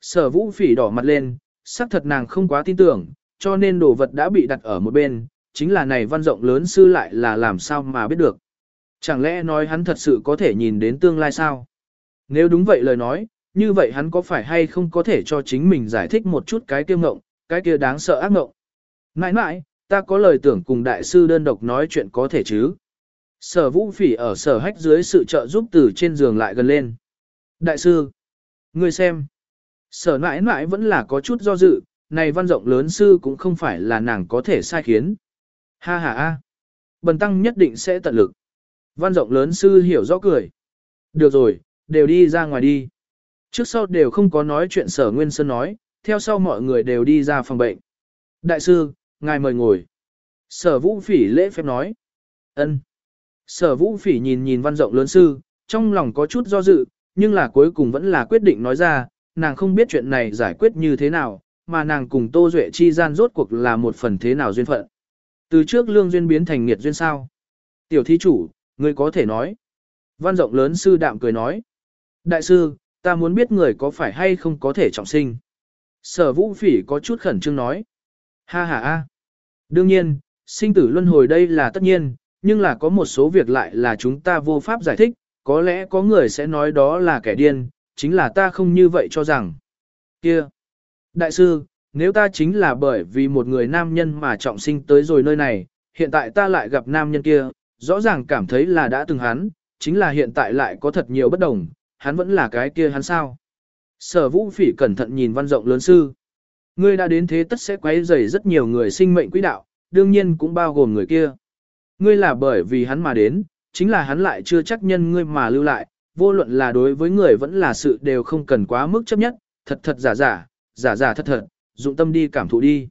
Sở vũ phỉ đỏ mặt lên, xác thật nàng không quá tin tưởng, cho nên đồ vật đã bị đặt ở một bên, chính là này văn rộng lớn sư lại là làm sao mà biết được. Chẳng lẽ nói hắn thật sự có thể nhìn đến tương lai sao? Nếu đúng vậy lời nói, như vậy hắn có phải hay không có thể cho chính mình giải thích một chút cái kia ngộng, cái kia đáng sợ ác ngộng. Mãi mãi, ta có lời tưởng cùng đại sư đơn độc nói chuyện có thể chứ. Sở vũ phỉ ở sở hách dưới sự trợ giúp từ trên giường lại gần lên. Đại sư, ngươi xem. Sở mãi mãi vẫn là có chút do dự, này văn rộng lớn sư cũng không phải là nàng có thể sai khiến. Ha ha ha. Bần tăng nhất định sẽ tận lực. Văn rộng lớn sư hiểu rõ cười. Được rồi, đều đi ra ngoài đi. Trước sau đều không có nói chuyện sở Nguyên Sơn nói, theo sau mọi người đều đi ra phòng bệnh. Đại sư, ngài mời ngồi. Sở vũ phỉ lễ phép nói. ân. Sở vũ phỉ nhìn nhìn văn rộng lớn sư, trong lòng có chút do dự, nhưng là cuối cùng vẫn là quyết định nói ra, nàng không biết chuyện này giải quyết như thế nào, mà nàng cùng Tô Duệ chi gian rốt cuộc là một phần thế nào duyên phận. Từ trước lương duyên biến thành nghiệt duyên sao. Tiểu thí chủ, ngươi có thể nói. Văn rộng lớn sư đạm cười nói. Đại sư, ta muốn biết người có phải hay không có thể trọng sinh. Sở vũ phỉ có chút khẩn trương nói. Ha ha ha. Đương nhiên, sinh tử luân hồi đây là tất nhiên, nhưng là có một số việc lại là chúng ta vô pháp giải thích, có lẽ có người sẽ nói đó là kẻ điên, chính là ta không như vậy cho rằng. Kia! Đại sư, nếu ta chính là bởi vì một người nam nhân mà trọng sinh tới rồi nơi này, hiện tại ta lại gặp nam nhân kia, rõ ràng cảm thấy là đã từng hắn, chính là hiện tại lại có thật nhiều bất đồng, hắn vẫn là cái kia hắn sao. Sở vũ phỉ cẩn thận nhìn văn rộng lớn sư. Ngươi đã đến thế tất sẽ quấy rầy rất nhiều người sinh mệnh quỹ đạo, đương nhiên cũng bao gồm người kia. Ngươi là bởi vì hắn mà đến, chính là hắn lại chưa chắc nhân ngươi mà lưu lại, vô luận là đối với người vẫn là sự đều không cần quá mức chấp nhất, thật thật giả giả, giả giả thật thật, dụng tâm đi cảm thụ đi.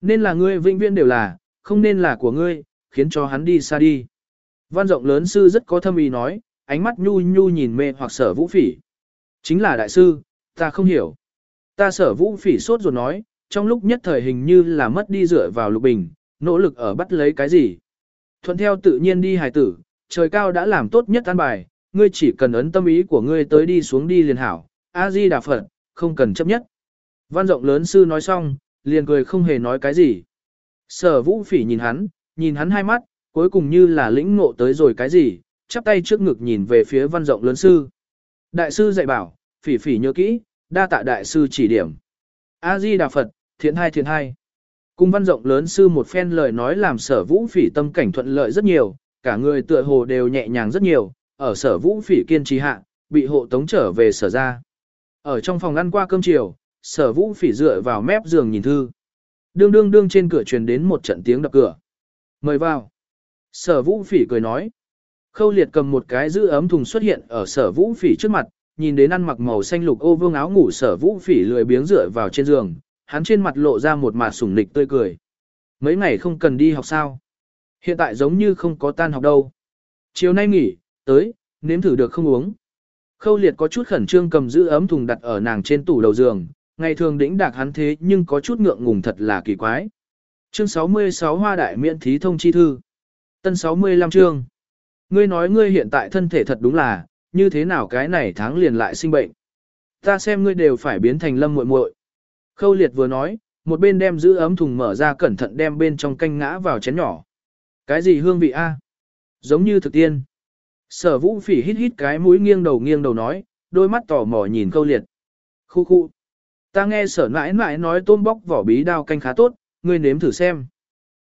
Nên là ngươi vĩnh viễn đều là, không nên là của ngươi, khiến cho hắn đi xa đi. Văn rộng lớn sư rất có thâm ý nói, ánh mắt nhu nhu nhìn mê hoặc sở vũ phỉ. Chính là đại sư, ta không hiểu. Ta sở vũ phỉ sốt rồi nói, trong lúc nhất thời hình như là mất đi dựa vào lục bình, nỗ lực ở bắt lấy cái gì. Thuận theo tự nhiên đi hài tử, trời cao đã làm tốt nhất an bài, ngươi chỉ cần ấn tâm ý của ngươi tới đi xuống đi liền hảo, A-di Đà Phật, không cần chấp nhất. Văn rộng lớn sư nói xong, liền cười không hề nói cái gì. Sở vũ phỉ nhìn hắn, nhìn hắn hai mắt, cuối cùng như là lĩnh ngộ tới rồi cái gì, chắp tay trước ngực nhìn về phía văn rộng lớn sư. Đại sư dạy bảo, phỉ phỉ nhớ kỹ, đa tạ đại sư chỉ điểm. A-di Đà Phật, thiện hai thiện hai. Cung văn rộng lớn sư một phen lời nói làm sở vũ phỉ tâm cảnh thuận lợi rất nhiều, cả người tựa hồ đều nhẹ nhàng rất nhiều, ở sở vũ phỉ kiên trì hạ, bị hộ tống trở về sở ra. Ở trong phòng ăn qua cơm chiều, sở vũ phỉ dựa vào mép giường nhìn thư. Đương đương đương trên cửa truyền đến một trận tiếng đập cửa. Mời vào. Sở vũ phỉ cười nói. Khâu liệt cầm một cái giữ ấm thùng xuất hiện ở sở vũ phỉ trước mặt, nhìn đến ăn mặc màu xanh lục ô vương áo ngủ sở vũ phỉ lười biếng dựa vào trên giường, hắn trên mặt lộ ra một mặt sủng nịch tươi cười. Mấy ngày không cần đi học sao? Hiện tại giống như không có tan học đâu. Chiều nay nghỉ, tới, nếm thử được không uống. Khâu liệt có chút khẩn trương cầm giữ ấm thùng đặt ở nàng trên tủ đầu giường, ngày thường đĩnh đạc hắn thế nhưng có chút ngượng ngùng thật là kỳ quái. Chương 66 Hoa Đại miễn thí thông chi thư. Tân 65 chương. Ngươi nói ngươi hiện tại thân thể thật đúng là, như thế nào cái này tháng liền lại sinh bệnh. Ta xem ngươi đều phải biến thành lâm muội muội. Khâu liệt vừa nói, một bên đem giữ ấm thùng mở ra cẩn thận đem bên trong canh ngã vào chén nhỏ. Cái gì hương vị a? Giống như thực tiên. Sở vũ phỉ hít hít cái mũi nghiêng đầu nghiêng đầu nói, đôi mắt tò mò nhìn khâu liệt. Khu khu. Ta nghe sở nãi nãi nói tôm bóc vỏ bí đao canh khá tốt, ngươi nếm thử xem.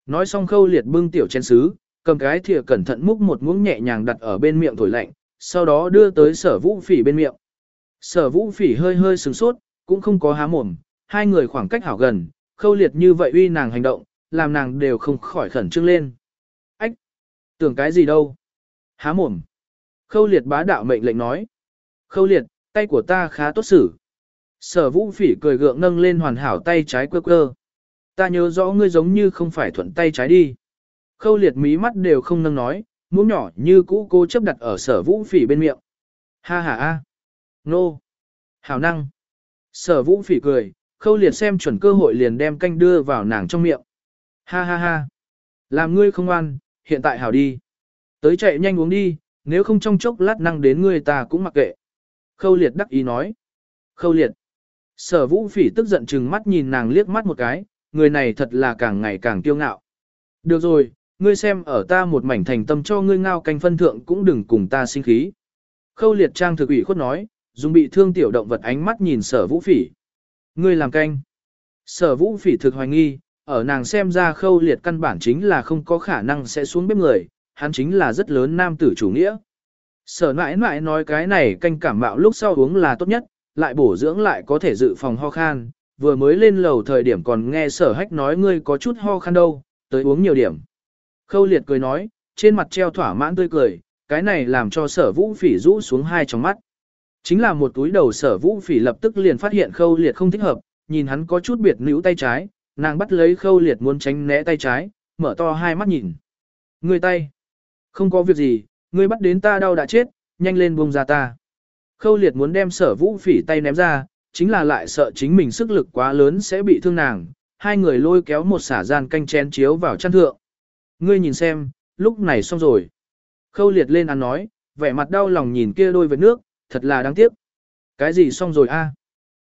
Nói xong khâu liệt bưng tiểu chén sứ, cầm cái thìa cẩn thận múc một muỗng nhẹ nhàng đặt ở bên miệng thổi lạnh, sau đó đưa tới sở vũ phỉ bên miệng. Sở vũ phỉ hơi hơi sừng sốt, cũng không có há mồm, hai người khoảng cách hảo gần, khâu liệt như vậy uy nàng hành động, làm nàng đều không khỏi khẩn trương lên. Ách! Tưởng cái gì đâu? Há mồm! Khâu liệt bá đạo mệnh lệnh nói. Khâu liệt, tay của ta khá tốt xử. Sở vũ phỉ cười gượng nâng lên hoàn hảo tay trái quơ quơ. Ta nhớ rõ ngươi giống như không phải thuận tay trái đi. Khâu liệt mí mắt đều không nâng nói, muỗng nhỏ như cũ cô chấp đặt ở sở vũ phỉ bên miệng. Ha ha a, Nô! Hảo năng! Sở vũ phỉ cười, khâu liệt xem chuẩn cơ hội liền đem canh đưa vào nàng trong miệng. Ha ha ha! Làm ngươi không ăn, hiện tại hảo đi. Tới chạy nhanh uống đi, nếu không trong chốc lát năng đến ngươi ta cũng mặc kệ. Khâu liệt đắc ý nói. Khâu liệt. Sở vũ phỉ tức giận chừng mắt nhìn nàng liếc mắt một cái, người này thật là càng ngày càng kiêu ngạo. Được rồi, ngươi xem ở ta một mảnh thành tâm cho ngươi ngao canh phân thượng cũng đừng cùng ta sinh khí. Khâu liệt trang thực ủy khuất nói, dùng bị thương tiểu động vật ánh mắt nhìn sở vũ phỉ. Ngươi làm canh. Sở vũ phỉ thực hoài nghi, ở nàng xem ra khâu liệt căn bản chính là không có khả năng sẽ xuống bếp người, hắn chính là rất lớn nam tử chủ nghĩa. Sở mãi mãi nói cái này canh cảm mạo lúc sau uống là tốt nhất, lại bổ dưỡng lại có thể dự phòng ho khan, vừa mới lên lầu thời điểm còn nghe sở hách nói ngươi có chút ho khan đâu, tới uống nhiều điểm. Khâu liệt cười nói, trên mặt treo thỏa mãn tươi cười, cái này làm cho sở vũ phỉ rũ xuống hai trong mắt. Chính là một túi đầu sở vũ phỉ lập tức liền phát hiện khâu liệt không thích hợp, nhìn hắn có chút biệt nữ tay trái, nàng bắt lấy khâu liệt muốn tránh né tay trái, mở to hai mắt nhìn. Người tay. Không có việc gì, ngươi bắt đến ta đau đã chết, nhanh lên buông ra ta. Khâu liệt muốn đem sở vũ phỉ tay ném ra, chính là lại sợ chính mình sức lực quá lớn sẽ bị thương nàng. Hai người lôi kéo một xả gian canh chén chiếu vào chăn thượng. Ngươi nhìn xem, lúc này xong rồi. Khâu liệt lên ăn nói, vẻ mặt đau lòng nhìn kia đôi vết nước, thật là đáng tiếc. Cái gì xong rồi a?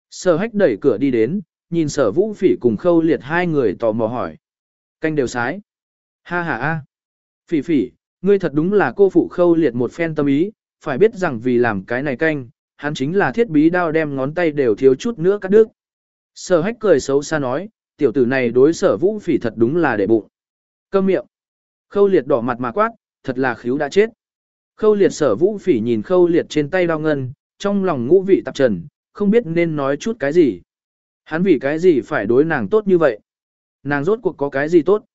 Sở hách đẩy cửa đi đến, nhìn sở vũ phỉ cùng khâu liệt hai người tò mò hỏi. Canh đều sái. Ha ha a. Phỉ phỉ, ngươi thật đúng là cô phụ khâu liệt một phen tâm ý, phải biết rằng vì làm cái này canh, hắn chính là thiết bí đao đem ngón tay đều thiếu chút nữa cắt đứt. Sở hách cười xấu xa nói, tiểu tử này đối sở vũ phỉ thật đúng là để bụng. Câm miệng. Khâu liệt đỏ mặt mà quát, thật là khíu đã chết. Khâu liệt sở vũ phỉ nhìn khâu liệt trên tay đao ngân, trong lòng ngũ vị tạp trần, không biết nên nói chút cái gì. Hắn vì cái gì phải đối nàng tốt như vậy? Nàng rốt cuộc có cái gì tốt?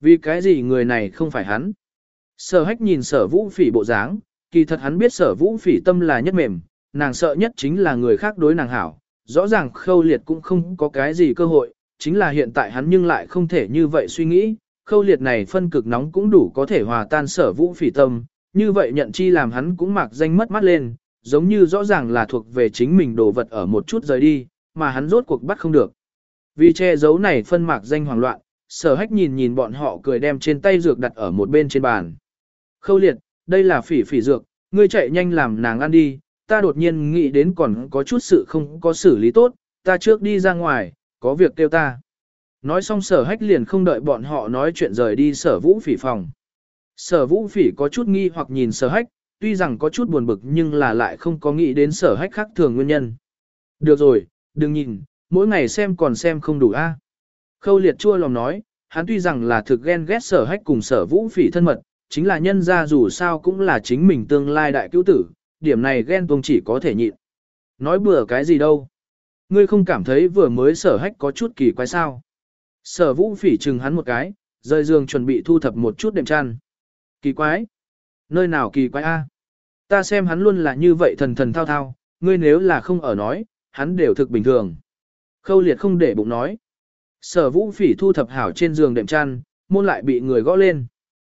Vì cái gì người này không phải hắn? Sở hách nhìn sở vũ phỉ bộ dáng, kỳ thật hắn biết sở vũ phỉ tâm là nhất mềm, nàng sợ nhất chính là người khác đối nàng hảo. Rõ ràng khâu liệt cũng không có cái gì cơ hội, chính là hiện tại hắn nhưng lại không thể như vậy suy nghĩ. Khâu liệt này phân cực nóng cũng đủ có thể hòa tan sở vũ phỉ tâm, như vậy nhận chi làm hắn cũng mặc danh mất mắt lên, giống như rõ ràng là thuộc về chính mình đồ vật ở một chút rời đi, mà hắn rốt cuộc bắt không được. Vì che giấu này phân mạc danh hoảng loạn, sở hách nhìn nhìn bọn họ cười đem trên tay dược đặt ở một bên trên bàn. Khâu liệt, đây là phỉ phỉ dược, ngươi chạy nhanh làm nàng ăn đi, ta đột nhiên nghĩ đến còn có chút sự không có xử lý tốt, ta trước đi ra ngoài, có việc kêu ta. Nói xong sở hách liền không đợi bọn họ nói chuyện rời đi sở vũ phỉ phòng. Sở vũ phỉ có chút nghi hoặc nhìn sở hách, tuy rằng có chút buồn bực nhưng là lại không có nghĩ đến sở hách khác thường nguyên nhân. Được rồi, đừng nhìn, mỗi ngày xem còn xem không đủ a. Khâu liệt chua lòng nói, hắn tuy rằng là thực ghen ghét sở hách cùng sở vũ phỉ thân mật, chính là nhân ra dù sao cũng là chính mình tương lai đại cứu tử, điểm này ghen tuông chỉ có thể nhịn. Nói bừa cái gì đâu. Ngươi không cảm thấy vừa mới sở hách có chút kỳ quái sao. Sở vũ phỉ chừng hắn một cái, rời giường chuẩn bị thu thập một chút đệm chăn. Kỳ quái? Nơi nào kỳ quái a? Ta xem hắn luôn là như vậy thần thần thao thao, ngươi nếu là không ở nói, hắn đều thực bình thường. Khâu liệt không để bụng nói. Sở vũ phỉ thu thập hảo trên giường đệm chăn, môn lại bị người gõ lên.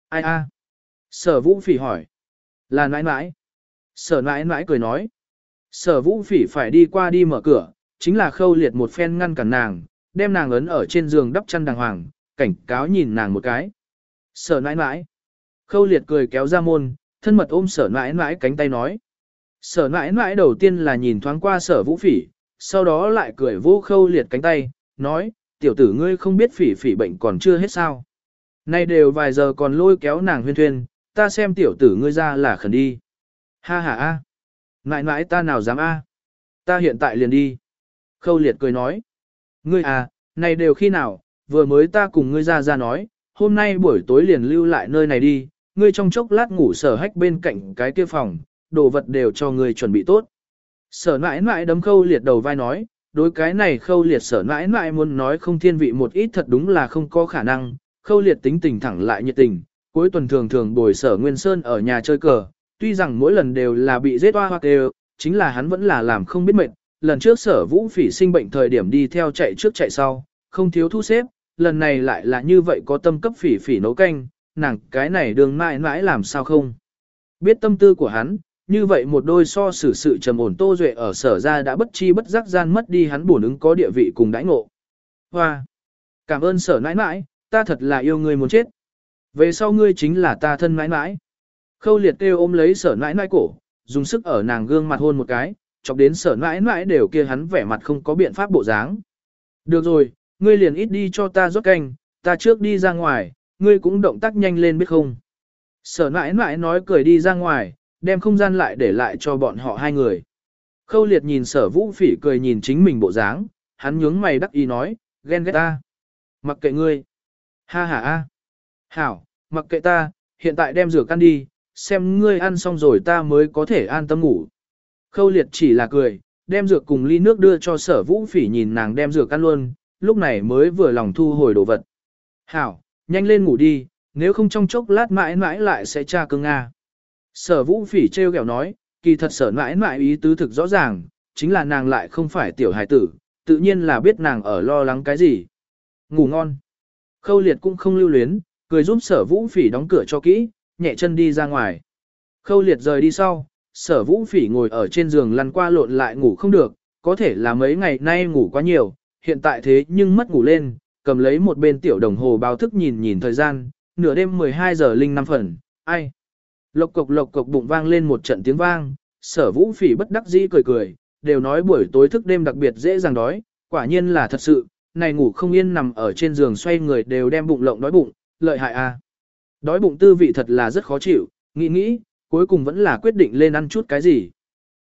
Ai a? Sở vũ phỉ hỏi. Là nãi nãi. Sở nãi nãi cười nói. Sở vũ phỉ phải đi qua đi mở cửa, chính là khâu liệt một phen ngăn cản nàng, đem nàng ấn ở trên giường đắp chăn đàng hoàng, cảnh cáo nhìn nàng một cái. Sở nãi nãi. Khâu liệt cười kéo ra môn, thân mật ôm sở nãi nãi cánh tay nói. Sở nãi nãi đầu tiên là nhìn thoáng qua sở vũ phỉ, sau đó lại cười vô khâu liệt cánh tay, nói, tiểu tử ngươi không biết phỉ phỉ bệnh còn chưa hết sao. Nay đều vài giờ còn lôi kéo nàng huyên thuyên, ta xem tiểu tử ngươi ra là khẩn đi. Ha ha a, Nãi nãi ta nào dám a? Ta hiện tại liền đi. Khâu liệt cười nói. Ngươi à, này đều khi nào, vừa mới ta cùng ngươi ra ra nói, hôm nay buổi tối liền lưu lại nơi này đi, ngươi trong chốc lát ngủ sở hách bên cạnh cái kia phòng, đồ vật đều cho ngươi chuẩn bị tốt. Sở mãi mãi đấm khâu liệt đầu vai nói, đối cái này khâu liệt sở mãi mãi muốn nói không thiên vị một ít thật đúng là không có khả năng, khâu liệt tính tình thẳng lại nhiệt tình, cuối tuần thường thường bồi sở Nguyên Sơn ở nhà chơi cờ, tuy rằng mỗi lần đều là bị giết hoa hoặc đều, chính là hắn vẫn là làm không biết mệt, lần trước sở vũ phỉ sinh bệnh thời điểm đi theo chạy trước chạy sau, không thiếu thu xếp, lần này lại là như vậy có tâm cấp phỉ phỉ nấu canh, nàng cái này đường mãi mãi làm sao không. Biết tâm tư của hắn, như vậy một đôi so xử sự trầm ổn tô duệ ở sở ra đã bất chi bất giác gian mất đi hắn bổn ứng có địa vị cùng đãi ngộ. Hoa! Cảm ơn sở nãi nãi, ta thật là yêu người muốn chết. Về sau ngươi chính là ta thân mãi mãi. Khâu liệt kêu ôm lấy sở mãi mãi cổ, dùng sức ở nàng gương mặt hôn một cái, chọc đến sở mãi mãi đều kia hắn vẻ mặt không có biện pháp bộ dáng. Được rồi, ngươi liền ít đi cho ta rót canh, ta trước đi ra ngoài, ngươi cũng động tác nhanh lên biết không. Sở mãi mãi nói cười đi ra ngoài, đem không gian lại để lại cho bọn họ hai người. Khâu liệt nhìn sở vũ phỉ cười nhìn chính mình bộ dáng, hắn nhướng mày đắc ý nói, ghen ghét ta. Mặc kệ ngươi. Ha ha a. Hảo, mặc kệ ta, hiện tại đem rửa căn đi, xem ngươi ăn xong rồi ta mới có thể an tâm ngủ. Khâu liệt chỉ là cười, đem dược cùng ly nước đưa cho sở vũ phỉ nhìn nàng đem dược ăn luôn, lúc này mới vừa lòng thu hồi đồ vật. Hảo, nhanh lên ngủ đi, nếu không trong chốc lát mãi mãi lại sẽ tra cưng Nga. Sở vũ phỉ treo kẹo nói, kỳ thật sở mãi mãi ý tứ thực rõ ràng, chính là nàng lại không phải tiểu hài tử, tự nhiên là biết nàng ở lo lắng cái gì. Ngủ ngon. Khâu liệt cũng không lưu luyến, cười giúp sở vũ phỉ đóng cửa cho kỹ, nhẹ chân đi ra ngoài. Khâu liệt rời đi sau, sở vũ phỉ ngồi ở trên giường lăn qua lộn lại ngủ không được, có thể là mấy ngày nay ngủ quá nhiều, hiện tại thế nhưng mất ngủ lên, cầm lấy một bên tiểu đồng hồ báo thức nhìn nhìn thời gian, nửa đêm 12 giờ linh 5 phần, ai. Lộc cộc lộc cộc bụng vang lên một trận tiếng vang, sở vũ phỉ bất đắc dĩ cười cười, đều nói buổi tối thức đêm đặc biệt dễ dàng đói, quả nhiên là thật sự, này ngủ không yên nằm ở trên giường xoay người đều đem bụng lộng đói bụng, lợi hại a. À. Đói bụng tư vị thật là rất khó chịu, nghĩ nghĩ, cuối cùng vẫn là quyết định lên ăn chút cái gì.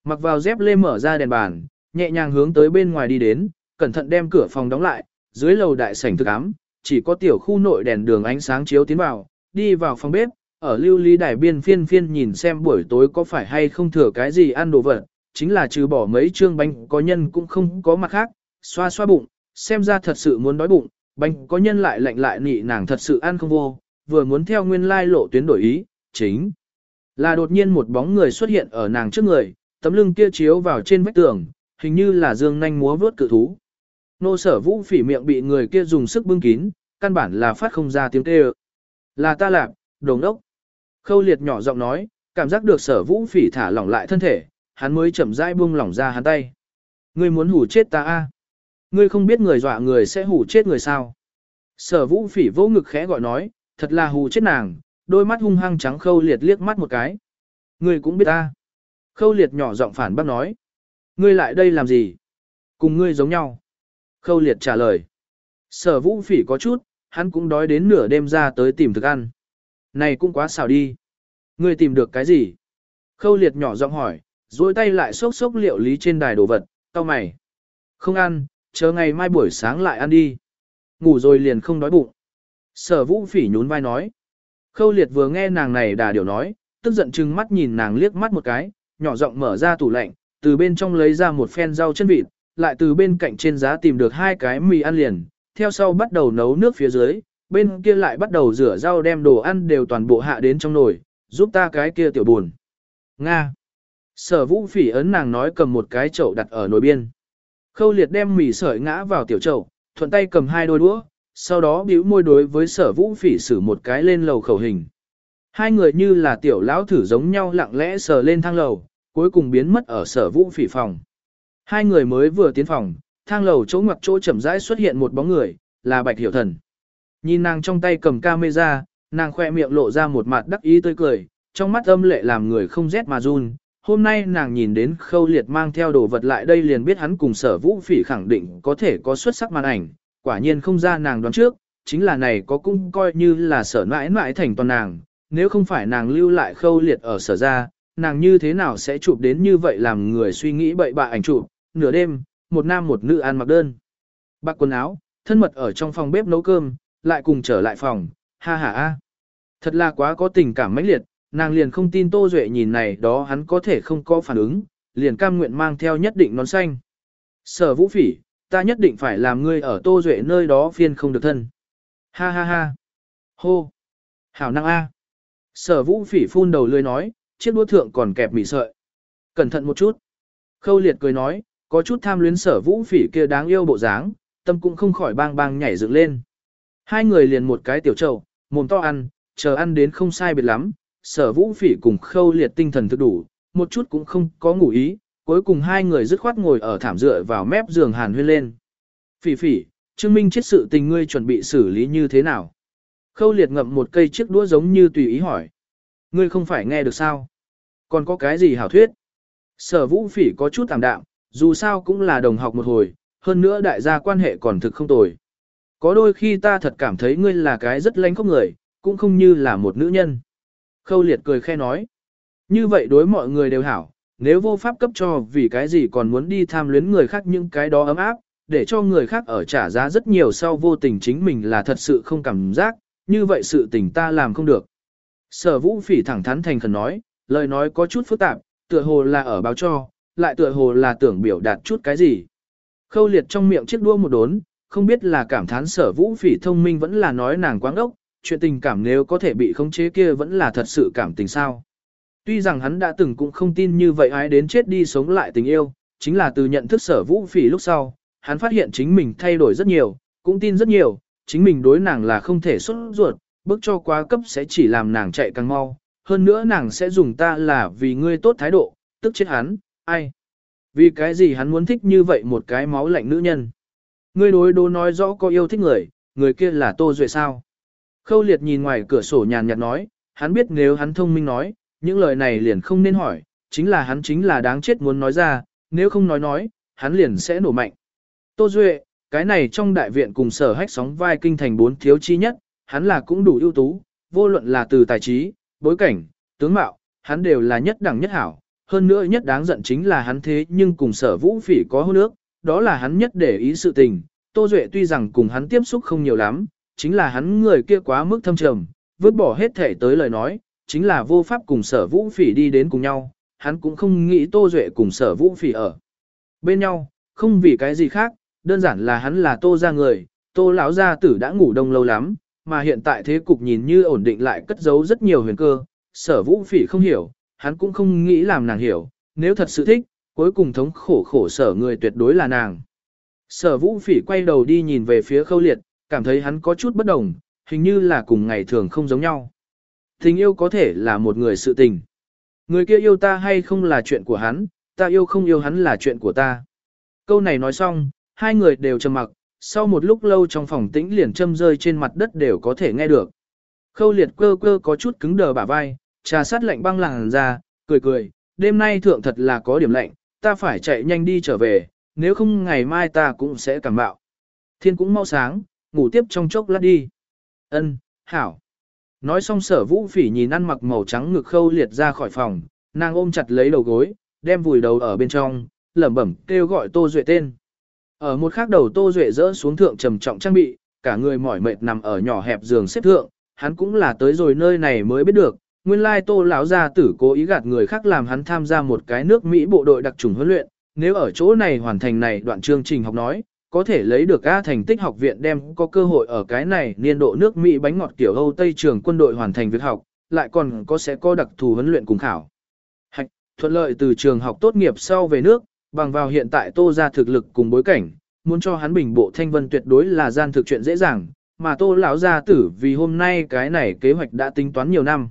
Mặc vào dép lê mở ra đèn bàn, nhẹ nhàng hướng tới bên ngoài đi đến, cẩn thận đem cửa phòng đóng lại, dưới lầu đại sảnh thực ám, chỉ có tiểu khu nội đèn đường ánh sáng chiếu tiến vào, đi vào phòng bếp, ở lưu ly đài biên phiên phiên nhìn xem buổi tối có phải hay không thừa cái gì ăn đồ vật, chính là trừ bỏ mấy trương bánh có nhân cũng không có mặt khác, xoa xoa bụng, xem ra thật sự muốn đói bụng, bánh có nhân lại lạnh lại nị nàng thật sự ăn không vô, vừa muốn theo nguyên lai lộ tuyến đổi ý, chính là đột nhiên một bóng người xuất hiện ở nàng trước người, tấm lưng kia chiếu vào trên vách tường, hình như là dương nhanh múa vớt cự thú. Nô sở vũ phỉ miệng bị người kia dùng sức bưng kín, căn bản là phát không ra tiếng kêu. Là ta lạp, đồng đốc. Khâu liệt nhỏ giọng nói, cảm giác được sở vũ phỉ thả lỏng lại thân thể, hắn mới chậm rãi buông lỏng ra hắn tay. Ngươi muốn hủ chết ta a? Ngươi không biết người dọa người sẽ hù chết người sao? Sở vũ phỉ vô ngực khẽ gọi nói, thật là hù chết nàng, đôi mắt hung hăng trắng khâu liệt liếc mắt một cái. Ngươi cũng biết ta. Khâu liệt nhỏ giọng phản bác nói. Ngươi lại đây làm gì? Cùng ngươi giống nhau. Khâu liệt trả lời. Sở vũ phỉ có chút, hắn cũng đói đến nửa đêm ra tới tìm thức ăn. Này cũng quá xảo đi. Ngươi tìm được cái gì? Khâu liệt nhỏ giọng hỏi, duỗi tay lại xốc xốc liệu lý trên đài đồ vật, tao mày. Không ăn, chờ ngày mai buổi sáng lại ăn đi. Ngủ rồi liền không đói bụng. Sở vũ phỉ nhún vai nói. Khâu liệt vừa nghe nàng này đà điều nói, tức giận chừng mắt nhìn nàng liếc mắt một cái, nhỏ giọng mở ra tủ lạnh, từ bên trong lấy ra một phen rau chân vịt, lại từ bên cạnh trên giá tìm được hai cái mì ăn liền, theo sau bắt đầu nấu nước phía dưới, bên kia lại bắt đầu rửa rau đem đồ ăn đều toàn bộ hạ đến trong nồi, giúp ta cái kia tiểu buồn. Nga. Sở vũ phỉ ấn nàng nói cầm một cái chậu đặt ở nồi biên. Khâu liệt đem mì sợi ngã vào tiểu chậu, thuận tay cầm hai đôi đũa, sau đó bĩu môi đối với sở vũ phỉ xử một cái lên lầu khẩu hình. Hai người như là tiểu lão thử giống nhau lặng lẽ sờ lên thang lầu, cuối cùng biến mất ở sở vũ phỉ phòng. Hai người mới vừa tiến phòng, thang lầu chỗ ngoặc chỗ chậm rãi xuất hiện một bóng người, là bạch hiểu thần. Nhìn nàng trong tay cầm camera, nàng khoe miệng lộ ra một mặt đắc ý tươi cười, trong mắt âm lệ làm người không rét mà run. Hôm nay nàng nhìn đến khâu liệt mang theo đồ vật lại đây liền biết hắn cùng sở vũ phỉ khẳng định có thể có xuất sắc màn ảnh, quả nhiên không ra nàng đoán trước, chính là này có cũng coi như là sở mãi mãi thành toàn nàng, nếu không phải nàng lưu lại khâu liệt ở sở ra, nàng như thế nào sẽ chụp đến như vậy làm người suy nghĩ bậy bạ ảnh chụp, nửa đêm, một nam một nữ ăn mặc đơn. Bạc quần áo, thân mật ở trong phòng bếp nấu cơm, lại cùng trở lại phòng, ha ha a. Thật là quá có tình cảm mãnh liệt, nàng liền không tin Tô Duệ nhìn này đó hắn có thể không có phản ứng, liền cam nguyện mang theo nhất định nón xanh. Sở vũ phỉ, ta nhất định phải làm ngươi ở Tô Duệ nơi đó phiên không được thân. Ha ha ha. Hô. Hảo năng A. Sở vũ phỉ phun đầu lươi nói, chiếc đua thượng còn kẹp mỉ sợi. Cẩn thận một chút. Khâu liệt cười nói, có chút tham luyến sở vũ phỉ kia đáng yêu bộ dáng, tâm cũng không khỏi bang bang nhảy dựng lên. Hai người liền một cái tiểu trầu, mồm to ăn, chờ ăn đến không sai biệt lắm, sở vũ phỉ cùng khâu liệt tinh thần thức đủ, một chút cũng không có ngủ ý, cuối cùng hai người dứt khoát ngồi ở thảm dựa vào mép giường hàn huyên lên. Phỉ phỉ, chứng minh chết sự tình ngươi chuẩn bị xử lý như thế nào? Khâu liệt ngậm một cây chiếc đũa giống như tùy ý hỏi. Ngươi không phải nghe được sao? Còn có cái gì hảo thuyết? Sở vũ phỉ có chút tạm đạm, dù sao cũng là đồng học một hồi, hơn nữa đại gia quan hệ còn thực không tồi. Có đôi khi ta thật cảm thấy ngươi là cái rất lánh khóc người, cũng không như là một nữ nhân. Khâu liệt cười khe nói. Như vậy đối mọi người đều hảo, nếu vô pháp cấp cho vì cái gì còn muốn đi tham luyến người khác những cái đó ấm áp, để cho người khác ở trả giá rất nhiều sau vô tình chính mình là thật sự không cảm giác, như vậy sự tình ta làm không được. Sở vũ phỉ thẳng thắn thành khẩn nói, lời nói có chút phức tạp, tựa hồ là ở báo cho, lại tựa hồ là tưởng biểu đạt chút cái gì. Khâu liệt trong miệng chiếc đua một đốn, không biết là cảm thán sở vũ phỉ thông minh vẫn là nói nàng quáng ốc, chuyện tình cảm nếu có thể bị khống chế kia vẫn là thật sự cảm tình sao. Tuy rằng hắn đã từng cũng không tin như vậy ai đến chết đi sống lại tình yêu, chính là từ nhận thức sở vũ phỉ lúc sau, hắn phát hiện chính mình thay đổi rất nhiều, cũng tin rất nhiều, chính mình đối nàng là không thể xuất ruột, bước cho quá cấp sẽ chỉ làm nàng chạy càng mau, hơn nữa nàng sẽ dùng ta là vì ngươi tốt thái độ, tức chết hắn, ai. Vì cái gì hắn muốn thích như vậy một cái máu lạnh nữ nhân. Ngươi đối đố nói rõ có yêu thích người, người kia là Tô Duệ sao. Khâu liệt nhìn ngoài cửa sổ nhàn nhạt nói, hắn biết nếu hắn thông minh nói, những lời này liền không nên hỏi, chính là hắn chính là đáng chết muốn nói ra, nếu không nói nói, hắn liền sẽ nổ mạnh. Tô Duệ, cái này trong đại viện cùng sở hách sóng vai kinh thành bốn thiếu chi nhất, hắn là cũng đủ ưu tú, vô luận là từ tài trí, bối cảnh, tướng mạo, hắn đều là nhất đẳng nhất hảo. Hơn nữa nhất đáng giận chính là hắn thế nhưng cùng sở vũ phỉ có hôn ước, đó là hắn nhất để ý sự tình. Tô Duệ tuy rằng cùng hắn tiếp xúc không nhiều lắm, chính là hắn người kia quá mức thâm trầm, vứt bỏ hết thể tới lời nói, chính là vô pháp cùng sở vũ phỉ đi đến cùng nhau, hắn cũng không nghĩ Tô Duệ cùng sở vũ phỉ ở bên nhau, không vì cái gì khác, đơn giản là hắn là Tô ra người, Tô lão gia tử đã ngủ đông lâu lắm, mà hiện tại thế cục nhìn như ổn định lại cất giấu rất nhiều huyền cơ, sở vũ phỉ không hiểu, hắn cũng không nghĩ làm nàng hiểu, nếu thật sự thích, cuối cùng thống khổ khổ sở người tuyệt đối là nàng. Sở vũ phỉ quay đầu đi nhìn về phía khâu liệt, cảm thấy hắn có chút bất đồng, hình như là cùng ngày thường không giống nhau. Tình yêu có thể là một người sự tình. Người kia yêu ta hay không là chuyện của hắn, ta yêu không yêu hắn là chuyện của ta. Câu này nói xong, hai người đều trầm mặc, sau một lúc lâu trong phòng tĩnh liền châm rơi trên mặt đất đều có thể nghe được. Khâu liệt cơ cơ có chút cứng đờ bả vai, trà sát lạnh băng làng ra, cười cười, đêm nay thượng thật là có điểm lạnh, ta phải chạy nhanh đi trở về, nếu không ngày mai ta cũng sẽ cảm bạo. Thiên cũng mau sáng, ngủ tiếp trong chốc lát đi. Ân, hảo. Nói xong sở vũ phỉ nhìn ăn mặc màu trắng ngực khâu liệt ra khỏi phòng, nàng ôm chặt lấy đầu gối, đem vùi đầu ở bên trong, lẩm bẩm kêu gọi Tô Duệ tên. Ở một khắc đầu Tô Duệ rỡ xuống thượng trầm trọng trang bị, cả người mỏi mệt nằm ở nhỏ hẹp giường xếp thượng, hắn cũng là tới rồi nơi này mới biết được, nguyên lai Tô lão gia tử cố ý gạt người khác làm hắn tham gia một cái nước Mỹ bộ đội đặc trùng huấn luyện, nếu ở chỗ này hoàn thành này đoạn chương trình học nói, có thể lấy được A thành tích học viện đem có cơ hội ở cái này niên độ nước Mỹ bánh ngọt kiểu Âu Tây trường quân đội hoàn thành việc học, lại còn có sẽ có đặc thù huấn luyện cùng khảo. Hạch, thuận lợi từ trường học tốt nghiệp sau về nước, bằng vào hiện tại tô ra thực lực cùng bối cảnh, muốn cho hắn bình bộ thanh vân tuyệt đối là gian thực chuyện dễ dàng, mà tô lão gia tử vì hôm nay cái này kế hoạch đã tính toán nhiều năm.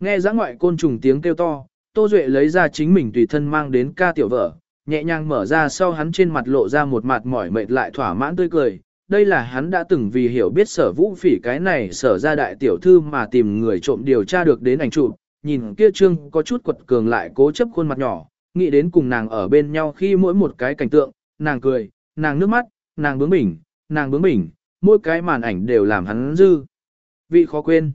Nghe giã ngoại côn trùng tiếng kêu to, tô duệ lấy ra chính mình tùy thân mang đến ca tiểu vợ, nhẹ nhàng mở ra sau hắn trên mặt lộ ra một mặt mỏi mệt lại thỏa mãn tươi cười. Đây là hắn đã từng vì hiểu biết sở vũ phỉ cái này sở ra đại tiểu thư mà tìm người trộm điều tra được đến ảnh chụp, nhìn kia trương có chút quật cường lại cố chấp khuôn mặt nhỏ, nghĩ đến cùng nàng ở bên nhau khi mỗi một cái cảnh tượng, nàng cười, nàng nước mắt, nàng bướng bỉnh, nàng bướng bỉnh, mỗi cái màn ảnh đều làm hắn dư. Vị khó quên.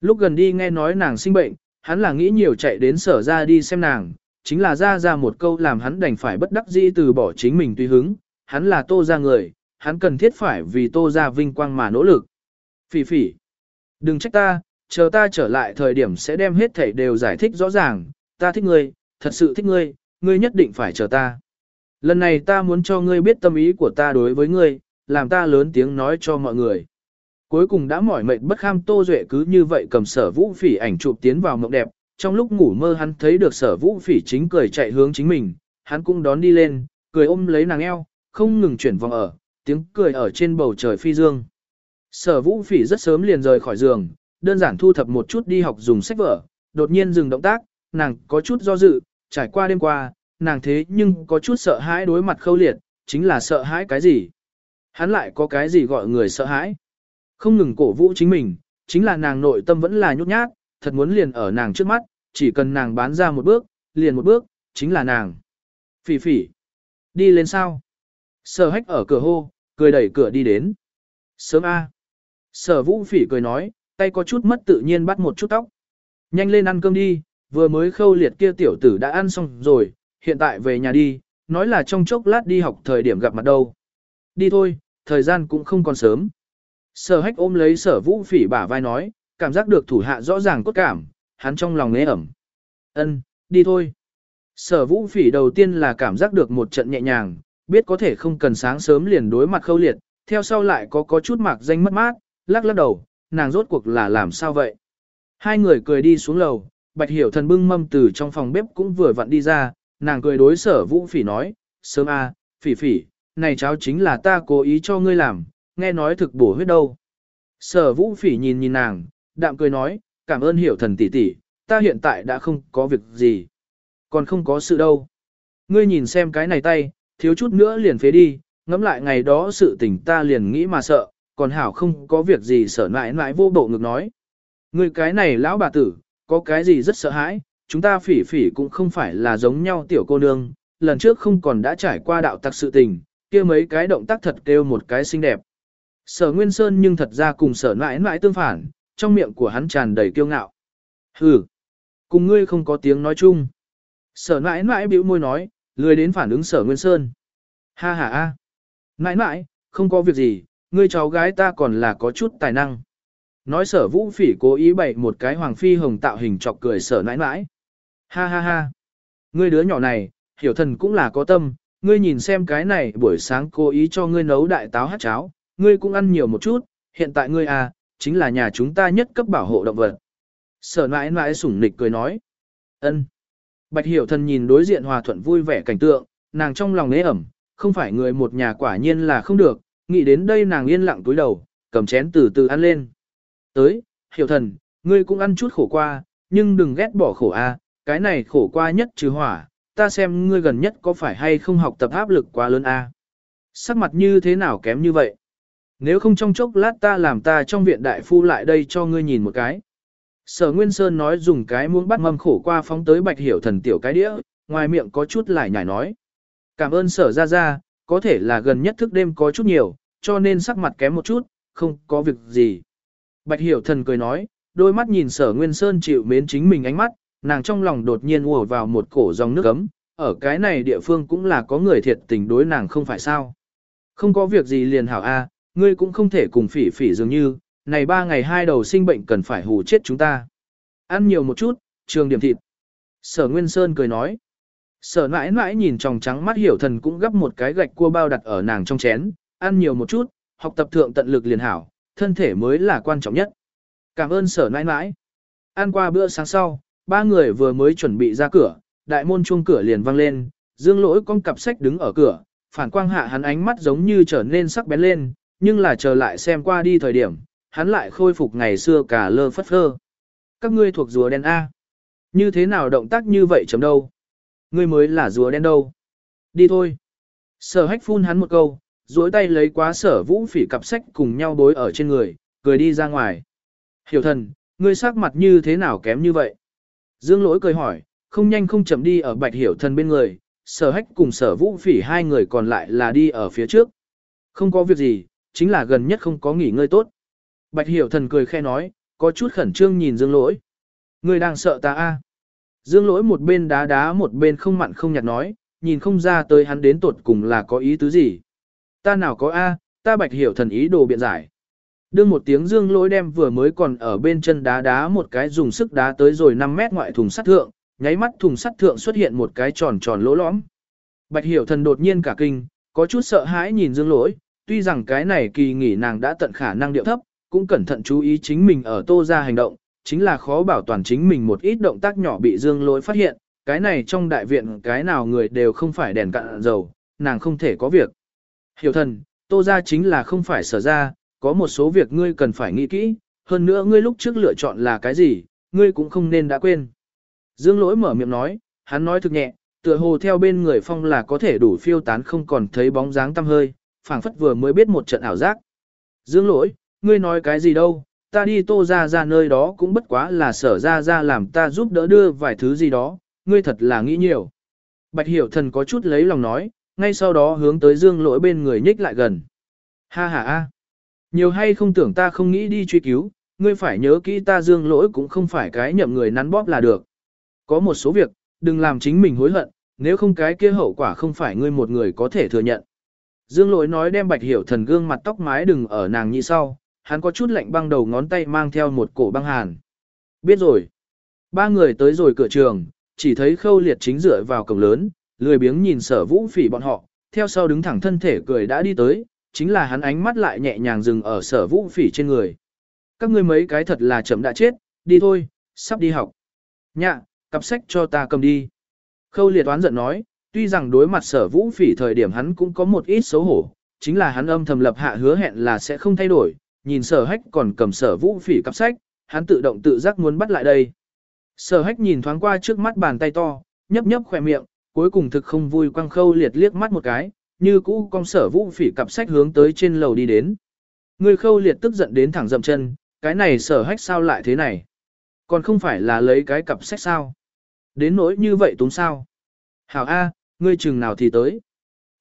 Lúc gần đi nghe nói nàng sinh bệnh, hắn là nghĩ nhiều chạy đến sở ra đi xem nàng, chính là ra ra một câu làm hắn đành phải bất đắc dĩ từ bỏ chính mình tùy hứng, hắn là tô ra người, hắn cần thiết phải vì tô ra vinh quang mà nỗ lực. Phỉ phỉ, đừng trách ta, chờ ta trở lại thời điểm sẽ đem hết thảy đều giải thích rõ ràng, ta thích ngươi, thật sự thích ngươi, ngươi nhất định phải chờ ta. Lần này ta muốn cho ngươi biết tâm ý của ta đối với ngươi, làm ta lớn tiếng nói cho mọi người. Cuối cùng đã mỏi mệt bất kham Tô Duệ cứ như vậy cầm sở vũ phỉ ảnh chụp tiến vào mộng đẹp, trong lúc ngủ mơ hắn thấy được sở vũ phỉ chính cười chạy hướng chính mình, hắn cũng đón đi lên, cười ôm lấy nàng eo, không ngừng chuyển vòng ở, tiếng cười ở trên bầu trời phi dương. Sở vũ phỉ rất sớm liền rời khỏi giường, đơn giản thu thập một chút đi học dùng sách vở, đột nhiên dừng động tác, nàng có chút do dự, trải qua đêm qua, nàng thế nhưng có chút sợ hãi đối mặt khâu liệt, chính là sợ hãi cái gì? Hắn lại có cái gì gọi người sợ hãi? Không ngừng cổ vũ chính mình, chính là nàng nội tâm vẫn là nhút nhát, thật muốn liền ở nàng trước mắt, chỉ cần nàng bán ra một bước, liền một bước, chính là nàng. Phỉ phỉ. Đi lên sao? Sở hách ở cửa hô, cười đẩy cửa đi đến. Sớm A. Sở vũ phỉ cười nói, tay có chút mất tự nhiên bắt một chút tóc. Nhanh lên ăn cơm đi, vừa mới khâu liệt kia tiểu tử đã ăn xong rồi, hiện tại về nhà đi, nói là trong chốc lát đi học thời điểm gặp mặt đâu. Đi thôi, thời gian cũng không còn sớm. Sở hách ôm lấy sở vũ phỉ bả vai nói, cảm giác được thủ hạ rõ ràng cốt cảm, hắn trong lòng nế ẩm. Ân, đi thôi. Sở vũ phỉ đầu tiên là cảm giác được một trận nhẹ nhàng, biết có thể không cần sáng sớm liền đối mặt khâu liệt, theo sau lại có có chút mạc danh mất mát, lắc lắc đầu, nàng rốt cuộc là làm sao vậy. Hai người cười đi xuống lầu, bạch hiểu thần bưng mâm từ trong phòng bếp cũng vừa vặn đi ra, nàng cười đối sở vũ phỉ nói, sớm a, phỉ phỉ, này cháo chính là ta cố ý cho ngươi làm, nghe nói thực bổ huyết đâu. Sở vũ phỉ nhìn nhìn nàng, đạm cười nói, cảm ơn hiểu thần tỷ tỷ, ta hiện tại đã không có việc gì. Còn không có sự đâu. Ngươi nhìn xem cái này tay, thiếu chút nữa liền phế đi, ngẫm lại ngày đó sự tình ta liền nghĩ mà sợ, còn hảo không có việc gì sợ mãi mãi vô bộ ngực nói. Ngươi cái này lão bà tử, có cái gì rất sợ hãi, chúng ta phỉ phỉ cũng không phải là giống nhau tiểu cô nương, lần trước không còn đã trải qua đạo tặc sự tình, kia mấy cái động tác thật kêu một cái xinh đẹp. Sở Nguyên Sơn nhưng thật ra cùng sở mãi mãi tương phản, trong miệng của hắn tràn đầy kiêu ngạo. Hừ, cùng ngươi không có tiếng nói chung. Sở mãi mãi bĩu môi nói, lười đến phản ứng sở Nguyên Sơn. Ha ha a, mãi mãi, không có việc gì, ngươi cháu gái ta còn là có chút tài năng. Nói sở vũ phỉ cố ý bày một cái hoàng phi hồng tạo hình chọc cười sở nãi nãi. Ha ha ha. Ngươi đứa nhỏ này, hiểu thần cũng là có tâm, ngươi nhìn xem cái này buổi sáng cố ý cho ngươi nấu đại táo hát cháo, ngươi cũng ăn nhiều một chút, hiện tại ngươi à, chính là nhà chúng ta nhất cấp bảo hộ động vật. Sở nãi nãi sủng nịch cười nói. ân. Bạch hiểu thần nhìn đối diện hòa thuận vui vẻ cảnh tượng, nàng trong lòng nế ẩm, không phải người một nhà quả nhiên là không được, nghĩ đến đây nàng yên lặng túi đầu, cầm chén từ từ ăn lên. Tới, hiểu thần, ngươi cũng ăn chút khổ qua, nhưng đừng ghét bỏ khổ a, cái này khổ qua nhất trừ hỏa, ta xem ngươi gần nhất có phải hay không học tập áp lực quá lớn a. Sắc mặt như thế nào kém như vậy? Nếu không trong chốc lát ta làm ta trong viện đại phu lại đây cho ngươi nhìn một cái. Sở Nguyên Sơn nói dùng cái muỗng bắt mâm khổ qua phóng tới bạch hiểu thần tiểu cái đĩa, ngoài miệng có chút lại nhảy nói. Cảm ơn sở ra ra, có thể là gần nhất thức đêm có chút nhiều, cho nên sắc mặt kém một chút, không có việc gì. Bạch hiểu thần cười nói, đôi mắt nhìn sở Nguyên Sơn chịu mến chính mình ánh mắt, nàng trong lòng đột nhiên ùa vào một cổ dòng nước ấm, ở cái này địa phương cũng là có người thiệt tình đối nàng không phải sao. Không có việc gì liền hảo A, ngươi cũng không thể cùng phỉ phỉ dường như, này ba ngày hai đầu sinh bệnh cần phải hù chết chúng ta. Ăn nhiều một chút, trường điểm thịt. Sở Nguyên Sơn cười nói. Sở mãi mãi nhìn tròng trắng mắt hiểu thần cũng gấp một cái gạch cua bao đặt ở nàng trong chén, ăn nhiều một chút, học tập thượng tận lực liền hảo, thân thể mới là quan trọng nhất. Cảm ơn sở mãi mãi. Ăn qua bữa sáng sau, ba người vừa mới chuẩn bị ra cửa, đại môn chuông cửa liền vang lên, dương lỗi con cặp sách đứng ở cửa, phản quang hạ hắn ánh mắt giống như trở nên sắc bén lên, nhưng là chờ lại xem qua đi thời điểm, hắn lại khôi phục ngày xưa cả lơ phất phơ. Các ngươi thuộc rùa đen A. Như thế nào động tác như vậy chấm đâu? Ngươi mới là rùa đen đâu? Đi thôi. Sở hách phun hắn một câu, duỗi tay lấy quá sở vũ phỉ cặp sách cùng nhau bối ở trên người, cười đi ra ngoài. Hiểu thần, ngươi sắc mặt như thế nào kém như vậy? Dương lỗi cười hỏi, không nhanh không chậm đi ở bạch hiểu thần bên người, sở hách cùng sở vũ phỉ hai người còn lại là đi ở phía trước. Không có việc gì, chính là gần nhất không có nghỉ ngơi tốt. Bạch hiểu thần cười khe nói, có chút khẩn trương nhìn dương lỗi. Ngươi đang sợ ta a? À? Dương lỗi một bên đá đá một bên không mặn không nhạt nói, nhìn không ra tới hắn đến tột cùng là có ý tứ gì. Ta nào có a, ta bạch hiểu thần ý đồ biện giải. Đương một tiếng dương lỗi đem vừa mới còn ở bên chân đá đá một cái dùng sức đá tới rồi 5 mét ngoại thùng sắt thượng, nháy mắt thùng sắt thượng xuất hiện một cái tròn tròn lỗ lõm. Bạch hiểu thần đột nhiên cả kinh, có chút sợ hãi nhìn dương lỗi, tuy rằng cái này kỳ nghỉ nàng đã tận khả năng điệu thấp, cũng cẩn thận chú ý chính mình ở tô ra hành động, chính là khó bảo toàn chính mình một ít động tác nhỏ bị dương lỗi phát hiện, cái này trong đại viện cái nào người đều không phải đèn cạn dầu, nàng không thể có việc. Hiểu thần, tô ra chính là không phải sở ra, có một số việc ngươi cần phải nghĩ kỹ, hơn nữa ngươi lúc trước lựa chọn là cái gì, ngươi cũng không nên đã quên. Dương lỗi mở miệng nói, hắn nói thực nhẹ, tựa hồ theo bên người phong là có thể đủ phiêu tán không còn thấy bóng dáng tăm hơi, phảng phất vừa mới biết một trận ảo giác. Dương lỗi, ngươi nói cái gì đâu, ta đi tô ra ra nơi đó cũng bất quá là sở ra ra làm ta giúp đỡ đưa vài thứ gì đó, ngươi thật là nghĩ nhiều. Bạch hiểu thần có chút lấy lòng nói, ngay sau đó hướng tới dương lỗi bên người nhích lại gần. Ha ha ha. Nhiều hay không tưởng ta không nghĩ đi truy cứu, ngươi phải nhớ kỹ ta dương lỗi cũng không phải cái nhậm người nắn bóp là được. Có một số việc, đừng làm chính mình hối hận, nếu không cái kia hậu quả không phải ngươi một người có thể thừa nhận. Dương lỗi nói đem bạch hiểu thần gương mặt tóc mái đừng ở nàng như sau, hắn có chút lạnh băng đầu ngón tay mang theo một cổ băng hàn. Biết rồi. Ba người tới rồi cửa trường, chỉ thấy khâu liệt chính dựa vào cổng lớn, lười biếng nhìn sở vũ phỉ bọn họ, theo sau đứng thẳng thân thể cười đã đi tới, chính là hắn ánh mắt lại nhẹ nhàng dừng ở sở vũ phỉ trên người. Các ngươi mấy cái thật là chậm đã chết, đi thôi, sắp đi học. Nhạ, cặp sách cho ta cầm đi. Khâu liệt oán giận nói, tuy rằng đối mặt sở vũ phỉ thời điểm hắn cũng có một ít xấu hổ, chính là hắn âm thầm lập hạ hứa hẹn là sẽ không thay đổi, nhìn sở hách còn cầm sở vũ phỉ cặp sách, hắn tự động tự giác muốn bắt lại đây. Sở hách nhìn thoáng qua trước mắt bàn tay to, nhấp nhấp khỏe miệng, cuối cùng thực không vui quăng khâu liệt liếc mắt một cái, như cũ con sở vũ phỉ cặp sách hướng tới trên lầu đi đến. Người khâu liệt tức giận đến thẳng dậm chân, cái này sở hách sao lại thế này? Còn không phải là lấy cái cặp sách sao? Đến nỗi như vậy túng sao? Hảo A, ngươi chừng nào thì tới?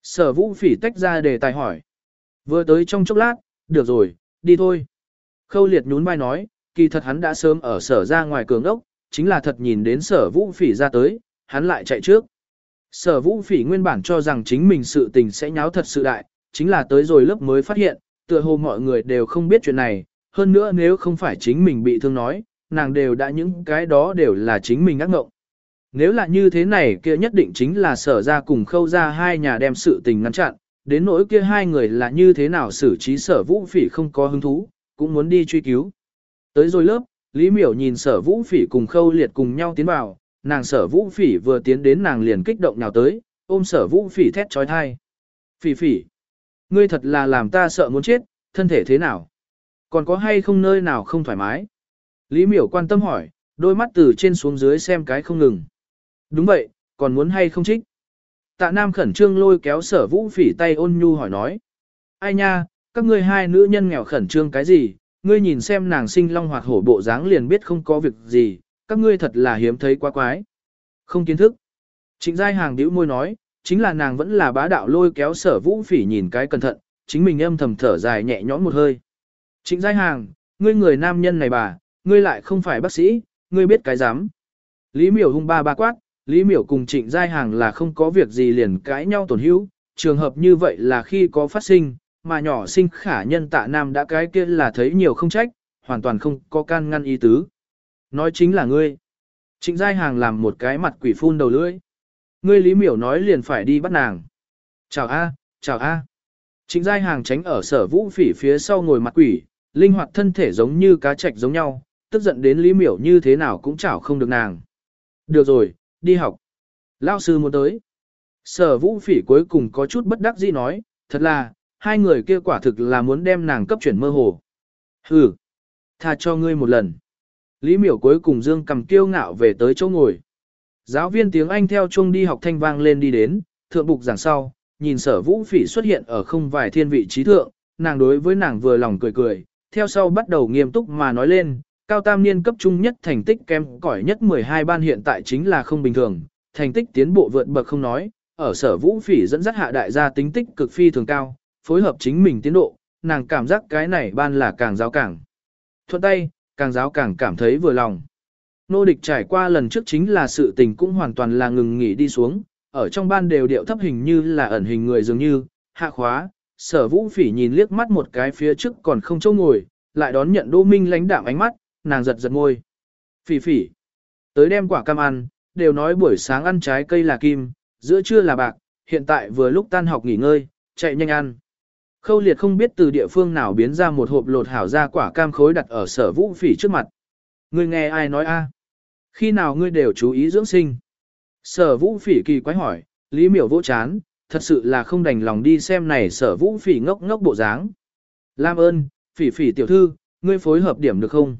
Sở vũ phỉ tách ra để tài hỏi. Vừa tới trong chốc lát, được rồi, đi thôi. Khâu liệt nhún vai nói, kỳ thật hắn đã sớm ở sở ra ngoài cường ốc, chính là thật nhìn đến sở vũ phỉ ra tới, hắn lại chạy trước. Sở vũ phỉ nguyên bản cho rằng chính mình sự tình sẽ nháo thật sự đại, chính là tới rồi lớp mới phát hiện, tựa hồ mọi người đều không biết chuyện này, hơn nữa nếu không phải chính mình bị thương nói, nàng đều đã những cái đó đều là chính mình ác ngộng. Nếu là như thế này kia nhất định chính là sở ra cùng khâu ra hai nhà đem sự tình ngăn chặn, đến nỗi kia hai người là như thế nào xử trí sở vũ phỉ không có hứng thú, cũng muốn đi truy cứu. Tới rồi lớp, Lý Miểu nhìn sở vũ phỉ cùng khâu liệt cùng nhau tiến vào, nàng sở vũ phỉ vừa tiến đến nàng liền kích động nào tới, ôm sở vũ phỉ thét trói thai. Phỉ phỉ, ngươi thật là làm ta sợ muốn chết, thân thể thế nào? Còn có hay không nơi nào không thoải mái? Lý miểu quan tâm hỏi, đôi mắt từ trên xuống dưới xem cái không ngừng. Đúng vậy, còn muốn hay không trích? Tạ Nam khẩn trương lôi kéo sở vũ phỉ tay ôn nhu hỏi nói. Ai nha, các ngươi hai nữ nhân nghèo khẩn trương cái gì, ngươi nhìn xem nàng sinh long hoạt hổ bộ dáng liền biết không có việc gì, các ngươi thật là hiếm thấy quá quái. Không kiến thức. Trịnh giai hàng đĩu môi nói, chính là nàng vẫn là bá đạo lôi kéo sở vũ phỉ nhìn cái cẩn thận, chính mình âm thầm thở dài nhẹ nhõm một hơi. Trịnh giai hàng, ngươi người nam nhân này bà, ngươi lại không phải bác sĩ, ngươi biết cái dám. Lý miểu hung ba ba quát, Lý miểu cùng trịnh giai hàng là không có việc gì liền cãi nhau tổn hữu, trường hợp như vậy là khi có phát sinh, mà nhỏ sinh khả nhân tạ nam đã cái kia là thấy nhiều không trách, hoàn toàn không có can ngăn ý tứ. Nói chính là ngươi. Trịnh giai hàng làm một cái mặt quỷ phun đầu lưỡi. Ngươi Lý miểu nói liền phải đi bắt nàng. Chào a, chào a. Trịnh giai hàng tránh ở sở vũ phỉ phía sau ngồi mặt quỷ, linh hoạt thân thể giống như cá trạch giống nhau, tức giận đến Lý Miểu như thế nào cũng chảo không được nàng. Được rồi, đi học. Lao sư muốn tới. Sở vũ phỉ cuối cùng có chút bất đắc dĩ nói, thật là, hai người kia quả thực là muốn đem nàng cấp chuyển mơ hồ. Hừ, tha cho ngươi một lần. Lý miểu cuối cùng dương cầm kiêu ngạo về tới chỗ ngồi. Giáo viên tiếng Anh theo chuông đi học thanh vang lên đi đến, thượng bục giảng sau, nhìn sở vũ phỉ xuất hiện ở không vài thiên vị trí thượng, nàng đối với nàng vừa lòng cười cười, theo sau bắt đầu nghiêm túc mà nói lên, cao tam niên cấp trung nhất thành tích kém cỏi nhất 12 ban hiện tại chính là không bình thường, thành tích tiến bộ vượt bậc không nói, ở sở vũ phỉ dẫn dắt hạ đại gia tính tích cực phi thường cao, phối hợp chính mình tiến độ, nàng cảm giác cái này ban là càng giáo càng. Thuận tay, càng giáo càng cảm thấy vừa lòng. Nô địch trải qua lần trước chính là sự tình cũng hoàn toàn là ngừng nghỉ đi xuống, ở trong ban đều điệu thấp hình như là ẩn hình người dường như, hạ khóa, sở vũ phỉ nhìn liếc mắt một cái phía trước còn không chỗ ngồi, lại đón nhận đô minh lãnh đạm ánh mắt, nàng giật giật môi, Phỉ phỉ, tới đem quả cam ăn, đều nói buổi sáng ăn trái cây là kim, giữa trưa là bạc, hiện tại vừa lúc tan học nghỉ ngơi, chạy nhanh ăn. Khâu liệt không biết từ địa phương nào biến ra một hộp lột hảo ra quả cam khối đặt ở sở vũ phỉ trước mặt. Ngươi nghe ai nói a? À? Khi nào ngươi đều chú ý dưỡng sinh? Sở vũ phỉ kỳ quái hỏi, Lý miểu vỗ chán, thật sự là không đành lòng đi xem này sở vũ phỉ ngốc ngốc bộ dáng. Lam ơn, phỉ phỉ tiểu thư, ngươi phối hợp điểm được không?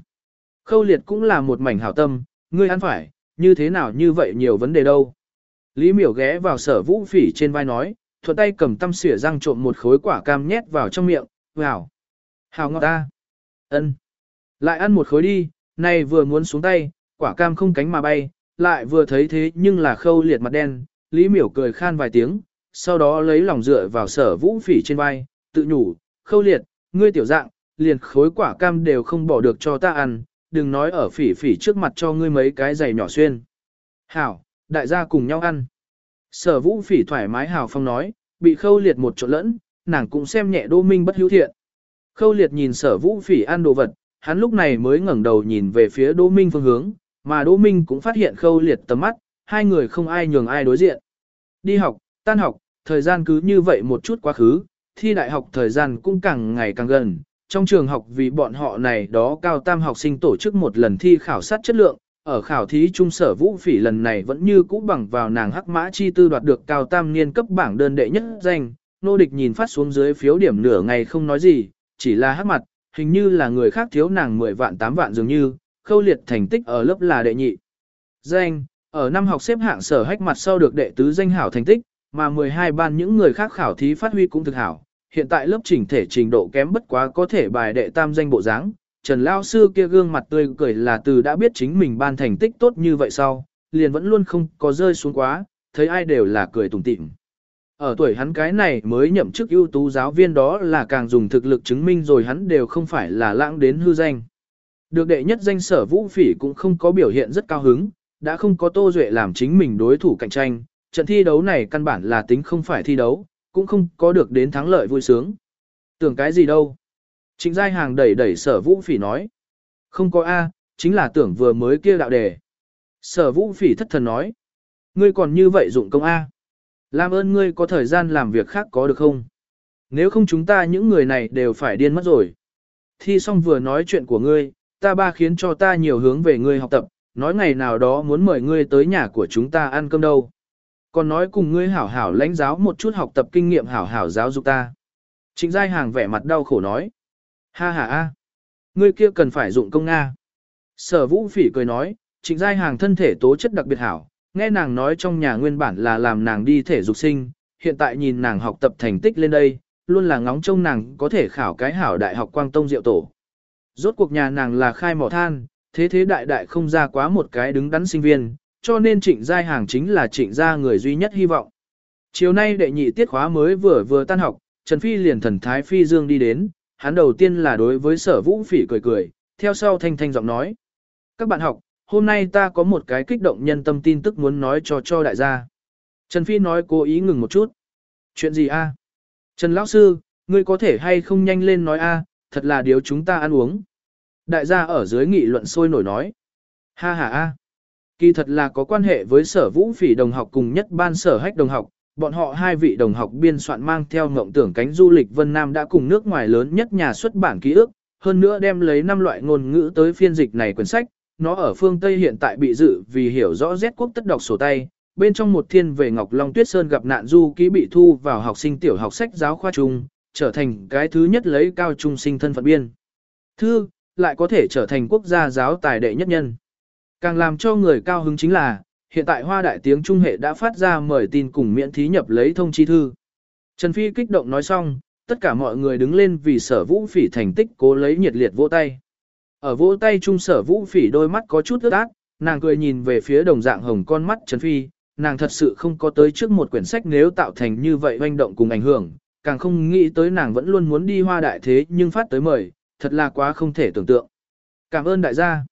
Khâu liệt cũng là một mảnh hảo tâm, ngươi ăn phải, như thế nào như vậy nhiều vấn đề đâu. Lý miểu ghé vào sở vũ phỉ trên vai nói, thuận tay cầm tăm xỉa răng trộm một khối quả cam nhét vào trong miệng, hảo. Hào ngọt ta. ân Lại ăn một khối đi, này vừa muốn xuống tay, quả cam không cánh mà bay, lại vừa thấy thế nhưng là khâu liệt mặt đen, Lý miểu cười khan vài tiếng, sau đó lấy lòng dựa vào sở vũ phỉ trên vai, tự nhủ, khâu liệt, ngươi tiểu dạng, liền khối quả cam đều không bỏ được cho ta ăn, đừng nói ở phỉ phỉ trước mặt cho ngươi mấy cái giày nhỏ xuyên. Hảo, đại gia cùng nhau ăn. Sở vũ phỉ thoải mái hào phong nói, bị khâu liệt một chỗ lẫn, nàng cũng xem nhẹ đô minh bất hữu thiện. Khâu liệt nhìn sở vũ phỉ ăn đồ vật, hắn lúc này mới ngẩng đầu nhìn về phía đô minh phương hướng, mà đô minh cũng phát hiện khâu liệt tầm mắt, hai người không ai nhường ai đối diện. Đi học, tan học, thời gian cứ như vậy một chút quá khứ, thi đại học thời gian cũng càng ngày càng gần. Trong trường học vì bọn họ này đó cao tam học sinh tổ chức một lần thi khảo sát chất lượng, ở khảo thí trung sở vũ phỉ lần này vẫn như cũ bằng vào nàng hắc mã chi tư đoạt được cao tam niên cấp bảng đơn đệ nhất danh. Nô địch nhìn phát xuống dưới phiếu điểm nửa ngày không nói gì, chỉ là hắc mặt, hình như là người khác thiếu nàng 10 vạn 8 vạn dường như, khâu liệt thành tích ở lớp là đệ nhị. Danh, ở năm học xếp hạng sở hách mặt sau được đệ tứ danh hảo thành tích, mà 12 ban những người khác khảo thí phát huy cũng thực hảo. Hiện tại lớp chỉnh thể trình độ kém bất quá có thể bài đệ tam danh bộ dáng. Trần Lao Sư kia gương mặt tươi cười là từ đã biết chính mình ban thành tích tốt như vậy sau, liền vẫn luôn không có rơi xuống quá, thấy ai đều là cười tủm tỉm. Ở tuổi hắn cái này mới nhậm chức ưu tú giáo viên đó là càng dùng thực lực chứng minh rồi hắn đều không phải là lãng đến hư danh. Được đệ nhất danh sở vũ phỉ cũng không có biểu hiện rất cao hứng, đã không có Tô Duệ làm chính mình đối thủ cạnh tranh, trận thi đấu này căn bản là tính không phải thi đấu, cũng không có được đến thắng lợi vui sướng. Tưởng cái gì đâu? Trịnh giai hàng đẩy đẩy sở vũ phỉ nói. Không có A, chính là tưởng vừa mới kia đạo đề. Sở vũ phỉ thất thần nói. Ngươi còn như vậy dụng công A. Làm ơn ngươi có thời gian làm việc khác có được không? Nếu không chúng ta những người này đều phải điên mất rồi. Thi xong vừa nói chuyện của ngươi, ta ba khiến cho ta nhiều hướng về ngươi học tập, nói ngày nào đó muốn mời ngươi tới nhà của chúng ta ăn cơm đâu. Còn nói cùng ngươi hảo hảo lãnh giáo một chút học tập kinh nghiệm hảo hảo giáo dục ta. Trịnh Giai Hàng vẻ mặt đau khổ nói. Ha ha a, Ngươi kia cần phải dụng công Nga. Sở Vũ Phỉ cười nói, Trịnh Giai Hàng thân thể tố chất đặc biệt hảo, nghe nàng nói trong nhà nguyên bản là làm nàng đi thể dục sinh, hiện tại nhìn nàng học tập thành tích lên đây, luôn là ngóng trông nàng có thể khảo cái hảo đại học quang tông diệu tổ. Rốt cuộc nhà nàng là khai mỏ than, thế thế đại đại không ra quá một cái đứng đắn sinh viên, cho nên trịnh giai hàng chính là trịnh gia người duy nhất hy vọng. Chiều nay đệ nhị tiết khóa mới vừa vừa tan học, Trần Phi liền thần thái phi dương đi đến, hắn đầu tiên là đối với sở vũ phỉ cười cười, theo sau thanh thanh giọng nói. Các bạn học, hôm nay ta có một cái kích động nhân tâm tin tức muốn nói cho cho đại gia. Trần Phi nói cố ý ngừng một chút. Chuyện gì a? Trần Lão Sư, ngươi có thể hay không nhanh lên nói a? thật là điều chúng ta ăn uống. Đại gia ở dưới nghị luận sôi nổi nói. Ha ha a. Kỳ thật là có quan hệ với sở vũ phỉ đồng học cùng nhất ban sở hách đồng học, bọn họ hai vị đồng học biên soạn mang theo ngộng tưởng cánh du lịch Vân Nam đã cùng nước ngoài lớn nhất nhà xuất bản ký ức, hơn nữa đem lấy năm loại ngôn ngữ tới phiên dịch này quyển sách, nó ở phương Tây hiện tại bị dự vì hiểu rõ Z quốc tất đọc sổ tay, bên trong một thiên về Ngọc Long Tuyết Sơn gặp nạn du ký bị thu vào học sinh tiểu học sách giáo khoa trung, trở thành cái thứ nhất lấy cao trung sinh thân phận biên. Thư, lại có thể trở thành quốc gia giáo tài đệ nhất nhân. Càng làm cho người cao hứng chính là, hiện tại hoa đại tiếng trung hệ đã phát ra mời tin cùng miễn thí nhập lấy thông chi thư. Trần Phi kích động nói xong, tất cả mọi người đứng lên vì sở vũ phỉ thành tích cố lấy nhiệt liệt vỗ tay. Ở vỗ tay trung sở vũ phỉ đôi mắt có chút ướt át, nàng cười nhìn về phía đồng dạng hồng con mắt Trần Phi, nàng thật sự không có tới trước một quyển sách nếu tạo thành như vậy hoành động cùng ảnh hưởng, càng không nghĩ tới nàng vẫn luôn muốn đi hoa đại thế nhưng phát tới mời, thật là quá không thể tưởng tượng. Cảm ơn đại gia.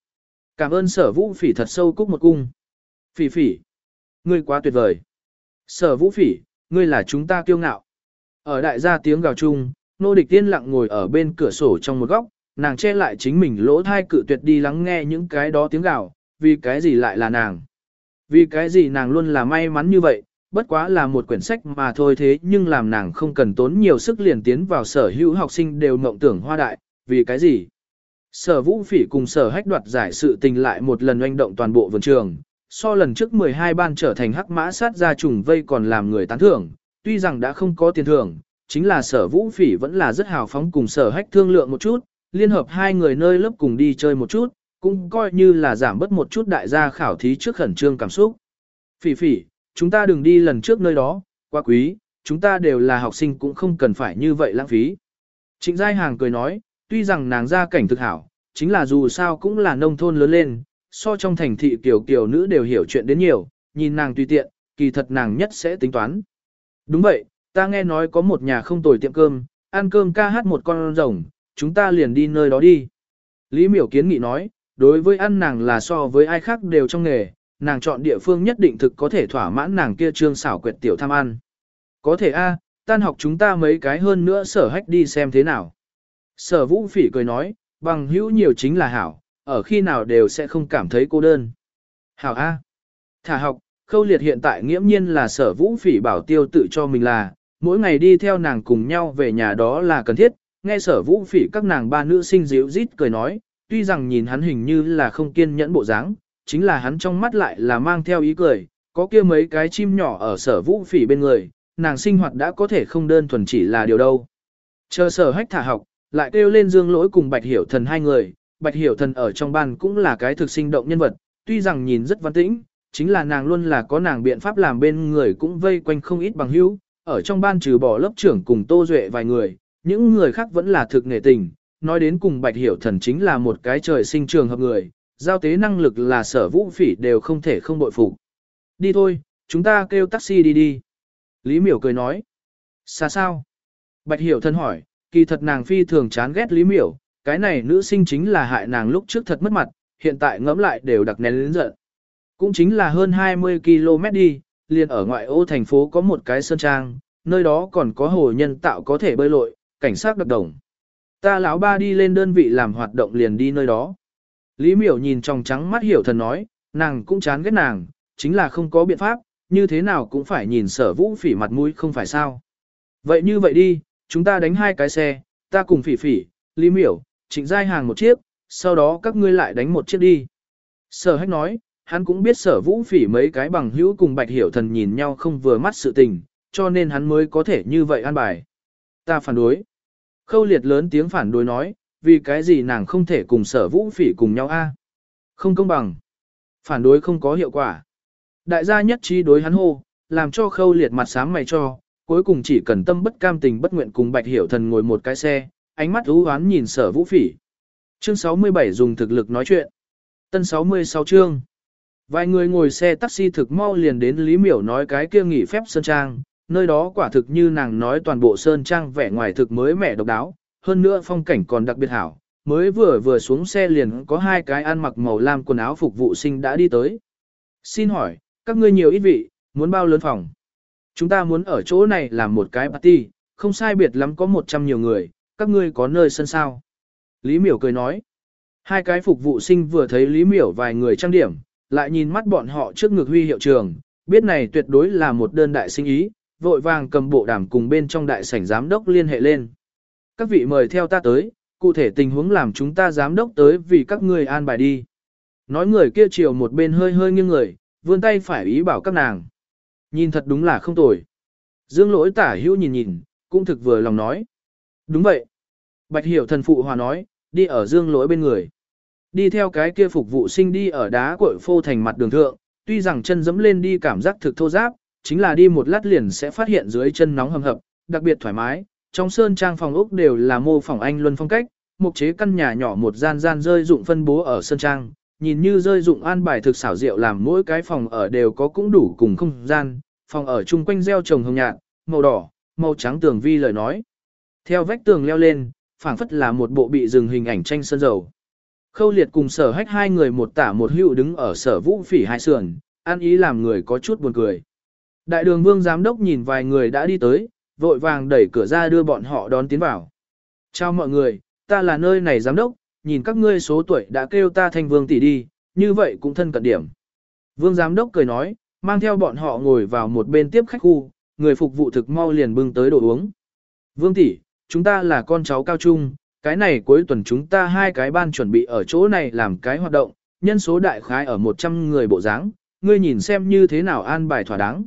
Cảm ơn sở vũ phỉ thật sâu cúc một cung. Phỉ phỉ. Ngươi quá tuyệt vời. Sở vũ phỉ, ngươi là chúng ta kiêu ngạo. Ở đại gia tiếng gào chung, nô địch tiên lặng ngồi ở bên cửa sổ trong một góc, nàng che lại chính mình lỗ thai cự tuyệt đi lắng nghe những cái đó tiếng gào, vì cái gì lại là nàng. Vì cái gì nàng luôn là may mắn như vậy, bất quá là một quyển sách mà thôi thế nhưng làm nàng không cần tốn nhiều sức liền tiến vào sở hữu học sinh đều mộng tưởng hoa đại, vì cái gì? Sở vũ phỉ cùng sở hách đoạt giải sự tình lại một lần oanh động toàn bộ vườn trường, so lần trước 12 ban trở thành hắc mã sát ra trùng vây còn làm người tán thưởng, tuy rằng đã không có tiền thưởng, chính là sở vũ phỉ vẫn là rất hào phóng cùng sở hách thương lượng một chút, liên hợp hai người nơi lớp cùng đi chơi một chút, cũng coi như là giảm bớt một chút đại gia khảo thí trước khẩn trương cảm xúc. Phỉ phỉ, chúng ta đừng đi lần trước nơi đó, quá quý, chúng ta đều là học sinh cũng không cần phải như vậy lãng phí. Trịnh Giai Hàng cười nói, tuy rằng nàng gia cảnh thực hảo, chính là dù sao cũng là nông thôn lớn lên, so trong thành thị kiểu kiểu nữ đều hiểu chuyện đến nhiều, nhìn nàng tùy tiện, kỳ thật nàng nhất sẽ tính toán. Đúng vậy, ta nghe nói có một nhà không tồi tiệm cơm, ăn cơm ca hát một con rồng, chúng ta liền đi nơi đó đi. Lý miểu kiến nghị nói, đối với ăn nàng là so với ai khác đều trong nghề, nàng chọn địa phương nhất định thực có thể thỏa mãn nàng kia trương xảo quyệt tiểu tham ăn. Có thể a, tan học chúng ta mấy cái hơn nữa sở hách đi xem thế nào. Sở vũ phỉ cười nói, bằng hữu nhiều chính là hảo, ở khi nào đều sẽ không cảm thấy cô đơn. Hảo A. Thả học, khâu liệt hiện tại nghiễm nhiên là sở vũ phỉ bảo tiêu tự cho mình là, mỗi ngày đi theo nàng cùng nhau về nhà đó là cần thiết, nghe sở vũ phỉ các nàng ba nữ sinh díu rít cười nói, tuy rằng nhìn hắn hình như là không kiên nhẫn bộ dáng, chính là hắn trong mắt lại là mang theo ý cười, có kia mấy cái chim nhỏ ở sở vũ phỉ bên người, nàng sinh hoạt đã có thể không đơn thuần chỉ là điều đâu. Chờ sở hách thả học, lại kêu lên dương lỗi cùng bạch hiểu thần hai người, bạch hiểu thần ở trong ban cũng là cái thực sinh động nhân vật, tuy rằng nhìn rất văn tĩnh, chính là nàng luôn là có nàng biện pháp làm bên người cũng vây quanh không ít bằng hữu, ở trong ban trừ bỏ lớp trưởng cùng tô duệ vài người, những người khác vẫn là thực nghệ tình, nói đến cùng bạch hiểu thần chính là một cái trời sinh trường hợp người, giao tế năng lực là sở vũ phỉ đều không thể không bội phục. Đi thôi, chúng ta kêu taxi đi đi. Lý miểu cười nói. Xa sao? Bạch hiểu thần hỏi, kỳ thật nàng phi thường chán ghét Lý miểu, cái này nữ sinh chính là hại nàng lúc trước thật mất mặt, hiện tại ngẫm lại đều đặc nén lớn giận. Cũng chính là hơn 20 km đi, liền ở ngoại ô thành phố có một cái sơn trang, nơi đó còn có hồ nhân tạo có thể bơi lội, cảnh sát đặc đồng. Ta lão ba đi lên đơn vị làm hoạt động liền đi nơi đó. Lý miểu nhìn trong trắng mắt hiểu thần nói, nàng cũng chán ghét nàng, chính là không có biện pháp, như thế nào cũng phải nhìn sở vũ phỉ mặt mũi không phải sao. Vậy như vậy đi, chúng ta đánh hai cái xe, ta cùng phỉ phỉ, Lý miểu, trịnh giai hàng một chiếc, sau đó các ngươi lại đánh một chiếc đi. Sở hách nói, hắn cũng biết sở vũ phỉ mấy cái bằng hữu cùng bạch hiểu thần nhìn nhau không vừa mắt sự tình, cho nên hắn mới có thể như vậy an bài. Ta phản đối. Khâu liệt lớn tiếng phản đối nói, vì cái gì nàng không thể cùng sở vũ phỉ cùng nhau a? Không công bằng. Phản đối không có hiệu quả. Đại gia nhất trí đối hắn hô, làm cho khâu liệt mặt sám mày cho, cuối cùng chỉ cần tâm bất cam tình bất nguyện cùng bạch hiểu thần ngồi một cái xe, ánh mắt ú hoán nhìn sở vũ phỉ. Chương 67 dùng thực lực nói chuyện. Tân 66 chương. Vài người ngồi xe taxi thực mau liền đến Lý Miểu nói cái kia nghỉ phép Sơn Trang, nơi đó quả thực như nàng nói toàn bộ Sơn Trang vẻ ngoài thực mới mẻ độc đáo, hơn nữa phong cảnh còn đặc biệt hảo, mới vừa vừa xuống xe liền có hai cái ăn mặc màu lam quần áo phục vụ sinh đã đi tới. Xin hỏi, các ngươi nhiều ít vị, muốn bao lớn phòng? Chúng ta muốn ở chỗ này làm một cái party, không sai biệt lắm có 100 nhiều người, các ngươi có nơi sân sao? Lý Miểu cười nói. Hai cái phục vụ sinh vừa thấy Lý Miểu vài người trang điểm, lại nhìn mắt bọn họ trước ngực huy hiệu trường, biết này tuyệt đối là một đơn đại sinh ý, vội vàng cầm bộ đàm cùng bên trong đại sảnh giám đốc liên hệ lên. Các vị mời theo ta tới, cụ thể tình huống làm chúng ta giám đốc tới vì các ngươi an bài đi. Nói người kia chiều một bên hơi hơi nghiêng người, vươn tay phải ý bảo các nàng. Nhìn thật đúng là không tồi. Dương lỗi tả hữu nhìn nhìn, cũng thực vừa lòng nói. Đúng vậy. Bạch hiểu thần phụ hòa nói, đi ở dương lỗi bên người. Đi theo cái kia phục vụ sinh đi ở đá cội phô thành mặt đường thượng, tuy rằng chân dẫm lên đi cảm giác thực thô giáp, chính là đi một lát liền sẽ phát hiện dưới chân nóng hầm hập, đặc biệt thoải mái. Trong sơn trang phòng ốc đều là mô phỏng anh luân phong cách, mục chế căn nhà nhỏ một gian gian rơi dụng phân bố ở sơn trang, nhìn như rơi dụng an bài thực xảo diệu làm mỗi cái phòng ở đều có cũng đủ cùng không gian, phòng ở chung quanh gieo trồng hồng nhạt, màu đỏ, màu trắng tường vi lời nói. Theo vách tường leo lên, phảng phất là một bộ bị dừng hình ảnh tranh sơn dầu. Khâu liệt cùng sở hách hai người một tả một hữu đứng ở sở vũ phỉ hai sườn, an ý làm người có chút buồn cười. Đại đường vương giám đốc nhìn vài người đã đi tới, vội vàng đẩy cửa ra đưa bọn họ đón tiến vào. Chào mọi người, ta là nơi này giám đốc, nhìn các ngươi số tuổi đã kêu ta thành vương tỷ đi, như vậy cũng thân cận điểm. Vương giám đốc cười nói, mang theo bọn họ ngồi vào một bên tiếp khách khu, người phục vụ thực mau liền bưng tới đồ uống. Vương tỷ, chúng ta là con cháu cao trung, cái này cuối tuần chúng ta hai cái ban chuẩn bị ở chỗ này làm cái hoạt động, nhân số đại khái ở 100 người bộ dáng, ngươi nhìn xem như thế nào an bài thỏa đáng.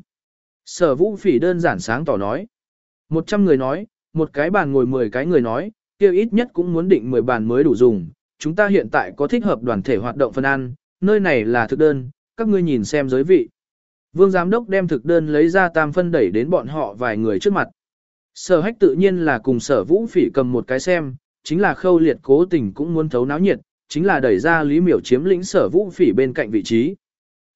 Sở vũ phỉ đơn giản sáng tỏ nói. 100 người nói, một cái bàn ngồi 10 cái người nói, kia ít nhất cũng muốn định 10 bàn mới đủ dùng. Chúng ta hiện tại có thích hợp đoàn thể hoạt động phân ăn, nơi này là thực đơn, các ngươi nhìn xem giới vị. Vương giám đốc đem thực đơn lấy ra tam phân đẩy đến bọn họ vài người trước mặt. Sở hách tự nhiên là cùng sở vũ phỉ cầm một cái xem, chính là khâu liệt cố tình cũng muốn thấu náo nhiệt, chính là đẩy ra Lý Miểu chiếm lĩnh sở vũ phỉ bên cạnh vị trí.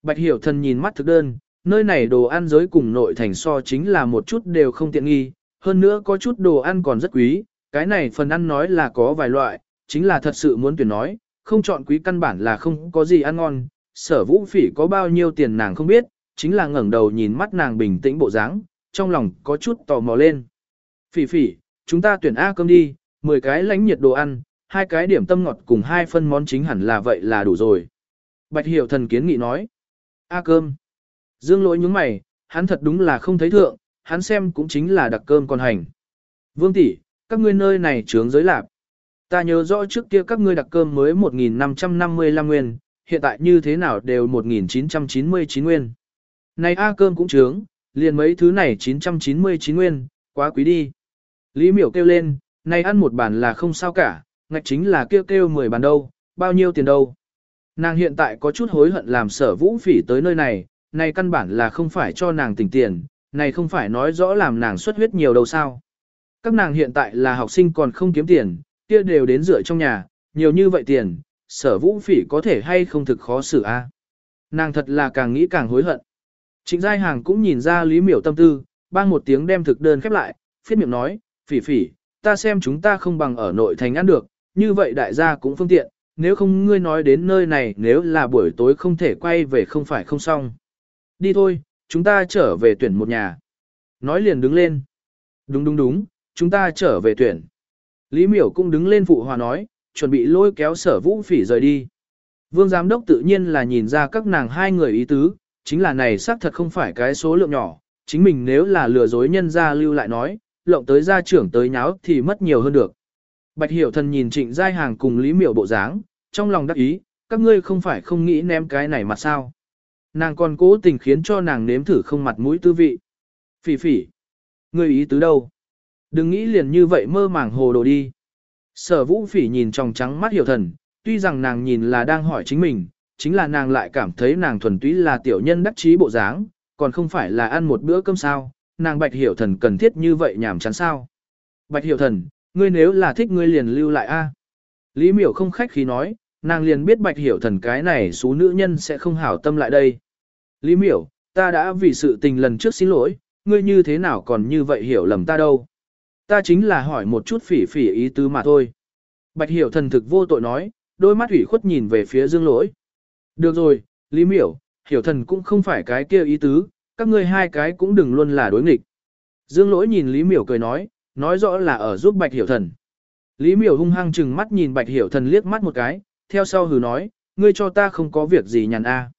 Bạch hiểu thần nhìn mắt thực đơn, nơi này đồ ăn giới cùng nội thành so chính là một chút đều không tiện nghi, hơn nữa có chút đồ ăn còn rất quý, cái này phần ăn nói là có vài loại, chính là thật sự muốn tuyển nói, không chọn quý căn bản là không có gì ăn ngon, sở vũ phỉ có bao nhiêu tiền nàng không biết, chính là ngẩng đầu nhìn mắt nàng bình tĩnh bộ dáng, trong lòng có chút tò mò lên. Phỉ phỉ, chúng ta tuyển A cơm đi, 10 cái lánh nhiệt đồ ăn, hai cái điểm tâm ngọt cùng hai phân món chính hẳn là vậy là đủ rồi. Bạch hiểu thần kiến nghị nói. A cơm. Dương lỗi nhướng mày, hắn thật đúng là không thấy thượng, hắn xem cũng chính là đặc cơm còn hành. Vương tỷ, các ngươi nơi này trướng giới lạp. Ta nhớ rõ trước kia các ngươi đặc cơm mới 1.555 nguyên, hiện tại như thế nào đều 1.999 nguyên. Này A cơm cũng trướng, liền mấy thứ này 999 nguyên, quá quý đi. Lý miểu kêu lên, này ăn một bàn là không sao cả, ngạch chính là kêu kêu 10 bàn đâu, bao nhiêu tiền đâu. Nàng hiện tại có chút hối hận làm sở vũ phỉ tới nơi này, này căn bản là không phải cho nàng tỉnh tiền, này không phải nói rõ làm nàng xuất huyết nhiều đâu sao. Các nàng hiện tại là học sinh còn không kiếm tiền, kia đều đến rửa trong nhà, nhiều như vậy tiền, sở vũ phỉ có thể hay không thực khó xử a Nàng thật là càng nghĩ càng hối hận. Trịnh Giai Hàng cũng nhìn ra Lý Miểu tâm tư, bang một tiếng đem thực đơn khép lại, phiết miệng nói, phỉ phỉ, ta xem chúng ta không bằng ở nội thành ăn được, như vậy đại gia cũng phương tiện, nếu không ngươi nói đến nơi này nếu là buổi tối không thể quay về không phải không xong. Đi thôi, chúng ta trở về tuyển một nhà. Nói liền đứng lên. Đúng đúng đúng, chúng ta trở về tuyển. Lý miểu cũng đứng lên phụ hòa nói, chuẩn bị lôi kéo sở vũ phỉ rời đi. Vương giám đốc tự nhiên là nhìn ra các nàng hai người ý tứ, chính là này xác thật không phải cái số lượng nhỏ, chính mình nếu là lừa dối nhân ra lưu lại nói, lộng tới gia trưởng tới nháo thì mất nhiều hơn được. Bạch hiểu thần nhìn trịnh giai hàng cùng lý miểu bộ dáng, trong lòng đắc ý, các ngươi không phải không nghĩ ném cái này mà sao. Nàng còn cố tình khiến cho nàng nếm thử không mặt mũi tư vị. Phỉ phỉ. Ngươi ý tứ đâu? Đừng nghĩ liền như vậy mơ màng hồ đồ đi. Sở vũ phỉ nhìn trong trắng mắt hiểu thần, tuy rằng nàng nhìn là đang hỏi chính mình, chính là nàng lại cảm thấy nàng thuần túy là tiểu nhân đắc trí bộ dáng, còn không phải là ăn một bữa cơm sao, nàng bạch hiểu thần cần thiết như vậy nhảm chán sao. Bạch hiểu thần, ngươi nếu là thích ngươi liền lưu lại a. Lý miểu không khách khí nói, nàng liền biết bạch hiểu thần cái này số nữ nhân sẽ không hảo tâm lại đây. Lý miểu, ta đã vì sự tình lần trước xin lỗi, ngươi như thế nào còn như vậy hiểu lầm ta đâu. Ta chính là hỏi một chút phỉ phỉ ý tứ mà thôi. Bạch hiểu thần thực vô tội nói, đôi mắt ủy khuất nhìn về phía dương lỗi. Được rồi, Lý miểu, hiểu thần cũng không phải cái kia ý tứ, các ngươi hai cái cũng đừng luôn là đối nghịch. Dương lỗi nhìn Lý miểu cười nói, nói rõ là ở giúp bạch hiểu thần. Lý miểu hung hăng chừng mắt nhìn bạch hiểu thần liếc mắt một cái, theo sau hừ nói, ngươi cho ta không có việc gì nhàn a.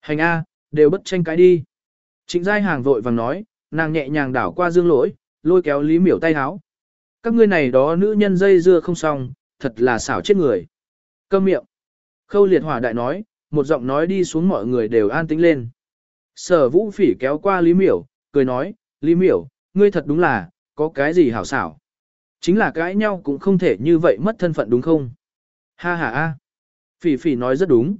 Hành a, đều bất tranh cái đi. Trịnh giai hàng vội vàng nói, nàng nhẹ nhàng đảo qua dương lỗi, lôi kéo lý miểu tay háo. Các ngươi này đó nữ nhân dây dưa không xong, thật là xảo chết người. Câm miệng. Khâu liệt hỏa đại nói, một giọng nói đi xuống mọi người đều an tĩnh lên. Sở vũ phỉ kéo qua lý miểu, cười nói, lý miểu, ngươi thật đúng là, có cái gì hảo xảo. Chính là cãi nhau cũng không thể như vậy mất thân phận đúng không? Ha ha a. Phỉ phỉ nói rất đúng.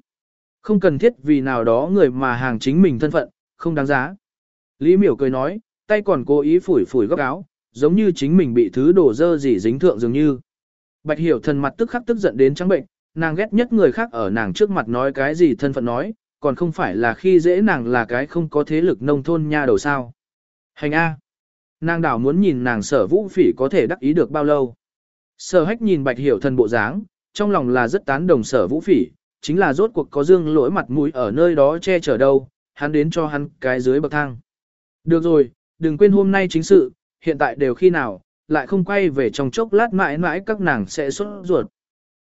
Không cần thiết vì nào đó người mà hàng chính mình thân phận, không đáng giá. Lý miểu cười nói, tay còn cố ý phủi phủi góc áo, giống như chính mình bị thứ đổ dơ gì dính thượng dường như. Bạch hiểu thần mặt tức khắc tức giận đến trắng bệnh, nàng ghét nhất người khác ở nàng trước mặt nói cái gì thân phận nói, còn không phải là khi dễ nàng là cái không có thế lực nông thôn nha đầu sao. Hành A. Nàng đảo muốn nhìn nàng sở vũ phỉ có thể đắc ý được bao lâu. Sở hách nhìn bạch hiểu thần bộ dáng, trong lòng là rất tán đồng sở vũ phỉ, chính là rốt cuộc có dương lỗi mặt mũi ở nơi đó che chở đâu, hắn đến cho hắn cái dưới bậc thang. Được rồi, đừng quên hôm nay chính sự, hiện tại đều khi nào, lại không quay về trong chốc lát mãi mãi các nàng sẽ xuất ruột.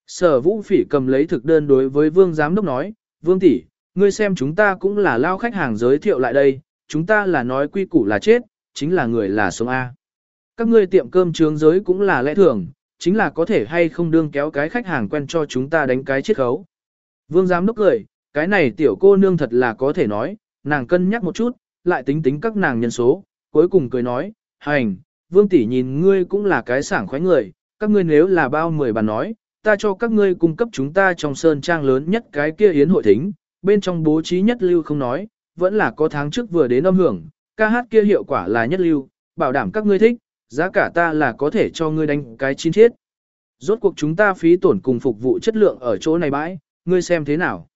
Sở vũ phỉ cầm lấy thực đơn đối với vương giám đốc nói, vương tỷ, ngươi xem chúng ta cũng là lao khách hàng giới thiệu lại đây, chúng ta là nói quy củ là chết, chính là người là sống A. Các ngươi tiệm cơm trướng giới cũng là lẽ thường, chính là có thể hay không đương kéo cái khách hàng quen cho chúng ta đánh cái chiết khấu. Vương giám đốc cười, cái này tiểu cô nương thật là có thể nói, nàng cân nhắc một chút, lại tính tính các nàng nhân số, cuối cùng cười nói, hành, vương tỷ nhìn ngươi cũng là cái sảng khoái người, các ngươi nếu là bao mười bàn nói, ta cho các ngươi cung cấp chúng ta trong sơn trang lớn nhất cái kia yến hội thính, bên trong bố trí nhất lưu không nói, vẫn là có tháng trước vừa đến âm hưởng, ca hát kia hiệu quả là nhất lưu, bảo đảm các ngươi thích, giá cả ta là có thể cho ngươi đánh cái chín thiết. Rốt cuộc chúng ta phí tổn cùng phục vụ chất lượng ở chỗ này bãi, ngươi xem thế nào.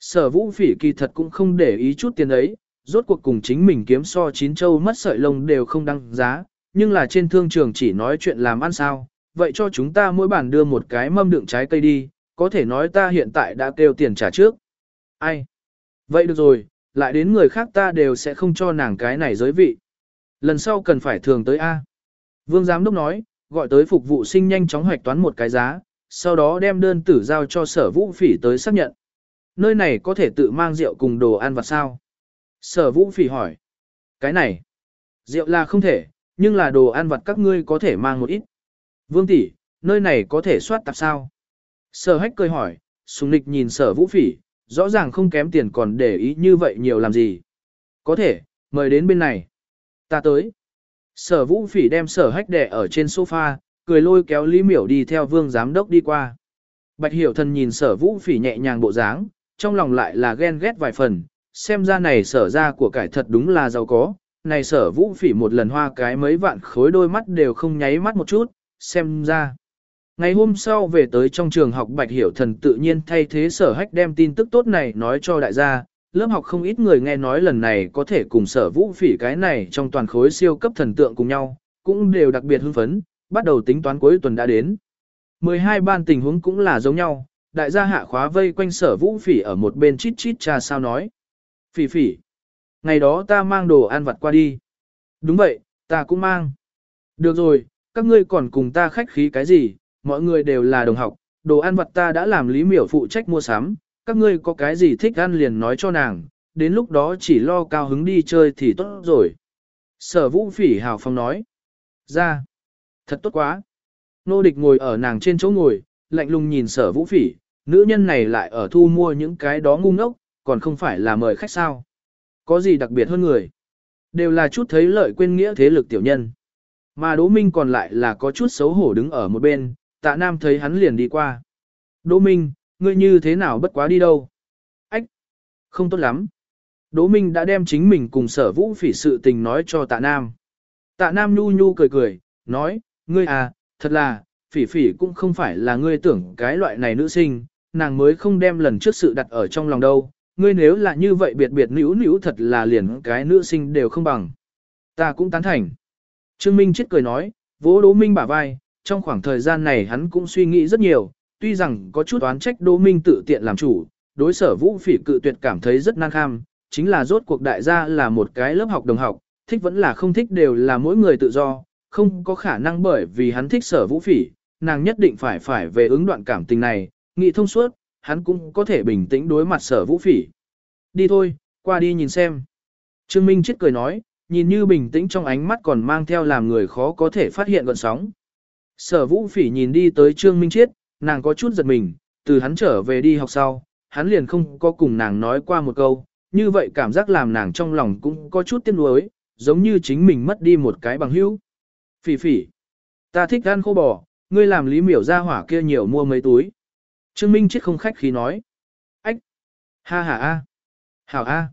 Sở vũ phỉ kỳ thật cũng không để ý chút tiền ấy, rốt cuộc cùng chính mình kiếm so chín châu mất sợi lông đều không đăng giá, nhưng là trên thương trường chỉ nói chuyện làm ăn sao, vậy cho chúng ta mỗi bản đưa một cái mâm đựng trái cây đi, có thể nói ta hiện tại đã kêu tiền trả trước. Ai? Vậy được rồi, lại đến người khác ta đều sẽ không cho nàng cái này giới vị. Lần sau cần phải thường tới A. Vương Giám Đốc nói, gọi tới phục vụ sinh nhanh chóng hoạch toán một cái giá, sau đó đem đơn tử giao cho sở vũ phỉ tới xác nhận. Nơi này có thể tự mang rượu cùng đồ ăn vặt sao? Sở vũ phỉ hỏi. Cái này, rượu là không thể, nhưng là đồ ăn vặt các ngươi có thể mang một ít. Vương tỷ, nơi này có thể soát tạp sao? Sở hách cười hỏi, sùng nịch nhìn sở vũ phỉ, rõ ràng không kém tiền còn để ý như vậy nhiều làm gì. Có thể, mời đến bên này. Ta tới. Sở vũ phỉ đem sở hách đẻ ở trên sofa, cười lôi kéo Lý Miểu đi theo vương giám đốc đi qua. Bạch hiểu thần nhìn sở vũ phỉ nhẹ nhàng bộ dáng, trong lòng lại là ghen ghét vài phần, xem ra này sở ra của cải thật đúng là giàu có. Này sở vũ phỉ một lần hoa cái mấy vạn khối đôi mắt đều không nháy mắt một chút, xem ra. Ngày hôm sau về tới trong trường học Bạch Hiểu Thần tự nhiên thay thế sở hách đem tin tức tốt này nói cho đại gia, lớp học không ít người nghe nói lần này có thể cùng sở vũ phỉ cái này trong toàn khối siêu cấp thần tượng cùng nhau, cũng đều đặc biệt hưng phấn, bắt đầu tính toán cuối tuần đã đến. 12 ban tình huống cũng là giống nhau, đại gia hạ khóa vây quanh sở vũ phỉ ở một bên chít chít cha sao nói. Phỉ phỉ, ngày đó ta mang đồ ăn vặt qua đi. Đúng vậy, ta cũng mang. Được rồi, các ngươi còn cùng ta khách khí cái gì, mọi người đều là đồng học, đồ ăn vặt ta đã làm lý miểu phụ trách mua sắm, các ngươi có cái gì thích ăn liền nói cho nàng, đến lúc đó chỉ lo cao hứng đi chơi thì tốt rồi. Sở vũ phỉ hào phong nói. Ra. Thật tốt quá. Nô địch ngồi ở nàng trên chỗ ngồi, lạnh lùng nhìn sở vũ phỉ, nữ nhân này lại ở thu mua những cái đó ngu ngốc, còn không phải là mời khách sao. Có gì đặc biệt hơn người. Đều là chút thấy lợi quên nghĩa thế lực tiểu nhân. Mà Đỗ Minh còn lại là có chút xấu hổ đứng ở một bên, tạ nam thấy hắn liền đi qua. Đỗ Minh, ngươi như thế nào bất quá đi đâu? Ách! Không tốt lắm. Đỗ Minh đã đem chính mình cùng sở vũ phỉ sự tình nói cho tạ nam. Tạ nam nhu nhu cười cười, nói, ngươi à, thật là, phỉ phỉ cũng không phải là ngươi tưởng cái loại này nữ sinh, nàng mới không đem lần trước sự đặt ở trong lòng đâu. Ngươi nếu là như vậy biệt biệt nữ nữ thật là liền cái nữ sinh đều không bằng. Ta cũng tán thành. Trương Minh chết cười nói, vỗ Đỗ Minh bả vai, trong khoảng thời gian này hắn cũng suy nghĩ rất nhiều, tuy rằng có chút oán trách Đỗ Minh tự tiện làm chủ, đối sở vũ phỉ cự tuyệt cảm thấy rất nan kham, chính là rốt cuộc đại gia là một cái lớp học đồng học, thích vẫn là không thích đều là mỗi người tự do, không có khả năng bởi vì hắn thích sở vũ phỉ, nàng nhất định phải phải về ứng đoạn cảm tình này, nghĩ thông suốt, hắn cũng có thể bình tĩnh đối mặt sở vũ phỉ. Đi thôi, qua đi nhìn xem. Trương Minh chết cười nói, nhìn như bình tĩnh trong ánh mắt còn mang theo làm người khó có thể phát hiện gọn sóng. Sở vũ phỉ nhìn đi tới Trương Minh Chiết, nàng có chút giật mình, từ hắn trở về đi học sau, hắn liền không có cùng nàng nói qua một câu, như vậy cảm giác làm nàng trong lòng cũng có chút tiếc nuối, giống như chính mình mất đi một cái bằng hữu. Phỉ phỉ, ta thích ăn khô bò, ngươi làm lý miểu ra hỏa kia nhiều mua mấy túi. Trương Minh Chiết không khách khí nói. Ách, ha ha a, hảo a.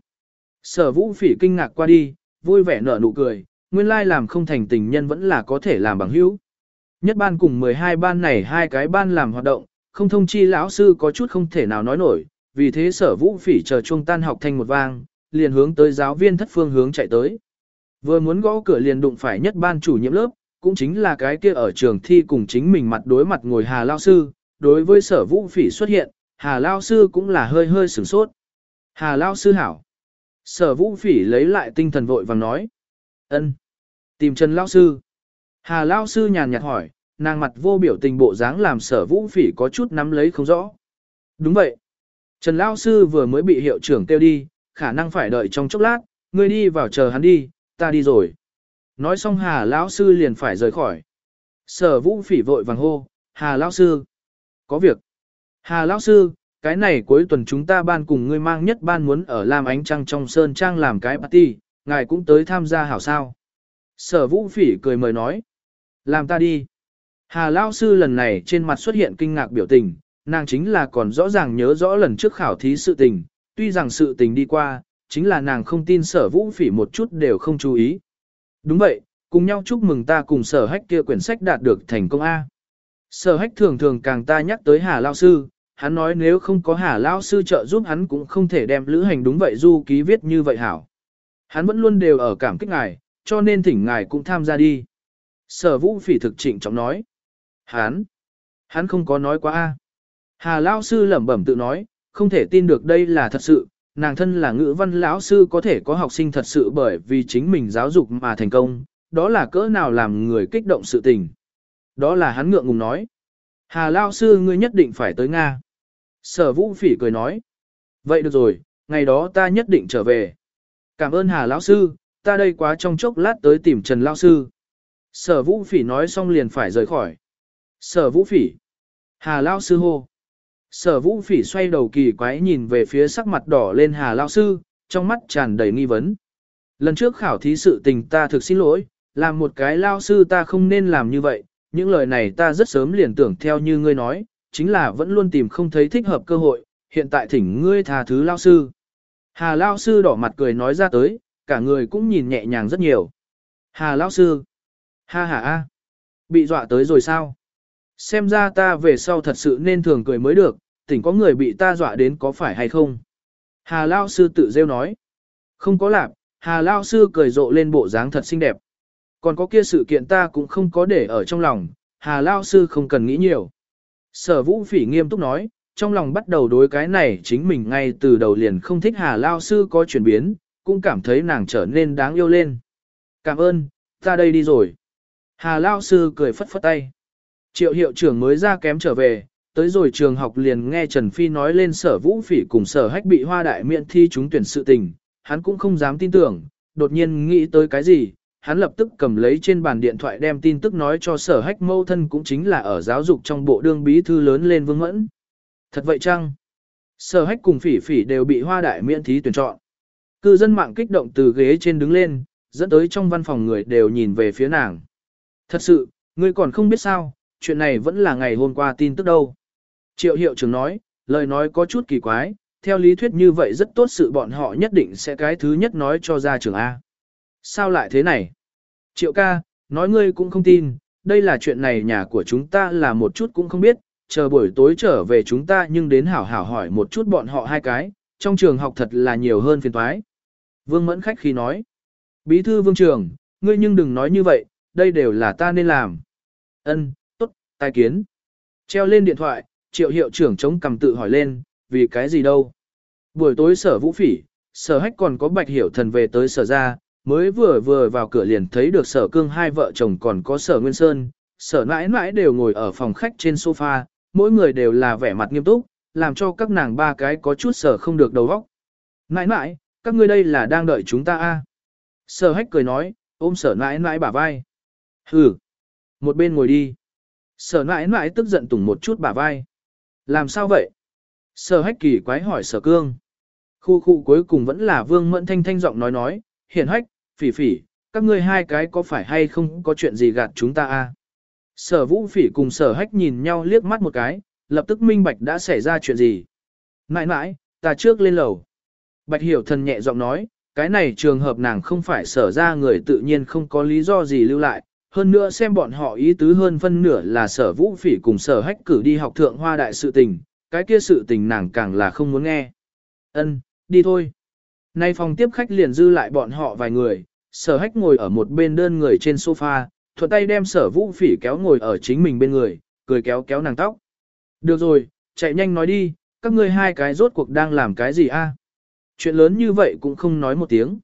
Sở vũ phỉ kinh ngạc qua đi, vui vẻ nở nụ cười, nguyên lai làm không thành tình nhân vẫn là có thể làm bằng hữu. Nhất ban cùng 12 ban này hai cái ban làm hoạt động, không thông chi lão sư có chút không thể nào nói nổi, vì thế sở vũ phỉ chờ chuông tan học thành một vang, liền hướng tới giáo viên thất phương hướng chạy tới. Vừa muốn gõ cửa liền đụng phải nhất ban chủ nhiệm lớp, cũng chính là cái kia ở trường thi cùng chính mình mặt đối mặt ngồi Hà Lao Sư, đối với sở vũ phỉ xuất hiện, Hà Lao Sư cũng là hơi hơi sửng sốt. Hà Lao Sư hảo. Sở vũ phỉ lấy lại tinh thần vội vàng nói. ân Tìm Trần Lao Sư. Hà Lao Sư nhàn nhạt hỏi, nàng mặt vô biểu tình bộ dáng làm sở vũ phỉ có chút nắm lấy không rõ. Đúng vậy. Trần Lao Sư vừa mới bị hiệu trưởng kêu đi, khả năng phải đợi trong chốc lát, ngươi đi vào chờ hắn đi, ta đi rồi. Nói xong Hà Lão Sư liền phải rời khỏi. Sở vũ phỉ vội vàng hô, Hà Lão Sư. Có việc. Hà Lão Sư, cái này cuối tuần chúng ta ban cùng ngươi mang nhất ban muốn ở Lam Ánh Trăng trong Sơn Trang làm cái party, ngài cũng tới tham gia hảo sao. Sở vũ phỉ cười mời nói. Làm ta đi. Hà lão Sư lần này trên mặt xuất hiện kinh ngạc biểu tình, nàng chính là còn rõ ràng nhớ rõ lần trước khảo thí sự tình, tuy rằng sự tình đi qua, chính là nàng không tin sở vũ phỉ một chút đều không chú ý. Đúng vậy, cùng nhau chúc mừng ta cùng sở hách kia quyển sách đạt được thành công A. Sở hách thường thường càng ta nhắc tới Hà Lao Sư, hắn nói nếu không có Hà Lao Sư trợ giúp hắn cũng không thể đem lữ hành đúng vậy du ký viết như vậy hảo. Hắn vẫn luôn đều ở cảm kích ngài, cho nên thỉnh ngài cũng tham gia đi. Sở vũ phỉ thực trịnh trọng nói. Hắn, hắn không có nói quá a. Hà Lao sư lẩm bẩm tự nói, không thể tin được đây là thật sự, nàng thân là ngữ văn lão sư có thể có học sinh thật sự bởi vì chính mình giáo dục mà thành công, đó là cỡ nào làm người kích động sự tình. Đó là hắn ngượng ngùng nói. Hà Lao sư ngươi nhất định phải tới Nga. Sở vũ phỉ cười nói. Vậy được rồi, ngày đó ta nhất định trở về. Cảm ơn Hà Lão sư, ta đây quá trong chốc lát tới tìm Trần Lão sư. Sở vũ phỉ nói xong liền phải rời khỏi. Sở vũ phỉ. Hà Lão sư hô. Sở vũ phỉ xoay đầu kỳ quái nhìn về phía sắc mặt đỏ lên Hà Lão sư, trong mắt tràn đầy nghi vấn. Lần trước khảo thí sự tình ta thực xin lỗi, làm một cái Lão sư ta không nên làm như vậy, những lời này ta rất sớm liền tưởng theo như ngươi nói, chính là vẫn luôn tìm không thấy thích hợp cơ hội, hiện tại thỉnh ngươi tha thứ Lão sư. Hà Lão sư đỏ mặt cười nói ra tới, cả người cũng nhìn nhẹ nhàng rất nhiều. Hà Lão sư. Ha ha a. Bị dọa tới rồi sao? Xem ra ta về sau thật sự nên thường cười mới được, tỉnh có người bị ta dọa đến có phải hay không? Hà Lao sư tự rêu nói. Không có lạp, Hà Lao sư cười rộ lên bộ dáng thật xinh đẹp. Còn có kia sự kiện ta cũng không có để ở trong lòng, Hà Lao sư không cần nghĩ nhiều. Sở vũ phỉ nghiêm túc nói, trong lòng bắt đầu đối cái này chính mình ngay từ đầu liền không thích Hà Lao sư có chuyển biến, cũng cảm thấy nàng trở nên đáng yêu lên. Cảm ơn, ta đây đi rồi. Hà Lao sư cười phất phất tay. Triệu hiệu trưởng mới ra kém trở về, tới rồi trường học liền nghe Trần Phi nói lên sở vũ phỉ cùng sở hách bị hoa đại miễn thi chúng tuyển sự tình, hắn cũng không dám tin tưởng, đột nhiên nghĩ tới cái gì, hắn lập tức cầm lấy trên bàn điện thoại đem tin tức nói cho sở hách mâu thân cũng chính là ở giáo dục trong bộ đương bí thư lớn lên vương mẫn. Thật vậy chăng? Sở hách cùng phỉ phỉ đều bị hoa đại miễn thí tuyển chọn. Cư dân mạng kích động từ ghế trên đứng lên, dẫn tới trong văn phòng người đều nhìn về phía nàng. Thật sự, ngươi còn không biết sao, chuyện này vẫn là ngày hôm qua tin tức đâu. Triệu hiệu trưởng nói, lời nói có chút kỳ quái, theo lý thuyết như vậy rất tốt sự bọn họ nhất định sẽ cái thứ nhất nói cho ra trường A. Sao lại thế này? Triệu ca, nói ngươi cũng không tin, đây là chuyện này nhà của chúng ta là một chút cũng không biết, chờ buổi tối trở về chúng ta nhưng đến hảo hảo hỏi một chút bọn họ hai cái, trong trường học thật là nhiều hơn phiền toái. Vương Mẫn khách khi nói, bí thư vương trường, ngươi nhưng đừng nói như vậy, đây đều là ta nên làm. Ân, tốt, tai kiến. Treo lên điện thoại, triệu hiệu trưởng chống cầm tự hỏi lên, vì cái gì đâu. Buổi tối sở vũ phỉ, sở hách còn có bạch hiểu thần về tới sở ra, mới vừa vừa vào cửa liền thấy được sở cương hai vợ chồng còn có sở nguyên sơn, sở mãi mãi đều ngồi ở phòng khách trên sofa, mỗi người đều là vẻ mặt nghiêm túc, làm cho các nàng ba cái có chút sở không được đầu óc. Mãi mãi, các ngươi đây là đang đợi chúng ta a Sở hách cười nói, ôm sở mãi mãi bả vai. Hừ, một bên ngồi đi. Sở mãi mãi tức giận tùng một chút bả vai. Làm sao vậy? Sở hách kỳ quái hỏi sở cương. Khu khu cuối cùng vẫn là vương mẫn thanh thanh giọng nói nói, hiển hách, phỉ phỉ, các ngươi hai cái có phải hay không có chuyện gì gạt chúng ta a? Sở vũ phỉ cùng sở hách nhìn nhau liếc mắt một cái, lập tức minh bạch đã xảy ra chuyện gì. Mãi mãi, ta trước lên lầu. Bạch hiểu thần nhẹ giọng nói, cái này trường hợp nàng không phải sở ra người tự nhiên không có lý do gì lưu lại, hơn nữa xem bọn họ ý tứ hơn phân nửa là sở vũ phỉ cùng sở hách cử đi học thượng hoa đại sự tình, cái kia sự tình nàng càng là không muốn nghe. Ân, đi thôi. Nay phòng tiếp khách liền dư lại bọn họ vài người, sở hách ngồi ở một bên đơn người trên sofa, thuận tay đem sở vũ phỉ kéo ngồi ở chính mình bên người, cười kéo kéo nàng tóc. Được rồi, chạy nhanh nói đi, các ngươi hai cái rốt cuộc đang làm cái gì a? Chuyện lớn như vậy cũng không nói một tiếng.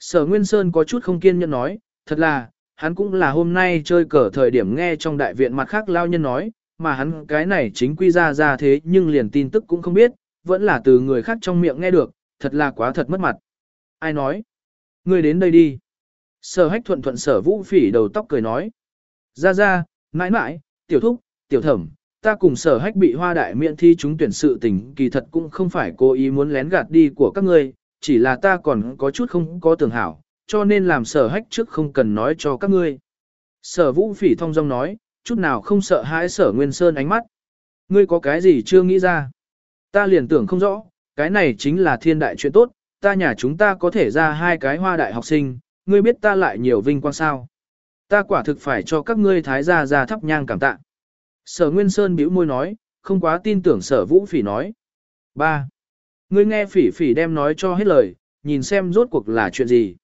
Sở Nguyên Sơn có chút không kiên nhẫn nói, thật là, hắn cũng là hôm nay chơi cờ thời điểm nghe trong đại viện mặt khác lao nhân nói, mà hắn cái này chính quy ra ra thế nhưng liền tin tức cũng không biết, vẫn là từ người khác trong miệng nghe được, thật là quá thật mất mặt. Ai nói? Ngươi đến đây đi. Sở hách thuận thuận sở vũ phỉ đầu tóc cười nói. Ra ra, mãi mãi, tiểu thúc, tiểu thẩm, ta cùng sở hách bị hoa đại miễn thi chúng tuyển sự tình kỳ thật cũng không phải cố ý muốn lén gạt đi của các ngươi, chỉ là ta còn có chút không có tưởng hảo, cho nên làm sở hách trước không cần nói cho các ngươi. Sở vũ phỉ thông dong nói, chút nào không sợ hãi sở nguyên sơn ánh mắt. Ngươi có cái gì chưa nghĩ ra? Ta liền tưởng không rõ, cái này chính là thiên đại chuyện tốt, ta nhà chúng ta có thể ra hai cái hoa đại học sinh, ngươi biết ta lại nhiều vinh quang sao. Ta quả thực phải cho các ngươi thái gia ra thắp nhang cảm tạ. Sở Nguyên Sơn bĩu môi nói, không quá tin tưởng sở vũ phỉ nói. 3. Ngươi nghe phỉ phỉ đem nói cho hết lời, nhìn xem rốt cuộc là chuyện gì.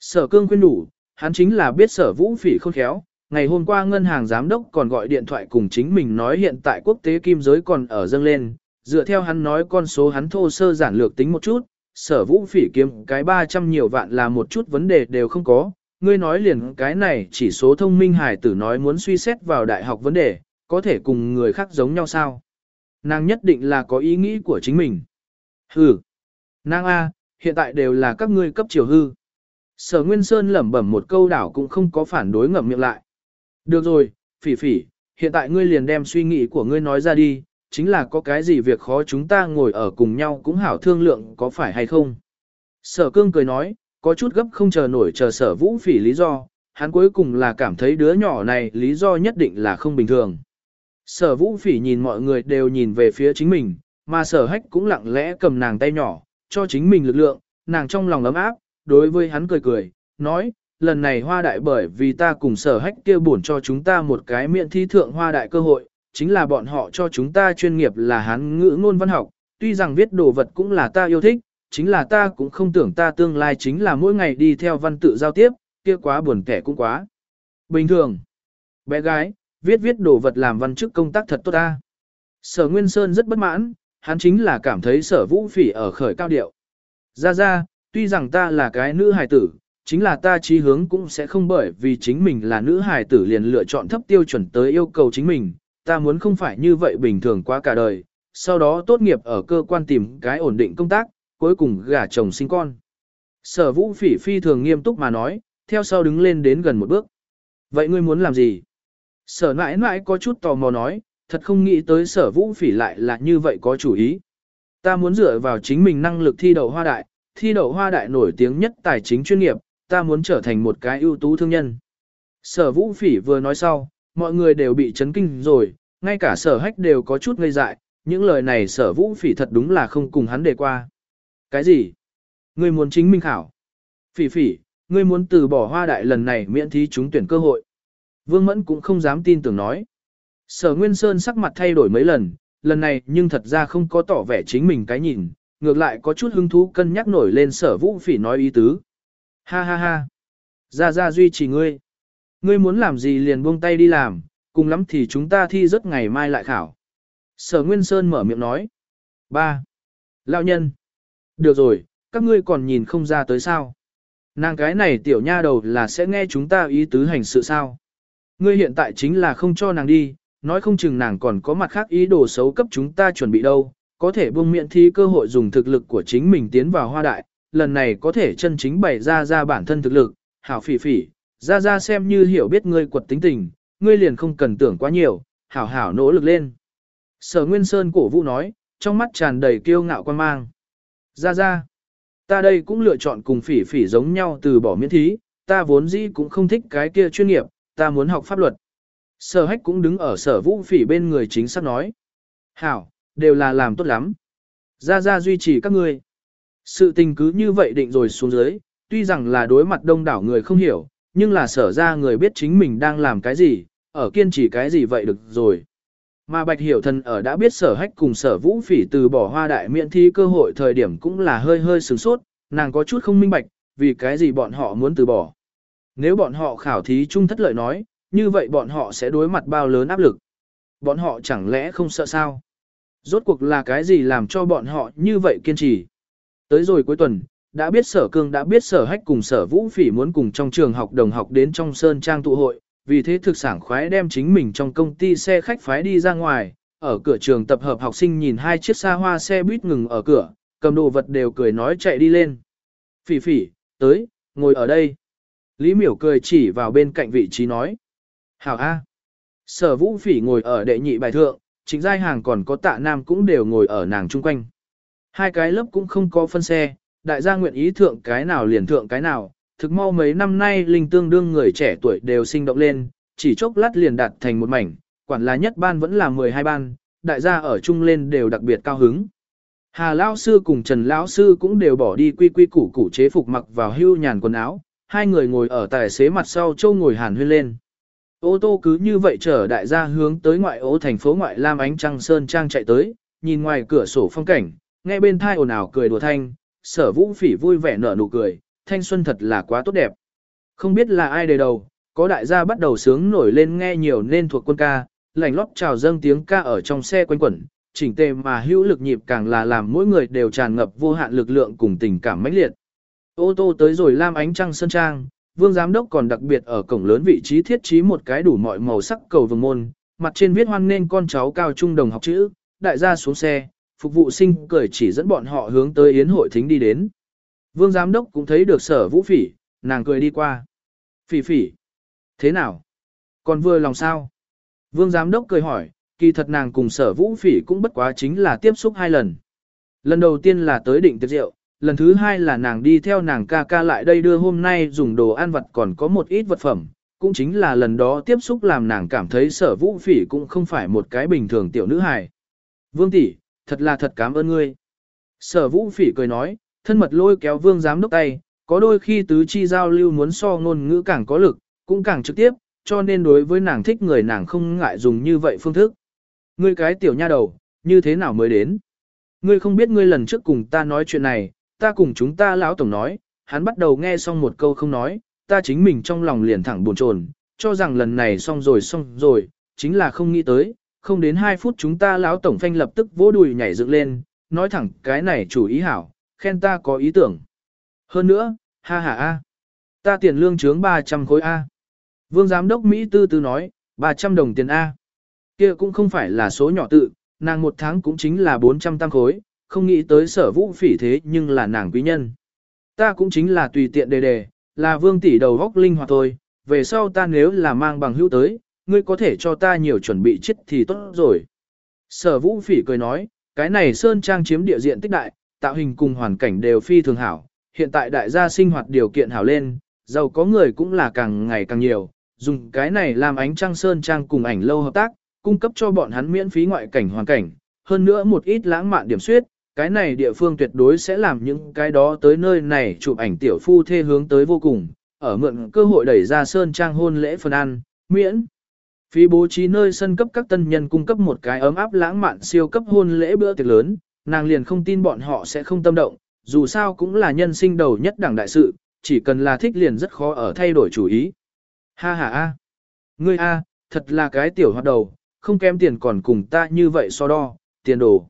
Sở cương khuyên đủ, hắn chính là biết sở vũ phỉ khôn khéo, ngày hôm qua ngân hàng giám đốc còn gọi điện thoại cùng chính mình nói hiện tại quốc tế kim giới còn ở dâng lên, dựa theo hắn nói con số hắn thô sơ giản lược tính một chút, sở vũ phỉ kiếm cái 300 nhiều vạn là một chút vấn đề đều không có, ngươi nói liền cái này chỉ số thông minh hải tử nói muốn suy xét vào đại học vấn đề, có thể cùng người khác giống nhau sao? Nàng nhất định là có ý nghĩ của chính mình. Hừ. Nàng A, hiện tại đều là các ngươi cấp chiều hư. Sở Nguyên Sơn lẩm bẩm một câu đảo cũng không có phản đối ngậm miệng lại. Được rồi, phỉ phỉ, hiện tại ngươi liền đem suy nghĩ của ngươi nói ra đi, chính là có cái gì việc khó chúng ta ngồi ở cùng nhau cũng hảo thương lượng có phải hay không. Sở cương cười nói, có chút gấp không chờ nổi chờ sở vũ phỉ lý do, hắn cuối cùng là cảm thấy đứa nhỏ này lý do nhất định là không bình thường. Sở vũ phỉ nhìn mọi người đều nhìn về phía chính mình, mà sở hách cũng lặng lẽ cầm nàng tay nhỏ, cho chính mình lực lượng, nàng trong lòng ấm áp, đối với hắn cười cười, nói, lần này hoa đại bởi vì ta cùng sở hách kia buồn cho chúng ta một cái miệng thi thượng hoa đại cơ hội, chính là bọn họ cho chúng ta chuyên nghiệp là hán ngữ ngôn văn học, tuy rằng viết đồ vật cũng là ta yêu thích, chính là ta cũng không tưởng ta tương lai chính là mỗi ngày đi theo văn tự giao tiếp, kia quá buồn kẻ cũng quá. Bình thường, bé gái, viết viết đồ vật làm văn chức công tác thật tốt ta. Sở Nguyên Sơn rất bất mãn, hắn chính là cảm thấy sở vũ phỉ ở khởi cao điệu. Ra ra, tuy rằng ta là cái nữ hài tử, chính là ta chí hướng cũng sẽ không bởi vì chính mình là nữ hài tử liền lựa chọn thấp tiêu chuẩn tới yêu cầu chính mình, ta muốn không phải như vậy bình thường quá cả đời, sau đó tốt nghiệp ở cơ quan tìm cái ổn định công tác, cuối cùng gả chồng sinh con. Sở vũ phỉ phi thường nghiêm túc mà nói, theo sau đứng lên đến gần một bước. Vậy ngươi muốn làm gì? Sở mãi mãi có chút tò mò nói, thật không nghĩ tới sở vũ phỉ lại là như vậy có chủ ý. Ta muốn dựa vào chính mình năng lực thi đậu hoa đại, thi đậu hoa đại nổi tiếng nhất tài chính chuyên nghiệp, ta muốn trở thành một cái ưu tú thương nhân. Sở vũ phỉ vừa nói sau, mọi người đều bị chấn kinh rồi, ngay cả sở hách đều có chút ngây dại, những lời này sở vũ phỉ thật đúng là không cùng hắn đề qua. Cái gì? Ngươi muốn chính minh khảo? Phỉ phỉ, ngươi muốn từ bỏ hoa đại lần này miễn thí chúng tuyển cơ hội. Vương Mẫn cũng không dám tin tưởng nói. Sở Nguyên Sơn sắc mặt thay đổi mấy lần, lần này nhưng thật ra không có tỏ vẻ chính mình cái nhìn, ngược lại có chút hứng thú cân nhắc nổi lên sở vũ phỉ nói ý tứ. Ha ha ha. Ra ra duy trì ngươi. Ngươi muốn làm gì liền buông tay đi làm, cùng lắm thì chúng ta thi rất ngày mai lại khảo. Sở Nguyên Sơn mở miệng nói. Ba, Lão nhân. Được rồi, các ngươi còn nhìn không ra tới sao. Nàng cái này tiểu nha đầu là sẽ nghe chúng ta ý tứ hành sự sao. Ngươi hiện tại chính là không cho nàng đi, nói không chừng nàng còn có mặt khác ý đồ xấu cấp chúng ta chuẩn bị đâu, có thể buông miệng thi cơ hội dùng thực lực của chính mình tiến vào hoa đại, lần này có thể chân chính bày ra ra bản thân thực lực, hảo phỉ phỉ, ra ra xem như hiểu biết ngươi quật tính tình, ngươi liền không cần tưởng quá nhiều, hảo hảo nỗ lực lên. Sở Nguyên Sơn cổ vũ nói, trong mắt tràn đầy kiêu ngạo quan mang. Ra ra, ta đây cũng lựa chọn cùng phỉ phỉ giống nhau từ bỏ miễn thí, ta vốn dĩ cũng không thích cái kia chuyên nghiệp, ta muốn học pháp luật. Sở hách cũng đứng ở sở vũ phỉ bên người chính xác nói. Hảo, đều là làm tốt lắm. Ra ra duy trì các ngươi. Sự tình cứ như vậy định rồi xuống dưới, tuy rằng là đối mặt đông đảo người không hiểu, nhưng là sở ra người biết chính mình đang làm cái gì, ở kiên trì cái gì vậy được rồi. Mà Bạch Hiểu Thần ở đã biết sở hách cùng sở vũ phỉ từ bỏ hoa đại miễn thi cơ hội thời điểm cũng là hơi hơi sửng sốt, nàng có chút không minh bạch, vì cái gì bọn họ muốn từ bỏ. Nếu bọn họ khảo thí chung thất lợi nói, như vậy bọn họ sẽ đối mặt bao lớn áp lực. Bọn họ chẳng lẽ không sợ sao? Rốt cuộc là cái gì làm cho bọn họ như vậy kiên trì? Tới rồi cuối tuần, đã biết sở cương đã biết sở hách cùng sở vũ phỉ muốn cùng trong trường học đồng học đến trong sơn trang tụ hội, vì thế thực sản khoái đem chính mình trong công ty xe khách phái đi ra ngoài, ở cửa trường tập hợp học sinh nhìn hai chiếc xa hoa xe buýt ngừng ở cửa, cầm đồ vật đều cười nói chạy đi lên. Phỉ phỉ, tới, ngồi ở đây. Lý miểu cười chỉ vào bên cạnh vị trí nói. Hảo A. Sở vũ phỉ ngồi ở đệ nhị bài thượng, chính giai hàng còn có tạ nam cũng đều ngồi ở nàng chung quanh. Hai cái lớp cũng không có phân xe, đại gia nguyện ý thượng cái nào liền thượng cái nào, thực mau mấy năm nay linh tương đương người trẻ tuổi đều sinh động lên, chỉ chốc lát liền đạt thành một mảnh, quản là nhất ban vẫn là 12 ban, đại gia ở chung lên đều đặc biệt cao hứng. Hà Lão Sư cùng Trần Lão Sư cũng đều bỏ đi quy quy củ củ chế phục mặc vào hưu nhàn quần áo, hai người ngồi ở tài xế mặt sau châu ngồi hàn huyên lên. Ô tô cứ như vậy chở đại gia hướng tới ngoại ô thành phố ngoại Lam Ánh Trăng Sơn Trang chạy tới, nhìn ngoài cửa sổ phong cảnh, nghe bên thai ồn ào cười đùa thanh, sở vũ phỉ vui vẻ nở nụ cười, thanh xuân thật là quá tốt đẹp. Không biết là ai đề đầu, có đại gia bắt đầu sướng nổi lên nghe nhiều nên thuộc quân ca, lành lót chào dâng tiếng ca ở trong xe quanh quẩn, chỉnh tề mà hữu lực nhịp càng là làm mỗi người đều tràn ngập vô hạn lực lượng cùng tình cảm mãnh liệt. Ô tô tới rồi lam ánh trăng sơn trang, vương giám đốc còn đặc biệt ở cổng lớn vị trí thiết trí một cái đủ mọi màu sắc cầu vồng môn, mặt trên viết hoan nên con cháu cao trung đồng học chữ, đại gia xuống xe, phục vụ sinh cười chỉ dẫn bọn họ hướng tới yến hội thính đi đến. Vương giám đốc cũng thấy được sở vũ phỉ, nàng cười đi qua. Phỉ phỉ, thế nào? Còn vừa lòng sao? Vương giám đốc cười hỏi, kỳ thật nàng cùng sở vũ phỉ cũng bất quá chính là tiếp xúc hai lần. Lần đầu tiên là tới định tiệc rượu, lần thứ hai là nàng đi theo nàng ca ca lại đây đưa hôm nay dùng đồ ăn vật còn có một ít vật phẩm, cũng chính là lần đó tiếp xúc làm nàng cảm thấy sở vũ phỉ cũng không phải một cái bình thường tiểu nữ hài. Vương tỷ, thật là thật cảm ơn ngươi. Sở vũ phỉ cười nói, thân mật lôi kéo vương giám đốc tay, có đôi khi tứ chi giao lưu muốn so ngôn ngữ càng có lực, cũng càng trực tiếp, cho nên đối với nàng thích người nàng không ngại dùng như vậy phương thức. Ngươi cái tiểu nha đầu, như thế nào mới đến? Ngươi không biết ngươi lần trước cùng ta nói chuyện này, ta cùng chúng ta lão tổng nói, hắn bắt đầu nghe xong một câu không nói, ta chính mình trong lòng liền thẳng buồn chồn, cho rằng lần này xong rồi xong rồi, chính là không nghĩ tới, không đến 2 phút chúng ta lão tổng phanh lập tức vỗ đùi nhảy dựng lên, nói thẳng cái này chủ ý hảo, khen ta có ý tưởng. Hơn nữa, ha ha a, ta tiền lương chướng 300 khối a. Vương giám đốc Mỹ tư tư nói, 300 đồng tiền a. Kia cũng không phải là số nhỏ tự, nàng một tháng cũng chính là 400 tăng khối, không nghĩ tới sở vũ phỉ thế nhưng là nàng quý nhân. Ta cũng chính là tùy tiện đề đề, là vương tỷ đầu góc linh hoạt thôi, về sau ta nếu là mang bằng hữu tới, ngươi có thể cho ta nhiều chuẩn bị chết thì tốt rồi. Sở vũ phỉ cười nói, cái này Sơn Trang chiếm địa diện tích đại, tạo hình cùng hoàn cảnh đều phi thường hảo, hiện tại đại gia sinh hoạt điều kiện hảo lên, giàu có người cũng là càng ngày càng nhiều, dùng cái này làm ánh trăng Sơn Trang cùng ảnh lâu hợp tác, cung cấp cho bọn hắn miễn phí ngoại cảnh hoàn cảnh, hơn nữa một ít lãng mạn điểm suyết, cái này địa phương tuyệt đối sẽ làm những cái đó tới nơi này chụp ảnh tiểu phu thê hướng tới vô cùng, ở mượn cơ hội đẩy ra Sơn Trang hôn lễ phần ăn, miễn. Phí bố trí nơi sân cấp các tân nhân cung cấp một cái ấm áp lãng mạn siêu cấp hôn lễ bữa tiệc lớn, nàng liền không tin bọn họ sẽ không tâm động, dù sao cũng là nhân sinh đầu nhất đảng đại sự, chỉ cần là thích liền rất khó ở thay đổi chủ ý. Ha ha a, ngươi a, thật là cái tiểu hoạt đầu, không kém tiền còn cùng ta như vậy so đo, tiền đồ.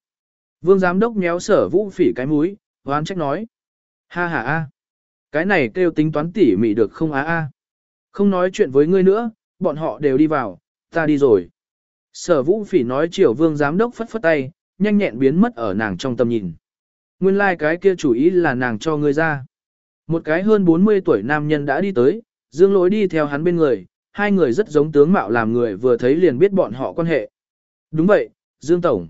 Vương giám đốc méo sở vũ phỉ cái mũi, hoán trách nói. Ha ha a, cái này kêu tính toán tỉ mỉ được không á a. Không nói chuyện với ngươi nữa, bọn họ đều đi vào, ta đi rồi. Sở vũ phỉ nói chiều vương giám đốc phất phất tay, nhanh nhẹn biến mất ở nàng trong tầm nhìn. Nguyên lai like cái kia chủ ý là nàng cho ngươi ra. Một cái hơn 40 tuổi nam nhân đã đi tới, dương lỗi đi theo hắn bên người, hai người rất giống tướng mạo làm người vừa thấy liền biết bọn họ quan hệ. Đúng vậy, Dương Tổng.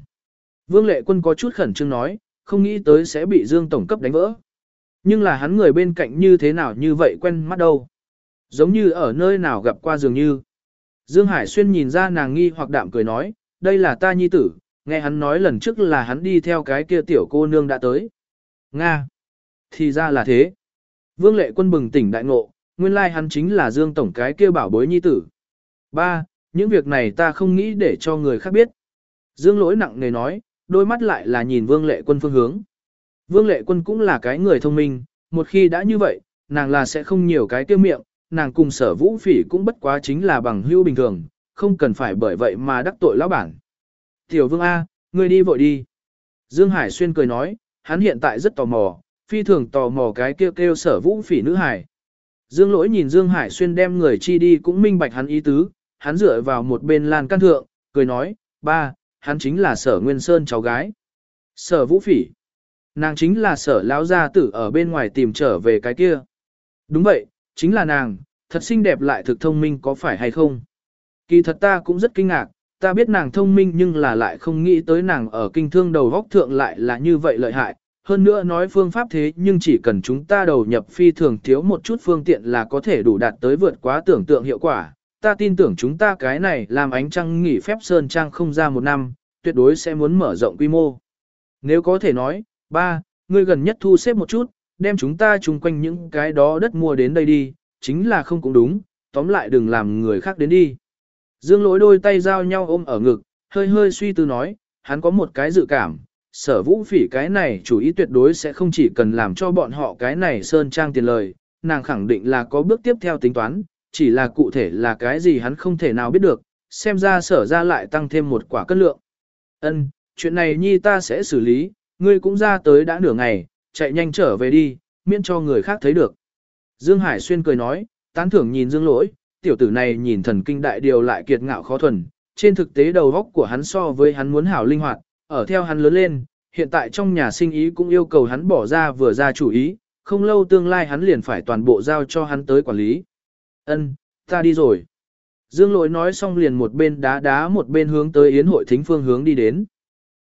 Vương Lệ Quân có chút khẩn trương nói, không nghĩ tới sẽ bị Dương Tổng cấp đánh vỡ. Nhưng là hắn người bên cạnh như thế nào như vậy quen mắt đâu. Giống như ở nơi nào gặp qua dường như. Dương Hải Xuyên nhìn ra nàng nghi hoặc đạm cười nói, đây là ta nhi tử, nghe hắn nói lần trước là hắn đi theo cái kia tiểu cô nương đã tới. Nga! Thì ra là thế. Vương Lệ Quân bừng tỉnh đại ngộ, nguyên lai hắn chính là Dương Tổng cái kia bảo bối nhi tử. Ba, những việc này ta không nghĩ để cho người khác biết. Dương lỗi nặng nề nói, đôi mắt lại là nhìn Vương Lệ Quân phương hướng. Vương Lệ Quân cũng là cái người thông minh, một khi đã như vậy, nàng là sẽ không nhiều cái kia miệng, nàng cùng sở vũ phỉ cũng bất quá chính là bằng hữu bình thường, không cần phải bởi vậy mà đắc tội lão bản. Tiểu Vương A, ngươi đi vội đi. Dương Hải Xuyên cười nói, hắn hiện tại rất tò mò, phi thường tò mò cái kêu kêu sở vũ phỉ nữ hải. Dương lỗi nhìn Dương Hải Xuyên đem người chi đi cũng minh bạch hắn ý tứ, hắn dựa vào một bên lan căn thượng, cười nói, ba, hắn chính là sở Nguyên Sơn cháu gái. Sở vũ phỉ. Nàng chính là sở lão gia tử ở bên ngoài tìm trở về cái kia. Đúng vậy, chính là nàng, thật xinh đẹp lại thực thông minh có phải hay không? Kỳ thật ta cũng rất kinh ngạc, ta biết nàng thông minh nhưng là lại không nghĩ tới nàng ở kinh thương đầu góc thượng lại là như vậy lợi hại, hơn nữa nói phương pháp thế nhưng chỉ cần chúng ta đầu nhập phi thường thiếu một chút phương tiện là có thể đủ đạt tới vượt quá tưởng tượng hiệu quả. Ta tin tưởng chúng ta cái này làm ánh trăng nghỉ phép sơn trang không ra một năm, tuyệt đối sẽ muốn mở rộng quy mô. Nếu có thể nói, ba, ngươi gần nhất thu xếp một chút, đem chúng ta chung quanh những cái đó đất mua đến đây đi, chính là không cũng đúng, tóm lại đừng làm người khác đến đi. Dương lỗi đôi tay giao nhau ôm ở ngực, hơi hơi suy tư nói, hắn có một cái dự cảm, sở vũ phỉ cái này chủ ý tuyệt đối sẽ không chỉ cần làm cho bọn họ cái này sơn trang tiền lời, nàng khẳng định là có bước tiếp theo tính toán, chỉ là cụ thể là cái gì hắn không thể nào biết được, xem ra sở ra lại tăng thêm một quả cân lượng. Ân, chuyện này nhi ta sẽ xử lý, ngươi cũng ra tới đã nửa ngày, chạy nhanh trở về đi, miễn cho người khác thấy được. Dương Hải Xuyên cười nói, tán thưởng nhìn Dương Lỗi, tiểu tử này nhìn thần kinh đại điều lại kiệt ngạo khó thuần, trên thực tế đầu góc của hắn so với hắn muốn hảo linh hoạt, ở theo hắn lớn lên, hiện tại trong nhà sinh ý cũng yêu cầu hắn bỏ ra vừa ra chủ ý, không lâu tương lai hắn liền phải toàn bộ giao cho hắn tới quản lý. Ân, ta đi rồi. Dương lỗi nói xong liền một bên đá đá một bên hướng tới yến hội thính phương hướng đi đến.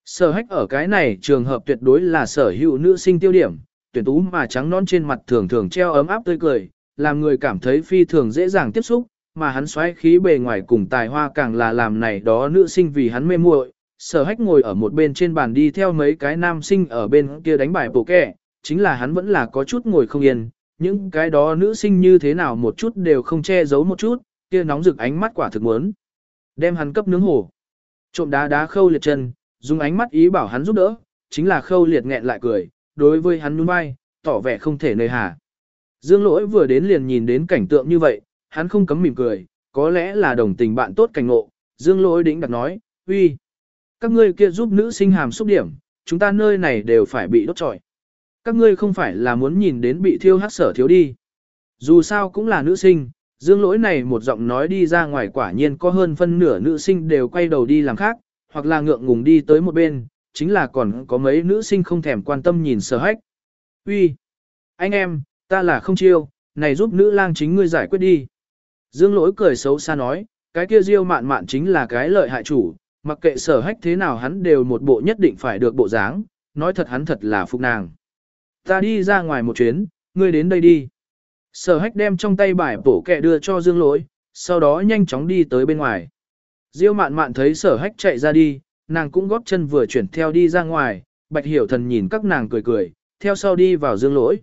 Sở hách ở cái này trường hợp tuyệt đối là sở hữu nữ sinh tiêu điểm, tuyển tú mà trắng non trên mặt thường thường treo ấm áp tươi cười, làm người cảm thấy phi thường dễ dàng tiếp xúc, mà hắn xoáy khí bề ngoài cùng tài hoa càng là làm này đó nữ sinh vì hắn mê muội. Sở hách ngồi ở một bên trên bàn đi theo mấy cái nam sinh ở bên kia đánh bài bổ kẹ, chính là hắn vẫn là có chút ngồi không yên, những cái đó nữ sinh như thế nào một chút đều không che giấu một chút, kia nóng rực ánh mắt quả thực muốn. Đem hắn cấp nướng hổ. Trộm đá đá khâu liệt chân, dùng ánh mắt ý bảo hắn giúp đỡ, chính là khâu liệt nghẹn lại cười, đối với hắn nhún vai, tỏ vẻ không thể nơi hà. Dương lỗi vừa đến liền nhìn đến cảnh tượng như vậy, hắn không cấm mỉm cười, có lẽ là đồng tình bạn tốt cảnh ngộ. Dương lỗi đĩnh đặt nói, uy, các ngươi kia giúp nữ sinh hàm xúc điểm, chúng ta nơi này đều phải bị đốt trọi. Các ngươi không phải là muốn nhìn đến bị thiêu hát sở thiếu đi. Dù sao cũng là nữ sinh, dương lỗi này một giọng nói đi ra ngoài quả nhiên có hơn phân nửa nữ sinh đều quay đầu đi làm khác, hoặc là ngượng ngùng đi tới một bên, chính là còn có mấy nữ sinh không thèm quan tâm nhìn sở hách. Uy, anh em, ta là không chiêu, này giúp nữ lang chính ngươi giải quyết đi. Dương lỗi cười xấu xa nói, cái kia diêu mạn mạn chính là cái lợi hại chủ, mặc kệ sở hách thế nào hắn đều một bộ nhất định phải được bộ dáng, nói thật hắn thật là phục nàng. Ta đi ra ngoài một chuyến, ngươi đến đây đi. Sở hách đem trong tay bài bổ kẹ đưa cho dương lỗi, sau đó nhanh chóng đi tới bên ngoài. Diêu mạn mạn thấy sở hách chạy ra đi, nàng cũng góp chân vừa chuyển theo đi ra ngoài, bạch hiểu thần nhìn các nàng cười cười, theo sau đi vào dương lỗi.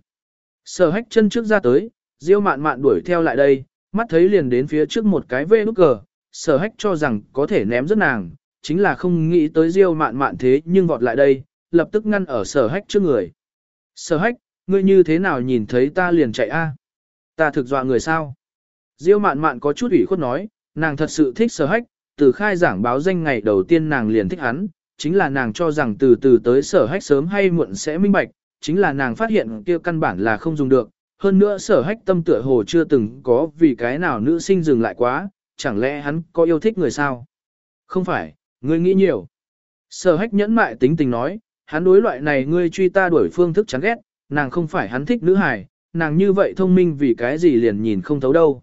Sở hách chân trước ra tới, diêu mạn mạn đuổi theo lại đây, mắt thấy liền đến phía trước một cái vê nút cờ, sở hách cho rằng có thể ném rất nàng, chính là không nghĩ tới diêu mạn mạn thế nhưng vọt lại đây, lập tức ngăn ở sở hách trước người. Sở hách, ngươi như thế nào nhìn thấy ta liền chạy a? Ta thực dọa người sao? Diêu mạn mạn có chút ủy khuất nói, nàng thật sự thích sở hách, từ khai giảng báo danh ngày đầu tiên nàng liền thích hắn, chính là nàng cho rằng từ từ tới sở hách sớm hay muộn sẽ minh bạch, chính là nàng phát hiện kia căn bản là không dùng được. Hơn nữa sở hách tâm tựa hồ chưa từng có vì cái nào nữ sinh dừng lại quá, chẳng lẽ hắn có yêu thích người sao? Không phải, ngươi nghĩ nhiều. Sở hách nhẫn mại tính tình nói, hắn đối loại này ngươi truy ta đuổi phương thức chán ghét, nàng không phải hắn thích nữ hài, nàng như vậy thông minh vì cái gì liền nhìn không thấu đâu.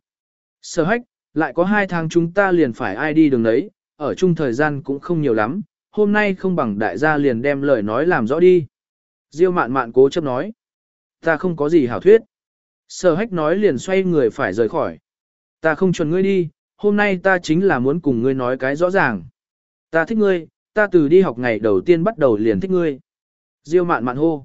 Sở hách, lại có hai tháng chúng ta liền phải ai đi đường đấy, ở chung thời gian cũng không nhiều lắm, hôm nay không bằng đại gia liền đem lời nói làm rõ đi. Diêu mạn mạn cố chấp nói, ta không có gì hảo thuyết. Sở hách nói liền xoay người phải rời khỏi. Ta không chuẩn ngươi đi, hôm nay ta chính là muốn cùng ngươi nói cái rõ ràng. Ta thích ngươi, ta từ đi học ngày đầu tiên bắt đầu liền thích ngươi. Diêu mạn mạn hô.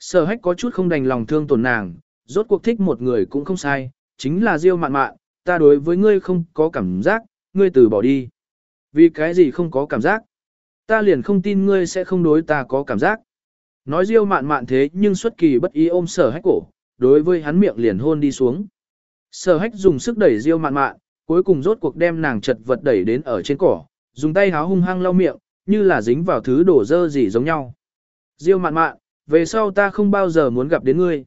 Sở hách có chút không đành lòng thương tổn nàng, rốt cuộc thích một người cũng không sai, chính là Diêu mạn mạn, ta đối với ngươi không có cảm giác, ngươi từ bỏ đi. Vì cái gì không có cảm giác? Ta liền không tin ngươi sẽ không đối ta có cảm giác. Nói riêu mạn mạn thế nhưng xuất kỳ bất ý ôm sở hách cổ, đối với hắn miệng liền hôn đi xuống. Sở hách dùng sức đẩy riêu mạn mạn, cuối cùng rốt cuộc đem nàng chật vật đẩy đến ở trên cỏ, dùng tay háo hung hăng lau miệng, như là dính vào thứ đổ dơ gì giống nhau. Diêu mạn mạn, về sau ta không bao giờ muốn gặp đến ngươi.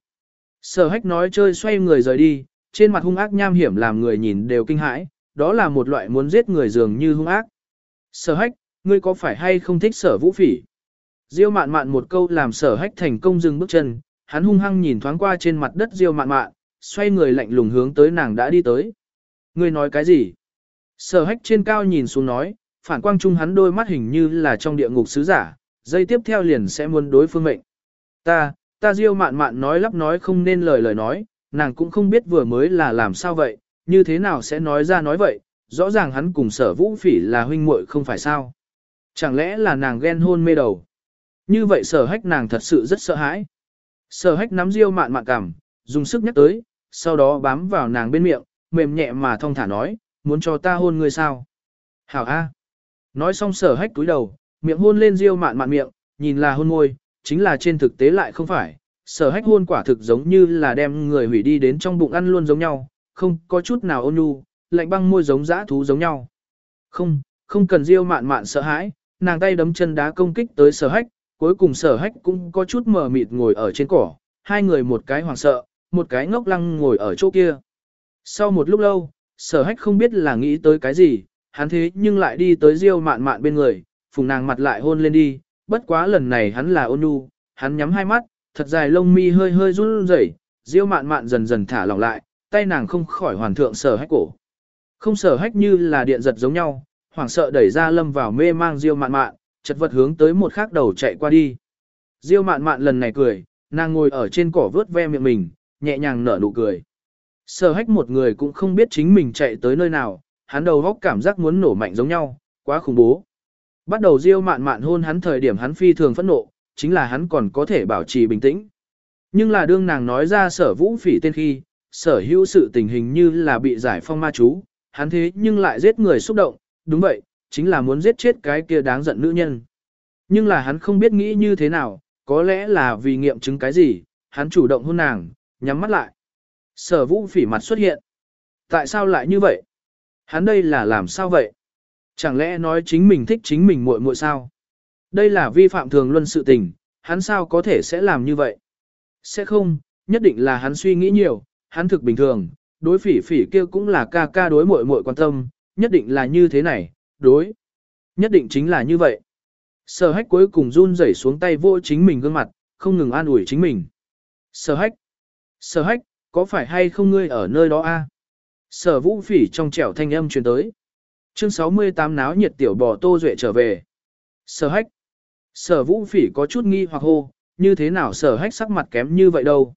Sở hách nói chơi xoay người rời đi, trên mặt hung ác nham hiểm làm người nhìn đều kinh hãi, đó là một loại muốn giết người dường như hung ác. Sở hách, ngươi có phải hay không thích sở vũ phỉ? Diêu mạn mạn một câu làm sở hách thành công dừng bước chân, hắn hung hăng nhìn thoáng qua trên mặt đất diêu mạn mạn, xoay người lạnh lùng hướng tới nàng đã đi tới. Ngươi nói cái gì? Sở hách trên cao nhìn xuống nói, phản quang trung hắn đôi mắt hình như là trong địa ngục sứ giả, dây tiếp theo liền sẽ muốn đối phương mệnh. Ta, ta diêu mạn mạn nói lắp nói không nên lời lời nói, nàng cũng không biết vừa mới là làm sao vậy, như thế nào sẽ nói ra nói vậy, rõ ràng hắn cùng sở vũ phỉ là huynh muội không phải sao. Chẳng lẽ là nàng ghen hôn mê đầu. Như vậy sở hách nàng thật sự rất sợ hãi. Sở hách nắm riêu mạn mạn cảm, dùng sức nhắc tới, sau đó bám vào nàng bên miệng, mềm nhẹ mà thong thả nói, muốn cho ta hôn ngươi sao. Hảo A. Nói xong sở hách túi đầu, miệng hôn lên riêu mạn mạn miệng, nhìn là hôn môi, chính là trên thực tế lại không phải. Sở hách hôn quả thực giống như là đem người hủy đi đến trong bụng ăn luôn giống nhau, không có chút nào ôn nhu, lạnh băng môi giống dã thú giống nhau. Không, không cần diêu mạn mạn sợ hãi, nàng tay đấm chân đá công kích tới sở hách, cuối cùng sở hách cũng có chút mờ mịt ngồi ở trên cỏ, hai người một cái hoảng sợ, một cái ngốc lăng ngồi ở chỗ kia. Sau một lúc lâu, sở hách không biết là nghĩ tới cái gì, hắn thế nhưng lại đi tới diêu mạn mạn bên người, phùng nàng mặt lại hôn lên đi, bất quá lần này hắn là ôn nhu, hắn nhắm hai mắt, thật dài lông mi hơi hơi run rẩy, diêu mạn mạn dần dần thả lỏng lại, tay nàng không khỏi hoàn thượng sở hách cổ. Không sở hách như là điện giật giống nhau, hoảng sợ đẩy ra lâm vào mê mang diêu mạn mạn, chật vật hướng tới một khác đầu chạy qua đi. Diêu mạn mạn lần này cười, nàng ngồi ở trên cỏ vớt ve miệng mình, nhẹ nhàng nở nụ cười. Sở hách một người cũng không biết chính mình chạy tới nơi nào, hắn đầu góc cảm giác muốn nổ mạnh giống nhau, quá khủng bố. Bắt đầu diêu mạn mạn hôn hắn thời điểm hắn phi thường phẫn nộ, chính là hắn còn có thể bảo trì bình tĩnh. Nhưng là đương nàng nói ra sở vũ phỉ tên khi, sở hữu sự tình hình như là bị giải phong ma chú, hắn thế nhưng lại giết người xúc động, đúng vậy, chính là muốn giết chết cái kia đáng giận nữ nhân. Nhưng là hắn không biết nghĩ như thế nào, có lẽ là vì nghiệm chứng cái gì, hắn chủ động hôn nàng, nhắm mắt lại. Sở vũ phỉ mặt xuất hiện. Tại sao lại như vậy? Hắn đây là làm sao vậy? Chẳng lẽ nói chính mình thích chính mình muội muội sao? Đây là vi phạm thường luân sự tình, hắn sao có thể sẽ làm như vậy? Sẽ không, nhất định là hắn suy nghĩ nhiều, hắn thực bình thường, đối phỉ phỉ kia cũng là ca ca đối muội muội quan tâm, nhất định là như thế này, đối. Nhất định chính là như vậy. Sở hách cuối cùng run rẩy xuống tay vô chính mình gương mặt, không ngừng an ủi chính mình. Sở hách. Sở hách, có phải hay không ngươi ở nơi đó a? Sở vũ phỉ trong trẻo thanh âm truyền tới. Chương 68 náo nhiệt tiểu bò tô duệ trở về. Sở hách. Sở vũ phỉ có chút nghi hoặc hô, như thế nào sở hách sắc mặt kém như vậy đâu.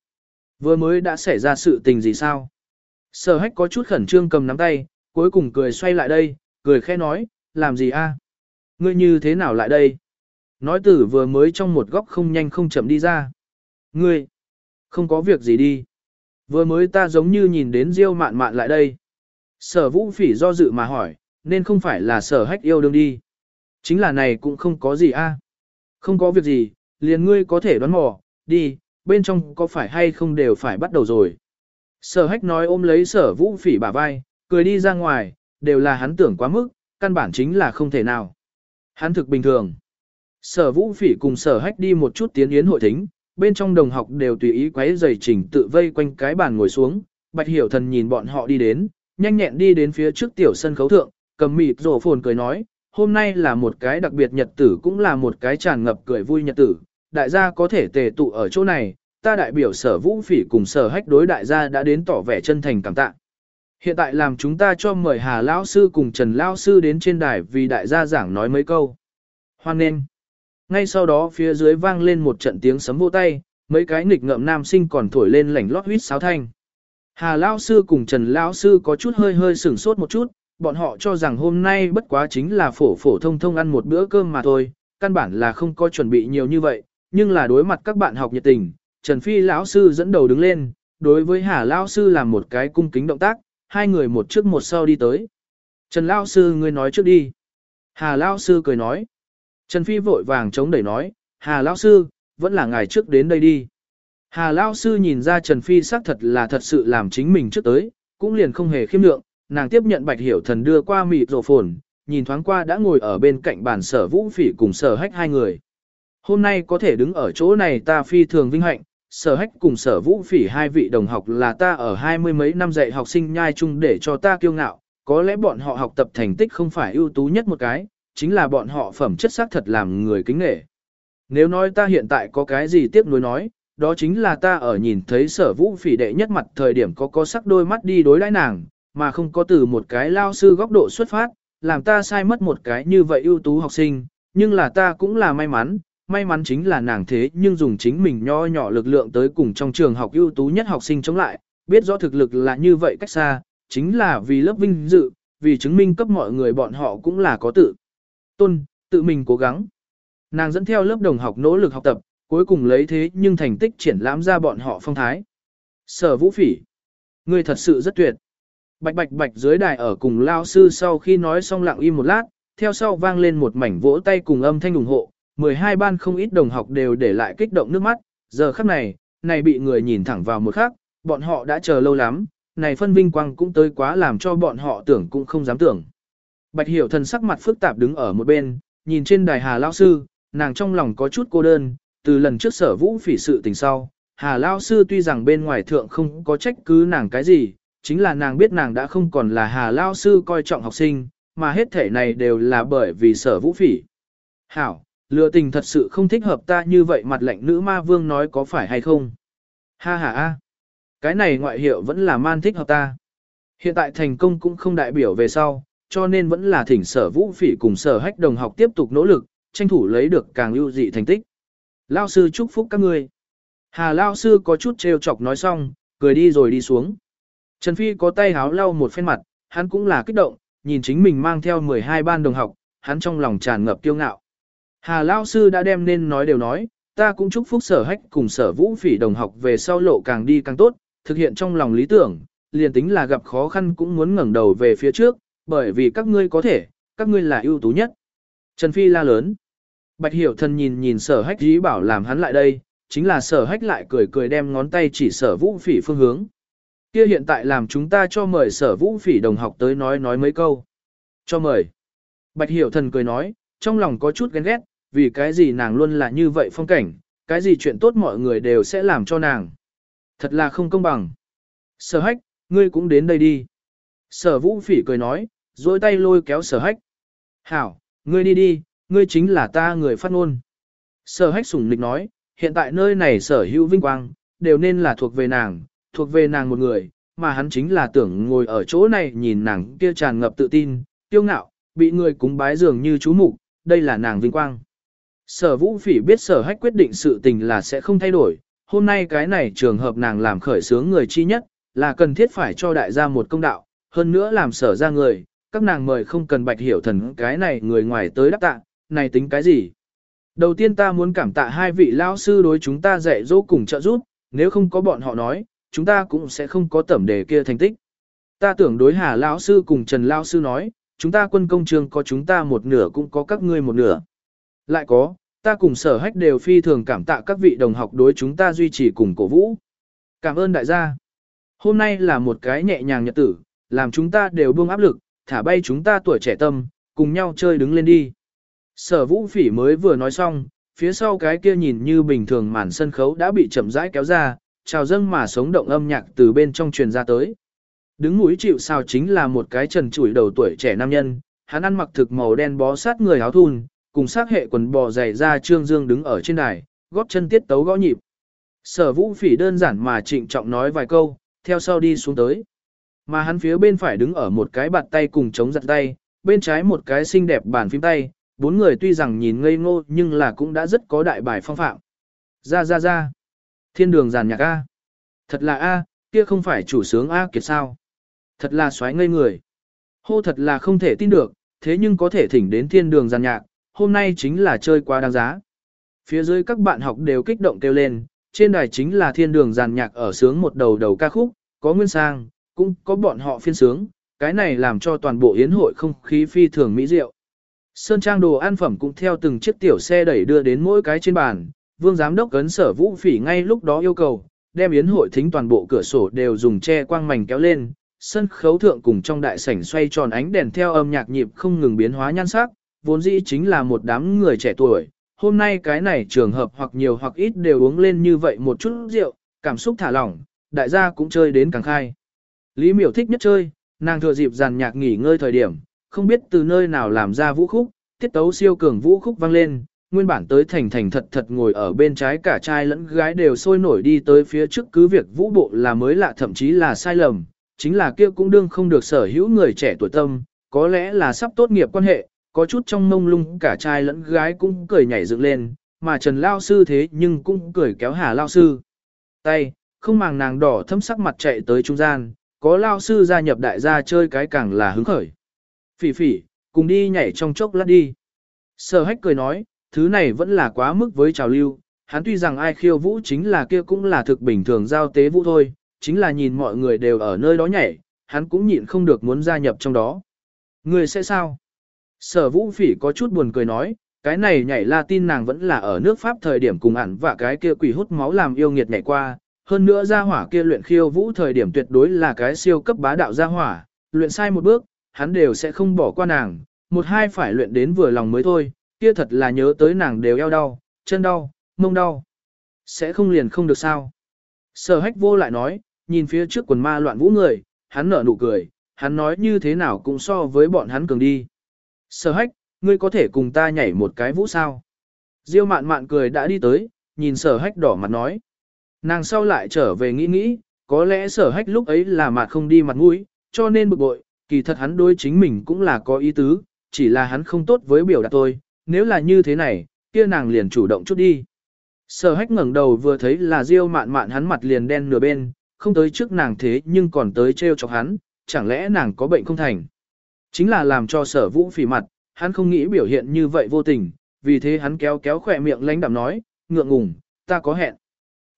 Vừa mới đã xảy ra sự tình gì sao? Sở hách có chút khẩn trương cầm nắm tay, cuối cùng cười xoay lại đây, cười khẽ nói, làm gì a? Ngươi như thế nào lại đây? Nói tử vừa mới trong một góc không nhanh không chậm đi ra. Ngươi, không có việc gì đi. Vừa mới ta giống như nhìn đến Diêu mạn mạn lại đây. Sở vũ phỉ do dự mà hỏi, nên không phải là sở hách yêu đương đi. Chính là này cũng không có gì a. Không có việc gì, liền ngươi có thể đoán mò, đi, bên trong có phải hay không đều phải bắt đầu rồi. Sở hách nói ôm lấy sở vũ phỉ bả vai, cười đi ra ngoài, đều là hắn tưởng quá mức, căn bản chính là không thể nào. Hắn thực bình thường. Sở vũ phỉ cùng sở hách đi một chút tiến yến hội thính, bên trong đồng học đều tùy ý quấy giày trình tự vây quanh cái bàn ngồi xuống, bạch hiểu thần nhìn bọn họ đi đến, nhanh nhẹn đi đến phía trước tiểu sân khấu thượng, cầm mịt rổ phồn cười nói, hôm nay là một cái đặc biệt nhật tử cũng là một cái tràn ngập cười vui nhật tử, đại gia có thể tề tụ ở chỗ này, ta đại biểu sở vũ phỉ cùng sở hách đối đại gia đã đến tỏ vẻ chân thành cảm tạ. Hiện tại làm chúng ta cho mời Hà Lão Sư cùng Trần Lão Sư đến trên đài vì đại gia giảng nói mấy câu. Hoan nghênh. Ngay sau đó phía dưới vang lên một trận tiếng sấm vô tay, mấy cái nghịch ngợm nam sinh còn thổi lên lảnh lót huýt sáo thanh. Hà Lão Sư cùng Trần Lão Sư có chút hơi hơi sửng sốt một chút, bọn họ cho rằng hôm nay bất quá chính là phổ phổ thông thông ăn một bữa cơm mà thôi, căn bản là không có chuẩn bị nhiều như vậy, nhưng là đối mặt các bạn học nhiệt tình, Trần Phi lão sư dẫn đầu đứng lên, đối với Hà lão sư làm một cái cung kính động tác, hai người một trước một sau đi tới. Trần lão sư ngươi nói trước đi. Hà lão sư cười nói. Trần Phi vội vàng chống đẩy nói, Hà lão sư, vẫn là ngài trước đến đây đi. Hà lão sư nhìn ra Trần Phi xác thật là thật sự làm chính mình trước tới, cũng liền không hề khiêm lượng, nàng tiếp nhận bạch hiểu thần đưa qua mịt rổ phồn, nhìn thoáng qua đã ngồi ở bên cạnh bàn sở vũ phỉ cùng sở hách hai người. Hôm nay có thể đứng ở chỗ này ta phi thường vinh hạnh, sở hách cùng sở vũ phỉ hai vị đồng học là ta ở hai mươi mấy năm dạy học sinh nhai chung để cho ta kiêu ngạo, có lẽ bọn họ học tập thành tích không phải ưu tú nhất một cái, chính là bọn họ phẩm chất xác thật làm người kính nghệ. Nếu nói ta hiện tại có cái gì tiếc nuối nói, đó chính là ta ở nhìn thấy sở vũ phỉ đệ nhất mặt thời điểm có có sắc đôi mắt đi đối đãi nàng, mà không có từ một cái lao sư góc độ xuất phát, làm ta sai mất một cái như vậy ưu tú học sinh, nhưng là ta cũng là may mắn, may mắn chính là nàng thế nhưng dùng chính mình nho nhỏ lực lượng tới cùng trong trường học ưu tú nhất học sinh chống lại, biết rõ thực lực là như vậy cách xa, chính là vì lớp vinh dự, vì chứng minh cấp mọi người bọn họ cũng là có tự tôn, tự mình cố gắng. Nàng dẫn theo lớp đồng học nỗ lực học tập, cuối cùng lấy thế nhưng thành tích triển lãm ra bọn họ phong thái. Sở vũ phỉ. Người thật sự rất tuyệt. Bạch bạch bạch dưới đài ở cùng lao sư sau khi nói xong lặng im một lát, theo sau vang lên một mảnh vỗ tay cùng âm thanh ủng hộ, 12 ban không ít đồng học đều để lại kích động nước mắt, giờ khắc này, này bị người nhìn thẳng vào một khắc, bọn họ đã chờ lâu lắm, này phân vinh quang cũng tới quá làm cho bọn họ tưởng cũng không dám tưởng. Bạch hiểu thần sắc mặt phức tạp đứng ở một bên, nhìn trên đài hà lao sư, nàng trong lòng có chút cô đơn, từ lần trước sở vũ phỉ sự tình sau. Hà Lao Sư tuy rằng bên ngoài thượng không có trách cứ nàng cái gì, chính là nàng biết nàng đã không còn là Hà Lao Sư coi trọng học sinh, mà hết thể này đều là bởi vì sở vũ phỉ. Hảo, lừa tình thật sự không thích hợp ta như vậy mặt lệnh nữ ma vương nói có phải hay không? Ha ha ha, cái này ngoại hiệu vẫn là man thích hợp ta. Hiện tại thành công cũng không đại biểu về sau, cho nên vẫn là thỉnh sở vũ phỉ cùng sở hách đồng học tiếp tục nỗ lực, tranh thủ lấy được càng ưu dị thành tích. Lao sư chúc phúc các ngươi. Hà Lao sư có chút trêu chọc nói xong, cười đi rồi đi xuống. Trần Phi có tay háo lau một phen mặt, hắn cũng là kích động, nhìn chính mình mang theo 12 ban đồng học, hắn trong lòng tràn ngập kiêu ngạo. Hà Lao sư đã đem nên nói đều nói, ta cũng chúc phúc sở hách cùng sở vũ phỉ đồng học về sau lộ càng đi càng tốt, thực hiện trong lòng lý tưởng, liền tính là gặp khó khăn cũng muốn ngẩng đầu về phía trước, bởi vì các ngươi có thể, các ngươi là ưu tú nhất. Trần Phi la lớn. Bạch hiểu thần nhìn nhìn sở hách dí bảo làm hắn lại đây, chính là sở hách lại cười cười đem ngón tay chỉ sở vũ phỉ phương hướng. Kia hiện tại làm chúng ta cho mời sở vũ phỉ đồng học tới nói nói mấy câu. Cho mời. Bạch hiểu thần cười nói, trong lòng có chút ghen ghét, vì cái gì nàng luôn là như vậy phong cảnh, cái gì chuyện tốt mọi người đều sẽ làm cho nàng. Thật là không công bằng. Sở hách, ngươi cũng đến đây đi. Sở vũ phỉ cười nói, dôi tay lôi kéo sở hách. Hảo, ngươi đi đi, ngươi chính là ta người phát ngôn. Sở hách sủng nịch nói, hiện tại nơi này sở hữu vinh quang, đều nên là thuộc về nàng, thuộc về nàng một người, mà hắn chính là tưởng ngồi ở chỗ này nhìn nàng kia tràn ngập tự tin, tiêu ngạo, bị người cúng bái dường như chú mục, đây là nàng vinh quang. Sở vũ phỉ biết sở hách quyết định sự tình là sẽ không thay đổi, hôm nay cái này trường hợp nàng làm khởi sướng người chi nhất, là cần thiết phải cho đại gia một công đạo, hơn nữa làm sở ra người, các nàng mời không cần bạch hiểu thần cái này người ngoài tới đáp tạ, này tính cái gì? Đầu tiên ta muốn cảm tạ hai vị lao sư đối chúng ta dạy dỗ cùng trợ giúp, nếu không có bọn họ nói, chúng ta cũng sẽ không có tẩm đề kia thành tích. Ta tưởng đối Hà lão sư cùng Trần lão sư nói, chúng ta quân công trường có chúng ta một nửa cũng có các ngươi một nửa. Lại có, ta cùng sở hách đều phi thường cảm tạ các vị đồng học đối chúng ta duy trì cùng cổ vũ. Cảm ơn đại gia. Hôm nay là một cái nhẹ nhàng nhật tử, làm chúng ta đều buông áp lực, thả bay chúng ta tuổi trẻ tâm, cùng nhau chơi đứng lên đi. Sở vũ phỉ mới vừa nói xong, phía sau cái kia nhìn như bình thường màn sân khấu đã bị chậm rãi kéo ra, chào dâng mà sống động âm nhạc từ bên trong truyền ra tới. Đứng mũi chịu sao chính là một cái trần trụi đầu tuổi trẻ nam nhân, hắn ăn mặc thực màu đen bó sát người áo thun, cùng sát hệ quần bò dày ra trương dương đứng ở trên đài, góp chân tiết tấu gõ nhịp. Sở vũ phỉ đơn giản mà trịnh trọng nói vài câu, theo sau đi xuống tới. Mà hắn phía bên phải đứng ở một cái bạt tay cùng chống giặt tay, bên trái một cái xinh đẹp bàn phím tay, bốn người tuy rằng nhìn ngây ngô nhưng là cũng đã rất có đại bài phong phạm. Ra ra ra. Thiên đường giàn nhạc A. Thật là A, kia không phải chủ sướng A kiệt sao. Thật là xoáy ngây người. Hô thật là không thể tin được, thế nhưng có thể thỉnh đến thiên đường giàn nhạc, hôm nay chính là chơi quá đáng giá. Phía dưới các bạn học đều kích động kêu lên, trên đài chính là thiên đường giàn nhạc ở sướng một đầu đầu ca khúc, có nguyên sang, cũng có bọn họ phiên sướng, cái này làm cho toàn bộ yến hội không khí phi thường mỹ diệu. Sơn trang đồ ăn phẩm cũng theo từng chiếc tiểu xe đẩy đưa đến mỗi cái trên bàn, vương giám đốc cấn sở vũ phỉ ngay lúc đó yêu cầu, đem yến hội thính toàn bộ cửa sổ đều dùng che quang mảnh kéo lên, sân khấu thượng cùng trong đại sảnh xoay tròn ánh đèn theo âm nhạc nhịp không ngừng biến hóa nhan sắc, vốn dĩ chính là một đám người trẻ tuổi. Hôm nay cái này trường hợp hoặc nhiều hoặc ít đều uống lên như vậy một chút rượu, cảm xúc thả lỏng, đại gia cũng chơi đến càng khai. Lý miểu thích nhất chơi, nàng thừa dịp giàn nhạc nghỉ ngơi thời điểm, không biết từ nơi nào làm ra vũ khúc, tiết tấu siêu cường vũ khúc vang lên, nguyên bản tới thành thành thật thật ngồi ở bên trái cả trai lẫn gái đều sôi nổi đi tới phía trước cứ việc vũ bộ là mới lạ thậm chí là sai lầm, chính là kia cũng đương không được sở hữu người trẻ tuổi tâm, có lẽ là sắp tốt nghiệp quan hệ, có chút trong mông lung cả trai lẫn gái cũng cười nhảy dựng lên, mà Trần Lao Sư thế nhưng cũng cười kéo Hà Lao Sư. Tay, không màng nàng đỏ thâm sắc mặt chạy tới trung gian, có Lao Sư gia nhập đại gia chơi cái càng là hứng khởi. Phỉ phỉ, cùng đi nhảy trong chốc lát đi. Sở hách cười nói, thứ này vẫn là quá mức với trào lưu, hắn tuy rằng ai khiêu vũ chính là kia cũng là thực bình thường giao tế vũ thôi, chính là nhìn mọi người đều ở nơi đó nhảy, hắn cũng nhịn không được muốn gia nhập trong đó. Người sẽ sao? Sở vũ phỉ có chút buồn cười nói, cái này nhảy Latin nàng vẫn là ở nước Pháp thời điểm cùng ẩn và cái kia quỷ hút máu làm yêu nghiệt nhảy qua, hơn nữa gia hỏa kia luyện khiêu vũ thời điểm tuyệt đối là cái siêu cấp bá đạo gia hỏa, luyện sai một bước, hắn đều sẽ không bỏ qua nàng, một hai phải luyện đến vừa lòng mới thôi, kia thật là nhớ tới nàng đều eo đau, chân đau, mông đau. Sẽ không liền không được sao. Sở hách vô lại nói, nhìn phía trước quần ma loạn vũ người, hắn nở nụ cười, hắn nói như thế nào cũng so với bọn hắn cường đi. Sở hách, ngươi có thể cùng ta nhảy một cái vũ sao? Diêu mạn mạn cười đã đi tới, nhìn sở hách đỏ mặt nói. Nàng sau lại trở về nghĩ nghĩ, có lẽ sở hách lúc ấy là mặt không đi mặt mũi, cho nên bực bội, kỳ thật hắn đối chính mình cũng là có ý tứ, chỉ là hắn không tốt với biểu đạt tôi, nếu là như thế này, kia nàng liền chủ động chút đi. Sở hách ngẩng đầu vừa thấy là Diêu mạn mạn hắn mặt liền đen nửa bên, không tới trước nàng thế nhưng còn tới trêu chọc hắn, chẳng lẽ nàng có bệnh không thành. Chính là làm cho sở vũ phỉ mặt, hắn không nghĩ biểu hiện như vậy vô tình, vì thế hắn kéo kéo khỏe miệng lánh đạm nói, ngượng ngùng, ta có hẹn.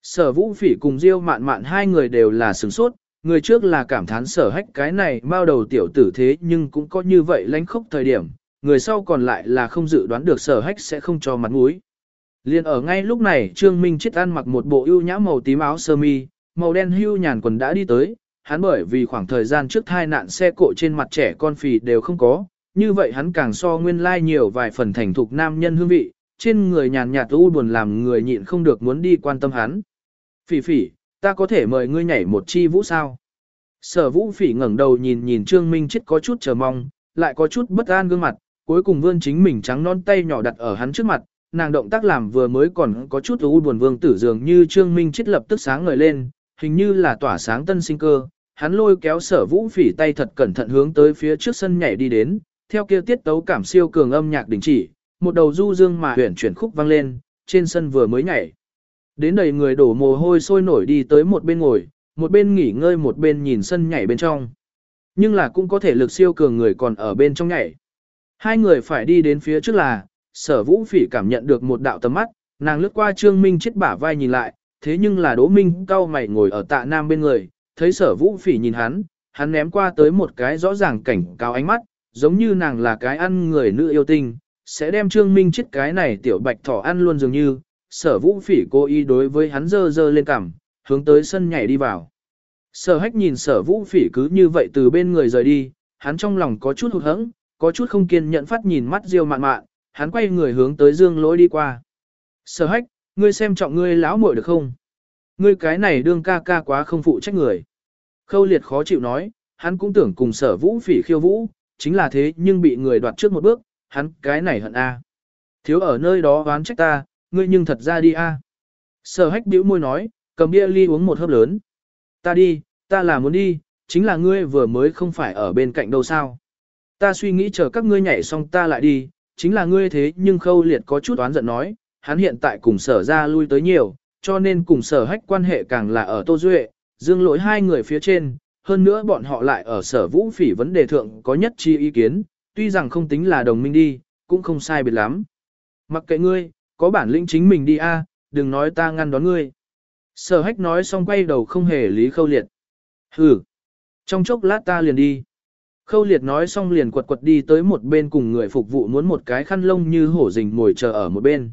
Sở vũ phỉ cùng Diêu mạn mạn hai người đều là sừng sốt, người trước là cảm thán sở hách cái này bao đầu tiểu tử thế nhưng cũng có như vậy lánh khốc thời điểm, người sau còn lại là không dự đoán được sở hách sẽ không cho mặt mũi. Liên ở ngay lúc này Trương Minh chết ăn mặc một bộ ưu nhã màu tím áo sơ mi, màu đen hưu nhàn quần đã đi tới, hắn bởi vì khoảng thời gian trước thai nạn xe cộ trên mặt trẻ con phì đều không có, như vậy hắn càng so nguyên lai like nhiều vài phần thành thục nam nhân hương vị, trên người nhàn nhạt u buồn làm người nhịn không được muốn đi quan tâm hắn. Phỉ phỉ, ta có thể mời ngươi nhảy một chi vũ sao? Sở vũ phỉ ngẩng đầu nhìn nhìn Trương Minh chết có chút chờ mong, lại có chút bất an gương mặt, cuối cùng vươn chính mình trắng non tay nhỏ đặt ở hắn trước mặt, nàng động tác làm vừa mới còn có chút u buồn vương tử dường như Trương Minh chết lập tức sáng ngời lên, hình như là tỏa sáng tân sinh cơ, hắn lôi kéo sở vũ phỉ tay thật cẩn thận hướng tới phía trước sân nhảy đi đến, theo kia tiết tấu cảm siêu cường âm nhạc đình chỉ, một đầu du dương mà huyển chuyển khúc vang lên, trên sân vừa mới nhảy. Đến đầy người đổ mồ hôi sôi nổi đi tới một bên ngồi, một bên nghỉ ngơi một bên nhìn sân nhảy bên trong. Nhưng là cũng có thể lực siêu cường người còn ở bên trong nhảy. Hai người phải đi đến phía trước là, sở vũ phỉ cảm nhận được một đạo tầm mắt, nàng lướt qua trương minh chết bả vai nhìn lại, thế nhưng là đỗ minh cao mày ngồi ở tạ nam bên người, thấy sở vũ phỉ nhìn hắn, hắn ném qua tới một cái rõ ràng cảnh cáo ánh mắt, giống như nàng là cái ăn người nữ yêu tinh, sẽ đem trương minh chết cái này tiểu bạch thỏ ăn luôn dường như, sở vũ phỉ cố ý đối với hắn dơ dơ lên cằm, hướng tới sân nhảy đi vào. Sở hách nhìn sở vũ phỉ cứ như vậy từ bên người rời đi, hắn trong lòng có chút hụt hẫng, có chút không kiên nhẫn phát nhìn mắt diêu mạn mạn, hắn quay người hướng tới dương lỗi đi qua. Sở hách, ngươi xem trọng ngươi lão muội được không? Ngươi cái này đương ca ca quá không phụ trách người. Khâu liệt khó chịu nói, hắn cũng tưởng cùng sở vũ phỉ khiêu vũ, chính là thế nhưng bị người đoạt trước một bước, hắn cái này hận a. Thiếu ở nơi đó oán trách ta, ngươi nhưng thật ra đi a. Sở hách bĩu môi nói, cầm bia ly uống một hớp lớn. Ta đi, ta là muốn đi, chính là ngươi vừa mới không phải ở bên cạnh đâu sao. Ta suy nghĩ chờ các ngươi nhảy xong ta lại đi, chính là ngươi thế nhưng khâu liệt có chút oán giận nói, hắn hiện tại cùng sở ra lui tới nhiều, cho nên cùng sở hách quan hệ càng là ở Tô Duệ, dương lỗi hai người phía trên, hơn nữa bọn họ lại ở sở vũ phỉ vấn đề thượng có nhất chi ý kiến, tuy rằng không tính là đồng minh đi, cũng không sai biệt lắm. Mặc kệ ngươi, có bản lĩnh chính mình đi a, đừng nói ta ngăn đón ngươi. Sở hách nói xong quay đầu không hề lý khâu liệt. Hừ, trong chốc lát ta liền đi. Khâu liệt nói xong liền quật quật đi tới một bên cùng người phục vụ muốn một cái khăn lông như hổ rình ngồi chờ ở một bên.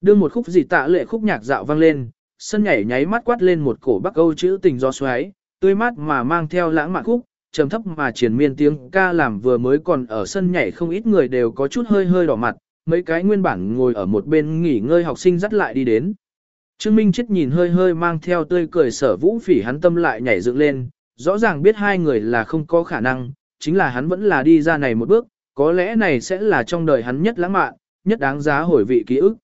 Đưa một khúc gì tạ lệ khúc nhạc dạo vang lên, sân nhảy nháy mắt quát lên một cổ bắc âu chữ tình do xoáy, tươi mát mà mang theo lãng mạn khúc, trầm thấp mà triển miên tiếng ca làm vừa mới còn ở sân nhảy không ít người đều có chút hơi hơi đỏ mặt, mấy cái nguyên bản ngồi ở một bên nghỉ ngơi học sinh dắt lại đi đến. Trương Minh chết nhìn hơi hơi mang theo tươi cười sở vũ phỉ hắn tâm lại nhảy dựng lên, rõ ràng biết hai người là không có khả năng, chính là hắn vẫn là đi ra này một bước, có lẽ này sẽ là trong đời hắn nhất lãng mạn, nhất đáng giá hồi vị ký ức.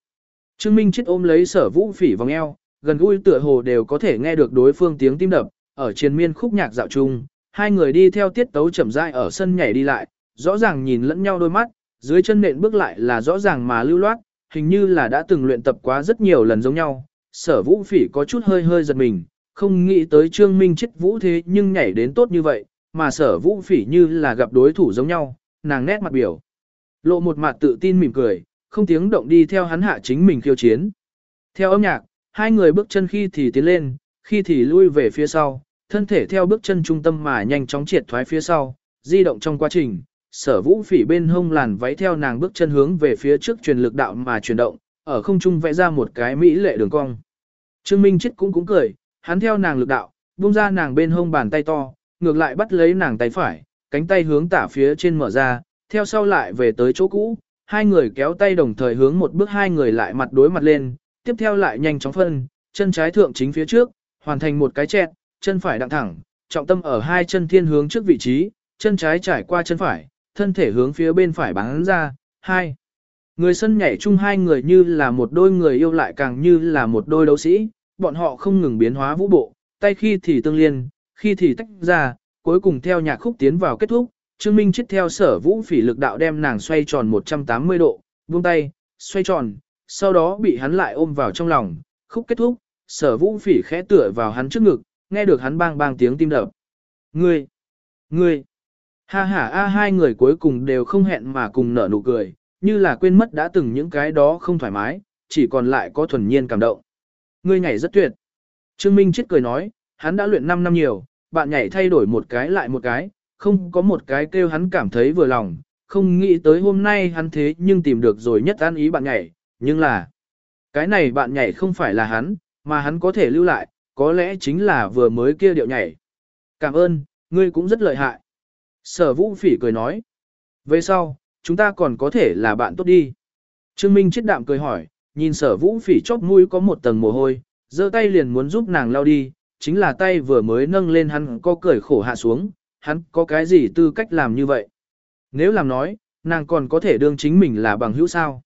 Trương Minh chết ôm lấy sở vũ phỉ vòng eo, gần gũi tựa hồ đều có thể nghe được đối phương tiếng tim đập, ở trên miên khúc nhạc dạo chung, hai người đi theo tiết tấu chậm rãi ở sân nhảy đi lại, rõ ràng nhìn lẫn nhau đôi mắt, dưới chân nện bước lại là rõ ràng mà lưu loát, hình như là đã từng luyện tập quá rất nhiều lần giống nhau. Sở vũ phỉ có chút hơi hơi giật mình, không nghĩ tới trương minh chết vũ thế nhưng nhảy đến tốt như vậy, mà sở vũ phỉ như là gặp đối thủ giống nhau, nàng nét mặt biểu. Lộ một mặt tự tin mỉm cười, không tiếng động đi theo hắn hạ chính mình khiêu chiến. Theo âm nhạc, hai người bước chân khi thì tiến lên, khi thì lui về phía sau, thân thể theo bước chân trung tâm mà nhanh chóng triệt thoái phía sau, di động trong quá trình, sở vũ phỉ bên hông làn váy theo nàng bước chân hướng về phía trước truyền lực đạo mà chuyển động, ở không trung vẽ ra một cái mỹ lệ đường cong. Trương Minh chết cũng cũng cười, hắn theo nàng lực đạo, buông ra nàng bên hông bàn tay to, ngược lại bắt lấy nàng tay phải, cánh tay hướng tả phía trên mở ra, theo sau lại về tới chỗ cũ, hai người kéo tay đồng thời hướng một bước hai người lại mặt đối mặt lên, tiếp theo lại nhanh chóng phân, chân trái thượng chính phía trước, hoàn thành một cái chẹt, chân phải đặng thẳng, trọng tâm ở hai chân thiên hướng trước vị trí, chân trái trải qua chân phải, thân thể hướng phía bên phải bắn ra, hai. Người sân nhảy chung hai người như là một đôi người yêu lại càng như là một đôi đấu sĩ, bọn họ không ngừng biến hóa vũ bộ, tay khi thì tương liên, khi thì tách ra, cuối cùng theo nhạc khúc tiến vào kết thúc, Trương Minh chết theo sở vũ phỉ lực đạo đem nàng xoay tròn 180 độ, buông tay, xoay tròn, sau đó bị hắn lại ôm vào trong lòng, khúc kết thúc, sở vũ phỉ khẽ tựa vào hắn trước ngực, nghe được hắn bang bang tiếng tim đập. Ngươi! Ngươi! Ha ha a hai người cuối cùng đều không hẹn mà cùng nở nụ cười, như là quên mất đã từng những cái đó không thoải mái, chỉ còn lại có thuần nhiên cảm động. Ngươi nhảy rất tuyệt. Trương Minh chết cười nói, hắn đã luyện 5 năm nhiều, bạn nhảy thay đổi một cái lại một cái, không có một cái kêu hắn cảm thấy vừa lòng, không nghĩ tới hôm nay hắn thế nhưng tìm được rồi nhất an ý bạn nhảy, nhưng là, cái này bạn nhảy không phải là hắn, mà hắn có thể lưu lại, có lẽ chính là vừa mới kia điệu nhảy. Cảm ơn, ngươi cũng rất lợi hại. Sở vũ phỉ cười nói. Về sau, chúng ta còn có thể là bạn tốt đi. Trương Minh chết đạm cười hỏi, nhìn sở vũ phỉ chóp mũi có một tầng mồ hôi, giơ tay liền muốn giúp nàng lao đi, chính là tay vừa mới nâng lên hắn có cười khổ hạ xuống, hắn có cái gì tư cách làm như vậy. Nếu làm nói, nàng còn có thể đương chính mình là bằng hữu sao.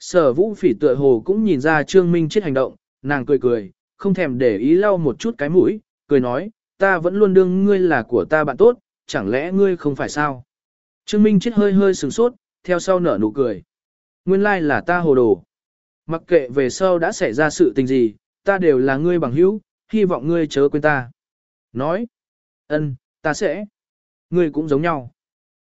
Sở vũ phỉ tựa hồ cũng nhìn ra Trương Minh chết hành động, nàng cười cười, không thèm để ý lau một chút cái mũi, cười nói, ta vẫn luôn đương ngươi là của ta bạn tốt, chẳng lẽ ngươi không phải sao? Trương Minh chết hơi hơi sừng sốt, theo sau nở nụ cười. Nguyên lai là ta hồ đồ. Mặc kệ về sau đã xảy ra sự tình gì, ta đều là ngươi bằng hữu, hy vọng ngươi chớ quên ta. Nói, ân, ta sẽ. Ngươi cũng giống nhau.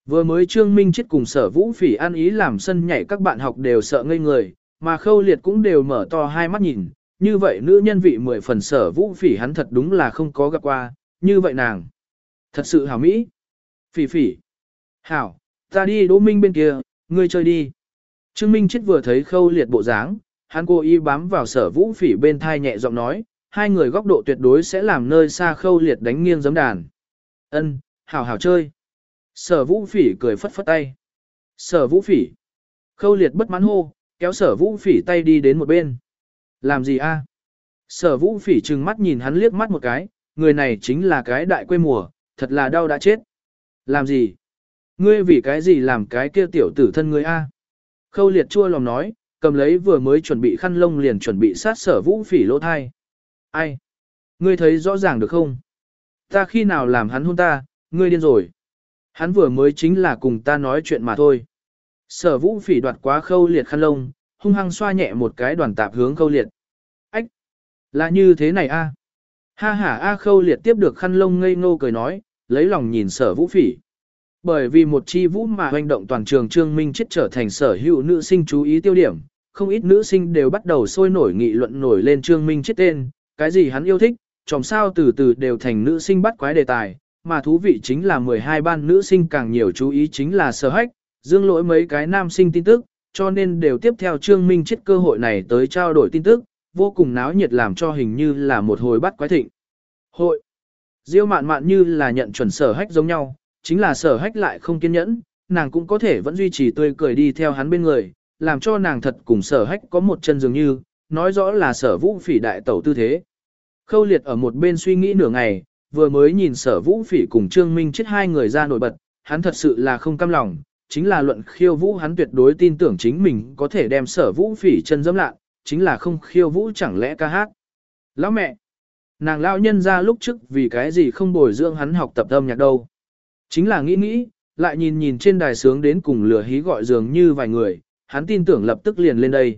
Vừa mới Trương Minh chết cùng sở vũ phỉ an ý làm sân nhảy các bạn học đều sợ ngây người, mà khâu liệt cũng đều mở to hai mắt nhìn, như vậy nữ nhân vị mười phần sở vũ phỉ hắn thật đúng là không có gặp qua, như vậy nàng. Thật sự hảo mỹ. Phỉ phỉ. Hảo, ta đi Đỗ Minh bên kia, ngươi chơi đi. Trương Minh chết vừa thấy khâu liệt bộ dáng, hắn cố ý bám vào sở vũ phỉ bên thai nhẹ giọng nói, hai người góc độ tuyệt đối sẽ làm nơi xa khâu liệt đánh nghiêng giấm đàn. Ân, hảo hảo chơi. Sở vũ phỉ cười phất phất tay. Sở vũ phỉ. Khâu liệt bất mãn hô, kéo sở vũ phỉ tay đi đến một bên. Làm gì a? À? Sở vũ phỉ trừng mắt nhìn hắn liếc mắt một cái, người này chính là cái đại quê mùa, thật là đau đã chết. Làm gì? Ngươi vì cái gì làm cái kia tiểu tử thân ngươi a? À? Khâu liệt chua lòng nói, cầm lấy vừa mới chuẩn bị khăn lông liền chuẩn bị sát sở vũ phỉ lỗ thai. Ai? Ngươi thấy rõ ràng được không? Ta khi nào làm hắn hôn ta, ngươi điên rồi. Hắn vừa mới chính là cùng ta nói chuyện mà thôi. Sở vũ phỉ đoạt quá khâu liệt khăn lông, hung hăng xoa nhẹ một cái đoàn tạp hướng khâu liệt. Ách! Là như thế này a? Ha ha a khâu liệt tiếp được khăn lông ngây ngô cười nói, lấy lòng nhìn sở vũ phỉ. Bởi vì một chi vũ mà hoành động toàn trường Trương Minh chết trở thành sở hữu nữ sinh chú ý tiêu điểm, không ít nữ sinh đều bắt đầu sôi nổi nghị luận nổi lên Trương Minh chết tên, cái gì hắn yêu thích, chòm sao từ từ đều thành nữ sinh bắt quái đề tài, mà thú vị chính là 12 ban nữ sinh càng nhiều chú ý chính là sở hách, dương lỗi mấy cái nam sinh tin tức, cho nên đều tiếp theo Trương Minh chết cơ hội này tới trao đổi tin tức, vô cùng náo nhiệt làm cho hình như là một hồi bắt quái thịnh. Hội Diêu mạn mạn như là nhận chuẩn sở hách giống nhau, chính là sở hách lại không kiên nhẫn, nàng cũng có thể vẫn duy trì tươi cười đi theo hắn bên người, làm cho nàng thật cùng sở hách có một chân dường như, nói rõ là sở vũ phỉ đại tẩu tư thế. Khâu liệt ở một bên suy nghĩ nửa ngày, vừa mới nhìn sở vũ phỉ cùng Trương Minh chết hai người ra nổi bật, hắn thật sự là không cam lòng, chính là luận khiêu vũ hắn tuyệt đối tin tưởng chính mình có thể đem sở vũ phỉ chân dẫm lạ, chính là không khiêu vũ chẳng lẽ ca hát. Lão mẹ, nàng lão nhân ra lúc trước vì cái gì không bồi dưỡng hắn học tập âm nhạc đâu. Chính là nghĩ nghĩ, lại nhìn nhìn trên đài sướng đến cùng lửa hí gọi dường như vài người, hắn tin tưởng lập tức liền lên đây.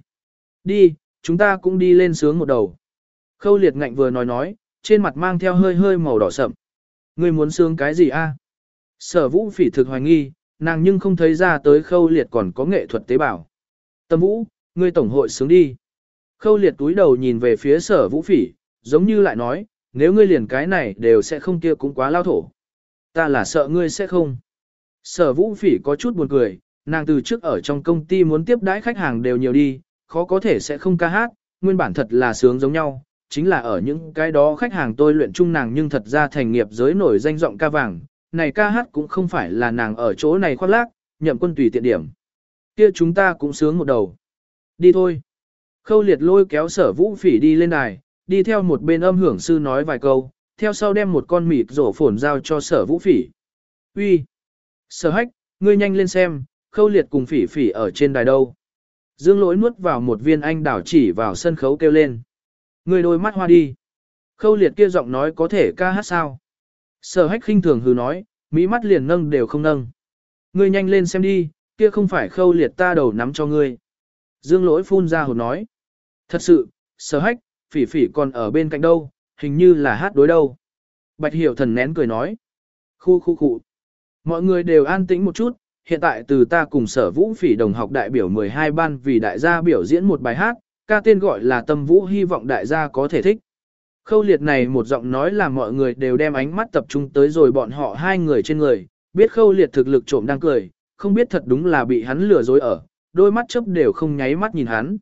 Đi, chúng ta cũng đi lên sướng một đầu. Khâu liệt ngạnh vừa nói nói, trên mặt mang theo hơi hơi màu đỏ sậm. Ngươi muốn sướng cái gì a? Sở vũ phỉ thực hoài nghi, nàng nhưng không thấy ra tới khâu liệt còn có nghệ thuật tế bào. Tâm vũ, ngươi tổng hội sướng đi. Khâu liệt túi đầu nhìn về phía sở vũ phỉ, giống như lại nói, nếu ngươi liền cái này đều sẽ không kia cũng quá lao thổ. Ta là sợ ngươi sẽ không. Sở vũ phỉ có chút buồn cười, nàng từ trước ở trong công ty muốn tiếp đãi khách hàng đều nhiều đi, khó có thể sẽ không ca hát, nguyên bản thật là sướng giống nhau, chính là ở những cái đó khách hàng tôi luyện chung nàng nhưng thật ra thành nghiệp giới nổi danh giọng ca vàng, này ca hát cũng không phải là nàng ở chỗ này khoác lác, nhậm quân tùy tiện điểm. Kia chúng ta cũng sướng một đầu. Đi thôi. Khâu liệt lôi kéo sở vũ phỉ đi lên đài, đi theo một bên âm hưởng sư nói vài câu, theo sau đem một con mịt rổ phồn giao cho sở vũ phỉ. Uy, Sở hách, ngươi nhanh lên xem, khâu liệt cùng phỉ phỉ ở trên đài đâu. Dương lỗi nuốt vào một viên anh đảo chỉ vào sân khấu kêu lên. người đôi mắt hoa đi. Khâu liệt kia giọng nói có thể ca hát sao. Sở hách khinh thường hừ nói, mỹ mắt liền nâng đều không nâng. Ngươi nhanh lên xem đi, kia không phải khâu liệt ta đầu nắm cho ngươi. Dương lỗi phun ra hồn nói. Thật sự, sở hách, phỉ phỉ còn ở bên cạnh đâu, hình như là hát đối đâu. Bạch hiểu thần nén cười nói. Khu khu khu. Mọi người đều an tĩnh một chút, hiện tại từ ta cùng sở vũ phỉ đồng học đại biểu 12 ban vì đại gia biểu diễn một bài hát, ca tên gọi là tâm vũ hy vọng đại gia có thể thích. Khâu liệt này một giọng nói là mọi người đều đem ánh mắt tập trung tới rồi bọn họ hai người trên người, biết khâu liệt thực lực trộm đang cười, không biết thật đúng là bị hắn lừa dối ở, đôi mắt chớp đều không nháy mắt nhìn hắn.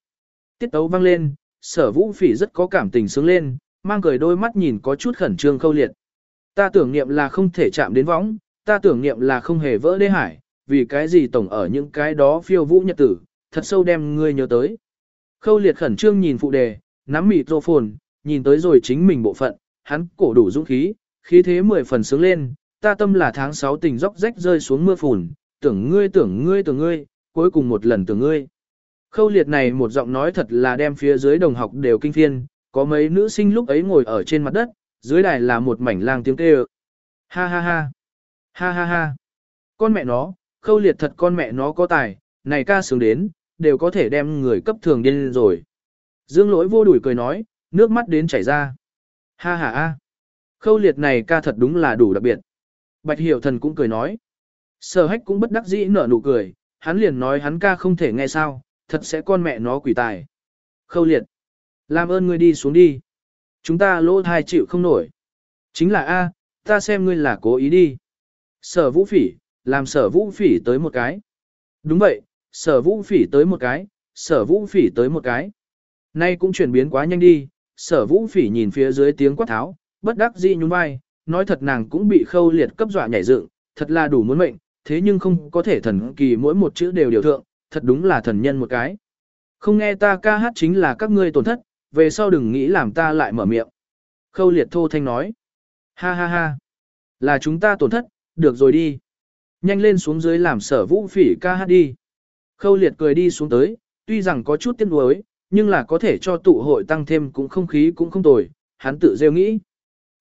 Tiết tấu vang lên, sở vũ phỉ rất có cảm tình sướng lên, mang cười đôi mắt nhìn có chút khẩn trương khâu liệt. Ta tưởng niệm là không thể chạm đến võng, ta tưởng niệm là không hề vỡ đê hải, vì cái gì tổng ở những cái đó phiêu vũ nhật tử, thật sâu đem ngươi nhớ tới. Khâu liệt khẩn trương nhìn phụ đề, nắm mịt rô phồn, nhìn tới rồi chính mình bộ phận, hắn cổ đủ dũng khí, khí thế mười phần sướng lên, ta tâm là tháng 6 tình dốc rách rơi xuống mưa phùn, tưởng ngươi tưởng ngươi tưởng ngươi, cuối cùng một lần tưởng ngươi. Khâu liệt này một giọng nói thật là đem phía dưới đồng học đều kinh thiên có mấy nữ sinh lúc ấy ngồi ở trên mặt đất, dưới đài là một mảnh lang tiếng kêu. Ha ha ha, ha ha ha, con mẹ nó, khâu liệt thật con mẹ nó có tài, này ca sướng đến, đều có thể đem người cấp thường điên rồi. Dương lỗi vô đuổi cười nói, nước mắt đến chảy ra. Ha ha ha, khâu liệt này ca thật đúng là đủ đặc biệt. Bạch hiểu thần cũng cười nói. Sở hách cũng bất đắc dĩ nở nụ cười, hắn liền nói hắn ca không thể nghe sao, thật sẽ con mẹ nó quỷ tài. Khâu liệt. Làm ơn ngươi đi xuống đi. Chúng ta lỗ thai chịu không nổi. Chính là A, ta xem ngươi là cố ý đi. Sở vũ phỉ, làm sở vũ phỉ tới một cái. Đúng vậy, sở vũ phỉ tới một cái, sở vũ phỉ tới một cái. Nay cũng chuyển biến quá nhanh đi, sở vũ phỉ nhìn phía dưới tiếng quát tháo, bất đắc dĩ nhún vai, nói thật nàng cũng bị khâu liệt cấp dọa nhảy dựng, thật là đủ muốn mệnh, thế nhưng không có thể thần kỳ mỗi một chữ đều điều thượng, thật đúng là thần nhân một cái. Không nghe ta ca hát chính là các ngươi tổn thất, về sau đừng nghĩ làm ta lại mở miệng. Khâu liệt thô thanh nói. Ha ha ha. Là chúng ta tổn thất, được rồi đi. Nhanh lên xuống dưới làm sở vũ phỉ ca hát đi. Khâu liệt cười đi xuống tới, tuy rằng có chút tiếc nuối, nhưng là có thể cho tụ hội tăng thêm cũng không khí cũng không tồi, hắn tự rêu nghĩ.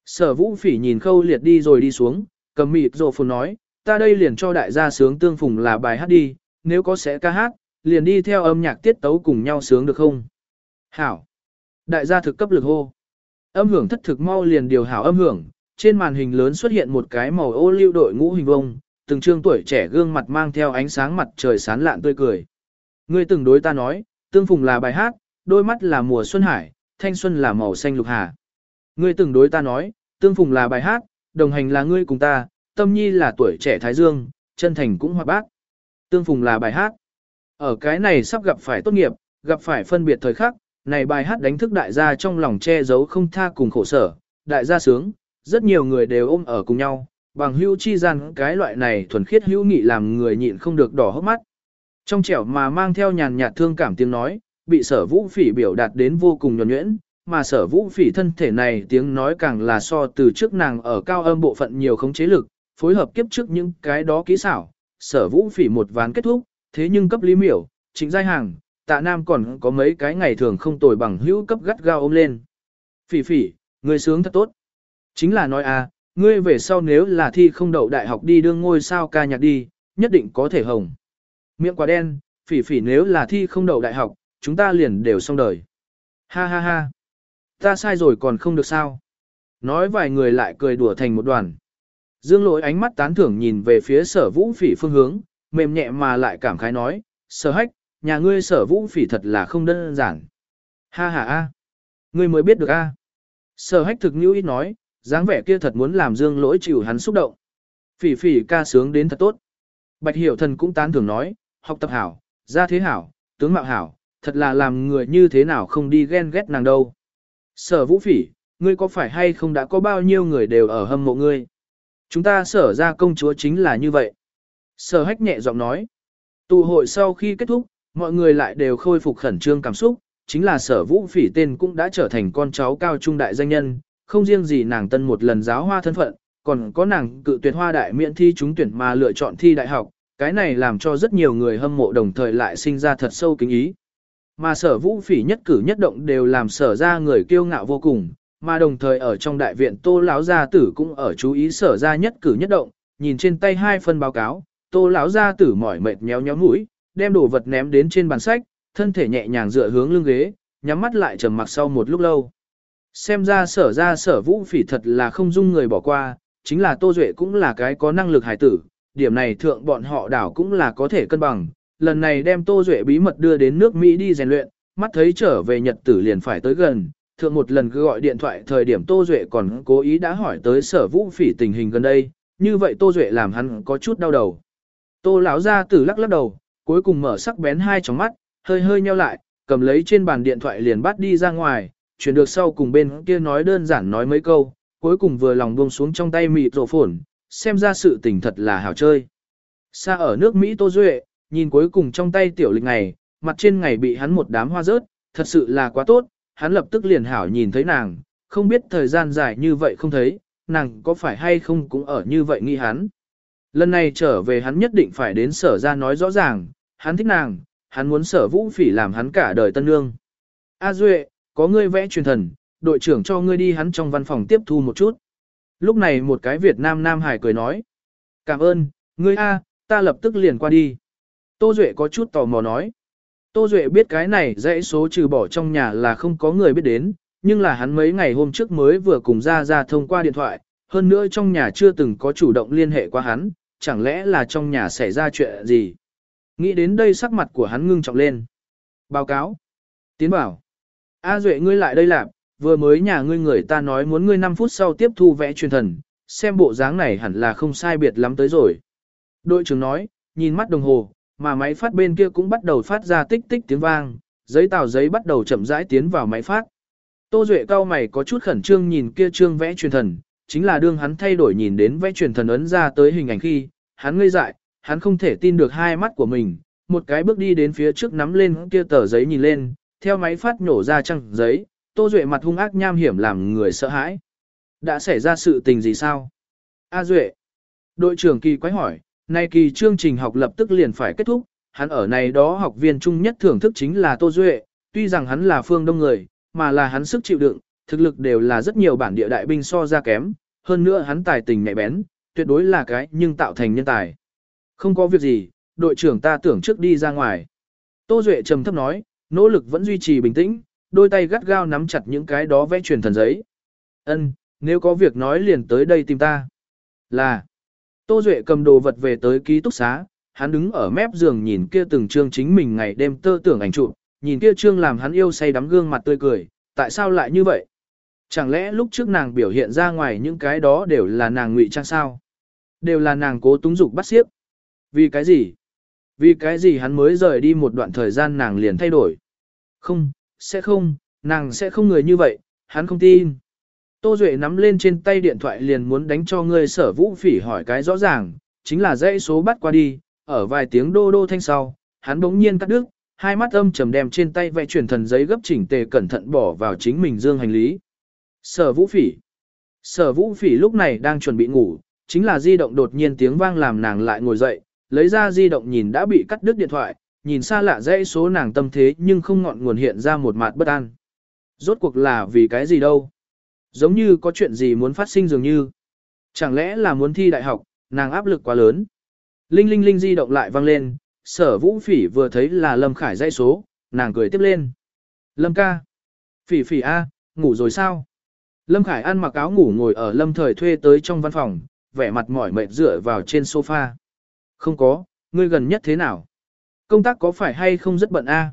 Sở vũ phỉ nhìn khâu liệt đi rồi đi xuống, cầm mịt rồ phồn nói, ta đây liền cho đại gia sướng tương phùng là bài hát đi, nếu có sẽ ca hát, liền đi theo âm nhạc tiết tấu cùng nhau sướng được không? Hảo. Đại gia thực cấp lực hô. Âm hưởng thất thực mau liền điều hảo âm hưởng, trên màn hình lớn xuất hiện một cái màu ô lưu đội ngũ hình vông, từng trương tuổi trẻ gương mặt mang theo ánh sáng mặt trời sán lạn tươi cười. Ngươi từng đối ta nói, tương phùng là bài hát, đôi mắt là mùa xuân hải, thanh xuân là màu xanh lục hà. Ngươi từng đối ta nói, tương phùng là bài hát, đồng hành là ngươi cùng ta, tâm nhi là tuổi trẻ thái dương, chân thành cũng hoa bác. Tương phùng là bài hát. Ở cái này sắp gặp phải tốt nghiệp, gặp phải phân biệt thời khắc, này bài hát đánh thức đại gia trong lòng che giấu không tha cùng khổ sở, đại gia sướng, rất nhiều người đều ôm ở cùng nhau, bằng hữu chi gian cái loại này thuần khiết hữu nghị làm người nhịn không được đỏ hốc mắt. Trong trẻo mà mang theo nhàn nhạt thương cảm tiếng nói, bị sở vũ phỉ biểu đạt đến vô cùng nhuẩn nhuyễn, mà sở vũ phỉ thân thể này tiếng nói càng là so từ trước nàng ở cao âm bộ phận nhiều khống chế lực, phối hợp kiếp trước những cái đó kỹ xảo, sở vũ phỉ một ván kết thúc, thế nhưng cấp lý miểu, chính giai hàng, tạ nam còn có mấy cái ngày thường không tồi bằng hữu cấp gắt gao ôm lên. Phỉ phỉ, người sướng thật tốt. Chính là nói à, ngươi về sau nếu là thi không đậu đại học đi đương ngôi sao ca nhạc đi, nhất định có thể hồng. Miệng quá đen, phỉ phỉ nếu là thi không đậu đại học, chúng ta liền đều xong đời. Ha ha ha. Ta sai rồi còn không được sao. Nói vài người lại cười đùa thành một đoàn. Dương lỗi ánh mắt tán thưởng nhìn về phía sở vũ phỉ phương hướng, mềm nhẹ mà lại cảm khái nói, sở hách, nhà ngươi sở vũ phỉ thật là không đơn giản. Ha ha a, Ngươi mới biết được a. Sở hách thực như ít nói, dáng vẻ kia thật muốn làm dương lỗi chịu hắn xúc động. Phỉ phỉ ca sướng đến thật tốt. Bạch Hiểu Thần cũng tán thưởng nói, học tập hảo, gia thế hảo, tướng mạo hảo, thật là làm người như thế nào không đi ghen ghét nàng đâu. Sở vũ phỉ, ngươi có phải hay không đã có bao nhiêu người đều ở hâm mộ ngươi? Chúng ta sở ra công chúa chính là như vậy. Sở hách nhẹ giọng nói. Tụ hội sau khi kết thúc, mọi người lại đều khôi phục khẩn trương cảm xúc, chính là sở vũ phỉ tên cũng đã trở thành con cháu cao trung đại danh nhân, không riêng gì nàng tân một lần giáo hoa thân phận, còn có nàng cự tuyệt hoa đại miễn thi trúng tuyển mà lựa chọn thi đại học, cái này làm cho rất nhiều người hâm mộ đồng thời lại sinh ra thật sâu kính ý. Mà sở vũ phỉ nhất cử nhất động đều làm sở ra người kiêu ngạo vô cùng, mà đồng thời ở trong đại viện tô lão gia tử cũng ở chú ý sở ra nhất cử nhất động, nhìn trên tay hai phân báo cáo, tô lão gia tử mỏi mệt nhéo nhéo mũi, đem đồ vật ném đến trên bàn sách, thân thể nhẹ nhàng dựa hướng lưng ghế, nhắm mắt lại trầm mặc sau một lúc lâu. Xem ra sở ra sở vũ phỉ thật là không dung người bỏ qua, chính là Tô Duệ cũng là cái có năng lực hài tử, điểm này thượng bọn họ đảo cũng là có thể cân bằng. Lần này đem Tô Duệ bí mật đưa đến nước Mỹ đi rèn luyện, mắt thấy trở về Nhật tử liền phải tới gần. Thượng một lần cứ gọi điện thoại thời điểm Tô Duệ còn cố ý đã hỏi tới sở vũ phỉ tình hình gần đây, như vậy Tô Duệ làm hắn có chút đau đầu. Tô lão ra tử lắc lắc đầu, cuối cùng mở sắc bén hai tròng mắt, hơi hơi nheo lại, cầm lấy trên bàn điện thoại liền bắt đi ra ngoài, chuyển được sau cùng bên kia nói đơn giản nói mấy câu, cuối cùng vừa lòng buông xuống trong tay mịt rổ phổn, xem ra sự tình thật là hảo chơi. Xa ở nước Mỹ Tô Duệ, nhìn cuối cùng trong tay tiểu lịch này mặt trên ngày bị hắn một đám hoa rớt, thật sự là quá tốt, hắn lập tức liền hảo nhìn thấy nàng, không biết thời gian dài như vậy không thấy, nàng có phải hay không cũng ở như vậy nghĩ hắn. Lần này trở về hắn nhất định phải đến sở ra nói rõ ràng, hắn thích nàng, hắn muốn sở vũ phỉ làm hắn cả đời tân nương. A Duệ, có ngươi vẽ truyền thần, đội trưởng cho ngươi đi hắn trong văn phòng tiếp thu một chút. Lúc này một cái Việt Nam Nam Hải cười nói. Cảm ơn, ngươi A, ta lập tức liền qua đi. Tô Duệ có chút tò mò nói. Tô Duệ biết cái này dãy số trừ bỏ trong nhà là không có người biết đến, nhưng là hắn mấy ngày hôm trước mới vừa cùng ra ra thông qua điện thoại, hơn nữa trong nhà chưa từng có chủ động liên hệ qua hắn, chẳng lẽ là trong nhà xảy ra chuyện gì. Nghĩ đến đây sắc mặt của hắn ngưng trọng lên. Báo cáo. Tiến bảo. A Duệ ngươi lại đây làm, vừa mới nhà ngươi người ta nói muốn ngươi 5 phút sau tiếp thu vẽ truyền thần, xem bộ dáng này hẳn là không sai biệt lắm tới rồi. Đội trưởng nói, nhìn mắt đồng hồ, mà máy phát bên kia cũng bắt đầu phát ra tích tích tiếng vang, giấy tàu giấy bắt đầu chậm rãi tiến vào máy phát. Tô Duệ cao mày có chút khẩn trương nhìn kia trương vẽ truyền thần, chính là đương hắn thay đổi nhìn đến vẽ truyền thần ấn ra tới hình ảnh khi, hắn ngây dại, hắn không thể tin được hai mắt của mình, một cái bước đi đến phía trước nắm lên kia tờ giấy nhìn lên, theo máy phát nổ ra trăng giấy, Tô Duệ mặt hung ác nham hiểm làm người sợ hãi. Đã xảy ra sự tình gì sao? A Duệ. Đội trưởng kỳ quái hỏi, nay kỳ chương trình học lập tức liền phải kết thúc, hắn ở này đó học viên chung nhất thưởng thức chính là Tô Duệ, tuy rằng hắn là phương đông người, mà là hắn sức chịu đựng, thực lực đều là rất nhiều bản địa đại binh so ra kém, hơn nữa hắn tài tình nhạy bén, tuyệt đối là cái nhưng tạo thành nhân tài. Không có việc gì, đội trưởng ta tưởng trước đi ra ngoài. Tô Duệ trầm thấp nói, nỗ lực vẫn duy trì bình tĩnh, đôi tay gắt gao nắm chặt những cái đó vẽ truyền thần giấy. Ân, nếu có việc nói liền tới đây tìm ta. Là, Tô Duệ cầm đồ vật về tới ký túc xá, hắn đứng ở mép giường nhìn kia từng chương chính mình ngày đêm tơ tưởng ảnh chụp, nhìn kia chương làm hắn yêu say đắm gương mặt tươi cười, tại sao lại như vậy? Chẳng lẽ lúc trước nàng biểu hiện ra ngoài những cái đó đều là nàng ngụy trang sao? Đều là nàng cố túng dục bắt xiếc. Vì cái gì? Vì cái gì hắn mới rời đi một đoạn thời gian nàng liền thay đổi? Không, sẽ không, nàng sẽ không người như vậy, hắn không tin. Tô Duệ nắm lên trên tay điện thoại liền muốn đánh cho ngươi sở vũ phỉ hỏi cái rõ ràng, chính là dãy số bắt qua đi, ở vài tiếng đô đô thanh sau, hắn bỗng nhiên cắt đứt, hai mắt âm trầm đem trên tay vẽ chuyển thần giấy gấp chỉnh tề cẩn thận bỏ vào chính mình dương hành lý. Sở vũ phỉ. Sở vũ phỉ lúc này đang chuẩn bị ngủ, chính là di động đột nhiên tiếng vang làm nàng lại ngồi dậy, lấy ra di động nhìn đã bị cắt đứt điện thoại, nhìn xa lạ dãy số nàng tâm thế nhưng không ngọn nguồn hiện ra một mặt bất an. Rốt cuộc là vì cái gì đâu? Giống như có chuyện gì muốn phát sinh dường như. Chẳng lẽ là muốn thi đại học, nàng áp lực quá lớn. Linh linh linh di động lại vang lên, sở vũ phỉ vừa thấy là Lâm Khải dãy số, nàng cười tiếp lên. Lâm ca. Phỉ phỉ A, ngủ rồi sao? Lâm Khải ăn mặc áo ngủ ngồi ở Lâm Thời thuê tới trong văn phòng, vẻ mặt mỏi mệt dựa vào trên sofa. Không có, ngươi gần nhất thế nào? Công tác có phải hay không rất bận a?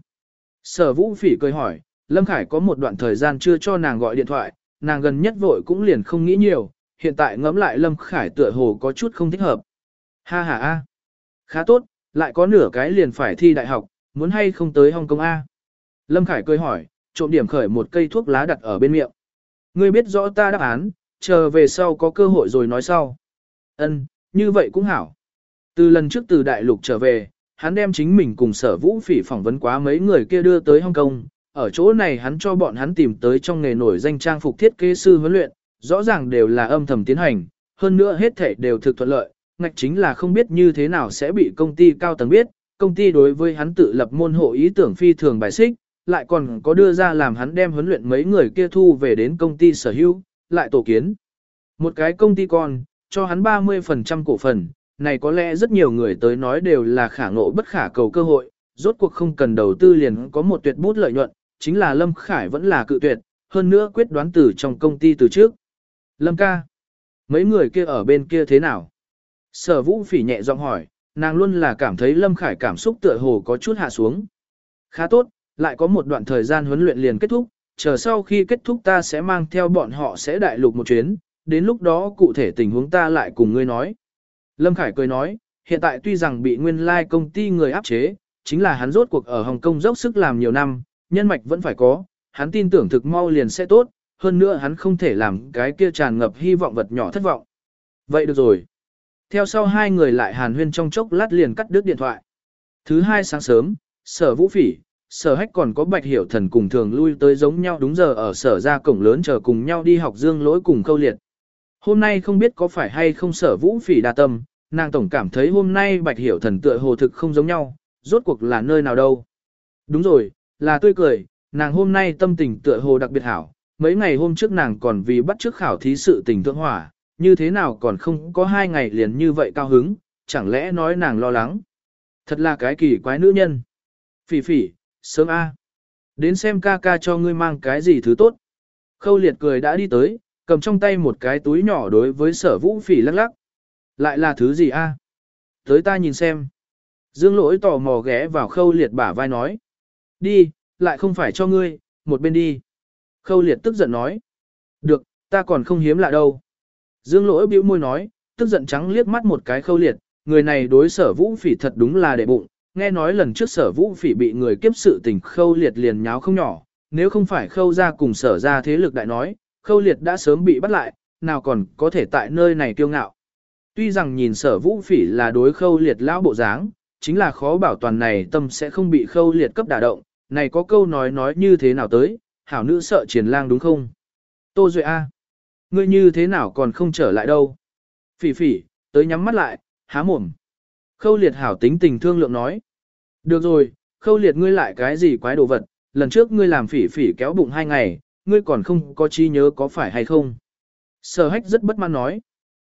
Sở Vũ Phỉ cười hỏi, Lâm Khải có một đoạn thời gian chưa cho nàng gọi điện thoại, nàng gần nhất vội cũng liền không nghĩ nhiều, hiện tại ngẫm lại Lâm Khải tựa hồ có chút không thích hợp. Ha ha a. Khá tốt, lại có nửa cái liền phải thi đại học, muốn hay không tới Hong Kông A. Lâm Khải cười hỏi, trộm điểm khởi một cây thuốc lá đặt ở bên miệng. Ngươi biết rõ ta đáp án, chờ về sau có cơ hội rồi nói sau. Ân, như vậy cũng hảo. Từ lần trước từ đại lục trở về, hắn đem chính mình cùng sở vũ phỉ phỏng vấn quá mấy người kia đưa tới Hong Kong. Ở chỗ này hắn cho bọn hắn tìm tới trong nghề nổi danh trang phục thiết kế sư huấn luyện, rõ ràng đều là âm thầm tiến hành, hơn nữa hết thể đều thực thuận lợi, ngạch chính là không biết như thế nào sẽ bị công ty cao tầng biết, công ty đối với hắn tự lập môn hộ ý tưởng phi thường bài xích, lại còn có đưa ra làm hắn đem huấn luyện mấy người kia thu về đến công ty sở hữu, lại tổ kiến. Một cái công ty con, cho hắn 30% cổ phần, này có lẽ rất nhiều người tới nói đều là khả ngộ bất khả cầu cơ hội, rốt cuộc không cần đầu tư liền có một tuyệt bút lợi nhuận, chính là Lâm Khải vẫn là cự tuyệt, hơn nữa quyết đoán từ trong công ty từ trước. Lâm ca, mấy người kia ở bên kia thế nào? Sở vũ phỉ nhẹ giọng hỏi, nàng luôn là cảm thấy Lâm Khải cảm xúc tựa hồ có chút hạ xuống. Khá tốt, lại có một đoạn thời gian huấn luyện liền kết thúc, chờ sau khi kết thúc ta sẽ mang theo bọn họ sẽ đại lục một chuyến, đến lúc đó cụ thể tình huống ta lại cùng ngươi nói. Lâm Khải cười nói, hiện tại tuy rằng bị nguyên lai like công ty người áp chế, chính là hắn rốt cuộc ở Hồng Kông dốc sức làm nhiều năm, nhân mạch vẫn phải có, hắn tin tưởng thực mau liền sẽ tốt, hơn nữa hắn không thể làm cái kia tràn ngập hy vọng vật nhỏ thất vọng. Vậy được rồi. Theo sau hai người lại hàn huyên trong chốc lát liền cắt đứt điện thoại. Thứ hai sáng sớm, sở vũ phỉ, sở hách còn có bạch hiểu thần cùng thường lui tới giống nhau đúng giờ ở sở ra cổng lớn chờ cùng nhau đi học dương lỗi cùng câu liệt. Hôm nay không biết có phải hay không sở vũ phỉ đa tâm, nàng tổng cảm thấy hôm nay bạch hiểu thần tựa hồ thực không giống nhau, rốt cuộc là nơi nào đâu. Đúng rồi, là tươi cười, nàng hôm nay tâm tình tựa hồ đặc biệt hảo, mấy ngày hôm trước nàng còn vì bắt trước khảo thí sự tình thượng hỏa, như thế nào còn không có hai ngày liền như vậy cao hứng, chẳng lẽ nói nàng lo lắng. Thật là cái kỳ quái nữ nhân. Phỉ phỉ, sớm a, Đến xem ca ca cho ngươi mang cái gì thứ tốt. Khâu liệt cười đã đi tới, cầm trong tay một cái túi nhỏ đối với sở vũ phỉ lắc lắc. Lại là thứ gì a? Tới ta nhìn xem. Dương lỗi tò mò ghé vào khâu liệt bả vai nói. Đi, lại không phải cho ngươi, một bên đi. Khâu liệt tức giận nói. Được, ta còn không hiếm lạ đâu. Dương lỗi bĩu môi nói, tức giận trắng liếc mắt một cái khâu liệt, người này đối sở vũ phỉ thật đúng là đệ bụng, nghe nói lần trước sở vũ phỉ bị người kiếp sự tình khâu liệt liền nháo không nhỏ, nếu không phải khâu ra cùng sở ra thế lực đại nói, khâu liệt đã sớm bị bắt lại, nào còn có thể tại nơi này kiêu ngạo. Tuy rằng nhìn sở vũ phỉ là đối khâu liệt lão bộ dáng, chính là khó bảo toàn này tâm sẽ không bị khâu liệt cấp đả động, này có câu nói nói như thế nào tới, hảo nữ sợ triển lang đúng không? Tô Duệ A. Ngươi như thế nào còn không trở lại đâu? Phỉ phỉ, tới nhắm mắt lại, há mồm. Khâu liệt hảo tính tình thương lượng nói. Được rồi, khâu liệt ngươi lại cái gì quái đồ vật, lần trước ngươi làm phỉ phỉ kéo bụng hai ngày, ngươi còn không có chi nhớ có phải hay không? Sở hách rất bất mãn nói.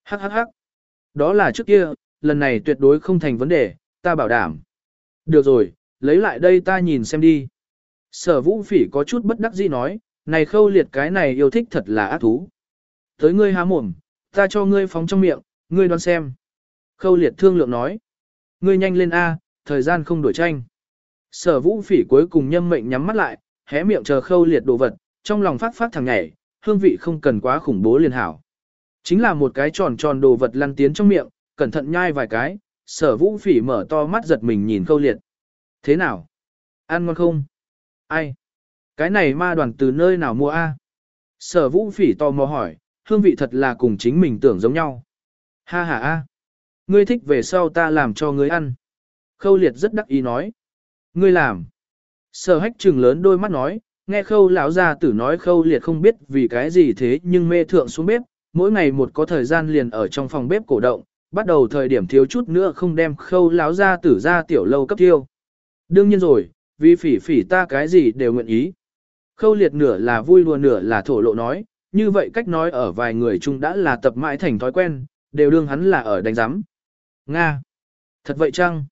Hắc hắc hắc. Đó là trước kia, lần này tuyệt đối không thành vấn đề, ta bảo đảm. Được rồi, lấy lại đây ta nhìn xem đi. Sở vũ phỉ có chút bất đắc dĩ nói, này khâu liệt cái này yêu thích thật là ác thú. Tới ngươi há mồm, ta cho ngươi phóng trong miệng, ngươi đoán xem. Khâu liệt thương lượng nói. Ngươi nhanh lên A, thời gian không đổi tranh. Sở vũ phỉ cuối cùng nhâm mệnh nhắm mắt lại, hé miệng chờ khâu liệt đồ vật, trong lòng phát phát thằng nhảy, hương vị không cần quá khủng bố liền hảo. Chính là một cái tròn tròn đồ vật lăn tiến trong miệng, cẩn thận nhai vài cái, sở vũ phỉ mở to mắt giật mình nhìn câu liệt. Thế nào? Ăn ngon không? Ai? Cái này ma đoàn từ nơi nào mua a? Sở vũ phỉ tò mò hỏi, hương vị thật là cùng chính mình tưởng giống nhau. Ha ha a. Ngươi thích về sau ta làm cho ngươi ăn. Khâu liệt rất đắc ý nói. Ngươi làm. Sở hách trừng lớn đôi mắt nói, nghe khâu lão gia tử nói khâu liệt không biết vì cái gì thế nhưng mê thượng xuống bếp, mỗi ngày một có thời gian liền ở trong phòng bếp cổ động, bắt đầu thời điểm thiếu chút nữa không đem khâu lão gia tử ra tiểu lâu cấp tiêu. Đương nhiên rồi, vì phỉ phỉ ta cái gì đều nguyện ý. Khâu liệt nửa là vui đùa nửa là thổ lộ nói, như vậy cách nói ở vài người chung đã là tập mãi thành thói quen, đều đương hắn là ở đánh giám. Nga! Thật vậy chăng?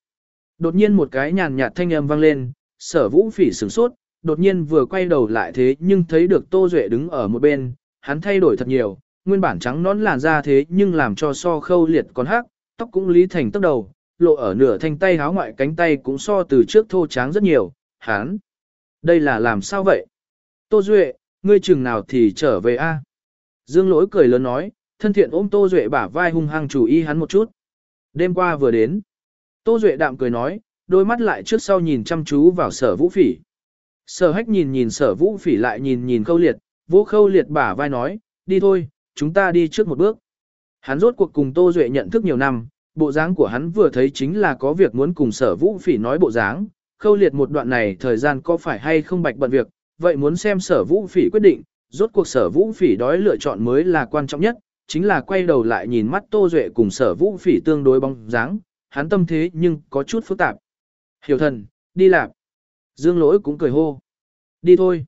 Đột nhiên một cái nhàn nhạt thanh âm vang lên, sở vũ phỉ sửng sốt, đột nhiên vừa quay đầu lại thế nhưng thấy được Tô Duệ đứng ở một bên, hắn thay đổi thật nhiều, nguyên bản trắng nón làn da thế nhưng làm cho so khâu liệt còn hắc, tóc cũng lý thành tóc đầu, lộ ở nửa thanh tay háo ngoại cánh tay cũng so từ trước thô tráng rất nhiều, hắn. Đây là làm sao vậy? Tô Duệ, ngươi chừng nào thì trở về a Dương lỗi cười lớn nói, thân thiện ôm Tô Duệ bả vai hung hăng chủ y hắn một chút. Đêm qua vừa đến. Tô Duệ đạm cười nói, đôi mắt lại trước sau nhìn chăm chú vào sở vũ phỉ. Sở hách nhìn nhìn sở vũ phỉ lại nhìn nhìn khâu liệt, vũ khâu liệt bả vai nói, đi thôi, chúng ta đi trước một bước. Hắn rốt cuộc cùng Tô Duệ nhận thức nhiều năm, bộ dáng của hắn vừa thấy chính là có việc muốn cùng sở vũ phỉ nói bộ dáng, khâu liệt một đoạn này thời gian có phải hay không bạch bận việc, vậy muốn xem sở vũ phỉ quyết định, rốt cuộc sở vũ phỉ đói lựa chọn mới là quan trọng nhất, chính là quay đầu lại nhìn mắt Tô Duệ cùng sở vũ phỉ tương đối bóng dáng, hắn tâm thế nhưng có chút phức tạp. Hiểu thần, đi làm. Dương lỗi cũng cười hô. Đi thôi.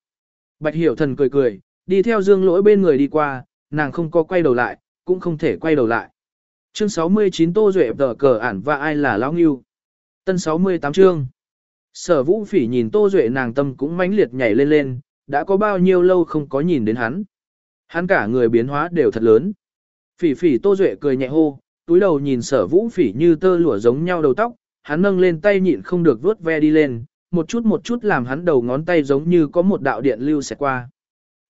Bạch hiểu thần cười cười, đi theo dương lỗi bên người đi qua, nàng không có quay đầu lại, cũng không thể quay đầu lại. Chương 69 Tô Duệ tờ cờ ản và ai là Lão Nghiêu. Tân 68 chương. Sở vũ phỉ nhìn Tô Duệ nàng tâm cũng mãnh liệt nhảy lên lên, đã có bao nhiêu lâu không có nhìn đến hắn. Hắn cả người biến hóa đều thật lớn. Phỉ phỉ Tô Duệ cười nhẹ hô, túi đầu nhìn sở vũ phỉ như tơ lụa giống nhau đầu tóc, hắn nâng lên tay nhịn không được vuốt ve đi lên, một chút một chút làm hắn đầu ngón tay giống như có một đạo điện lưu xẹt qua.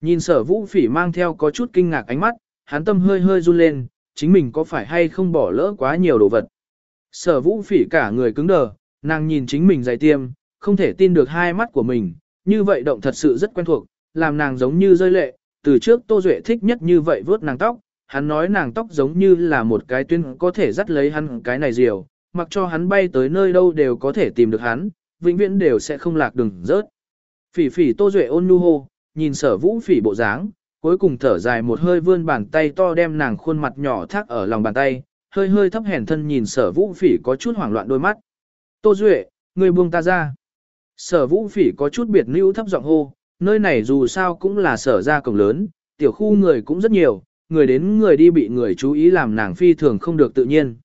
Nhìn sở vũ phỉ mang theo có chút kinh ngạc ánh mắt, hắn tâm hơi hơi run lên, chính mình có phải hay không bỏ lỡ quá nhiều đồ vật. Sở vũ phỉ cả người cứng đờ, nàng nhìn chính mình dày tiêm, không thể tin được hai mắt của mình, như vậy động thật sự rất quen thuộc, làm nàng giống như rơi lệ, từ trước Tô Duệ thích nhất như vậy vớt nàng tóc, hắn nói nàng tóc giống như là một cái tuyên có thể dắt lấy hắn cái này diều, mặc cho hắn bay tới nơi đâu đều có thể tìm được hắn, vĩnh viễn đều sẽ không lạc đường rớt. Phỉ phỉ Tô Duệ ôn nhu hô, nhìn sở vũ phỉ bộ dáng, cuối cùng thở dài một hơi vươn bàn tay to đem nàng khuôn mặt nhỏ thác ở lòng bàn tay, hơi hơi thấp hèn thân nhìn sở vũ phỉ có chút hoảng loạn đôi mắt. Tô Duệ, người buông ta ra. Sở vũ phỉ có chút biệt lưu thấp giọng hô, nơi này dù sao cũng là sở ra cổng lớn, tiểu khu người cũng rất nhiều, người đến người đi bị người chú ý làm nàng phi thường không được tự nhiên.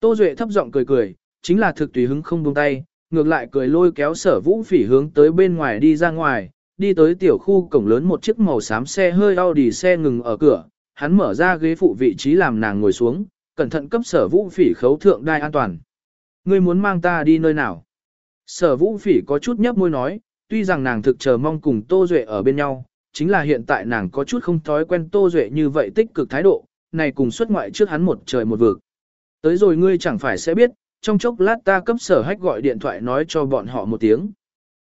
Tô Duệ thấp giọng cười cười, chính là thực tùy hứng không buông tay, ngược lại cười lôi kéo sở vũ phỉ hướng tới bên ngoài đi ra ngoài, đi tới tiểu khu cổng lớn một chiếc màu xám xe hơi Audi xe ngừng ở cửa, hắn mở ra ghế phụ vị trí làm nàng ngồi xuống, cẩn thận cấp sở vũ phỉ khấu thượng đai an toàn. Ngươi muốn mang ta đi nơi nào? Sở vũ phỉ có chút nhấp môi nói, tuy rằng nàng thực chờ mong cùng Tô Duệ ở bên nhau, chính là hiện tại nàng có chút không thói quen Tô Duệ như vậy tích cực thái độ, này cùng xuất ngoại trước hắn một trời một vực. Tới rồi ngươi chẳng phải sẽ biết, trong chốc lát ta cấp sở hách gọi điện thoại nói cho bọn họ một tiếng.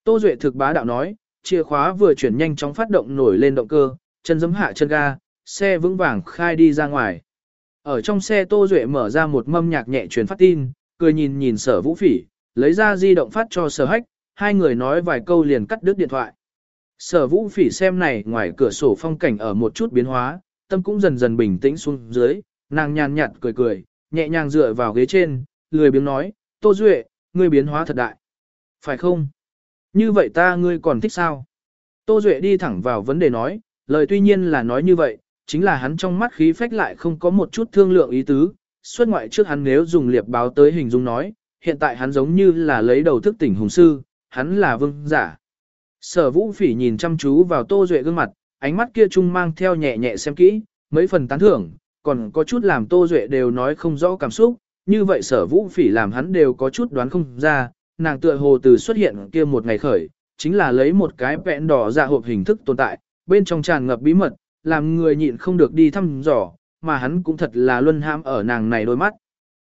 Tô Duệ thực bá đạo nói, chìa khóa vừa chuyển nhanh chóng phát động nổi lên động cơ, chân giấm hạ chân ga, xe vững vàng khai đi ra ngoài. Ở trong xe Tô Duệ mở ra một mâm nhạc nhẹ truyền phát tin, cười nhìn nhìn sở vũ phỉ, lấy ra di động phát cho sở hách, hai người nói vài câu liền cắt đứt điện thoại. Sở vũ phỉ xem này ngoài cửa sổ phong cảnh ở một chút biến hóa, tâm cũng dần dần bình tĩnh xuống dưới, nàng nhàn nhạt cười cười, nhẹ nhàng dựa vào ghế trên, lười biếng nói, Tô Duệ, ngươi biến hóa thật đại. Phải không? Như vậy ta ngươi còn thích sao? Tô Duệ đi thẳng vào vấn đề nói, lời tuy nhiên là nói như vậy, chính là hắn trong mắt khí phách lại không có một chút thương lượng ý tứ. Xuất ngoại trước hắn nếu dùng liệp báo tới hình dung nói, hiện tại hắn giống như là lấy đầu thức tỉnh hùng sư, hắn là vương giả. Sở vũ phỉ nhìn chăm chú vào Tô Duệ gương mặt, ánh mắt kia trung mang theo nhẹ nhẹ xem kỹ, mấy phần tán thưởng, còn có chút làm Tô Duệ đều nói không rõ cảm xúc, như vậy sở vũ phỉ làm hắn đều có chút đoán không ra, nàng tựa hồ từ xuất hiện kia một ngày khởi, chính là lấy một cái vẹn đỏ dạ hộp hình thức tồn tại, bên trong tràn ngập bí mật, làm người nhịn không được đi thăm dò, mà hắn cũng thật là luân ham ở nàng này đôi mắt.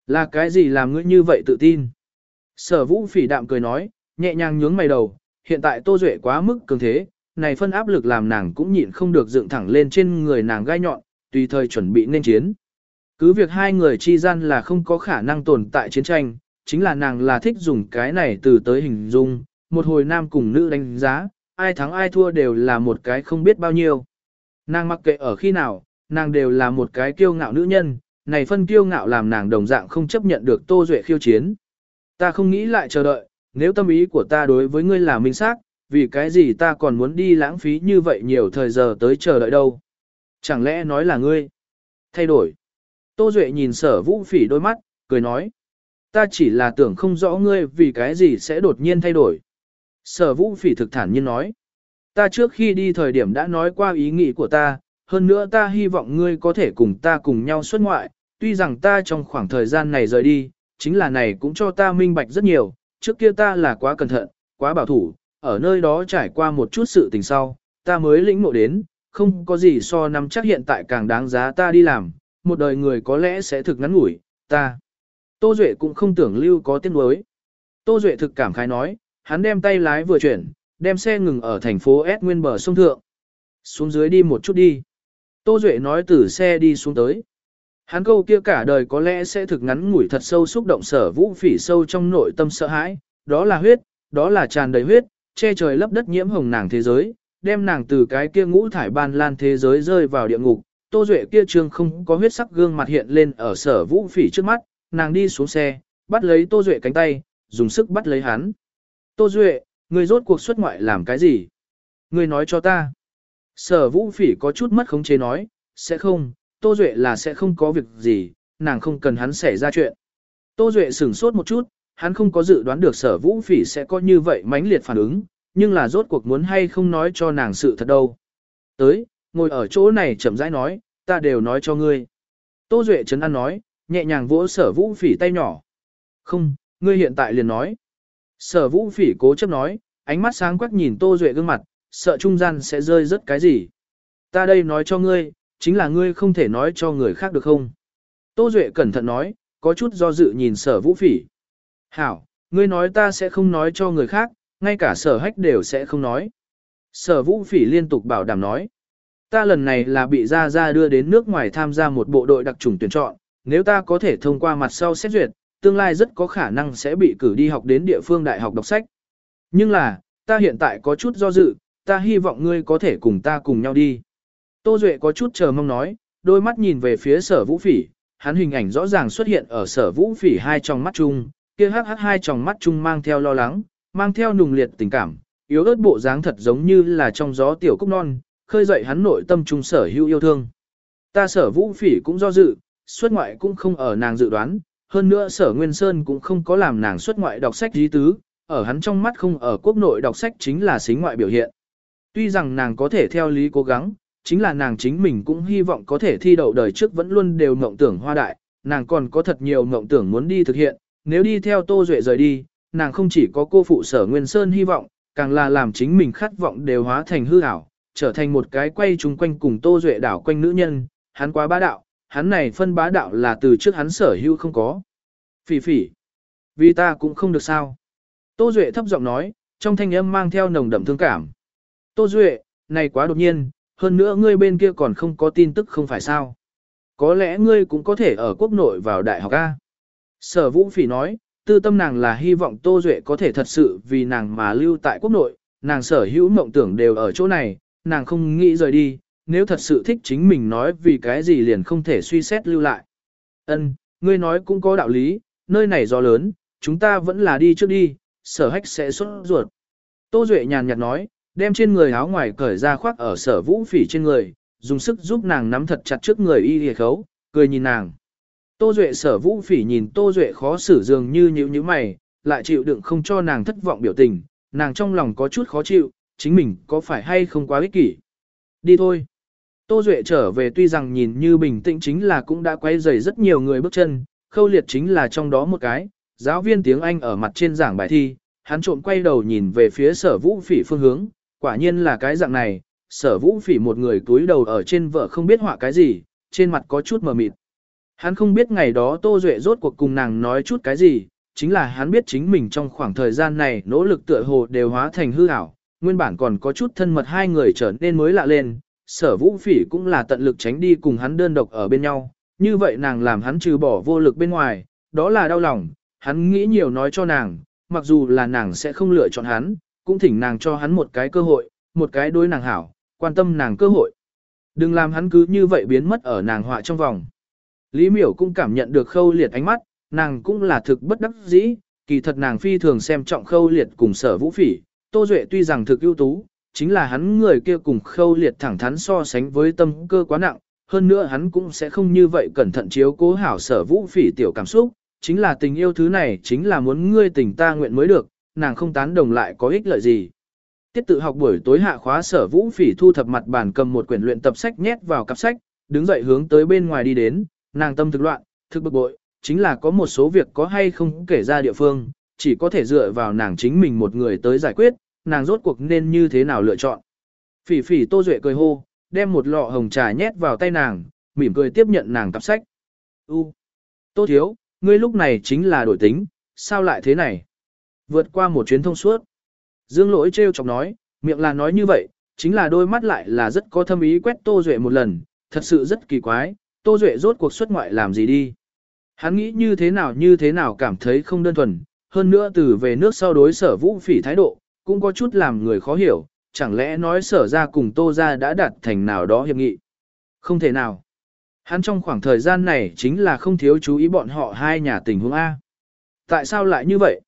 Là cái gì làm ngươi như vậy tự tin? Sở vũ phỉ đạm cười nói, nhẹ nhàng nhướng mày đầu, hiện tại tô duệ quá mức cường thế, này phân áp lực làm nàng cũng nhịn không được dựng thẳng lên trên người nàng gai nhọn, tùy thời chuẩn bị nên chiến. Cứ việc hai người chi gian là không có khả năng tồn tại chiến tranh, chính là nàng là thích dùng cái này từ tới hình dung, một hồi nam cùng nữ đánh giá, ai thắng ai thua đều là một cái không biết bao nhiêu. Nàng mặc kệ ở khi nào, nàng đều là một cái kiêu ngạo nữ nhân, này phân kiêu ngạo làm nàng đồng dạng không chấp nhận được Tô Duệ khiêu chiến. Ta không nghĩ lại chờ đợi, nếu tâm ý của ta đối với ngươi là minh xác, vì cái gì ta còn muốn đi lãng phí như vậy nhiều thời giờ tới chờ đợi đâu. Chẳng lẽ nói là ngươi? Thay đổi. Tô Duệ nhìn sở vũ phỉ đôi mắt, cười nói. Ta chỉ là tưởng không rõ ngươi vì cái gì sẽ đột nhiên thay đổi. Sở vũ phỉ thực thản nhiên nói. Ta trước khi đi thời điểm đã nói qua ý nghĩ của ta, hơn nữa ta hy vọng ngươi có thể cùng ta cùng nhau xuất ngoại, tuy rằng ta trong khoảng thời gian này rời đi, chính là này cũng cho ta minh bạch rất nhiều, trước kia ta là quá cẩn thận, quá bảo thủ, ở nơi đó trải qua một chút sự tình sau, ta mới lĩnh ngộ đến, không có gì so nắm chắc hiện tại càng đáng giá ta đi làm, một đời người có lẽ sẽ thực ngắn ngủi, ta. Tô Duệ cũng không tưởng lưu có tiếng đối. Tô Duệ thực cảm khái nói, hắn đem tay lái vừa chuyển, đem xe ngừng ở thành phố S nguyên bờ sông Thượng. Xuống dưới đi một chút đi. Tô Duệ nói từ xe đi xuống tới. Hắn câu kia cả đời có lẽ sẽ thực ngắn ngủi thật sâu xúc động sở vũ phỉ sâu trong nội tâm sợ hãi, đó là huyết, đó là tràn đầy huyết, che trời lấp đất nhiễm hồng nàng thế giới, đem nàng từ cái kia ngũ thải ban lan thế giới rơi vào địa ngục. Tô Duệ kia trương không có huyết sắc gương mặt hiện lên ở sở vũ phỉ trước mắt, nàng đi xuống xe, bắt lấy Tô Duệ cánh tay, dùng sức bắt lấy hắn. Tô Duệ, người rốt cuộc xuất ngoại làm cái gì? Người nói cho ta. Sở vũ phỉ có chút mất khống chế nói, sẽ không, Tô Duệ là sẽ không có việc gì, nàng không cần hắn xảy ra chuyện. Tô Duệ sửng sốt một chút, hắn không có dự đoán được sở vũ phỉ sẽ có như vậy mãnh liệt phản ứng, nhưng là rốt cuộc muốn hay không nói cho nàng sự thật đâu. Tới, ngồi ở chỗ này chậm rãi nói, ta đều nói cho ngươi. Tô Duệ chấn an nói, nhẹ nhàng vỗ sở vũ phỉ tay nhỏ. Không, ngươi hiện tại liền nói. Sở vũ phỉ cố chấp nói, ánh mắt sáng quắc nhìn Tô Duệ gương mặt, sợ trung gian sẽ rơi rất cái gì. Ta đây nói cho ngươi, chính là ngươi không thể nói cho người khác được không? Tô Duệ cẩn thận nói, có chút do dự nhìn sở vũ phỉ. Hảo, ngươi nói ta sẽ không nói cho người khác, ngay cả sở hách đều sẽ không nói. Sở vũ phỉ liên tục bảo đảm nói. Ta lần này là bị Gia Gia đưa đến nước ngoài tham gia một bộ đội đặc trùng tuyển chọn, nếu ta có thể thông qua mặt sau xét duyệt, tương lai rất có khả năng sẽ bị cử đi học đến địa phương đại học đọc sách. Nhưng là, ta hiện tại có chút do dự, ta hy vọng ngươi có thể cùng ta cùng nhau đi. Tô Duệ có chút chờ mong nói, đôi mắt nhìn về phía sở vũ phỉ, hắn hình ảnh rõ ràng xuất hiện ở sở vũ phỉ hai tròng mắt chung, kia hắc hắc hai tròng mắt chung mang theo lo lắng, mang theo nùng liệt tình cảm, yếu ớt bộ dáng thật giống như là trong gió tiểu cúc non, khơi dậy hắn nội tâm trung sở hữu yêu thương. Ta sở vũ phỉ cũng do dự, xuất ngoại cũng không ở nàng dự đoán, hơn nữa sở Nguyên Sơn cũng không có làm nàng xuất ngoại đọc sách dí tứ, ở hắn trong mắt không ở quốc nội đọc sách chính là xính ngoại biểu hiện. Tuy rằng nàng có thể theo lý cố gắng, chính là nàng chính mình cũng hy vọng có thể thi đậu đời trước vẫn luôn đều mộng tưởng hoa đại, nàng còn có thật nhiều mộng tưởng muốn đi thực hiện, nếu đi theo Tô Duệ rời đi, nàng không chỉ có cô phụ sở Nguyên Sơn hy vọng, càng là làm chính mình khát vọng đều hóa thành hư ảo, trở thành một cái quay chung quanh cùng Tô Duệ đảo quanh nữ nhân, hắn quá bá đạo, hắn này phân bá đạo là từ trước hắn sở hữu không có. Phỉ phỉ, vì ta cũng không được sao. Tô Duệ thấp giọng nói, trong thanh âm mang theo nồng đậm thương cảm. Tô Duệ, này quá đột nhiên, hơn nữa ngươi bên kia còn không có tin tức không phải sao. Có lẽ ngươi cũng có thể ở quốc nội vào đại học A. Sở Vũ Phỉ nói, tư tâm nàng là hy vọng Tô Duệ có thể thật sự vì nàng mà lưu tại quốc nội, nàng sở hữu mộng tưởng đều ở chỗ này, nàng không nghĩ rời đi, nếu thật sự thích chính mình nói vì cái gì liền không thể suy xét lưu lại. Ân, ngươi nói cũng có đạo lý, nơi này gió lớn, chúng ta vẫn là đi trước đi, sở hách sẽ xuất ruột. Tô Duệ nhàn nhạt nói, đem trên người áo ngoài cởi ra khoác ở sở vũ phỉ trên người, dùng sức giúp nàng nắm thật chặt trước người y hề khấu, cười nhìn nàng. Tô Duệ sở vũ phỉ nhìn Tô Duệ khó xử dường như nhíu như mày, lại chịu đựng không cho nàng thất vọng biểu tình, nàng trong lòng có chút khó chịu, chính mình có phải hay không quá ích kỷ. Đi thôi. Tô Duệ trở về tuy rằng nhìn như bình tĩnh chính là cũng đã quay dày rất nhiều người bước chân, khâu liệt chính là trong đó một cái, giáo viên tiếng Anh ở mặt trên giảng bài thi, hắn trộm quay đầu nhìn về phía sở vũ phỉ phương hướng, quả nhiên là cái dạng này, sở vũ phỉ một người túi đầu ở trên vợ không biết họa cái gì, trên mặt có chút mờ mịt. Hắn không biết ngày đó Tô Duệ rốt cuộc cùng nàng nói chút cái gì, chính là hắn biết chính mình trong khoảng thời gian này nỗ lực tựa hồ đều hóa thành hư ảo, nguyên bản còn có chút thân mật hai người trở nên mới lạ lên, sở vũ phỉ cũng là tận lực tránh đi cùng hắn đơn độc ở bên nhau, như vậy nàng làm hắn trừ bỏ vô lực bên ngoài, đó là đau lòng, hắn nghĩ nhiều nói cho nàng, mặc dù là nàng sẽ không lựa chọn hắn, cũng thỉnh nàng cho hắn một cái cơ hội, một cái đối nàng hảo, quan tâm nàng cơ hội. Đừng làm hắn cứ như vậy biến mất ở nàng họa trong vòng. Lý miểu cũng cảm nhận được khâu liệt ánh mắt, nàng cũng là thực bất đắc dĩ, kỳ thật nàng phi thường xem trọng khâu liệt cùng sở vũ phỉ, Tô Duệ tuy rằng thực ưu tú, chính là hắn người kia cùng khâu liệt thẳng thắn so sánh với tâm cơ quá nặng, hơn nữa hắn cũng sẽ không như vậy cẩn thận chiếu cố hảo sở vũ phỉ tiểu cảm xúc, chính là tình yêu thứ này chính là muốn ngươi tình ta nguyện mới được, nàng không tán đồng lại có ích lợi gì. Tiết tự học buổi tối hạ khóa sở vũ phỉ thu thập mặt bàn cầm một quyển luyện tập sách nhét vào cặp sách, đứng dậy hướng tới bên ngoài đi đến, nàng tâm thực loạn, thực bực bội, chính là có một số việc có hay không kể ra địa phương, chỉ có thể dựa vào nàng chính mình một người tới giải quyết, nàng rốt cuộc nên như thế nào lựa chọn. Phỉ phỉ tô duệ cười hô, đem một lọ hồng trà nhét vào tay nàng, mỉm cười tiếp nhận nàng cặp sách. U, tô thiếu, ngươi lúc này chính là đổi tính, sao lại thế này? Vượt qua một chuyến thông suốt. Dương lỗi trêu chọc nói, miệng là nói như vậy, chính là đôi mắt lại là rất có thâm ý quét Tô Duệ một lần, thật sự rất kỳ quái, Tô Duệ rốt cuộc xuất ngoại làm gì đi. Hắn nghĩ như thế nào như thế nào cảm thấy không đơn thuần, hơn nữa từ về nước sau đối sở vũ phỉ thái độ, cũng có chút làm người khó hiểu, chẳng lẽ nói sở ra cùng Tô ra đã đạt thành nào đó hiệp nghị. Không thể nào. Hắn trong khoảng thời gian này chính là không thiếu chú ý bọn họ hai nhà tình huống A. Tại sao lại như vậy?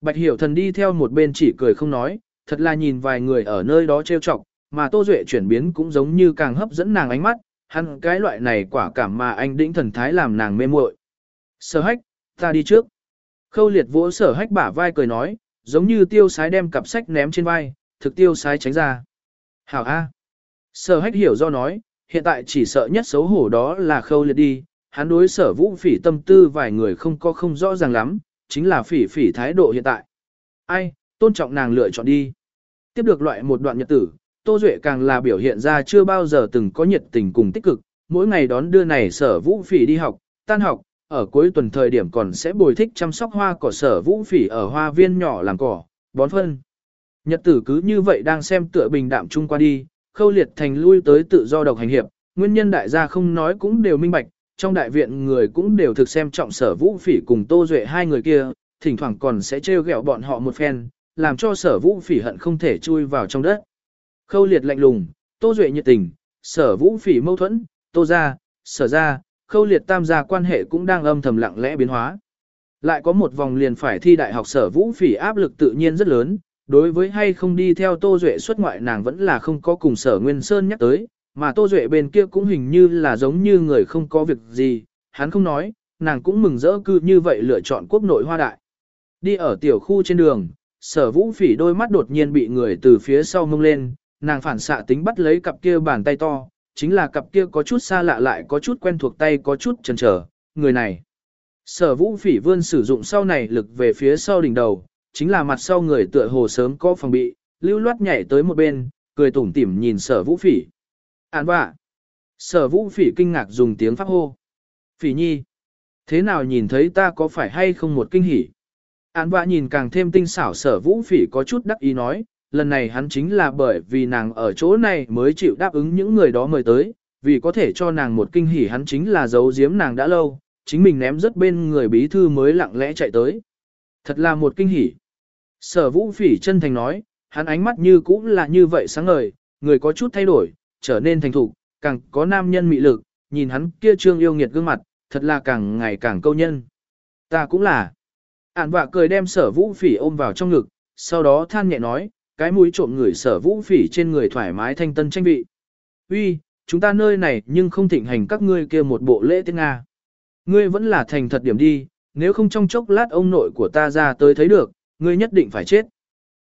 Bạch hiểu thần đi theo một bên chỉ cười không nói, thật là nhìn vài người ở nơi đó trêu chọc, mà Tô Duệ chuyển biến cũng giống như càng hấp dẫn nàng ánh mắt, hắn cái loại này quả cảm mà anh đĩnh thần thái làm nàng mê muội. Sở hách, ta đi trước. Khâu liệt vỗ sở hách bả vai cười nói, giống như tiêu sái đem cặp sách ném trên vai, thực tiêu sái tránh ra. Hảo A. Sở hách hiểu do nói, hiện tại chỉ sợ nhất xấu hổ đó là khâu liệt đi, hắn đối sở vũ phỉ tâm tư vài người không có không rõ ràng lắm, chính là phỉ phỉ thái độ hiện tại. Ai, tôn trọng nàng lựa chọn đi. Tiếp được loại một đoạn nhật tử, Tô Duệ càng là biểu hiện ra chưa bao giờ từng có nhiệt tình cùng tích cực, mỗi ngày đón đưa này sở vũ phỉ đi học, tan học, ở cuối tuần thời điểm còn sẽ bồi thích chăm sóc hoa cỏ sở vũ phỉ ở hoa viên nhỏ làm cỏ, bón phân. Nhật tử cứ như vậy đang xem tựa bình đạm chung qua đi, khâu liệt thành lui tới tự do độc hành hiệp, nguyên nhân đại gia không nói cũng đều minh bạch, trong đại viện người cũng đều thực xem trọng sở vũ phỉ cùng tô duệ hai người kia, thỉnh thoảng còn sẽ trêu ghẹo bọn họ một phen, làm cho sở vũ phỉ hận không thể chui vào trong đất. Khâu liệt lạnh lùng, tô duệ nhiệt tình, sở vũ phỉ mâu thuẫn, tô ra, sở ra, khâu liệt tam gia quan hệ cũng đang âm thầm lặng lẽ biến hóa. Lại có một vòng liền phải thi đại học sở vũ phỉ áp lực tự nhiên rất lớn, đối với hay không đi theo Tô Duệ xuất ngoại nàng vẫn là không có cùng sở Nguyên Sơn nhắc tới, mà Tô Duệ bên kia cũng hình như là giống như người không có việc gì, hắn không nói, nàng cũng mừng rỡ cư như vậy lựa chọn quốc nội hoa đại. Đi ở tiểu khu trên đường, sở vũ phỉ đôi mắt đột nhiên bị người từ phía sau mông lên, nàng phản xạ tính bắt lấy cặp kia bàn tay to, chính là cặp kia có chút xa lạ lại có chút quen thuộc tay có chút chần chờ, người này. Sở vũ phỉ vươn sử dụng sau này lực về phía sau đỉnh đầu, chính là mặt sau người tựa hồ sớm có phòng bị, lưu loát nhảy tới một bên, cười tủm tỉm nhìn sở vũ phỉ. Án bạ. Sở vũ phỉ kinh ngạc dùng tiếng pháp hô. Phỉ nhi. Thế nào nhìn thấy ta có phải hay không một kinh hỉ? Án bạ nhìn càng thêm tinh xảo sở vũ phỉ có chút đắc ý nói, lần này hắn chính là bởi vì nàng ở chỗ này mới chịu đáp ứng những người đó mời tới, vì có thể cho nàng một kinh hỉ hắn chính là giấu giếm nàng đã lâu, chính mình ném rất bên người bí thư mới lặng lẽ chạy tới. Thật là một kinh hỉ. Sở vũ phỉ chân thành nói, hắn ánh mắt như cũ là như vậy sáng ngời, người có chút thay đổi, trở nên thành thục, càng có nam nhân mị lực, nhìn hắn kia trương yêu nghiệt gương mặt, thật là càng ngày càng câu nhân. Ta cũng là. Ản vạ cười đem sở vũ phỉ ôm vào trong ngực, sau đó than nhẹ nói, cái mũi trộm người sở vũ phỉ trên người thoải mái thanh tân tranh vị. Uy, chúng ta nơi này nhưng không thịnh hành các ngươi kia một bộ lễ tiết Nga. Ngươi vẫn là thành thật điểm đi, nếu không trong chốc lát ông nội của ta ra tới thấy được, ngươi nhất định phải chết.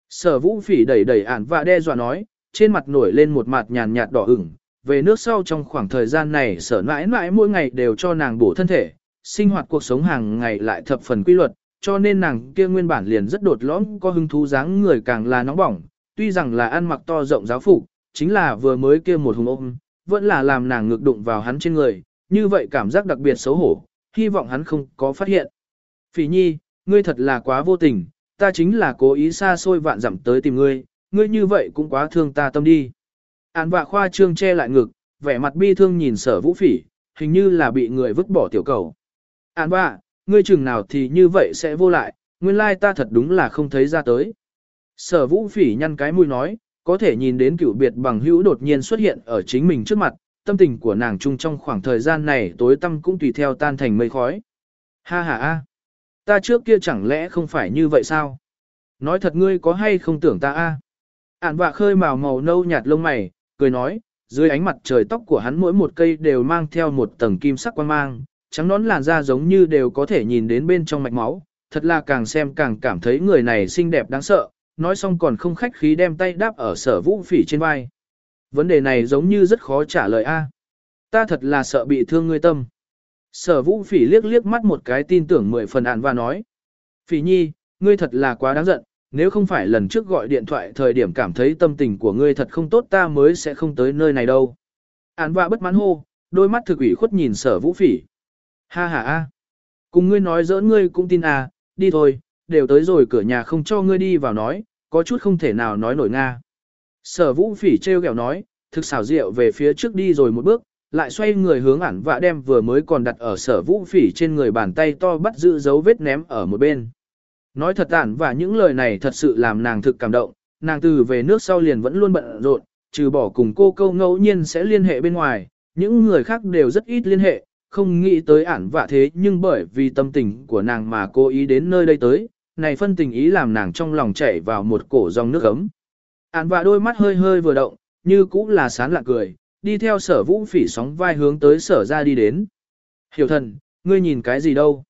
Sở vũ phỉ đẩy đẩy ản và đe dọa nói, trên mặt nổi lên một mặt nhàn nhạt đỏ ửng. Về nước sau trong khoảng thời gian này sở mãi mãi mỗi ngày đều cho nàng bổ thân thể, sinh hoạt cuộc sống hàng ngày lại thập phần quy luật, cho nên nàng kia nguyên bản liền rất đột lõm có hứng thú dáng người càng là nóng bỏng, tuy rằng là ăn mặc to rộng giáo phục, chính là vừa mới kia một hùng ôm, vẫn là làm nàng ngược đụng vào hắn trên người, như vậy cảm giác đặc biệt xấu hổ, hy vọng hắn không có phát hiện. Phỉ nhi, ngươi thật là quá vô tình, ta chính là cố ý xa xôi vạn dặm tới tìm ngươi, ngươi như vậy cũng quá thương ta tâm đi. Án vạ khoa trương che lại ngực, vẻ mặt bi thương nhìn sở vũ phỉ, hình như là bị người vứt bỏ tiểu cầu. Án vạ, ngươi chừng nào thì như vậy sẽ vô lại, nguyên lai ta thật đúng là không thấy ra tới. Sở vũ phỉ nhăn cái mũi nói, có thể nhìn đến cựu biệt bằng hữu đột nhiên xuất hiện ở chính mình trước mặt, tâm tình của nàng chung trong khoảng thời gian này tối tâm cũng tùy theo tan thành mây khói. Ha ha a, ta trước kia chẳng lẽ không phải như vậy sao? Nói thật ngươi có hay không tưởng ta a? Ản vạ khơi màu màu nâu nhạt lông mày, cười nói, dưới ánh mặt trời tóc của hắn mỗi một cây đều mang theo một tầng kim sắc quan mang, trắng nón làn da giống như đều có thể nhìn đến bên trong mạch máu, thật là càng xem càng cảm thấy người này xinh đẹp đáng sợ, nói xong còn không khách khí đem tay đáp ở sở vũ phỉ trên vai. Vấn đề này giống như rất khó trả lời a. Ta thật là sợ bị thương ngươi tâm. Sở vũ phỉ liếc liếc mắt một cái tin tưởng mười phần ản và nói. Phỉ nhi, ngươi thật là quá đáng giận, nếu không phải lần trước gọi điện thoại thời điểm cảm thấy tâm tình của ngươi thật không tốt ta mới sẽ không tới nơi này đâu. Án và bất mãn hô, đôi mắt thực ủy khuất nhìn sở vũ phỉ. Ha ha a. Cùng ngươi nói giỡn ngươi cũng tin à, đi thôi, đều tới rồi cửa nhà không cho ngươi đi vào nói, có chút không thể nào nói nổi Nga. Sở vũ phỉ treo kẹo nói, thực xảo rượu về phía trước đi rồi một bước, lại xoay người hướng ản vạ đem vừa mới còn đặt ở sở vũ phỉ trên người bàn tay to bắt giữ dấu vết ném ở một bên. Nói thật ản và những lời này thật sự làm nàng thực cảm động, nàng từ về nước sau liền vẫn luôn bận rộn, trừ bỏ cùng cô câu ngẫu nhiên sẽ liên hệ bên ngoài, những người khác đều rất ít liên hệ, không nghĩ tới ản vạ thế nhưng bởi vì tâm tình của nàng mà cố ý đến nơi đây tới, này phân tình ý làm nàng trong lòng chảy vào một cổ dòng nước ấm. Ản vạ đôi mắt hơi hơi vừa động, như cũng là sán lạ cười, đi theo sở vũ phỉ sóng vai hướng tới sở ra đi đến. Hiểu thần, ngươi nhìn cái gì đâu?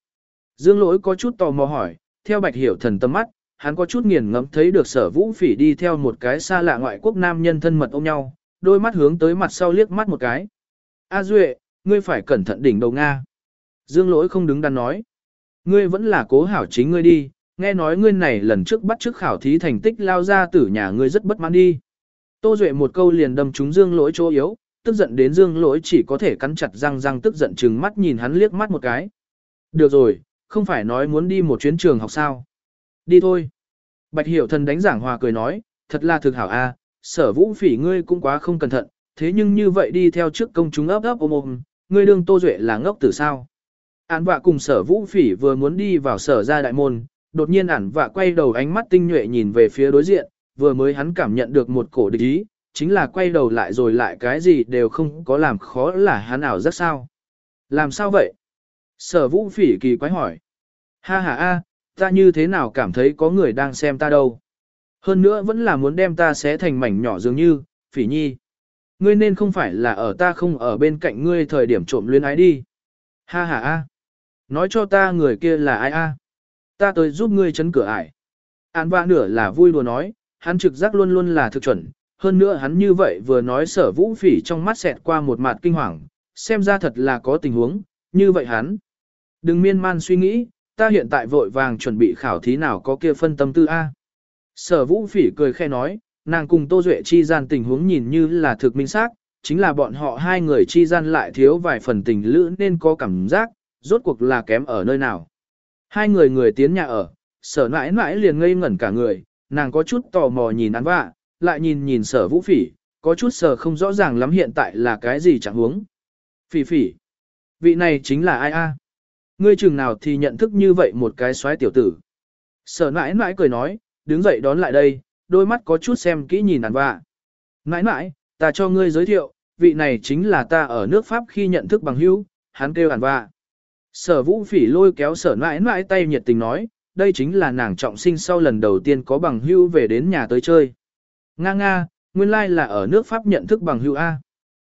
Dương lỗi có chút tò mò hỏi, theo bạch hiểu thần tâm mắt, hắn có chút nghiền ngẫm thấy được sở vũ phỉ đi theo một cái xa lạ ngoại quốc nam nhân thân mật ôm nhau, đôi mắt hướng tới mặt sau liếc mắt một cái. A Duệ, ngươi phải cẩn thận đỉnh đầu Nga. Dương lỗi không đứng đắn nói. Ngươi vẫn là cố hảo chính ngươi đi, nghe nói ngươi này lần trước bắt trước khảo thí thành tích lao ra tử nhà ngươi rất bất mãn đi. Tô Duệ một câu liền đâm trúng Dương lỗi chỗ yếu, tức giận đến Dương lỗi chỉ có thể cắn chặt răng răng tức giận chừng mắt nhìn hắn liếc mắt một cái. Được rồi, không phải nói muốn đi một chuyến trường học sao. Đi thôi. Bạch Hiểu Thần đánh giảng hòa cười nói, thật là thực hảo a, sở vũ phỉ ngươi cũng quá không cẩn thận, thế nhưng như vậy đi theo trước công chúng ấp ấp ôm ôm, ngươi đương Tô Duệ là ngốc tử sao. Án vạ cùng sở vũ phỉ vừa muốn đi vào sở ra đại môn, đột nhiên ản vạ quay đầu ánh mắt tinh nhuệ nhìn về phía đối diện, vừa mới hắn cảm nhận được một cổ địch ý, chính là quay đầu lại rồi lại cái gì đều không có làm khó là hắn ảo rất sao. Làm sao vậy? Sở vũ phỉ kỳ quái hỏi. Ha ha a, ta như thế nào cảm thấy có người đang xem ta đâu. Hơn nữa vẫn là muốn đem ta xé thành mảnh nhỏ dường như, phỉ nhi. Ngươi nên không phải là ở ta không ở bên cạnh ngươi thời điểm trộm luyến ái đi. Ha ha a. Nói cho ta người kia là ai a? Ta tới giúp ngươi chấn cửa ải. An vạ nửa là vui đùa nói, hắn trực giác luôn luôn là thực chuẩn. Hơn nữa hắn như vậy vừa nói sở vũ phỉ trong mắt xẹt qua một mặt kinh hoàng, xem ra thật là có tình huống, như vậy hắn. Đừng miên man suy nghĩ, ta hiện tại vội vàng chuẩn bị khảo thí nào có kia phân tâm tư A. Sở vũ phỉ cười khe nói, nàng cùng Tô Duệ chi gian tình huống nhìn như là thực minh xác chính là bọn họ hai người chi gian lại thiếu vài phần tình lữ nên có cảm giác, rốt cuộc là kém ở nơi nào. Hai người người tiến nhà ở, sở mãi mãi liền ngây ngẩn cả người, nàng có chút tò mò nhìn án vạ, lại nhìn nhìn sở vũ phỉ, có chút sở không rõ ràng lắm hiện tại là cái gì chẳng huống. Phỉ phỉ, vị này chính là ai a? Ngươi chừng nào thì nhận thức như vậy một cái xoái tiểu tử. Sở mãi mãi cười nói, đứng dậy đón lại đây, đôi mắt có chút xem kỹ nhìn đàn vạ. Nãi nãi, ta cho ngươi giới thiệu, vị này chính là ta ở nước Pháp khi nhận thức bằng hữu, hắn kêu đàn vạ. Sở vũ phỉ lôi kéo sở nãi nãi tay nhiệt tình nói, đây chính là nàng trọng sinh sau lần đầu tiên có bằng hữu về đến nhà tới chơi. Nga nga, nguyên lai like là ở nước Pháp nhận thức bằng hữu A.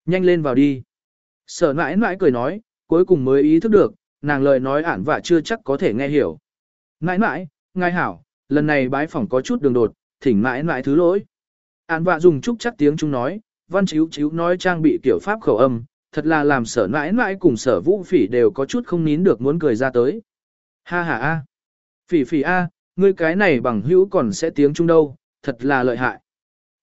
Nhanh lên vào đi. Sở nãi nãi cười nói, cuối cùng mới ý thức được, nàng lời nói ản vạ chưa chắc có thể nghe hiểu. Nãi nãi, ngài hảo, lần này bái phỏng có chút đường đột, thỉnh mãi mãi thứ lỗi. An vạ dùng chút chắc tiếng chúng nói, văn chiếu chiếu nói trang bị kiểu pháp khẩu âm, thật là làm sở mãi mãi cùng sở vũ phỉ đều có chút không nín được muốn cười ra tới. Ha ha a, phỉ phỉ a, ngươi cái này bằng hữu còn sẽ tiếng trung đâu, thật là lợi hại.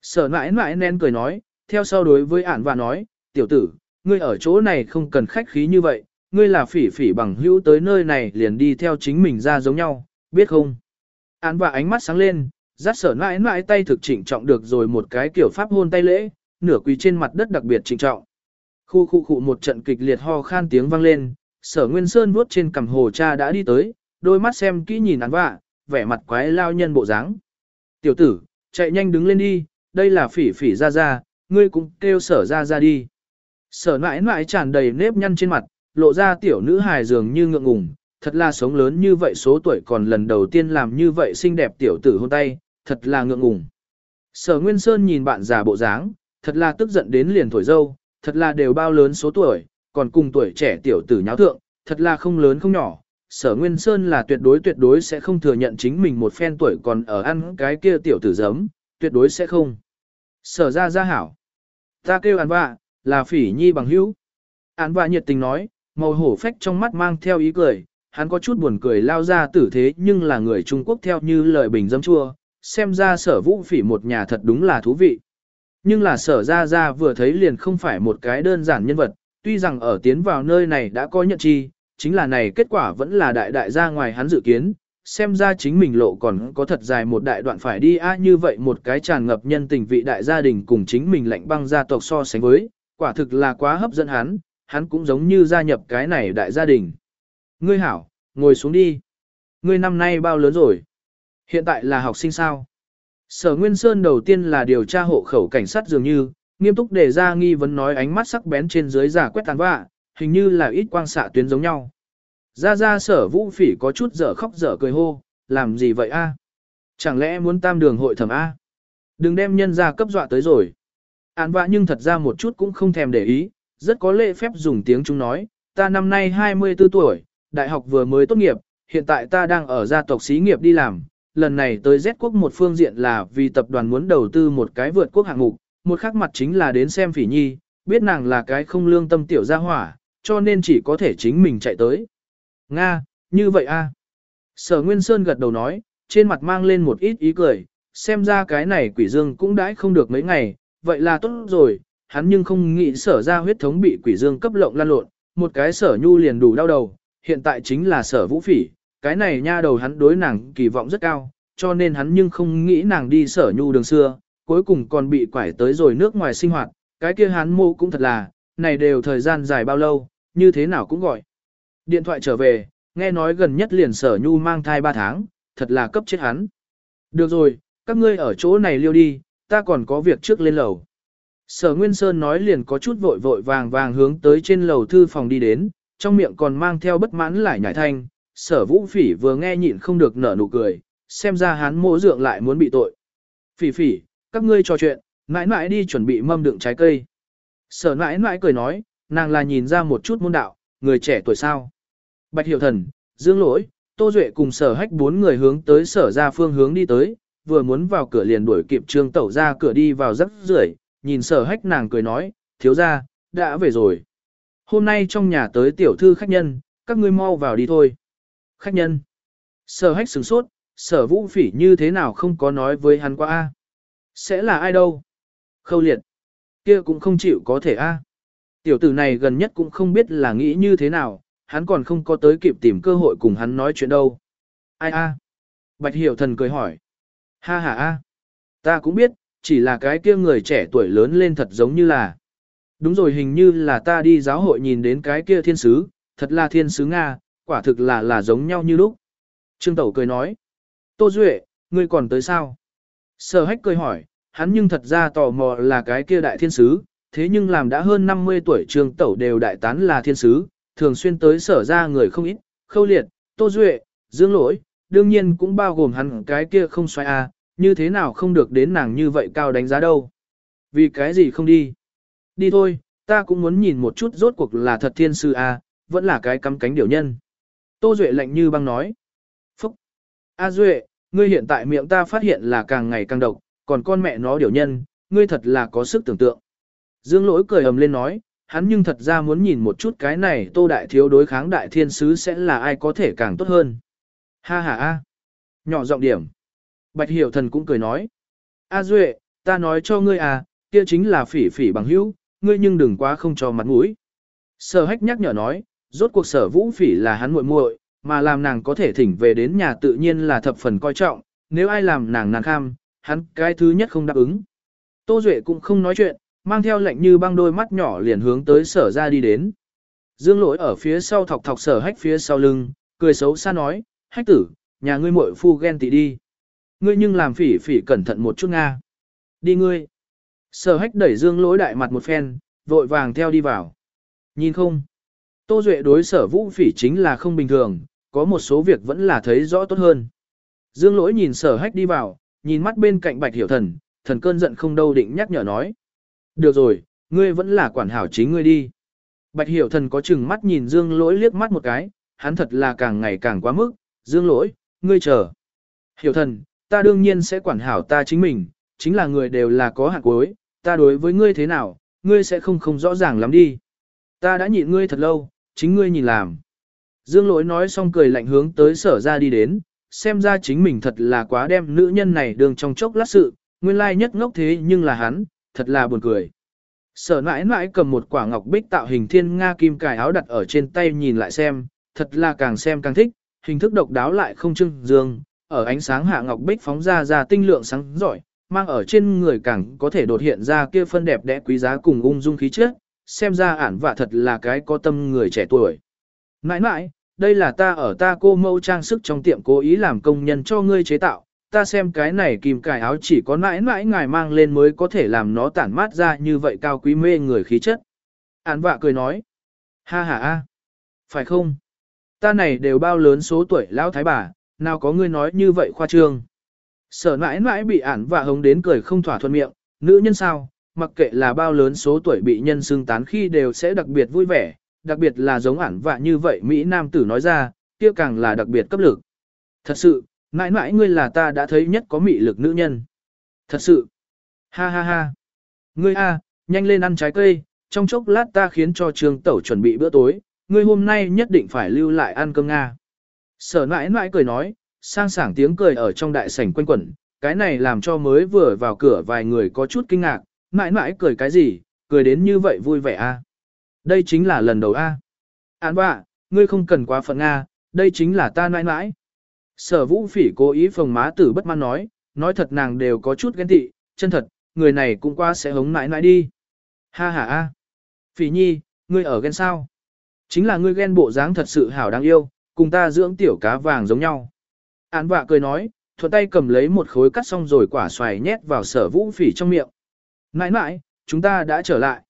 Sở mãi mãi nén cười nói, theo sau đối với ản và nói, tiểu tử, ngươi ở chỗ này không cần khách khí như vậy, ngươi là phỉ phỉ bằng hữu tới nơi này liền đi theo chính mình ra giống nhau, biết không? Án và ánh mắt sáng lên, dắt sở mãi mãi tay thực chỉnh trọng được rồi một cái kiểu pháp hôn tay lễ, nửa quỳ trên mặt đất đặc biệt trịnh trọng. Khu khu khu một trận kịch liệt ho khan tiếng vang lên, sở nguyên sơn vuốt trên cằm hồ cha đã đi tới, đôi mắt xem kỹ nhìn án vạ, vẻ mặt quái lao nhân bộ dáng. Tiểu tử, chạy nhanh đứng lên đi, đây là phỉ phỉ ra ra, ngươi cũng kêu sở ra ra đi. Sở mãi mãi tràn đầy nếp nhăn trên mặt, lộ ra tiểu nữ hài dường như ngượng ngùng, thật là sống lớn như vậy số tuổi còn lần đầu tiên làm như vậy xinh đẹp tiểu tử hôn tay, thật là ngượng ngùng. Sở Nguyên Sơn nhìn bạn già bộ dáng, thật là tức giận đến liền thổi dâu, thật là đều bao lớn số tuổi, còn cùng tuổi trẻ tiểu tử nháo thượng, thật là không lớn không nhỏ. Sở Nguyên Sơn là tuyệt đối tuyệt đối sẽ không thừa nhận chính mình một phen tuổi còn ở ăn cái kia tiểu tử giấm, tuyệt đối sẽ không. Sở ra ra hảo. Ta kêu ăn vạ, là phỉ nhi bằng hữu. Án vạ nhiệt tình nói, Màu hổ phách trong mắt mang theo ý cười, hắn có chút buồn cười lao ra tử thế nhưng là người Trung Quốc theo như lời bình dâm chua, xem ra sở vũ phỉ một nhà thật đúng là thú vị. Nhưng là sở ra ra vừa thấy liền không phải một cái đơn giản nhân vật, tuy rằng ở tiến vào nơi này đã có nhận chi, chính là này kết quả vẫn là đại đại ra ngoài hắn dự kiến, xem ra chính mình lộ còn có thật dài một đại đoạn phải đi a như vậy một cái tràn ngập nhân tình vị đại gia đình cùng chính mình lạnh băng gia tộc so sánh với, quả thực là quá hấp dẫn hắn, hắn cũng giống như gia nhập cái này đại gia đình. Ngươi hảo, ngồi xuống đi. Ngươi năm nay bao lớn rồi? Hiện tại là học sinh sao? Sở Nguyên Sơn đầu tiên là điều tra hộ khẩu cảnh sát dường như, nghiêm túc đề ra nghi vấn nói ánh mắt sắc bén trên dưới giả quét tàn vạ, hình như là ít quang xạ tuyến giống nhau. Ra ra sở vũ phỉ có chút dở khóc dở cười hô, làm gì vậy a? Chẳng lẽ muốn tam đường hội thẩm A? Đừng đem nhân ra cấp dọa tới rồi. Án vạ nhưng thật ra một chút cũng không thèm để ý, rất có lễ phép dùng tiếng chúng nói, ta năm nay 24 tuổi, đại học vừa mới tốt nghiệp, hiện tại ta đang ở gia tộc xí nghiệp đi làm, lần này tới Z quốc một phương diện là vì tập đoàn muốn đầu tư một cái vượt quốc hạng mục, một khác mặt chính là đến xem phỉ nhi, biết nàng là cái không lương tâm tiểu gia hỏa, cho nên chỉ có thể chính mình chạy tới. Nga, như vậy a. Sở Nguyên Sơn gật đầu nói, trên mặt mang lên một ít ý cười, xem ra cái này quỷ dương cũng đãi không được mấy ngày, vậy là tốt rồi, hắn nhưng không nghĩ sở ra huyết thống bị quỷ dương cấp lộng lan lộn, một cái sở nhu liền đủ đau đầu, hiện tại chính là sở vũ phỉ, cái này nha đầu hắn đối nàng kỳ vọng rất cao, cho nên hắn nhưng không nghĩ nàng đi sở nhu đường xưa, cuối cùng còn bị quải tới rồi nước ngoài sinh hoạt, cái kia hắn mô cũng thật là, này đều thời gian dài bao lâu, như thế nào cũng gọi. Điện thoại trở về, nghe nói gần nhất liền sở nhu mang thai 3 tháng, thật là cấp chết hắn. Được rồi, các ngươi ở chỗ này liêu đi, ta còn có việc trước lên lầu. Sở Nguyên Sơn nói liền có chút vội vội vàng vàng hướng tới trên lầu thư phòng đi đến, trong miệng còn mang theo bất mãn lại nhảy thanh, sở vũ phỉ vừa nghe nhịn không được nở nụ cười, xem ra hắn mỗ dượng lại muốn bị tội. Phỉ phỉ, các ngươi trò chuyện, mãi mãi đi chuẩn bị mâm đựng trái cây. Sở mãi mãi cười nói, nàng là nhìn ra một chút môn đạo, người trẻ tuổi sao. Bạch Hiểu Thần, Dương Lỗi, Tô Duệ cùng sở hách bốn người hướng tới sở ra phương hướng đi tới, vừa muốn vào cửa liền đuổi kịp trương tẩu ra cửa đi vào rất rưởi nhìn sở hách nàng cười nói, thiếu ra, đã về rồi. Hôm nay trong nhà tới tiểu thư khách nhân, các ngươi mau vào đi thôi. Khách nhân. Sở hách sửng sốt, sở vũ phỉ như thế nào không có nói với hắn qua a Sẽ là ai đâu? Khâu liệt. kia cũng không chịu có thể a Tiểu tử này gần nhất cũng không biết là nghĩ như thế nào, hắn còn không có tới kịp tìm cơ hội cùng hắn nói chuyện đâu. Ai a? Bạch hiểu thần cười hỏi. Ha ha a. Ta cũng biết, chỉ là cái kia người trẻ tuổi lớn lên thật giống như là. Đúng rồi hình như là ta đi giáo hội nhìn đến cái kia thiên sứ, thật là thiên sứ Nga, quả thực là là giống nhau như lúc. Trương Tẩu cười nói. Tô Duệ, ngươi còn tới sao? Sở hách cười hỏi, hắn nhưng thật ra tò mò là cái kia đại thiên sứ, thế nhưng làm đã hơn 50 tuổi Trương Tẩu đều đại tán là thiên sứ, thường xuyên tới sở ra người không ít, khâu liệt, Tô Duệ, Dương Lỗi, đương nhiên cũng bao gồm hắn cái kia không xoay a như thế nào không được đến nàng như vậy cao đánh giá đâu. Vì cái gì không đi? Đi thôi, ta cũng muốn nhìn một chút rốt cuộc là thật thiên sư A, à, vẫn là cái cắm cánh điều nhân. Tô Duệ lạnh như băng nói. Phúc! A Duệ, ngươi hiện tại miệng ta phát hiện là càng ngày càng độc, còn con mẹ nó điều nhân, ngươi thật là có sức tưởng tượng. Dương lỗi cười ầm lên nói, hắn nhưng thật ra muốn nhìn một chút cái này tô đại thiếu đối kháng đại thiên sứ sẽ là ai có thể càng tốt hơn. Ha ha a. Nhỏ giọng điểm. Bạch Hiểu Thần cũng cười nói. A Duệ, ta nói cho ngươi à, kia chính là phỉ phỉ bằng hữu, ngươi nhưng đừng quá không cho mặt mũi. Sở hách nhắc nhở nói, rốt cuộc sở vũ phỉ là hắn muội muội, mà làm nàng có thể thỉnh về đến nhà tự nhiên là thập phần coi trọng, nếu ai làm nàng nàng kham, hắn cái thứ nhất không đáp ứng. Tô Duệ cũng không nói chuyện, mang theo lệnh như băng đôi mắt nhỏ liền hướng tới sở ra đi đến. Dương lỗi ở phía sau thọc thọc sở hách phía sau lưng, cười xấu xa nói, hách tử, nhà ngươi muội phu ghen tị đi. Ngươi nhưng làm phỉ phỉ cẩn thận một chút Nga. Đi ngươi. Sở hách đẩy dương lỗi đại mặt một phen, vội vàng theo đi vào. Nhìn không? Tô Duệ đối sở vũ phỉ chính là không bình thường, có một số việc vẫn là thấy rõ tốt hơn. Dương lỗi nhìn sở hách đi vào, nhìn mắt bên cạnh bạch hiểu thần, thần cơn giận không đâu định nhắc nhở nói. Được rồi, ngươi vẫn là quản hảo chính ngươi đi. Bạch hiểu thần có chừng mắt nhìn dương lỗi liếc mắt một cái, hắn thật là càng ngày càng quá mức, dương lỗi, ngươi chờ. Hiểu thần, ta đương nhiên sẽ quản hảo ta chính mình, chính là người đều là có hạn cuối, ta đối với ngươi thế nào, ngươi sẽ không không rõ ràng lắm đi. Ta đã nhịn ngươi thật lâu, chính ngươi nhìn làm. Dương lỗi nói xong cười lạnh hướng tới sở ra đi đến, xem ra chính mình thật là quá đem nữ nhân này đường trong chốc lát sự, nguyên lai nhất ngốc thế nhưng là hắn, thật là buồn cười. Sở mãi mãi cầm một quả ngọc bích tạo hình thiên nga kim cài áo đặt ở trên tay nhìn lại xem, thật là càng xem càng thích, hình thức độc đáo lại không trưng dương, ở ánh sáng hạ ngọc bích phóng ra ra tinh lượng sáng giỏi, mang ở trên người càng có thể đột hiện ra kia phân đẹp đẽ quý giá cùng ung dung khí chất, xem ra ản vạ thật là cái có tâm người trẻ tuổi. Nãi nãi, đây là ta ở ta cô mâu trang sức trong tiệm cố ý làm công nhân cho ngươi chế tạo, ta xem cái này kìm cài áo chỉ có nãi nãi ngài mang lên mới có thể làm nó tản mát ra như vậy cao quý mê người khí chất. Ản vạ cười nói, ha ha a, phải không? Ta này đều bao lớn số tuổi lão thái bà, nào có ngươi nói như vậy khoa trương. Sở nãi nãi bị ản vạ hống đến cười không thỏa thuận miệng, nữ nhân sao, mặc kệ là bao lớn số tuổi bị nhân xưng tán khi đều sẽ đặc biệt vui vẻ, đặc biệt là giống ản vạ như vậy Mỹ Nam tử nói ra, kia càng là đặc biệt cấp lực. Thật sự, mãi mãi ngươi là ta đã thấy nhất có mị lực nữ nhân. Thật sự, ha ha ha. Ngươi a, nhanh lên ăn trái cây, trong chốc lát ta khiến cho trường tẩu chuẩn bị bữa tối, ngươi hôm nay nhất định phải lưu lại ăn cơm Nga. Sở mãi mãi cười nói, sang sảng tiếng cười ở trong đại sảnh quanh quẩn, cái này làm cho mới vừa vào cửa vài người có chút kinh ngạc, mãi mãi cười cái gì, cười đến như vậy vui vẻ a. Đây chính là lần đầu a. Án bạ, ngươi không cần quá phận a, đây chính là ta mãi mãi. Sở vũ phỉ cố ý phồng má tử bất mãn nói, nói thật nàng đều có chút ghen tị, chân thật, người này cũng qua sẽ hống mãi mãi đi. Ha ha a. Phỉ nhi, ngươi ở ghen sao? Chính là ngươi ghen bộ dáng thật sự hảo đáng yêu, cùng ta dưỡng tiểu cá vàng giống nhau. Án bạ cười nói, thuận tay cầm lấy một khối cắt xong rồi quả xoài nhét vào sở vũ phỉ trong miệng. Nãi nãi, chúng ta đã trở lại.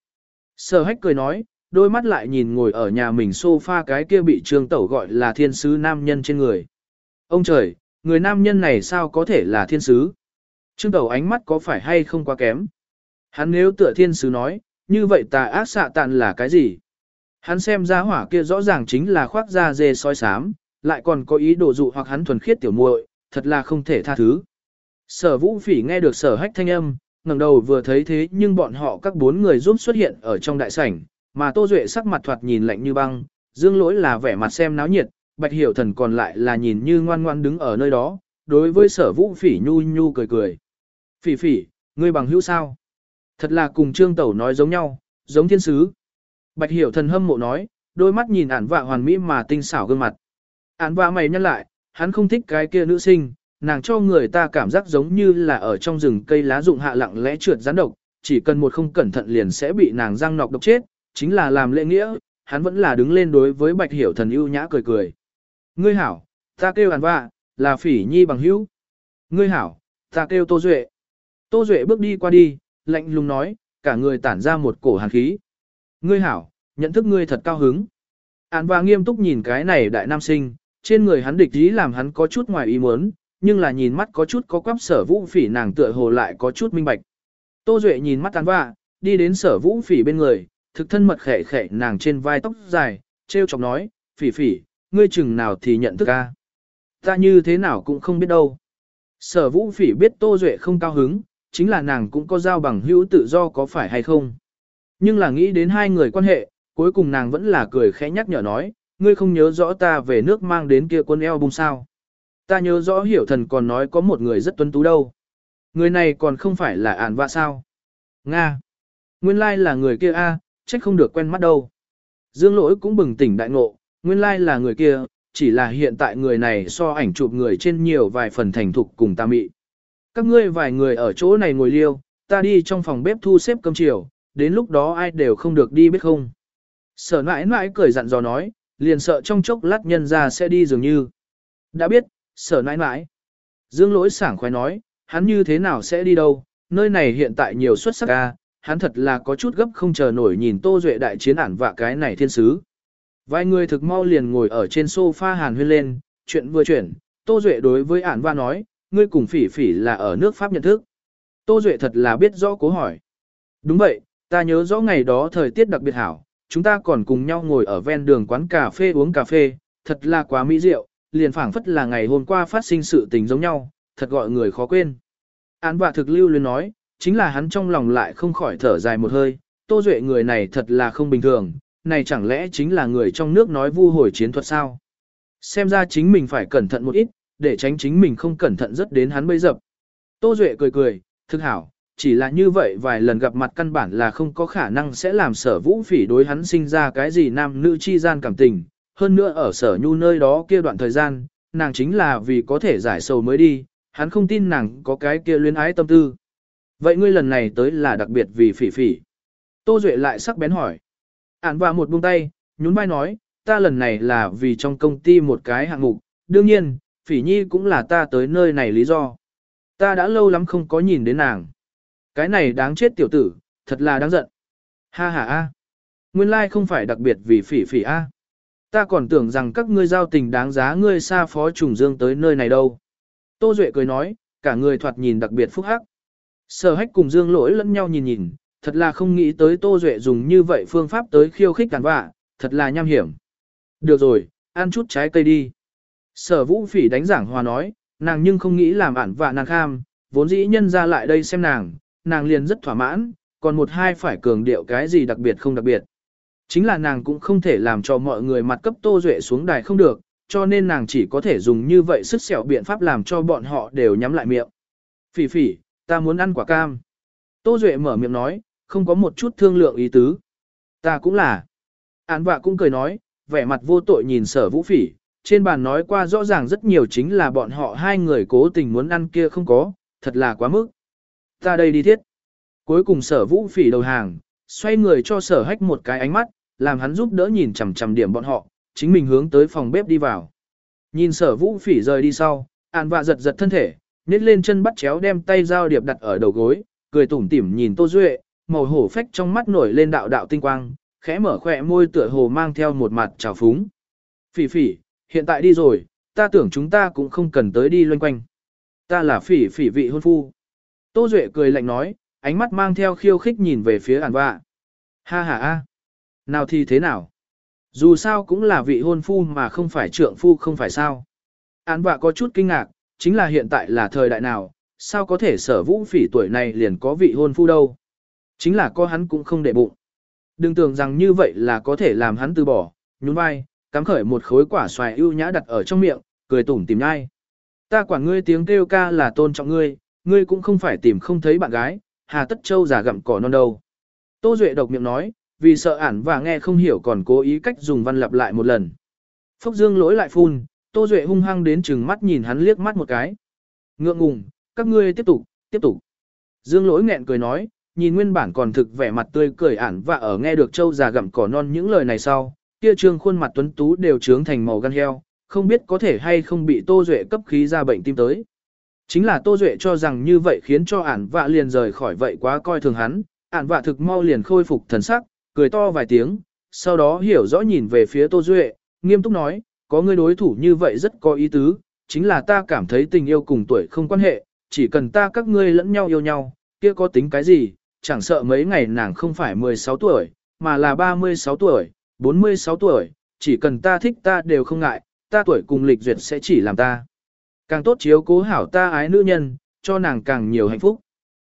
Sở hách cười nói, đôi mắt lại nhìn ngồi ở nhà mình sofa cái kia bị trương tẩu gọi là thiên sứ nam nhân trên người. Ông trời, người nam nhân này sao có thể là thiên sứ? Trương tẩu ánh mắt có phải hay không quá kém? Hắn nếu tựa thiên sứ nói, như vậy tà ác xạ tàn là cái gì? Hắn xem ra hỏa kia rõ ràng chính là khoác da dê soi sám, lại còn có ý đồ dụ hoặc hắn thuần khiết tiểu muội, thật là không thể tha thứ. Sở vũ phỉ nghe được sở hách thanh âm, ngẩng đầu vừa thấy thế nhưng bọn họ các bốn người giúp xuất hiện ở trong đại sảnh, mà Tô Duệ sắc mặt thoạt nhìn lạnh như băng, dương lỗi là vẻ mặt xem náo nhiệt, bạch hiểu thần còn lại là nhìn như ngoan ngoan đứng ở nơi đó, đối với sở vũ phỉ nhu nhu cười cười. Phỉ phỉ, ngươi bằng hữu sao? Thật là cùng trương tẩu nói giống nhau, giống thiên sứ. Bạch hiểu thần hâm mộ nói, đôi mắt nhìn ản vạ hoàn mỹ mà tinh xảo gương mặt. Ản vạ mày nhăn lại, hắn không thích cái kia nữ sinh, nàng cho người ta cảm giác giống như là ở trong rừng cây lá rụng hạ lặng lẽ trượt rắn độc, chỉ cần một không cẩn thận liền sẽ bị nàng răng nọc độc chết, chính là làm lễ nghĩa, hắn vẫn là đứng lên đối với bạch hiểu thần ưu nhã cười cười. Ngươi hảo, ta kêu hàn vạ, là phỉ nhi bằng hữu. Ngươi hảo, ta kêu Tô Duệ. Tô Duệ bước đi qua đi, lạnh lùng nói, cả người tản ra một cổ hàn khí. Ngươi hảo, nhận thức ngươi thật cao hứng. Hàn vạ nghiêm túc nhìn cái này đại nam sinh, trên người hắn địch ý làm hắn có chút ngoài ý muốn, nhưng là nhìn mắt có chút có quắp sở vũ phỉ nàng tựa hồ lại có chút minh bạch. Tô Duệ nhìn mắt tán vạ, đi đến sở vũ phỉ bên người, thực thân mật khẽ khẽ nàng trên vai tóc dài, treo chọc nói, phỉ phỉ, ngươi chừng nào thì nhận thức ca. Ta như thế nào cũng không biết đâu. Sở vũ phỉ biết Tô Duệ không cao hứng, chính là nàng cũng có giao bằng hữu tự do có phải hay không. Nhưng là nghĩ đến hai người quan hệ, cuối cùng nàng vẫn là cười khẽ nhắc nhở nói, ngươi không nhớ rõ ta về nước mang đến kia quân eo bung sao. Ta nhớ rõ hiểu thần còn nói có một người rất tuấn tú đâu. Người này còn không phải là ản vạ sao. Nga. Nguyên lai là người kia a, trách không được quen mắt đâu. Dương lỗi cũng bừng tỉnh đại ngộ, nguyên lai là người kia, chỉ là hiện tại người này so ảnh chụp người trên nhiều vài phần thành thục cùng ta mị. Các ngươi vài người ở chỗ này ngồi liêu, ta đi trong phòng bếp thu xếp cơm chiều, đến lúc đó ai đều không được đi biết không. Sở mãi mãi cười dặn dò nói, liền sợ trong chốc lát nhân ra sẽ đi dường như. Đã biết, sở nãi nãi, Dương lỗi sảng khoái nói, hắn như thế nào sẽ đi đâu, nơi này hiện tại nhiều xuất sắc ca, hắn thật là có chút gấp không chờ nổi nhìn Tô Duệ đại chiến ản vạ cái này thiên sứ. Vài người thực mau liền ngồi ở trên sofa hàn huyên lên, chuyện vừa chuyển, Tô Duệ đối với ản vạ nói, ngươi cùng phỉ phỉ là ở nước Pháp nhận thức. Tô Duệ thật là biết rõ cố hỏi. Đúng vậy, Ta nhớ rõ ngày đó thời tiết đặc biệt hảo, chúng ta còn cùng nhau ngồi ở ven đường quán cà phê uống cà phê, thật là quá mỹ diệu, liền phảng phất là ngày hôm qua phát sinh sự tình giống nhau, thật gọi người khó quên. Án bà thực lưu luyến nói, chính là hắn trong lòng lại không khỏi thở dài một hơi, tô duệ người này thật là không bình thường, này chẳng lẽ chính là người trong nước nói vu hồi chiến thuật sao? Xem ra chính mình phải cẩn thận một ít, để tránh chính mình không cẩn thận rất đến hắn bây dập. Tô Duệ cười cười, thực hảo, chỉ là như vậy vài lần gặp mặt căn bản là không có khả năng sẽ làm sở vũ phỉ đối hắn sinh ra cái gì nam nữ chi gian cảm tình, hơn nữa ở sở nhu nơi đó kia đoạn thời gian, nàng chính là vì có thể giải sầu mới đi, hắn không tin nàng có cái kia luyến ái tâm tư. Vậy ngươi lần này tới là đặc biệt vì phỉ phỉ. Tô Duệ lại sắc bén hỏi. Án và một buông tay, nhún vai nói, ta lần này là vì trong công ty một cái hạng mục, đương nhiên, phỉ nhi cũng là ta tới nơi này lý do. Ta đã lâu lắm không có nhìn đến nàng. Cái này đáng chết tiểu tử, thật là đáng giận. Ha ha a. Nguyên lai like không phải đặc biệt vì phỉ phỉ a. Ta còn tưởng rằng các ngươi giao tình đáng giá ngươi xa phó trùng dương tới nơi này đâu. Tô Duệ cười nói, cả người thoạt nhìn đặc biệt phúc hắc. Sở hách cùng dương lỗi lẫn nhau nhìn nhìn, thật là không nghĩ tới Tô Duệ dùng như vậy phương pháp tới khiêu khích cản vạ, thật là nham hiểm. Được rồi, ăn chút trái cây đi. Sở vũ phỉ đánh giảng hòa nói, nàng nhưng không nghĩ làm ản vạ nàng kham, vốn dĩ nhân ra lại đây xem nàng, nàng liền rất thỏa mãn, còn một hai phải cường điệu cái gì đặc biệt không đặc biệt. Chính là nàng cũng không thể làm cho mọi người mặt cấp Tô Duệ xuống đài không được, cho nên nàng chỉ có thể dùng như vậy sức sẹo biện pháp làm cho bọn họ đều nhắm lại miệng. Phỉ phỉ, ta muốn ăn quả cam. Tô Duệ mở miệng nói, không có một chút thương lượng ý tứ. Ta cũng là. Án vạ cũng cười nói, vẻ mặt vô tội nhìn sở vũ phỉ, trên bàn nói qua rõ ràng rất nhiều chính là bọn họ hai người cố tình muốn ăn kia không có, thật là quá mức. Ta đây đi thiết. Cuối cùng sở vũ phỉ đầu hàng, xoay người cho sở hách một cái ánh mắt, làm hắn giúp đỡ nhìn chằm chằm điểm bọn họ, chính mình hướng tới phòng bếp đi vào. Nhìn sở vũ phỉ rời đi sau, an vạ giật giật thân thể, nết lên chân bắt chéo đem tay dao điệp đặt ở đầu gối, cười tủm tỉm nhìn tô duệ, màu hổ phách trong mắt nổi lên đạo đạo tinh quang, khẽ mở khỏe môi tựa hồ mang theo một mặt trào phúng. Phỉ phỉ, hiện tại đi rồi, ta tưởng chúng ta cũng không cần tới đi loanh quanh. Ta là phỉ phỉ vị hôn phu. Tô Duệ cười lạnh nói, ánh mắt mang theo khiêu khích nhìn về phía ản vạ. Ha ha ha. Nào thì thế nào? Dù sao cũng là vị hôn phu mà không phải trượng phu không phải sao. Án vạ có chút kinh ngạc, chính là hiện tại là thời đại nào, sao có thể sở vũ phỉ tuổi này liền có vị hôn phu đâu. Chính là có hắn cũng không để bụng. Đừng tưởng rằng như vậy là có thể làm hắn từ bỏ, nhún vai, cắm khởi một khối quả xoài ưu nhã đặt ở trong miệng, cười tủm tìm nhai. Ta quản ngươi tiếng kêu ca là tôn trọng ngươi, ngươi cũng không phải tìm không thấy bạn gái, hà tất châu giả gặm cỏ non đâu. Tô Duệ độc miệng nói, vì sợ ản và nghe không hiểu còn cố ý cách dùng văn lặp lại một lần. Phúc Dương lỗi lại phun, Tô Duệ hung hăng đến chừng mắt nhìn hắn liếc mắt một cái. Ngượng ngùng, các ngươi tiếp tục, tiếp tục. Dương lỗi nghẹn cười nói, nhìn nguyên bản còn thực vẻ mặt tươi cười ản và ở nghe được châu già gặm cỏ non những lời này sau, kia trương khuôn mặt tuấn tú đều trướng thành màu gan heo, không biết có thể hay không bị Tô Duệ cấp khí ra bệnh tim tới. Chính là Tô Duệ cho rằng như vậy khiến cho ản vạ liền rời khỏi vậy quá coi thường hắn, ản vạ thực mau liền khôi phục thần sắc, cười to vài tiếng, sau đó hiểu rõ nhìn về phía Tô Duệ, nghiêm túc nói, có người đối thủ như vậy rất có ý tứ, chính là ta cảm thấy tình yêu cùng tuổi không quan hệ, chỉ cần ta các ngươi lẫn nhau yêu nhau, kia có tính cái gì, chẳng sợ mấy ngày nàng không phải 16 tuổi, mà là 36 tuổi, 46 tuổi, chỉ cần ta thích ta đều không ngại, ta tuổi cùng lịch duyệt sẽ chỉ làm ta. Càng tốt chiếu cố hảo ta ái nữ nhân, cho nàng càng nhiều hạnh phúc.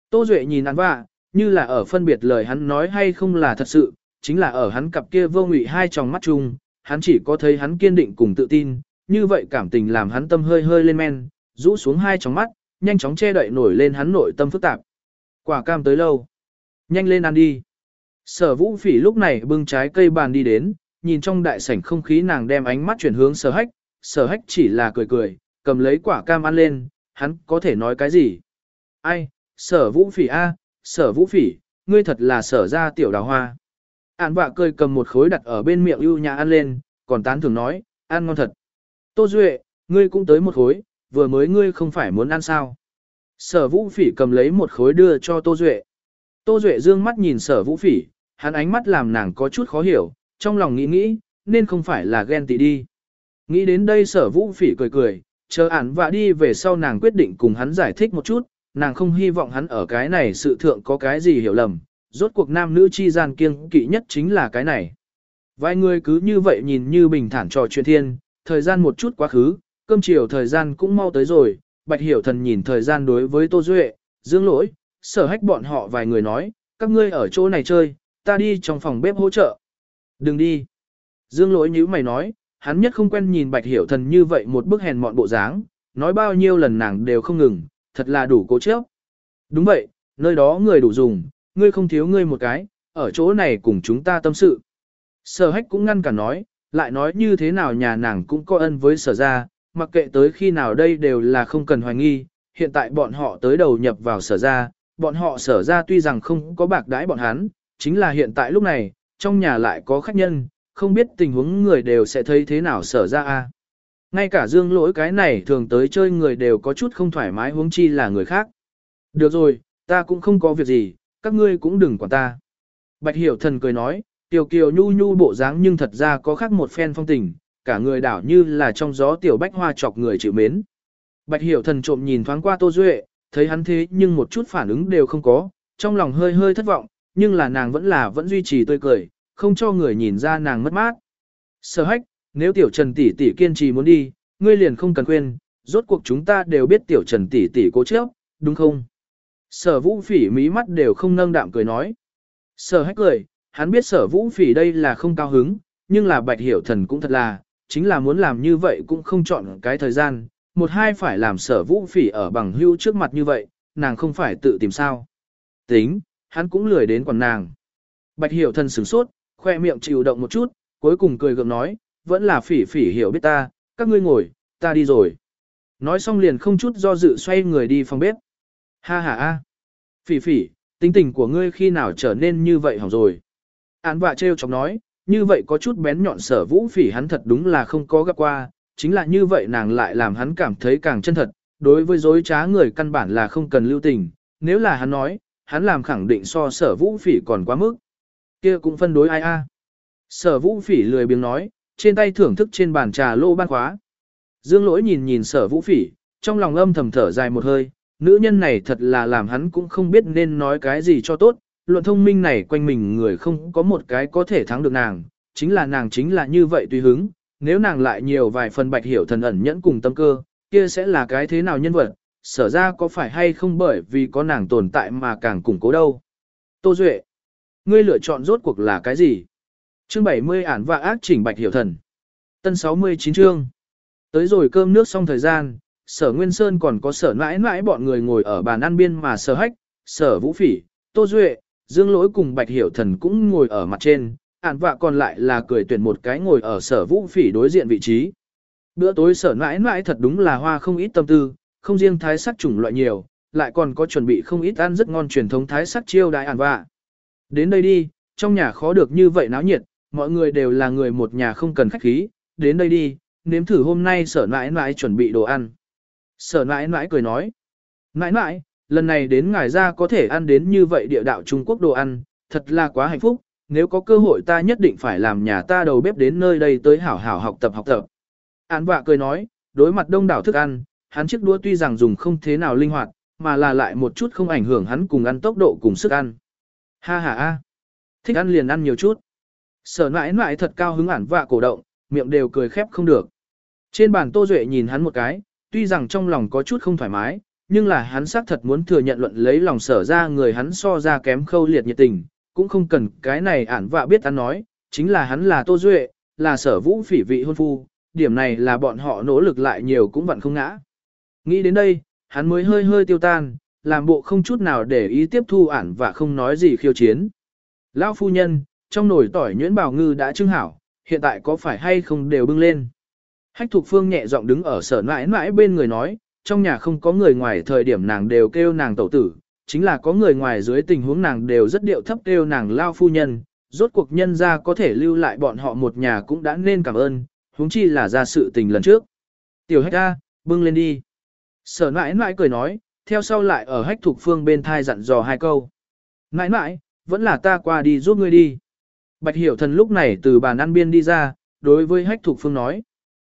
Tô Duệ nhìn hắn vạ, như là ở phân biệt lời hắn nói hay không là thật sự, chính là ở hắn cặp kia vô ngụy hai tròng mắt chung, hắn chỉ có thấy hắn kiên định cùng tự tin, như vậy cảm tình làm hắn tâm hơi hơi lên men, rũ xuống hai tròng mắt, nhanh chóng che đậy nổi lên hắn nội tâm phức tạp. Quả cam tới lâu. Nhanh lên ăn đi. Sở vũ phỉ lúc này bưng trái cây bàn đi đến, nhìn trong đại sảnh không khí nàng đem ánh mắt chuyển hướng sở hách, sở hách chỉ là cười cười, cầm lấy quả cam ăn lên, hắn có thể nói cái gì? Ai, sở vũ phỉ A, sở vũ phỉ, ngươi thật là sở ra tiểu đào hoa. Án vạ cười cầm một khối đặt ở bên miệng ưu nhà ăn lên, còn tán thường nói, ăn ngon thật. Tô Duệ, ngươi cũng tới một khối, vừa mới ngươi không phải muốn ăn sao. Sở vũ phỉ cầm lấy một khối đưa cho Tô Duệ. Tô Duệ dương mắt nhìn sở vũ phỉ, hắn ánh mắt làm nàng có chút khó hiểu, trong lòng nghĩ nghĩ, nên không phải là ghen tị đi. Nghĩ đến đây sở vũ phỉ cười cười, chờ ản và đi về sau nàng quyết định cùng hắn giải thích một chút, nàng không hy vọng hắn ở cái này sự thượng có cái gì hiểu lầm, rốt cuộc nam nữ chi gian kiêng kỵ nhất chính là cái này. Vài người cứ như vậy nhìn như bình thản trò chuyện thiên, thời gian một chút quá khứ, cơm chiều thời gian cũng mau tới rồi, bạch hiểu thần nhìn thời gian đối với Tô Duệ, dương lỗi, sở hách bọn họ vài người nói, các ngươi ở chỗ này chơi, ta đi trong phòng bếp hỗ trợ. Đừng đi. Dương lỗi như mày nói, hắn nhất không quen nhìn bạch hiểu thần như vậy một bức hèn mọn bộ dáng, nói bao nhiêu lần nàng đều không ngừng, thật là đủ cố chấp. Đúng vậy, nơi đó người đủ dùng, ngươi không thiếu ngươi một cái, ở chỗ này cùng chúng ta tâm sự. Sở hách cũng ngăn cả nói, lại nói như thế nào nhà nàng cũng có ân với sở ra, mặc kệ tới khi nào đây đều là không cần hoài nghi, hiện tại bọn họ tới đầu nhập vào sở ra, bọn họ sở ra tuy rằng không có bạc đãi bọn hắn, chính là hiện tại lúc này, trong nhà lại có khách nhân, không biết tình huống người đều sẽ thấy thế nào sở ra a. Ngay cả dương lỗi cái này thường tới chơi người đều có chút không thoải mái huống chi là người khác. Được rồi, ta cũng không có việc gì, các ngươi cũng đừng quản ta. Bạch hiểu thần cười nói, tiểu kiều nhu nhu bộ dáng nhưng thật ra có khác một phen phong tình, cả người đảo như là trong gió tiểu bách hoa chọc người chịu mến. Bạch hiểu thần trộm nhìn thoáng qua Tô Duệ, thấy hắn thế nhưng một chút phản ứng đều không có, trong lòng hơi hơi thất vọng, nhưng là nàng vẫn là vẫn duy trì tươi cười, không cho người nhìn ra nàng mất mát. Sở hách, nếu tiểu trần tỷ tỷ kiên trì muốn đi, ngươi liền không cần quên, rốt cuộc chúng ta đều biết tiểu trần tỷ tỷ cố chấp, đúng không? Sở vũ phỉ mí mắt đều không nâng đạm cười nói. Sở hách cười, hắn biết sở vũ phỉ đây là không cao hứng, nhưng là bạch hiểu thần cũng thật là, chính là muốn làm như vậy cũng không chọn cái thời gian, một hai phải làm sở vũ phỉ ở bằng hưu trước mặt như vậy, nàng không phải tự tìm sao. Tính, hắn cũng lười đến quản nàng. Bạch hiểu thần sửng sốt, khoe miệng chịu động một chút, cuối cùng cười gượng nói, vẫn là phỉ phỉ hiểu biết ta, các ngươi ngồi, ta đi rồi. Nói xong liền không chút do dự xoay người đi phòng bếp. Ha ha ha, phỉ phỉ, tính tình của ngươi khi nào trở nên như vậy hỏng rồi. Án vạ treo chọc nói, như vậy có chút bén nhọn sở vũ phỉ hắn thật đúng là không có gặp qua, chính là như vậy nàng lại làm hắn cảm thấy càng chân thật, đối với dối trá người căn bản là không cần lưu tình, nếu là hắn nói, hắn làm khẳng định so sở vũ phỉ còn quá mức kia cũng phân đối ai a Sở vũ phỉ lười biếng nói, trên tay thưởng thức trên bàn trà lô ban khóa. Dương lỗi nhìn nhìn sở vũ phỉ, trong lòng âm thầm thở dài một hơi, nữ nhân này thật là làm hắn cũng không biết nên nói cái gì cho tốt, luận thông minh này quanh mình người không có một cái có thể thắng được nàng, chính là nàng chính là như vậy tùy hứng, nếu nàng lại nhiều vài phần bạch hiểu thần ẩn nhẫn cùng tâm cơ, kia sẽ là cái thế nào nhân vật, sở ra có phải hay không bởi vì có nàng tồn tại mà càng củng cố đâu. Tô Duệ, ngươi lựa chọn rốt cuộc là cái gì? Chương 70 ản và ác chỉnh bạch hiểu thần. Tân 69 chương. Tới rồi cơm nước xong thời gian, sở Nguyên Sơn còn có sở mãi mãi bọn người ngồi ở bàn ăn biên mà sở hách, sở vũ phỉ, Tô Duệ, Dương Lỗi cùng bạch hiểu thần cũng ngồi ở mặt trên, ản vạ còn lại là cười tuyển một cái ngồi ở sở vũ phỉ đối diện vị trí. Bữa tối sở mãi mãi thật đúng là hoa không ít tâm tư, không riêng thái sắc chủng loại nhiều, lại còn có chuẩn bị không ít ăn rất ngon truyền thống thái sắc chiêu đại ản vạ. Đến đây đi, trong nhà khó được như vậy náo nhiệt, mọi người đều là người một nhà không cần khách khí, đến đây đi, nếm thử hôm nay sở nãi nãi chuẩn bị đồ ăn. Sở nãi nãi cười nói, nãi nãi, lần này đến ngài ra có thể ăn đến như vậy địa đạo Trung Quốc đồ ăn, thật là quá hạnh phúc, nếu có cơ hội ta nhất định phải làm nhà ta đầu bếp đến nơi đây tới hảo hảo học tập học tập. Án vạ cười nói, đối mặt đông đảo thức ăn, hắn chiếc đũa tuy rằng dùng không thế nào linh hoạt, mà là lại một chút không ảnh hưởng hắn cùng ăn tốc độ cùng sức ăn. Ha ha ha, thích ăn liền ăn nhiều chút. Sở mãi mãi thật cao hứng ản vạ cổ động, miệng đều cười khép không được. Trên bàn Tô Duệ nhìn hắn một cái, tuy rằng trong lòng có chút không thoải mái, nhưng là hắn xác thật muốn thừa nhận luận lấy lòng sở ra người hắn so ra kém khâu liệt nhiệt tình, cũng không cần cái này ản vạ biết hắn nói, chính là hắn là Tô Duệ, là sở vũ phỉ vị hôn phu, điểm này là bọn họ nỗ lực lại nhiều cũng vẫn không ngã. Nghĩ đến đây, hắn mới hơi hơi tiêu tan, làm bộ không chút nào để ý tiếp thu ản và không nói gì khiêu chiến. Lão phu nhân, trong nồi tỏi nhuyễn bào ngư đã trưng hảo, hiện tại có phải hay không đều bưng lên. Hách thục phương nhẹ giọng đứng ở sở mãi mãi bên người nói, trong nhà không có người ngoài thời điểm nàng đều kêu nàng tẩu tử, chính là có người ngoài dưới tình huống nàng đều rất điệu thấp kêu nàng lao phu nhân, rốt cuộc nhân ra có thể lưu lại bọn họ một nhà cũng đã nên cảm ơn, huống chi là ra sự tình lần trước. Tiểu hách ra, bưng lên đi. Sở mãi mãi cười nói, theo sau lại ở hách thục phương bên thai dặn dò hai câu. Mãi mãi, vẫn là ta qua đi giúp ngươi đi. Bạch hiểu thần lúc này từ bàn ăn biên đi ra, đối với hách thục phương nói.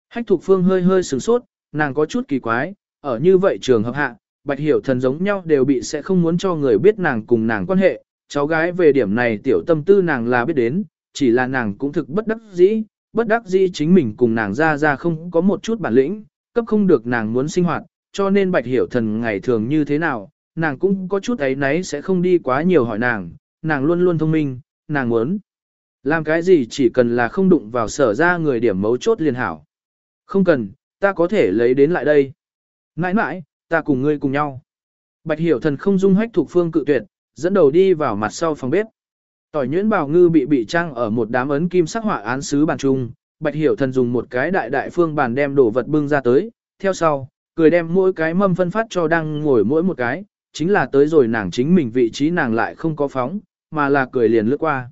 Hách thục phương hơi hơi sửng sốt, nàng có chút kỳ quái, ở như vậy trường hợp hạ, bạch hiểu thần giống nhau đều bị sẽ không muốn cho người biết nàng cùng nàng quan hệ, cháu gái về điểm này tiểu tâm tư nàng là biết đến, chỉ là nàng cũng thực bất đắc dĩ, bất đắc dĩ chính mình cùng nàng ra ra không có một chút bản lĩnh, cấp không được nàng muốn sinh hoạt, cho nên bạch hiểu thần ngày thường như thế nào, nàng cũng có chút ấy nấy sẽ không đi quá nhiều hỏi nàng, nàng luôn luôn thông minh, nàng muốn. Làm cái gì chỉ cần là không đụng vào sở ra người điểm mấu chốt liền hảo. Không cần, ta có thể lấy đến lại đây. Nãi nãi, ta cùng ngươi cùng nhau. Bạch hiểu thần không dung hách thuộc phương cự tuyệt, dẫn đầu đi vào mặt sau phòng bếp. Tỏi nhuyễn bào ngư bị bị trang ở một đám ấn kim sắc họa án sứ bàn trung, Bạch Hiểu Thần dùng một cái đại đại phương bàn đem đồ vật bưng ra tới, theo sau, cười đem mỗi cái mâm phân phát cho đang ngồi mỗi một cái, chính là tới rồi nàng chính mình vị trí nàng lại không có phóng, mà là cười liền lướt qua.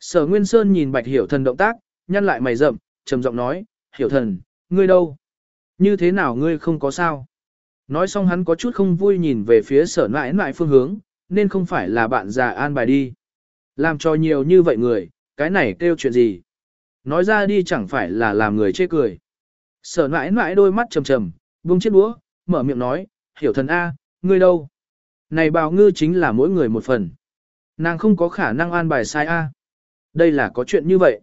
Sở Nguyên Sơn nhìn Bạch Hiểu Thần động tác, nhăn lại mày rậm, trầm giọng nói, Hiểu Thần, ngươi đâu? Như thế nào ngươi không có sao? Nói xong hắn có chút không vui nhìn về phía sở nãi nãi phương hướng, nên không phải là bạn già an bài đi. Làm cho nhiều như vậy người, cái này kêu chuyện gì? Nói ra đi chẳng phải là làm người chê cười. Sở nãi nãi đôi mắt trầm trầm, buông chiếc đũa, mở miệng nói, hiểu thần A, ngươi đâu? Này bào ngư chính là mỗi người một phần. Nàng không có khả năng an bài sai A. Đây là có chuyện như vậy.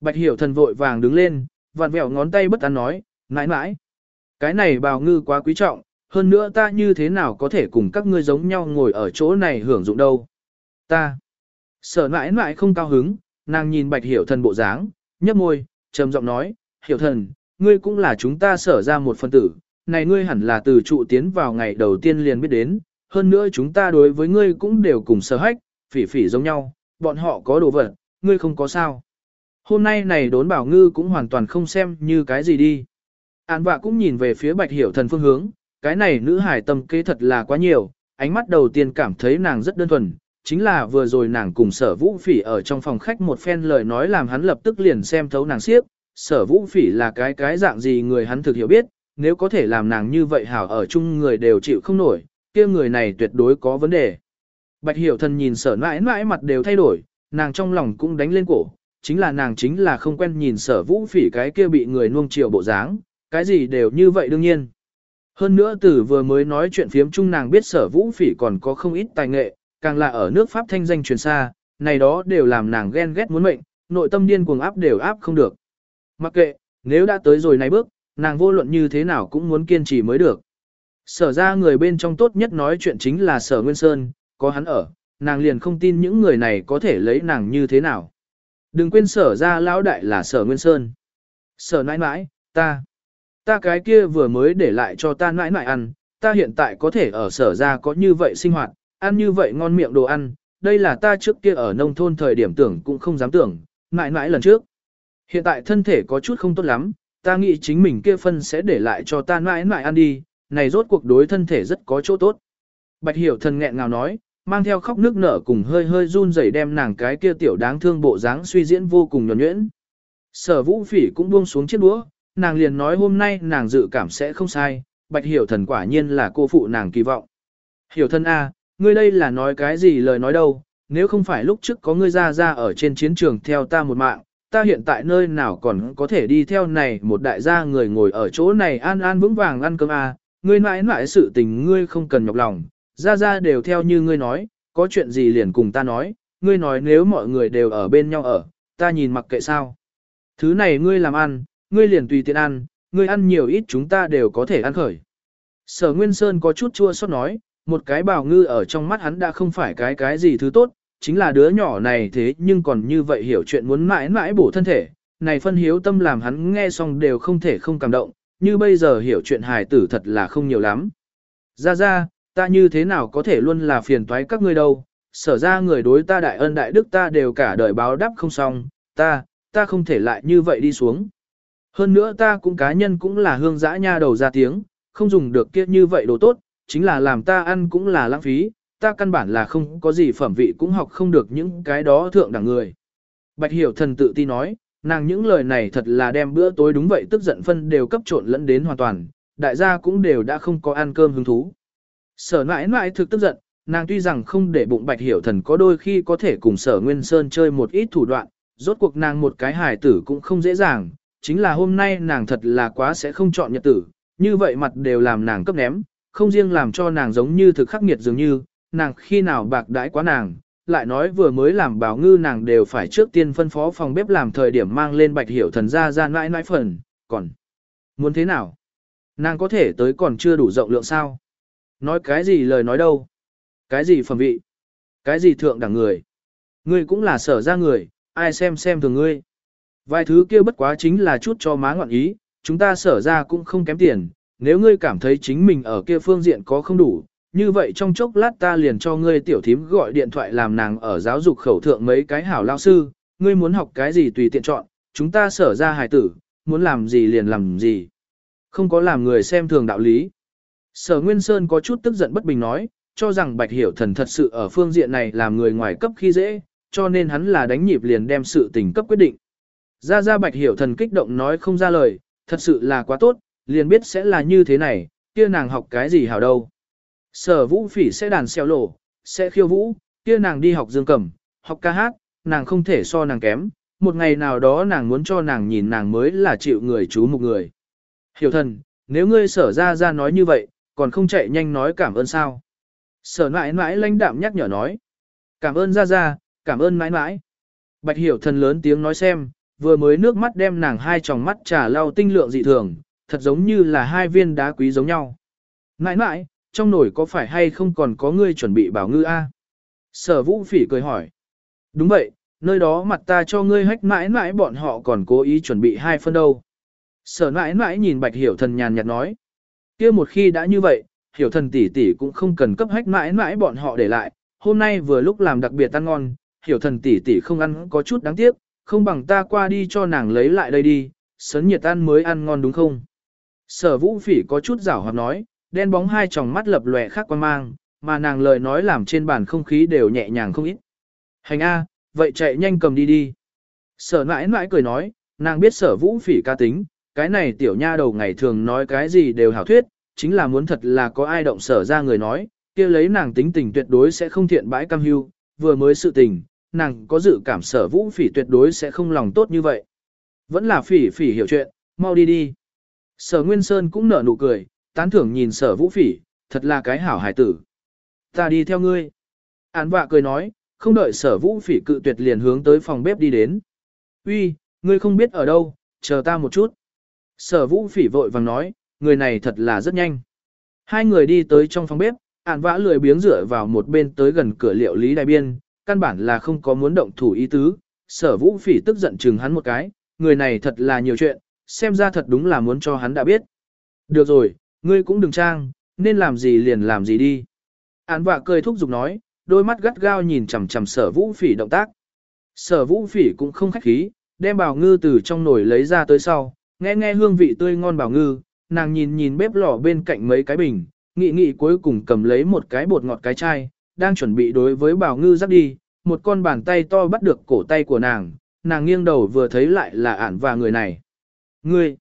Bạch hiểu thần vội vàng đứng lên, vặn vẹo ngón tay bất an nói, mãi mãi, Cái này bào ngư quá quý trọng, hơn nữa ta như thế nào có thể cùng các ngươi giống nhau ngồi ở chỗ này hưởng dụng đâu. Ta. Sở mãi mãi không cao hứng, nàng nhìn bạch hiểu thần bộ dáng, nhấp môi, trầm giọng nói, hiểu thần, ngươi cũng là chúng ta sở ra một phân tử, này ngươi hẳn là từ trụ tiến vào ngày đầu tiên liền biết đến, hơn nữa chúng ta đối với ngươi cũng đều cùng sở hách, phỉ phỉ giống nhau, bọn họ có đồ vật, ngươi không có sao. Hôm nay này đốn bảo ngư cũng hoàn toàn không xem như cái gì đi. An vạ cũng nhìn về phía bạch hiểu thần phương hướng, cái này nữ hải tâm kế thật là quá nhiều, ánh mắt đầu tiên cảm thấy nàng rất đơn thuần, chính là vừa rồi nàng cùng sở vũ phỉ ở trong phòng khách một phen lời nói làm hắn lập tức liền xem thấu nàng siếp, sở vũ phỉ là cái cái dạng gì người hắn thực hiểu biết, nếu có thể làm nàng như vậy hảo ở chung người đều chịu không nổi, kia người này tuyệt đối có vấn đề. Bạch hiểu thần nhìn sở mãi mãi mặt đều thay đổi, nàng trong lòng cũng đánh lên cổ, chính là nàng chính là không quen nhìn sở vũ phỉ cái kia bị người nuông chiều bộ dáng, cái gì đều như vậy đương nhiên. Hơn nữa từ vừa mới nói chuyện phiếm chung nàng biết sở vũ phỉ còn có không ít tài nghệ, càng là ở nước Pháp thanh danh truyền xa, này đó đều làm nàng ghen ghét muốn mệnh, nội tâm điên cuồng áp đều áp không được. Mặc kệ, nếu đã tới rồi này bước, nàng vô luận như thế nào cũng muốn kiên trì mới được. Sở ra người bên trong tốt nhất nói chuyện chính là sở Nguyên Sơn, có hắn ở, nàng liền không tin những người này có thể lấy nàng như thế nào. Đừng quên sở ra lão đại là sở Nguyên Sơn. Sở nãi nãi, ta, ta cái kia vừa mới để lại cho ta nãi nãi ăn, ta hiện tại có thể ở sở ra có như vậy sinh hoạt, ăn như vậy ngon miệng đồ ăn, đây là ta trước kia ở nông thôn thời điểm tưởng cũng không dám tưởng, nãi nãi lần trước. Hiện tại thân thể có chút không tốt lắm, ta nghĩ chính mình kia phân sẽ để lại cho ta mãi mãi ăn đi, này rốt cuộc đối thân thể rất có chỗ tốt. Bạch hiểu thần nghẹn ngào nói, mang theo khóc nước nở cùng hơi hơi run rẩy đem nàng cái kia tiểu đáng thương bộ dáng suy diễn vô cùng nhuẩn nhuyễn. Sở vũ phỉ cũng buông xuống chiếc đũa, nàng liền nói hôm nay nàng dự cảm sẽ không sai, bạch hiểu thần quả nhiên là cô phụ nàng kỳ vọng. Hiểu thân A, Ngươi đây là nói cái gì lời nói đâu, nếu không phải lúc trước có ngươi ra ra ở trên chiến trường theo ta một mạng, ta hiện tại nơi nào còn có thể đi theo này một đại gia người ngồi ở chỗ này an an vững vàng ăn cơm à, ngươi mãi mãi sự tình ngươi không cần nhọc lòng, ra ra đều theo như ngươi nói, có chuyện gì liền cùng ta nói, ngươi nói nếu mọi người đều ở bên nhau ở, ta nhìn mặc kệ sao. Thứ này ngươi làm ăn, ngươi liền tùy tiện ăn, ngươi ăn nhiều ít chúng ta đều có thể ăn khởi. Sở Nguyên Sơn có chút chua xót nói, một cái bào ngư ở trong mắt hắn đã không phải cái cái gì thứ tốt, chính là đứa nhỏ này thế nhưng còn như vậy hiểu chuyện muốn mãi mãi bổ thân thể, này phân hiếu tâm làm hắn nghe xong đều không thể không cảm động, như bây giờ hiểu chuyện hài tử thật là không nhiều lắm. Ra ra, ta như thế nào có thể luôn là phiền toái các ngươi đâu, sở ra người đối ta đại ân đại đức ta đều cả đời báo đáp không xong, ta, ta không thể lại như vậy đi xuống. Hơn nữa ta cũng cá nhân cũng là hương dã nha đầu ra tiếng, không dùng được kia như vậy đồ tốt, chính là làm ta ăn cũng là lãng phí, ta căn bản là không có gì phẩm vị cũng học không được những cái đó thượng đẳng người. Bạch hiểu thần tự ti nói, nàng những lời này thật là đem bữa tối đúng vậy tức giận phân đều cấp trộn lẫn đến hoàn toàn, đại gia cũng đều đã không có ăn cơm hứng thú. Sở nãi nãi thực tức giận, nàng tuy rằng không để bụng bạch hiểu thần có đôi khi có thể cùng sở Nguyên Sơn chơi một ít thủ đoạn, rốt cuộc nàng một cái hài tử cũng không dễ dàng, chính là hôm nay nàng thật là quá sẽ không chọn nhật tử, như vậy mặt đều làm nàng cấp ném, không riêng làm cho nàng giống như thực khắc nghiệt dường như, nàng khi nào bạc đãi quá nàng, lại nói vừa mới làm báo ngư nàng đều phải trước tiên phân phó phòng bếp làm thời điểm mang lên bạch hiểu thần ra ra nãi nãi phần, còn muốn thế nào? Nàng có thể tới còn chưa đủ rộng lượng sao? Nói cái gì lời nói đâu? Cái gì phẩm vị? Cái gì thượng đẳng người? Ngươi cũng là sở ra người, ai xem xem thường ngươi. Vài thứ kia bất quá chính là chút cho má ngọn ý, chúng ta sở ra cũng không kém tiền, nếu ngươi cảm thấy chính mình ở kia phương diện có không đủ, như vậy trong chốc lát ta liền cho ngươi tiểu thím gọi điện thoại làm nàng ở giáo dục khẩu thượng mấy cái hảo lao sư, ngươi muốn học cái gì tùy tiện chọn, chúng ta sở ra hài tử, muốn làm gì liền làm gì. Không có làm người xem thường đạo lý. Sở Nguyên Sơn có chút tức giận bất bình nói, cho rằng Bạch Hiểu Thần thật sự ở phương diện này làm người ngoài cấp khi dễ, cho nên hắn là đánh nhịp liền đem sự tình cấp quyết định. Ra ra Bạch Hiểu Thần kích động nói không ra lời, thật sự là quá tốt, liền biết sẽ là như thế này, kia nàng học cái gì hảo đâu. Sở vũ phỉ sẽ đàn xeo lộ, sẽ khiêu vũ, kia nàng đi học dương cầm, học ca hát, nàng không thể so nàng kém, một ngày nào đó nàng muốn cho nàng nhìn nàng mới là chịu người chú một người. Hiểu thần, nếu ngươi sở ra ra nói như vậy, còn không chạy nhanh nói cảm ơn sao. Sở mãi mãi lãnh đạm nhắc nhở nói. Cảm ơn ra ra, cảm ơn mãi mãi. Bạch hiểu thần lớn tiếng nói xem, vừa mới nước mắt đem nàng hai tròng mắt trà lau tinh lượng dị thường, thật giống như là hai viên đá quý giống nhau. Mãi mãi, trong nồi có phải hay không còn có ngươi chuẩn bị bảo ngư a? Sở vũ phỉ cười hỏi. Đúng vậy, nơi đó mặt ta cho ngươi hách mãi mãi bọn họ còn cố ý chuẩn bị hai phân đâu. Sở mãi mãi nhìn bạch hiểu thần nhàn nhạt nói. kia một khi đã như vậy, hiểu thần tỷ tỷ cũng không cần cấp hách mãi mãi bọn họ để lại. Hôm nay vừa lúc làm đặc biệt ăn ngon, hiểu thần tỷ tỷ không ăn có chút đáng tiếc, không bằng ta qua đi cho nàng lấy lại đây đi, sấn nhiệt ăn mới ăn ngon đúng không? Sở vũ phỉ có chút rảo hoặc nói, đen bóng hai tròng mắt lập lòe khác quan mang, mà nàng lời nói làm trên bàn không khí đều nhẹ nhàng không ít. Hành A, vậy chạy nhanh cầm đi đi. Sở mãi mãi cười nói, nàng biết sở vũ phỉ ca tính, cái này tiểu nha đầu ngày thường nói cái gì đều hảo thuyết, chính là muốn thật là có ai động sở ra người nói, kia lấy nàng tính tình tuyệt đối sẽ không thiện bãi cam hưu, vừa mới sự tình, nàng có dự cảm sở vũ phỉ tuyệt đối sẽ không lòng tốt như vậy. Vẫn là phỉ phỉ hiểu chuyện, mau đi đi. Sở Nguyên Sơn cũng nở nụ cười, tán thưởng nhìn sở vũ phỉ, thật là cái hảo hải tử. Ta đi theo ngươi. Án vạ cười nói, không đợi sở vũ phỉ cự tuyệt liền hướng tới phòng bếp đi đến. Uy, ngươi không biết ở đâu, chờ ta một chút. Sở vũ phỉ vội vàng nói, người này thật là rất nhanh. Hai người đi tới trong phòng bếp, án vã lười biếng rửa vào một bên tới gần cửa liệu lý đại biên, căn bản là không có muốn động thủ ý tứ. Sở vũ phỉ tức giận chừng hắn một cái, người này thật là nhiều chuyện, xem ra thật đúng là muốn cho hắn đã biết. Được rồi, ngươi cũng đừng trang, nên làm gì liền làm gì đi. Án vạ cười thúc giục nói, đôi mắt gắt gao nhìn chằm chằm sở vũ phỉ động tác. Sở vũ phỉ cũng không khách khí, đem bào ngư từ trong nồi lấy ra tới sau, nghe nghe hương vị tươi ngon bào ngư, nàng nhìn nhìn bếp lò bên cạnh mấy cái bình, nghị nghị cuối cùng cầm lấy một cái bột ngọt cái chai, đang chuẩn bị đối với bào ngư dắt đi, một con bàn tay to bắt được cổ tay của nàng, nàng nghiêng đầu vừa thấy lại là ản và người này. Ngươi,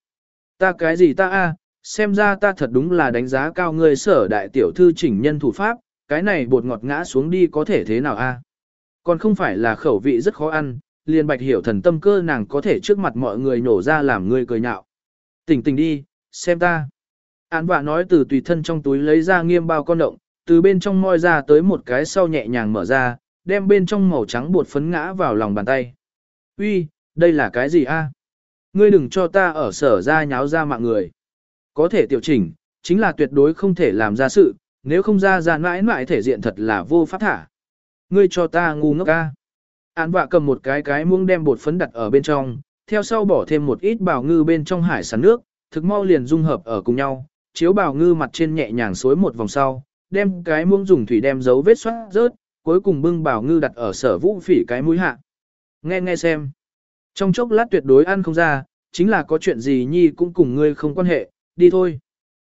ta cái gì ta a? Xem ra ta thật đúng là đánh giá cao ngươi sở đại tiểu thư chỉnh nhân thủ pháp, cái này bột ngọt ngã xuống đi có thể thế nào a? Còn không phải là khẩu vị rất khó ăn, liền bạch hiểu thần tâm cơ nàng có thể trước mặt mọi người nổ ra làm ngươi cười nhạo. Tỉnh tỉnh đi, xem ta. Án vạ nói từ tùy thân trong túi lấy ra nghiêm bao con động, từ bên trong moi ra tới một cái sau nhẹ nhàng mở ra, đem bên trong màu trắng bột phấn ngã vào lòng bàn tay. Uy, đây là cái gì a? Ngươi đừng cho ta ở sở ra nháo ra mạng người. Có thể tiểu chỉnh, chính là tuyệt đối không thể làm ra sự, nếu không ra ra mãi mãi thể diện thật là vô pháp thả. Ngươi cho ta ngu ngốc ca. Án vạ cầm một cái cái muỗng đem bột phấn đặt ở bên trong, theo sau bỏ thêm một ít bào ngư bên trong hải sản nước, thực mau liền dung hợp ở cùng nhau, chiếu bào ngư mặt trên nhẹ nhàng xối một vòng sau, đem cái muỗng dùng thủy đem dấu vết xoát rớt, cuối cùng bưng bào ngư đặt ở sở vũ phỉ cái mũi hạ. Nghe nghe xem. Trong chốc lát tuyệt đối ăn không ra, chính là có chuyện gì nhi cũng cùng ngươi không quan hệ, đi thôi.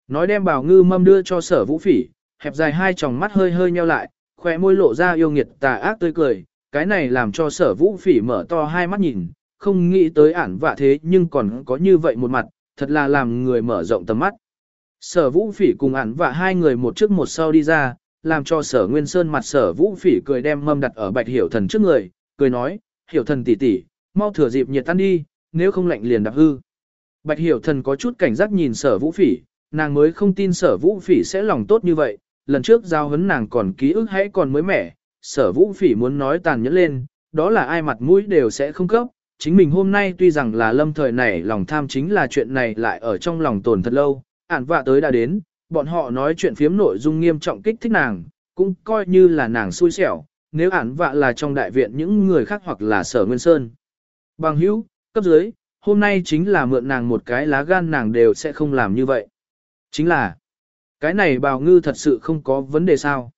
Nói đem bào ngư mâm đưa cho sở vũ phỉ, hẹp dài hai tròng mắt hơi hơi nheo lại, khỏe môi lộ ra yêu nghiệt tà ác tươi cười, cái này làm cho sở vũ phỉ mở to hai mắt nhìn, không nghĩ tới ản vạ thế nhưng còn có như vậy một mặt, thật là làm người mở rộng tầm mắt. Sở vũ phỉ cùng ản vạ hai người một trước một sau đi ra, làm cho sở nguyên sơn mặt sở vũ phỉ cười đem mâm đặt ở bạch hiểu thần trước người, cười nói, hiểu thần tỷ tỷ, mau thừa dịp nhiệt tan đi, nếu không lạnh liền đạp hư. Bạch hiểu thần có chút cảnh giác nhìn sở vũ phỉ, nàng mới không tin sở vũ phỉ sẽ lòng tốt như vậy, lần trước giao hấn nàng còn ký ức hãy còn mới mẻ, sở vũ phỉ muốn nói tàn nhẫn lên, đó là ai mặt mũi đều sẽ không cấp, chính mình hôm nay tuy rằng là lâm thời này lòng tham chính là chuyện này lại ở trong lòng tồn thật lâu, ản vạ tới đã đến, bọn họ nói chuyện phiếm nội dung nghiêm trọng kích thích nàng, cũng coi như là nàng xui xẻo, nếu ản vạ là trong đại viện những người khác hoặc là sở nguyên sơn. Bằng hữu, cấp dưới, hôm nay chính là mượn nàng một cái lá gan nàng đều sẽ không làm như vậy. Chính là, cái này bào ngư thật sự không có vấn đề sao.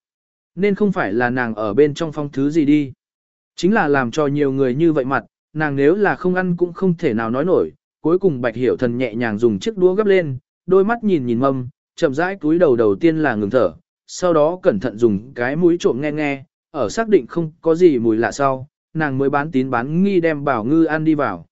Nên không phải là nàng ở bên trong phong thứ gì đi. Chính là làm cho nhiều người như vậy mặt, nàng nếu là không ăn cũng không thể nào nói nổi, cuối cùng bạch hiểu thần nhẹ nhàng dùng chiếc đũa gấp lên, đôi mắt nhìn nhìn mâm, chậm rãi túi đầu đầu tiên là ngừng thở, sau đó cẩn thận dùng cái mũi trộm nghe nghe, ở xác định không có gì mùi lạ sau, nàng mới bán tín bán nghi đem bảo ngư ăn đi vào.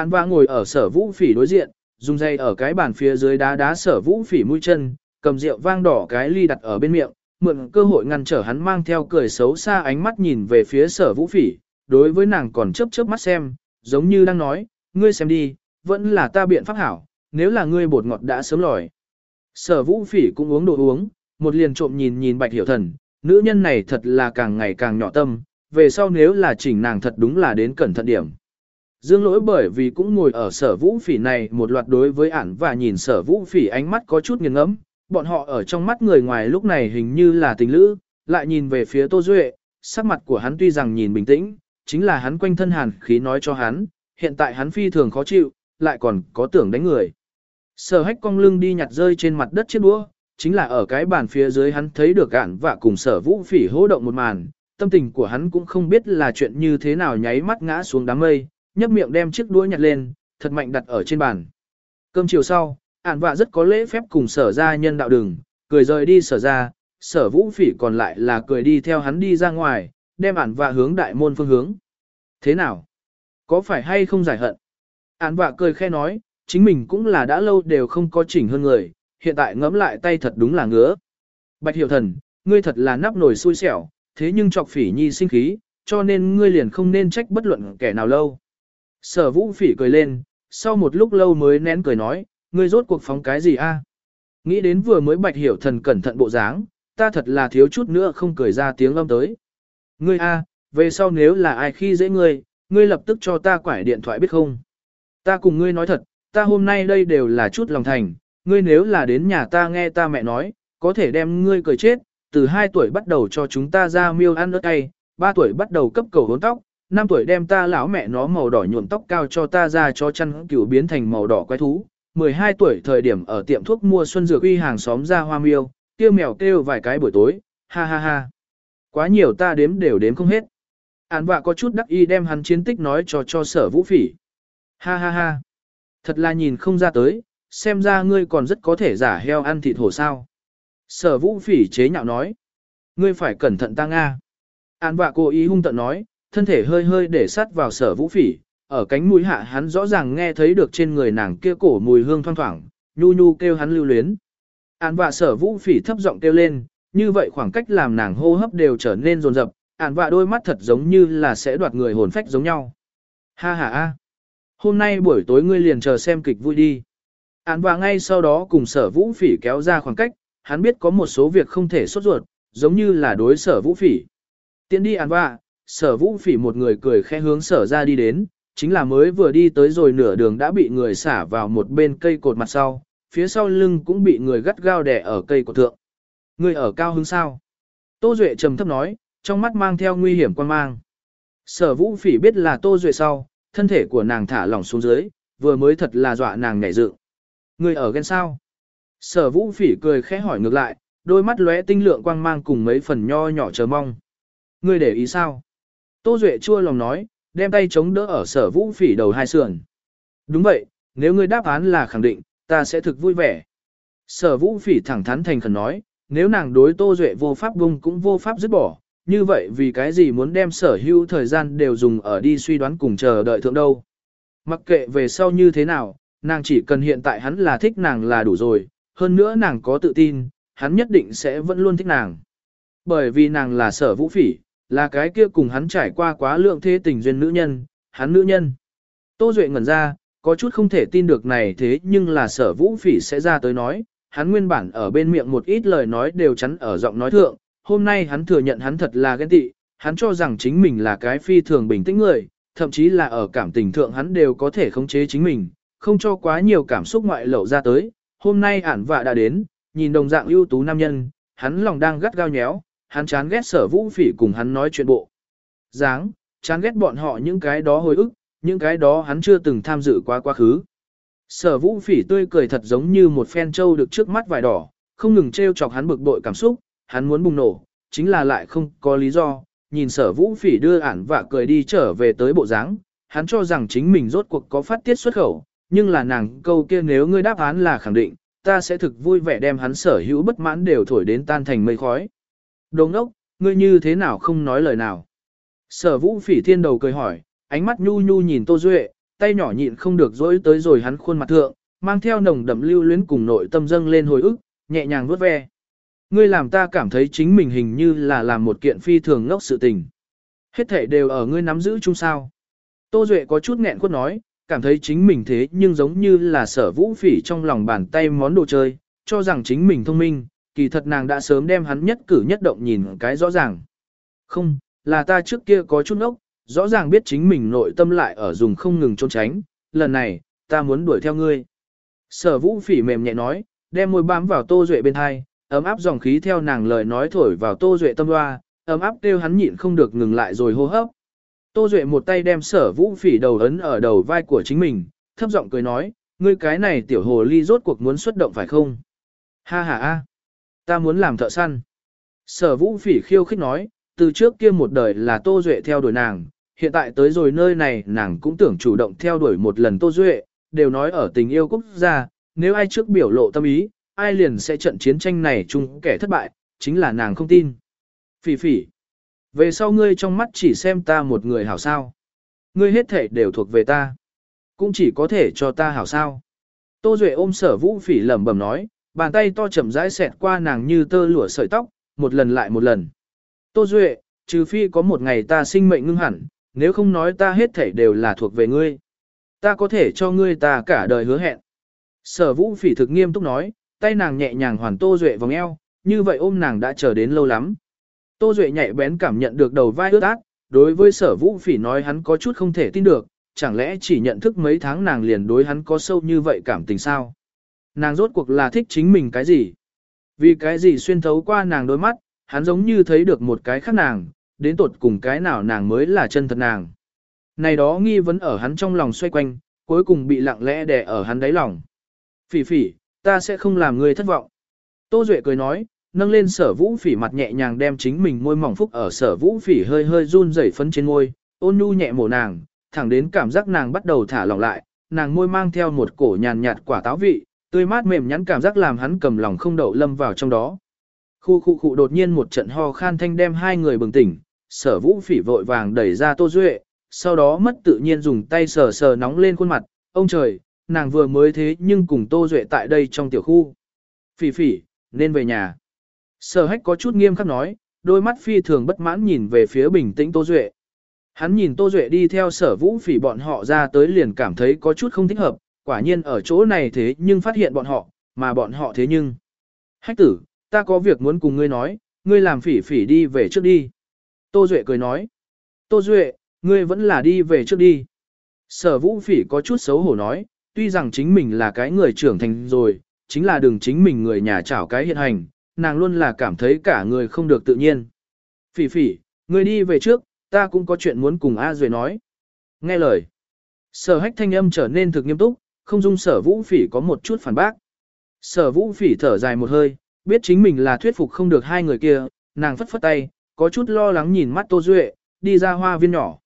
An vã ngồi ở sở vũ phỉ đối diện, dùng dây ở cái bàn phía dưới đá đá sở vũ phỉ mũi chân, cầm rượu vang đỏ cái ly đặt ở bên miệng, mượn cơ hội ngăn trở hắn mang theo cười xấu xa ánh mắt nhìn về phía sở vũ phỉ, đối với nàng còn chớp chớp mắt xem, giống như đang nói, ngươi xem đi, vẫn là ta biện pháp hảo, nếu là ngươi bột ngọt đã sớm lòi. Sở vũ phỉ cũng uống đồ uống, một liền trộm nhìn nhìn bạch hiểu thần, nữ nhân này thật là càng ngày càng nhỏ tâm, về sau nếu là chỉnh nàng thật đúng là đến cẩn thận điểm. Dương lỗi bởi vì cũng ngồi ở sở vũ phỉ này một loạt đối với ản và nhìn sở vũ phỉ ánh mắt có chút nghiêng ngẫm bọn họ ở trong mắt người ngoài lúc này hình như là tình lữ, lại nhìn về phía Tô Duệ, sắc mặt của hắn tuy rằng nhìn bình tĩnh, chính là hắn quanh thân hàn khí nói cho hắn, hiện tại hắn phi thường khó chịu, lại còn có tưởng đánh người. Sở hách cong lưng đi nhặt rơi trên mặt đất chiếc đũa, chính là ở cái bàn phía dưới hắn thấy được ản và cùng sở vũ phỉ hô động một màn, tâm tình của hắn cũng không biết là chuyện như thế nào nháy mắt ngã xuống đám mây, nhấp miệng đem chiếc đũa nhặt lên, thật mạnh đặt ở trên bàn. Cơm chiều sau, ản vạ rất có lễ phép cùng sở ra nhân đạo đường, cười rời đi sở ra, sở vũ phỉ còn lại là cười đi theo hắn đi ra ngoài, đem ản vạ hướng đại môn phương hướng. Thế nào? Có phải hay không giải hận? Ản vạ cười khe nói, chính mình cũng là đã lâu đều không có chỉnh hơn người, hiện tại ngẫm lại tay thật đúng là ngứa. Bạch hiểu thần, ngươi thật là nắp nổi xui xẻo, thế nhưng chọc phỉ nhi sinh khí, cho nên ngươi liền không nên trách bất luận kẻ nào lâu. Sở vũ phỉ cười lên, sau một lúc lâu mới nén cười nói, ngươi rốt cuộc phóng cái gì a? Nghĩ đến vừa mới bạch hiểu thần cẩn thận bộ dáng, ta thật là thiếu chút nữa không cười ra tiếng âm tới. Ngươi a, về sau nếu là ai khi dễ ngươi, ngươi lập tức cho ta quải điện thoại biết không? Ta cùng ngươi nói thật, ta hôm nay đây đều là chút lòng thành, ngươi nếu là đến nhà ta nghe ta mẹ nói, có thể đem ngươi cười chết, từ 2 tuổi bắt đầu cho chúng ta ra miêu ăn ớt cay, 3 tuổi bắt đầu cấp cầu hốn tóc, Năm tuổi đem ta lão mẹ nó màu đỏ nhuộm tóc cao cho ta ra cho chăn cừu biến thành màu đỏ quái thú, 12 tuổi thời điểm ở tiệm thuốc mua xuân dược uy hàng xóm ra hoa miêu, tiêu mèo kêu vài cái buổi tối, ha ha ha. Quá nhiều ta đếm đều đếm không hết. Án vạ có chút đắc y đem hắn chiến tích nói cho cho sở vũ phỉ. Ha ha ha. Thật là nhìn không ra tới, xem ra ngươi còn rất có thể giả heo ăn thịt hổ sao. Sở vũ phỉ chế nhạo nói. Ngươi phải cẩn thận ta Nga. Án vạ cố ý hung tận nói, thân thể hơi hơi để sát vào sở vũ phỉ, ở cánh mũi hạ hắn rõ ràng nghe thấy được trên người nàng kia cổ mùi hương thoang thoảng, nhu nhu kêu hắn lưu luyến. Án vạ sở vũ phỉ thấp giọng kêu lên, như vậy khoảng cách làm nàng hô hấp đều trở nên rồn rập, án vạ đôi mắt thật giống như là sẽ đoạt người hồn phách giống nhau. Ha ha ha. Hôm nay buổi tối ngươi liền chờ xem kịch vui đi. Án vạ ngay sau đó cùng sở vũ phỉ kéo ra khoảng cách, hắn biết có một số việc không thể sốt ruột, giống như là đối sở vũ phỉ. Tiến đi án vạ, sở vũ phỉ một người cười khẽ hướng sở ra đi đến, chính là mới vừa đi tới rồi nửa đường đã bị người xả vào một bên cây cột mặt sau, phía sau lưng cũng bị người gắt gao đè ở cây cột thượng. Người ở cao hứng sao? Tô Duệ trầm thấp nói, trong mắt mang theo nguy hiểm quan mang. Sở vũ phỉ biết là Tô Duệ sau, thân thể của nàng thả lỏng xuống dưới, vừa mới thật là dọa nàng ngảy dựng. Người ở ghen sao? Sở vũ phỉ cười khẽ hỏi ngược lại, đôi mắt lóe tinh lượng quang mang cùng mấy phần nho nhỏ chờ mong. Ngươi để ý sao? Tô Duệ chua lòng nói, đem tay chống đỡ ở sở vũ phỉ đầu hai sườn. Đúng vậy, nếu ngươi đáp án là khẳng định, ta sẽ thực vui vẻ. Sở vũ phỉ thẳng thắn thành khẩn nói, nếu nàng đối Tô Duệ vô pháp bung cũng vô pháp dứt bỏ, như vậy vì cái gì muốn đem sở hữu thời gian đều dùng ở đi suy đoán cùng chờ đợi thượng đâu. Mặc kệ về sau như thế nào, nàng chỉ cần hiện tại hắn là thích nàng là đủ rồi, hơn nữa nàng có tự tin, hắn nhất định sẽ vẫn luôn thích nàng. Bởi vì nàng là sở vũ phỉ, là cái kia cùng hắn trải qua quá lượng thế tình duyên nữ nhân, hắn nữ nhân. Tô Duệ ngẩn ra, có chút không thể tin được này thế nhưng là sở vũ phỉ sẽ ra tới nói, hắn nguyên bản ở bên miệng một ít lời nói đều chắn ở giọng nói thượng, hôm nay hắn thừa nhận hắn thật là ghen tị, hắn cho rằng chính mình là cái phi thường bình tĩnh người, thậm chí là ở cảm tình thượng hắn đều có thể khống chế chính mình, không cho quá nhiều cảm xúc ngoại lậu ra tới, hôm nay ản vạ đã đến, nhìn đồng dạng ưu tú nam nhân, hắn lòng đang gắt gao nhéo, hắn chán ghét sở vũ phỉ cùng hắn nói chuyện bộ. Dáng, chán ghét bọn họ những cái đó hồi ức, những cái đó hắn chưa từng tham dự qua quá khứ. Sở vũ phỉ tươi cười thật giống như một phen trâu được trước mắt vải đỏ, không ngừng treo chọc hắn bực bội cảm xúc, hắn muốn bùng nổ, chính là lại không có lý do, nhìn sở vũ phỉ đưa ản và cười đi trở về tới bộ dáng, hắn cho rằng chính mình rốt cuộc có phát tiết xuất khẩu, nhưng là nàng câu kia nếu ngươi đáp án là khẳng định, ta sẽ thực vui vẻ đem hắn sở hữu bất mãn đều thổi đến tan thành mây khói. Đồ ngốc, ngươi như thế nào không nói lời nào. Sở vũ phỉ thiên đầu cười hỏi, ánh mắt nhu nhu nhìn Tô Duệ, tay nhỏ nhịn không được dối tới rồi hắn khuôn mặt thượng, mang theo nồng đậm lưu luyến cùng nội tâm dâng lên hồi ức, nhẹ nhàng vuốt ve. Ngươi làm ta cảm thấy chính mình hình như là làm một kiện phi thường ngốc sự tình. Hết thể đều ở ngươi nắm giữ chung sao. Tô Duệ có chút nghẹn quất nói, cảm thấy chính mình thế nhưng giống như là sở vũ phỉ trong lòng bàn tay món đồ chơi, cho rằng chính mình thông minh, kỳ thật nàng đã sớm đem hắn nhất cử nhất động nhìn cái rõ ràng. Không, là ta trước kia có chút ốc, rõ ràng biết chính mình nội tâm lại ở dùng không ngừng trốn tránh, lần này, ta muốn đuổi theo ngươi. Sở vũ phỉ mềm nhẹ nói, đem môi bám vào tô duệ bên hai, ấm áp dòng khí theo nàng lời nói thổi vào tô duệ tâm hoa, ấm áp kêu hắn nhịn không được ngừng lại rồi hô hấp. Tô duệ một tay đem sở vũ phỉ đầu ấn ở đầu vai của chính mình, thấp giọng cười nói, ngươi cái này tiểu hồ ly rốt cuộc muốn xuất động phải không? Ha ha ha, ta muốn làm thợ săn. Sở vũ phỉ khiêu khích nói, từ trước kia một đời là Tô Duệ theo đuổi nàng, hiện tại tới rồi nơi này nàng cũng tưởng chủ động theo đuổi một lần Tô Duệ, đều nói ở tình yêu quốc gia, nếu ai trước biểu lộ tâm ý, ai liền sẽ trận chiến tranh này chung kẻ thất bại, chính là nàng không tin. Phỉ phỉ, về sau ngươi trong mắt chỉ xem ta một người hảo sao. Ngươi hết thể đều thuộc về ta. Cũng chỉ có thể cho ta hảo sao. Tô Duệ ôm sở vũ phỉ lẩm bẩm nói, bàn tay to chậm rãi xẹt qua nàng như tơ lụa sợi tóc, một lần lại một lần. Tô Duệ, trừ phi có một ngày ta sinh mệnh ngưng hẳn, nếu không nói ta hết thảy đều là thuộc về ngươi. Ta có thể cho ngươi ta cả đời hứa hẹn. Sở vũ phỉ thực nghiêm túc nói, tay nàng nhẹ nhàng hoàn Tô Duệ vòng eo, như vậy ôm nàng đã chờ đến lâu lắm. Tô Duệ nhạy bén cảm nhận được đầu vai ướt át, đối với sở vũ phỉ nói hắn có chút không thể tin được, chẳng lẽ chỉ nhận thức mấy tháng nàng liền đối hắn có sâu như vậy cảm tình sao? Nàng rốt cuộc là thích chính mình cái gì? Vì cái gì xuyên thấu qua nàng đôi mắt, hắn giống như thấy được một cái khác nàng, đến tột cùng cái nào nàng mới là chân thật nàng. Này đó nghi vấn ở hắn trong lòng xoay quanh, cuối cùng bị lặng lẽ đè ở hắn đáy lòng. Phỉ phỉ, ta sẽ không làm ngươi thất vọng. Tô Duệ cười nói, nâng lên sở vũ phỉ mặt nhẹ nhàng đem chính mình môi mỏng phúc ở sở vũ phỉ hơi hơi run rẩy phấn trên môi, ôn nhu nhẹ mổ nàng, thẳng đến cảm giác nàng bắt đầu thả lỏng lại, nàng môi mang theo một cổ nhàn nhạt quả táo vị, tươi mát mềm nhắn cảm giác làm hắn cầm lòng không đậu lâm vào trong đó. Khu khu khu đột nhiên một trận ho khan thanh đem hai người bừng tỉnh, sở vũ phỉ vội vàng đẩy ra tô duệ, sau đó mất tự nhiên dùng tay sờ sờ nóng lên khuôn mặt, ông trời, nàng vừa mới thế nhưng cùng tô duệ tại đây trong tiểu khu. Phỉ phỉ, nên về nhà. Sở hách có chút nghiêm khắc nói, đôi mắt phi thường bất mãn nhìn về phía bình tĩnh tô duệ. Hắn nhìn tô duệ đi theo sở vũ phỉ bọn họ ra tới liền cảm thấy có chút không thích hợp, quả nhiên ở chỗ này thế nhưng phát hiện bọn họ, mà bọn họ thế nhưng. Hách tử, ta có việc muốn cùng ngươi nói, ngươi làm phỉ phỉ đi về trước đi. Tô Duệ cười nói. Tô Duệ, ngươi vẫn là đi về trước đi. Sở vũ phỉ có chút xấu hổ nói, tuy rằng chính mình là cái người trưởng thành rồi, chính là đừng chính mình người nhà chảo cái hiện hành, nàng luôn là cảm thấy cả người không được tự nhiên. Phỉ phỉ, ngươi đi về trước, ta cũng có chuyện muốn cùng A Duệ nói. Nghe lời. Sở hách thanh âm trở nên thực nghiêm túc, không dung sở vũ phỉ có một chút phản bác. Sở vũ phỉ thở dài một hơi, biết chính mình là thuyết phục không được hai người kia, nàng phất phất tay, có chút lo lắng nhìn mắt Tô Duệ, đi ra hoa viên nhỏ.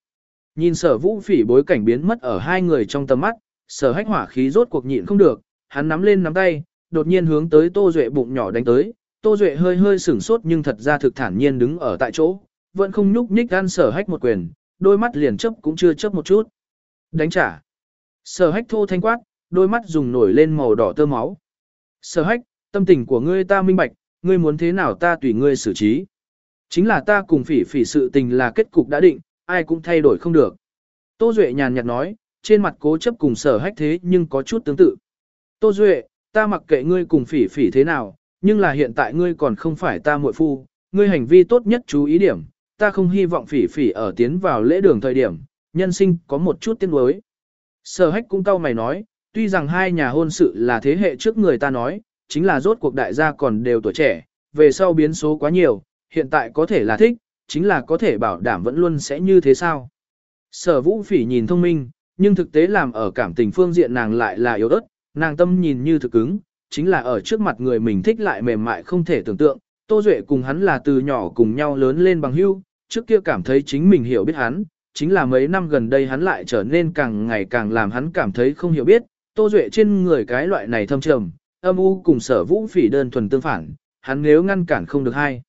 Nhìn sở vũ phỉ bối cảnh biến mất ở hai người trong tầm mắt, sở hách hỏa khí rốt cuộc nhịn không được, hắn nắm lên nắm tay, đột nhiên hướng tới Tô Duệ bụng nhỏ đánh tới, Tô Duệ hơi hơi sửng sốt nhưng thật ra thực thản nhiên đứng ở tại chỗ, vẫn không nhúc nhích gan sở hách một quyền, đôi mắt liền chấp cũng chưa chấp một chút. Đánh trả. Sở hách thô thanh quát, đôi mắt dùng nổi lên màu đỏ tơ máu. Sở hách, tâm tình của ngươi ta minh bạch, ngươi muốn thế nào ta tùy ngươi xử trí. Chính là ta cùng phỉ phỉ sự tình là kết cục đã định, ai cũng thay đổi không được. Tô Duệ nhàn nhạt nói, trên mặt cố chấp cùng sở hách thế nhưng có chút tương tự. Tô Duệ, ta mặc kệ ngươi cùng phỉ phỉ thế nào, nhưng là hiện tại ngươi còn không phải ta muội phu, ngươi hành vi tốt nhất chú ý điểm, ta không hy vọng phỉ phỉ ở tiến vào lễ đường thời điểm, nhân sinh có một chút tiếc nuối. Sở hách cũng cau mày nói, tuy rằng hai nhà hôn sự là thế hệ trước người ta nói, chính là rốt cuộc đại gia còn đều tuổi trẻ, về sau biến số quá nhiều, hiện tại có thể là thích, chính là có thể bảo đảm vẫn luôn sẽ như thế sao. Sở vũ phỉ nhìn thông minh, nhưng thực tế làm ở cảm tình phương diện nàng lại là yếu ớt, nàng tâm nhìn như thực cứng, chính là ở trước mặt người mình thích lại mềm mại không thể tưởng tượng. Tô Duệ cùng hắn là từ nhỏ cùng nhau lớn lên bằng hưu, trước kia cảm thấy chính mình hiểu biết hắn, chính là mấy năm gần đây hắn lại trở nên càng ngày càng làm hắn cảm thấy không hiểu biết, Tô Duệ trên người cái loại này thâm trầm, âm u cùng sở vũ phỉ đơn thuần tương phản, hắn nếu ngăn cản không được hai,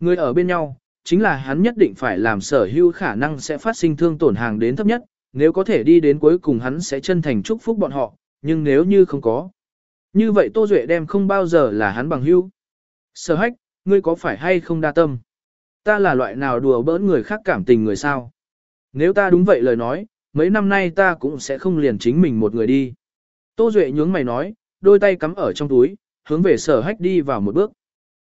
Người ở bên nhau, chính là hắn nhất định phải làm sở hữu khả năng sẽ phát sinh thương tổn hàng đến thấp nhất, nếu có thể đi đến cuối cùng hắn sẽ chân thành chúc phúc bọn họ, nhưng nếu như không có. Như vậy Tô Duệ đem không bao giờ là hắn bằng hữu. Sở hách, ngươi có phải hay không đa tâm? Ta là loại nào đùa bỡn người khác cảm tình người sao? Nếu ta đúng vậy lời nói, mấy năm nay ta cũng sẽ không liền chính mình một người đi. Tô Duệ nhướng mày nói, đôi tay cắm ở trong túi, hướng về sở hách đi vào một bước.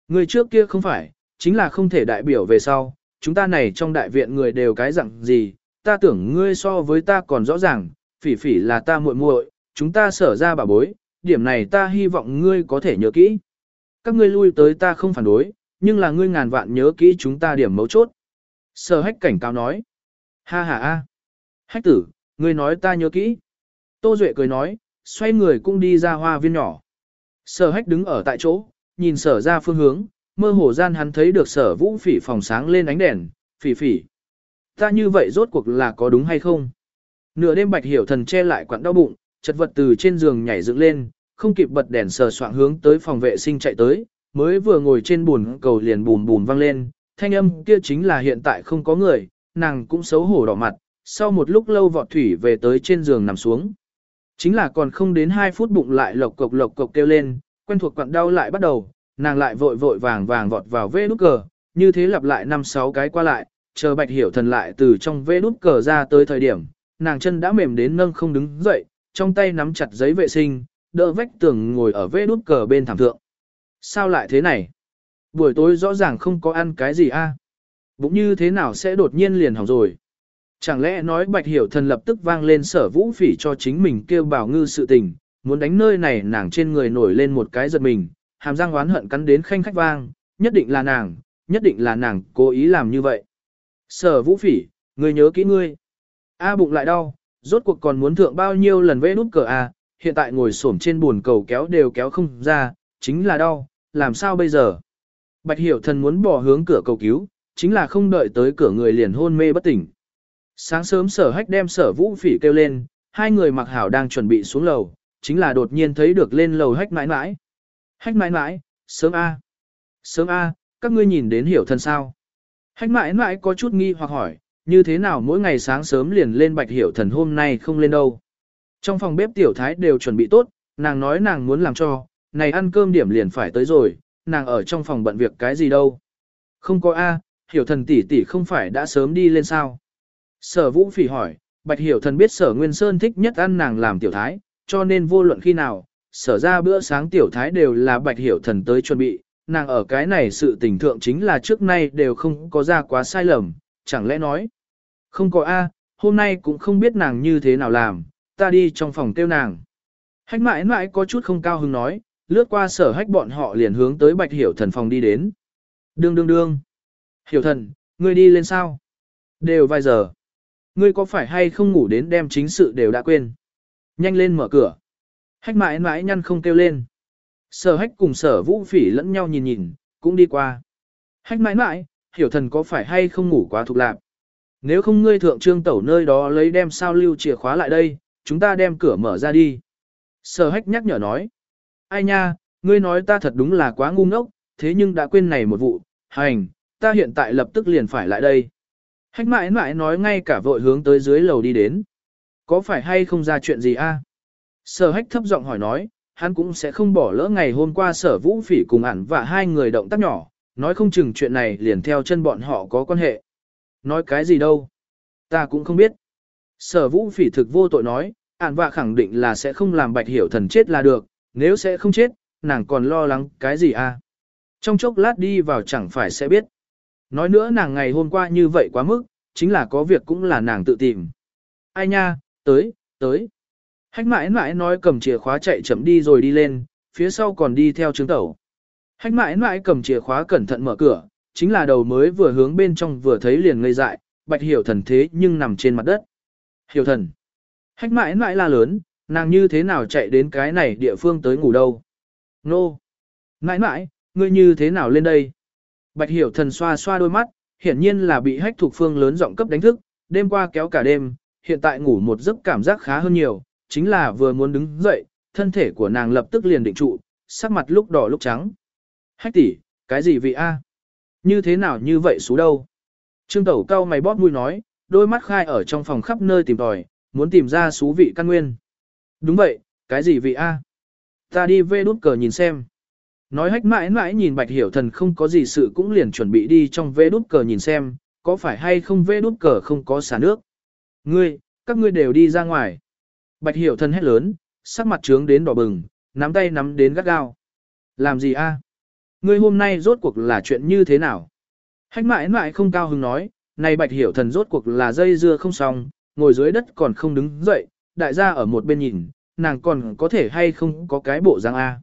Người trước kia không phải, chính là không thể đại biểu về sau, chúng ta này trong đại viện người đều cái dạng gì, ta tưởng ngươi so với ta còn rõ ràng, phỉ phỉ là ta muội muội, chúng ta sở ra bà bối, điểm này ta hy vọng ngươi có thể nhớ kỹ. Các ngươi lui tới ta không phản đối, nhưng là ngươi ngàn vạn nhớ kỹ chúng ta điểm mấu chốt. Sở hách cảnh cáo nói. Ha ha ha. Hách tử, ngươi nói ta nhớ kỹ. Tô Duệ cười nói, xoay người cũng đi ra hoa viên nhỏ. Sở hách đứng ở tại chỗ, nhìn sở ra phương hướng, mơ hồ gian hắn thấy được sở vũ phỉ phòng sáng lên ánh đèn, phỉ phỉ. Ta như vậy rốt cuộc là có đúng hay không? Nửa đêm bạch hiểu thần che lại quặn đau bụng, chật vật từ trên giường nhảy dựng lên, không kịp bật đèn sờ soạn hướng tới phòng vệ sinh chạy tới, mới vừa ngồi trên bùn cầu liền bùn bùn vang lên, thanh âm kia chính là hiện tại không có người, nàng cũng xấu hổ đỏ mặt, sau một lúc lâu vọt thủy về tới trên giường nằm xuống. Chính là còn không đến 2 phút bụng lại lộc cộc lộc cộc kêu lên, quen thuộc quặn đau lại bắt đầu, nàng lại vội vội vàng vàng vọt vào vê nút cờ, như thế lặp lại 5-6 cái qua lại, chờ bạch hiểu thần lại từ trong vê nút cờ ra tới thời điểm, nàng chân đã mềm đến nâng không đứng dậy, trong tay nắm chặt giấy vệ sinh, đỡ vách tường ngồi ở vê nút cờ bên thảm thượng. Sao lại thế này? Buổi tối rõ ràng không có ăn cái gì a Bụng như thế nào sẽ đột nhiên liền hỏng rồi? Chẳng lẽ nói bạch hiểu thần lập tức vang lên sở vũ phỉ cho chính mình kêu bảo ngư sự tình, muốn đánh nơi này nàng trên người nổi lên một cái giật mình, hàm răng oán hận cắn đến khanh khách vang, nhất định là nàng, nhất định là nàng cố ý làm như vậy. Sở vũ phỉ, người nhớ kỹ ngươi. A bụng lại đau, rốt cuộc còn muốn thượng bao nhiêu lần vẽ nút cờ A, hiện tại ngồi xổm trên buồn cầu kéo đều kéo không ra, chính là đau, làm sao bây giờ? Bạch hiểu thần muốn bỏ hướng cửa cầu cứu, chính là không đợi tới cửa người liền hôn mê bất tỉnh. Sáng sớm sở hách đem sở vũ phỉ kêu lên, hai người mặc hảo đang chuẩn bị xuống lầu, chính là đột nhiên thấy được lên lầu hách mãi mãi. Hách mãi mãi, sớm A. Sớm A, các ngươi nhìn đến hiểu thân sao. Hách mãi mãi có chút nghi hoặc hỏi, như thế nào mỗi ngày sáng sớm liền lên bạch hiểu thần hôm nay không lên đâu. Trong phòng bếp tiểu thái đều chuẩn bị tốt, nàng nói nàng muốn làm cho, này ăn cơm điểm liền phải tới rồi, nàng ở trong phòng bận việc cái gì đâu. Không có A, hiểu thần tỷ tỷ không phải đã sớm đi lên sao. Sở vũ phỉ hỏi, bạch hiểu thần biết sở Nguyên Sơn thích nhất ăn nàng làm tiểu thái, cho nên vô luận khi nào, sở ra bữa sáng tiểu thái đều là bạch hiểu thần tới chuẩn bị, nàng ở cái này sự tình thượng chính là trước nay đều không có ra quá sai lầm, chẳng lẽ nói. Không có A, hôm nay cũng không biết nàng như thế nào làm, ta đi trong phòng tiêu nàng. Hách mãi mãi có chút không cao hứng nói, lướt qua sở hách bọn họ liền hướng tới bạch hiểu thần phòng đi đến. Đương đương đương. Hiểu thần, ngươi đi lên sao? Đều vài giờ. Ngươi có phải hay không ngủ đến đem chính sự đều đã quên? Nhanh lên mở cửa. Hách mãi mãi nhăn không kêu lên. Sở hách cùng sở vũ phỉ lẫn nhau nhìn nhìn, cũng đi qua. Hách mãi mãi, hiểu thần có phải hay không ngủ quá thục lạc? Nếu không ngươi thượng trương tẩu nơi đó lấy đem sao lưu chìa khóa lại đây, chúng ta đem cửa mở ra đi. Sở hách nhắc nhở nói. Ai nha, ngươi nói ta thật đúng là quá ngu ngốc, thế nhưng đã quên này một vụ, hành, ta hiện tại lập tức liền phải lại đây. Hách mãi mãi nói ngay cả vội hướng tới dưới lầu đi đến. Có phải hay không ra chuyện gì a? Sở hách thấp giọng hỏi nói, hắn cũng sẽ không bỏ lỡ ngày hôm qua sở vũ phỉ cùng ẩn và hai người động tác nhỏ, nói không chừng chuyện này liền theo chân bọn họ có quan hệ. Nói cái gì đâu? Ta cũng không biết. Sở vũ phỉ thực vô tội nói, ản và khẳng định là sẽ không làm bạch hiểu thần chết là được, nếu sẽ không chết, nàng còn lo lắng cái gì à? Trong chốc lát đi vào chẳng phải sẽ biết. Nói nữa nàng ngày hôm qua như vậy quá mức, chính là có việc cũng là nàng tự tìm. Ai nha, tới, tới. Hách mãi mãi nói cầm chìa khóa chạy chậm đi rồi đi lên, phía sau còn đi theo trướng tẩu. Hách mãi mãi cầm chìa khóa cẩn thận mở cửa, chính là đầu mới vừa hướng bên trong vừa thấy liền ngây dại, bạch hiểu thần thế nhưng nằm trên mặt đất. Hiểu thần. Hách mãi mãi la lớn, nàng như thế nào chạy đến cái này địa phương tới ngủ đâu. Nô. Mãi mãi, ngươi như thế nào lên đây? Bạch hiểu thần xoa xoa đôi mắt, hiển nhiên là bị hách thuộc phương lớn giọng cấp đánh thức, đêm qua kéo cả đêm, hiện tại ngủ một giấc cảm giác khá hơn nhiều, chính là vừa muốn đứng dậy, thân thể của nàng lập tức liền định trụ, sắc mặt lúc đỏ lúc trắng. Hách tỷ, cái gì vị a? Như thế nào như vậy xú đâu? Trương Tẩu cao mày bóp mũi nói, đôi mắt khai ở trong phòng khắp nơi tìm tòi, muốn tìm ra xú vị căn nguyên. Đúng vậy, cái gì vị a? Ta đi về đút cờ nhìn xem. Nói hách mãi mãi nhìn bạch hiểu thần không có gì sự cũng liền chuẩn bị đi trong vê đút cờ nhìn xem, có phải hay không vê đút cờ không có xả nước. Ngươi, các ngươi đều đi ra ngoài. Bạch hiểu thần hét lớn, sắc mặt trướng đến đỏ bừng, nắm tay nắm đến gắt gao. Làm gì a? Ngươi hôm nay rốt cuộc là chuyện như thế nào? Hách mãi mãi không cao hứng nói, này bạch hiểu thần rốt cuộc là dây dưa không xong, ngồi dưới đất còn không đứng dậy, đại gia ở một bên nhìn, nàng còn có thể hay không có cái bộ răng A.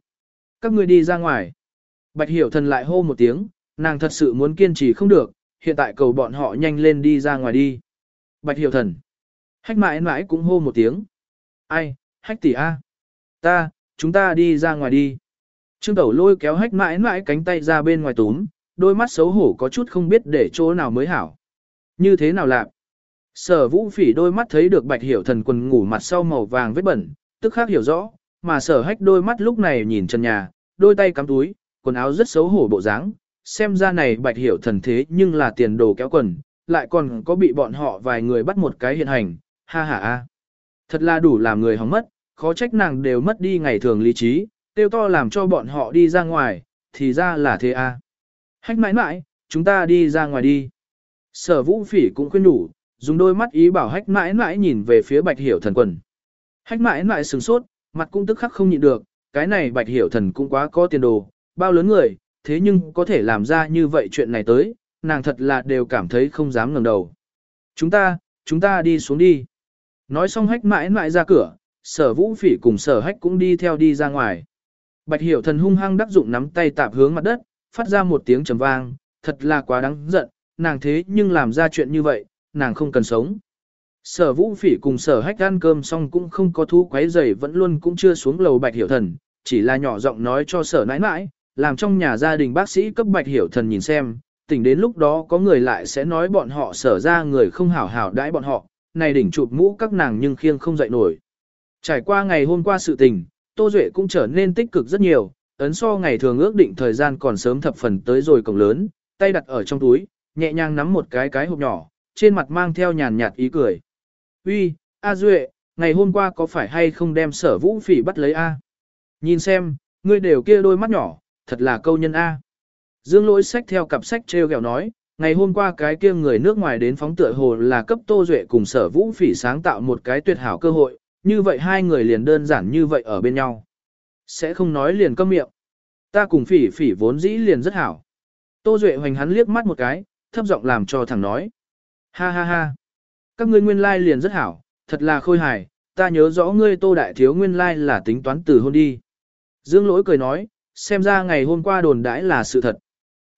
Các ngươi đi ra ngoài. Bạch hiểu thần lại hô một tiếng, nàng thật sự muốn kiên trì không được, hiện tại cầu bọn họ nhanh lên đi ra ngoài đi. Bạch hiểu thần. Hách mãi mãi cũng hô một tiếng. Ai, hách tỷ A. Ta, chúng ta đi ra ngoài đi. Trương Tẩu lôi kéo hách mãi mãi cánh tay ra bên ngoài túm, đôi mắt xấu hổ có chút không biết để chỗ nào mới hảo. Như thế nào lạc? Sở vũ phỉ đôi mắt thấy được bạch hiểu thần quần ngủ mặt sau màu vàng vết bẩn, tức khác hiểu rõ, mà sở hách đôi mắt lúc này nhìn trần nhà, đôi tay cắm túi, quần áo rất xấu hổ bộ dáng, xem ra này bạch hiểu thần thế nhưng là tiền đồ kéo quần, lại còn có bị bọn họ vài người bắt một cái hiện hành, ha ha a. Thật là đủ làm người hóng mất, khó trách nàng đều mất đi ngày thường lý trí, tiêu to làm cho bọn họ đi ra ngoài, thì ra là thế a. Hách mãi mãi, chúng ta đi ra ngoài đi. Sở vũ phỉ cũng khuyên đủ, dùng đôi mắt ý bảo hách mãi mãi nhìn về phía bạch hiểu thần quần. Hách mãi mãi sừng sốt, mặt cũng tức khắc không nhịn được, cái này bạch hiểu thần cũng quá có tiền đồ, bao lớn người, thế nhưng có thể làm ra như vậy chuyện này tới, nàng thật là đều cảm thấy không dám ngẩng đầu. Chúng ta, chúng ta đi xuống đi. Nói xong hách mãi mãi ra cửa, sở vũ phỉ cùng sở hách cũng đi theo đi ra ngoài. Bạch hiểu thần hung hăng đắc dụng nắm tay tạp hướng mặt đất, phát ra một tiếng trầm vang, thật là quá đáng giận, nàng thế nhưng làm ra chuyện như vậy, nàng không cần sống. Sở vũ phỉ cùng sở hách ăn cơm xong cũng không có thú quấy giày vẫn luôn cũng chưa xuống lầu bạch hiểu thần, chỉ là nhỏ giọng nói cho sở nãi nãi, làm trong nhà gia đình bác sĩ cấp bạch hiểu thần nhìn xem, tỉnh đến lúc đó có người lại sẽ nói bọn họ sở ra người không hảo hảo đãi bọn họ, này đỉnh chụp mũ các nàng nhưng khiêng không dậy nổi. Trải qua ngày hôm qua sự tình, Tô Duệ cũng trở nên tích cực rất nhiều, ấn so ngày thường ước định thời gian còn sớm thập phần tới rồi cổng lớn, tay đặt ở trong túi, nhẹ nhàng nắm một cái cái hộp nhỏ, trên mặt mang theo nhàn nhạt ý cười. Uy, A Duệ, ngày hôm qua có phải hay không đem sở vũ phỉ bắt lấy A? Nhìn xem, ngươi đều kia đôi mắt nhỏ, thật là câu nhân A. Dương lỗi sách theo cặp sách treo gẹo nói, ngày hôm qua cái kia người nước ngoài đến phóng tựa hồ là cấp Tô Duệ cùng sở vũ phỉ sáng tạo một cái tuyệt hảo cơ hội, như vậy hai người liền đơn giản như vậy ở bên nhau. Sẽ không nói liền câm miệng. Ta cùng phỉ phỉ vốn dĩ liền rất hảo. Tô Duệ hoành hắn liếc mắt một cái, thấp giọng làm cho thằng nói. Ha ha ha. Các ngươi nguyên lai liền rất hảo, thật là khôi hài, ta nhớ rõ ngươi tô đại thiếu nguyên lai là tính toán từ hôn đi. Dương lỗi cười nói, xem ra ngày hôm qua đồn đãi là sự thật.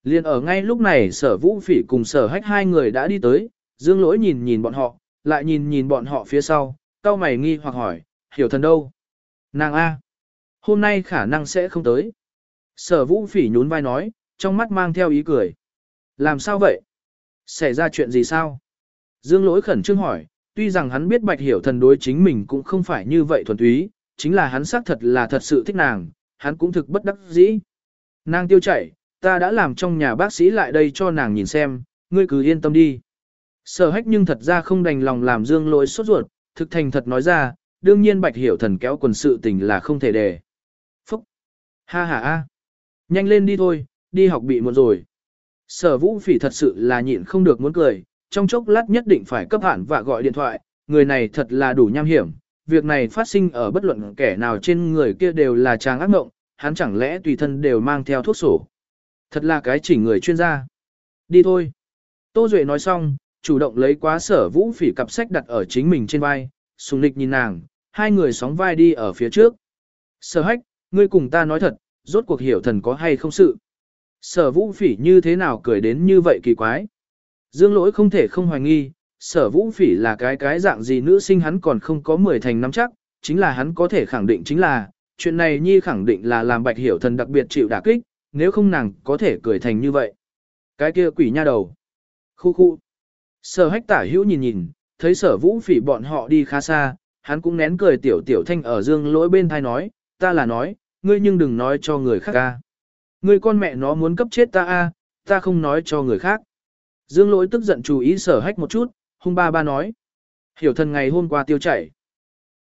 liền ở ngay lúc này sở vũ phỉ cùng sở hách hai người đã đi tới, dương lỗi nhìn nhìn bọn họ, lại nhìn nhìn bọn họ phía sau, cao mày nghi hoặc hỏi, hiểu thần đâu? Nàng A. Hôm nay khả năng sẽ không tới. Sở vũ phỉ nhún vai nói, trong mắt mang theo ý cười. Làm sao vậy? Xảy ra chuyện gì sao? Dương lỗi khẩn trương hỏi, tuy rằng hắn biết bạch hiểu thần đối chính mình cũng không phải như vậy thuần túy, chính là hắn xác thật là thật sự thích nàng, hắn cũng thực bất đắc dĩ. Nàng tiêu chảy, ta đã làm trong nhà bác sĩ lại đây cho nàng nhìn xem, ngươi cứ yên tâm đi. Sở hách nhưng thật ra không đành lòng làm dương lỗi sốt ruột, thực thành thật nói ra, đương nhiên bạch hiểu thần kéo quần sự tình là không thể để. Phúc! Ha ha ha! Nhanh lên đi thôi, đi học bị muộn rồi. Sở vũ phỉ thật sự là nhịn không được muốn cười, trong chốc lát nhất định phải cấp hạn và gọi điện thoại, người này thật là đủ nham hiểm. Việc này phát sinh ở bất luận kẻ nào trên người kia đều là trang ác mộng, hắn chẳng lẽ tùy thân đều mang theo thuốc sổ. Thật là cái chỉ người chuyên gia. Đi thôi. Tô Duệ nói xong, chủ động lấy quá sở vũ phỉ cặp sách đặt ở chính mình trên vai, sùng nịch nhìn nàng, hai người sóng vai đi ở phía trước. Sở hách, ngươi cùng ta nói thật, rốt cuộc hiểu thần có hay không sự. Sở vũ phỉ như thế nào cười đến như vậy kỳ quái. Dương lỗi không thể không hoài nghi, sở vũ phỉ là cái cái dạng gì nữ sinh hắn còn không có 10 thành nắm chắc, chính là hắn có thể khẳng định chính là, chuyện này nhi khẳng định là làm bạch hiểu thần đặc biệt chịu đả kích, nếu không nàng có thể cười thành như vậy. Cái kia quỷ nha đầu. Khu khu. Sở hách tả hữu nhìn nhìn, thấy sở vũ phỉ bọn họ đi khá xa, hắn cũng nén cười tiểu tiểu thanh ở dương lỗi bên thai nói, ta là nói, ngươi nhưng đừng nói cho người khác ca. Ngươi con mẹ nó muốn cấp chết ta a, ta không nói cho người khác. Dương lỗi tức giận chú ý sở hách một chút, hung ba ba nói. Hiểu thần ngày hôm qua tiêu chảy.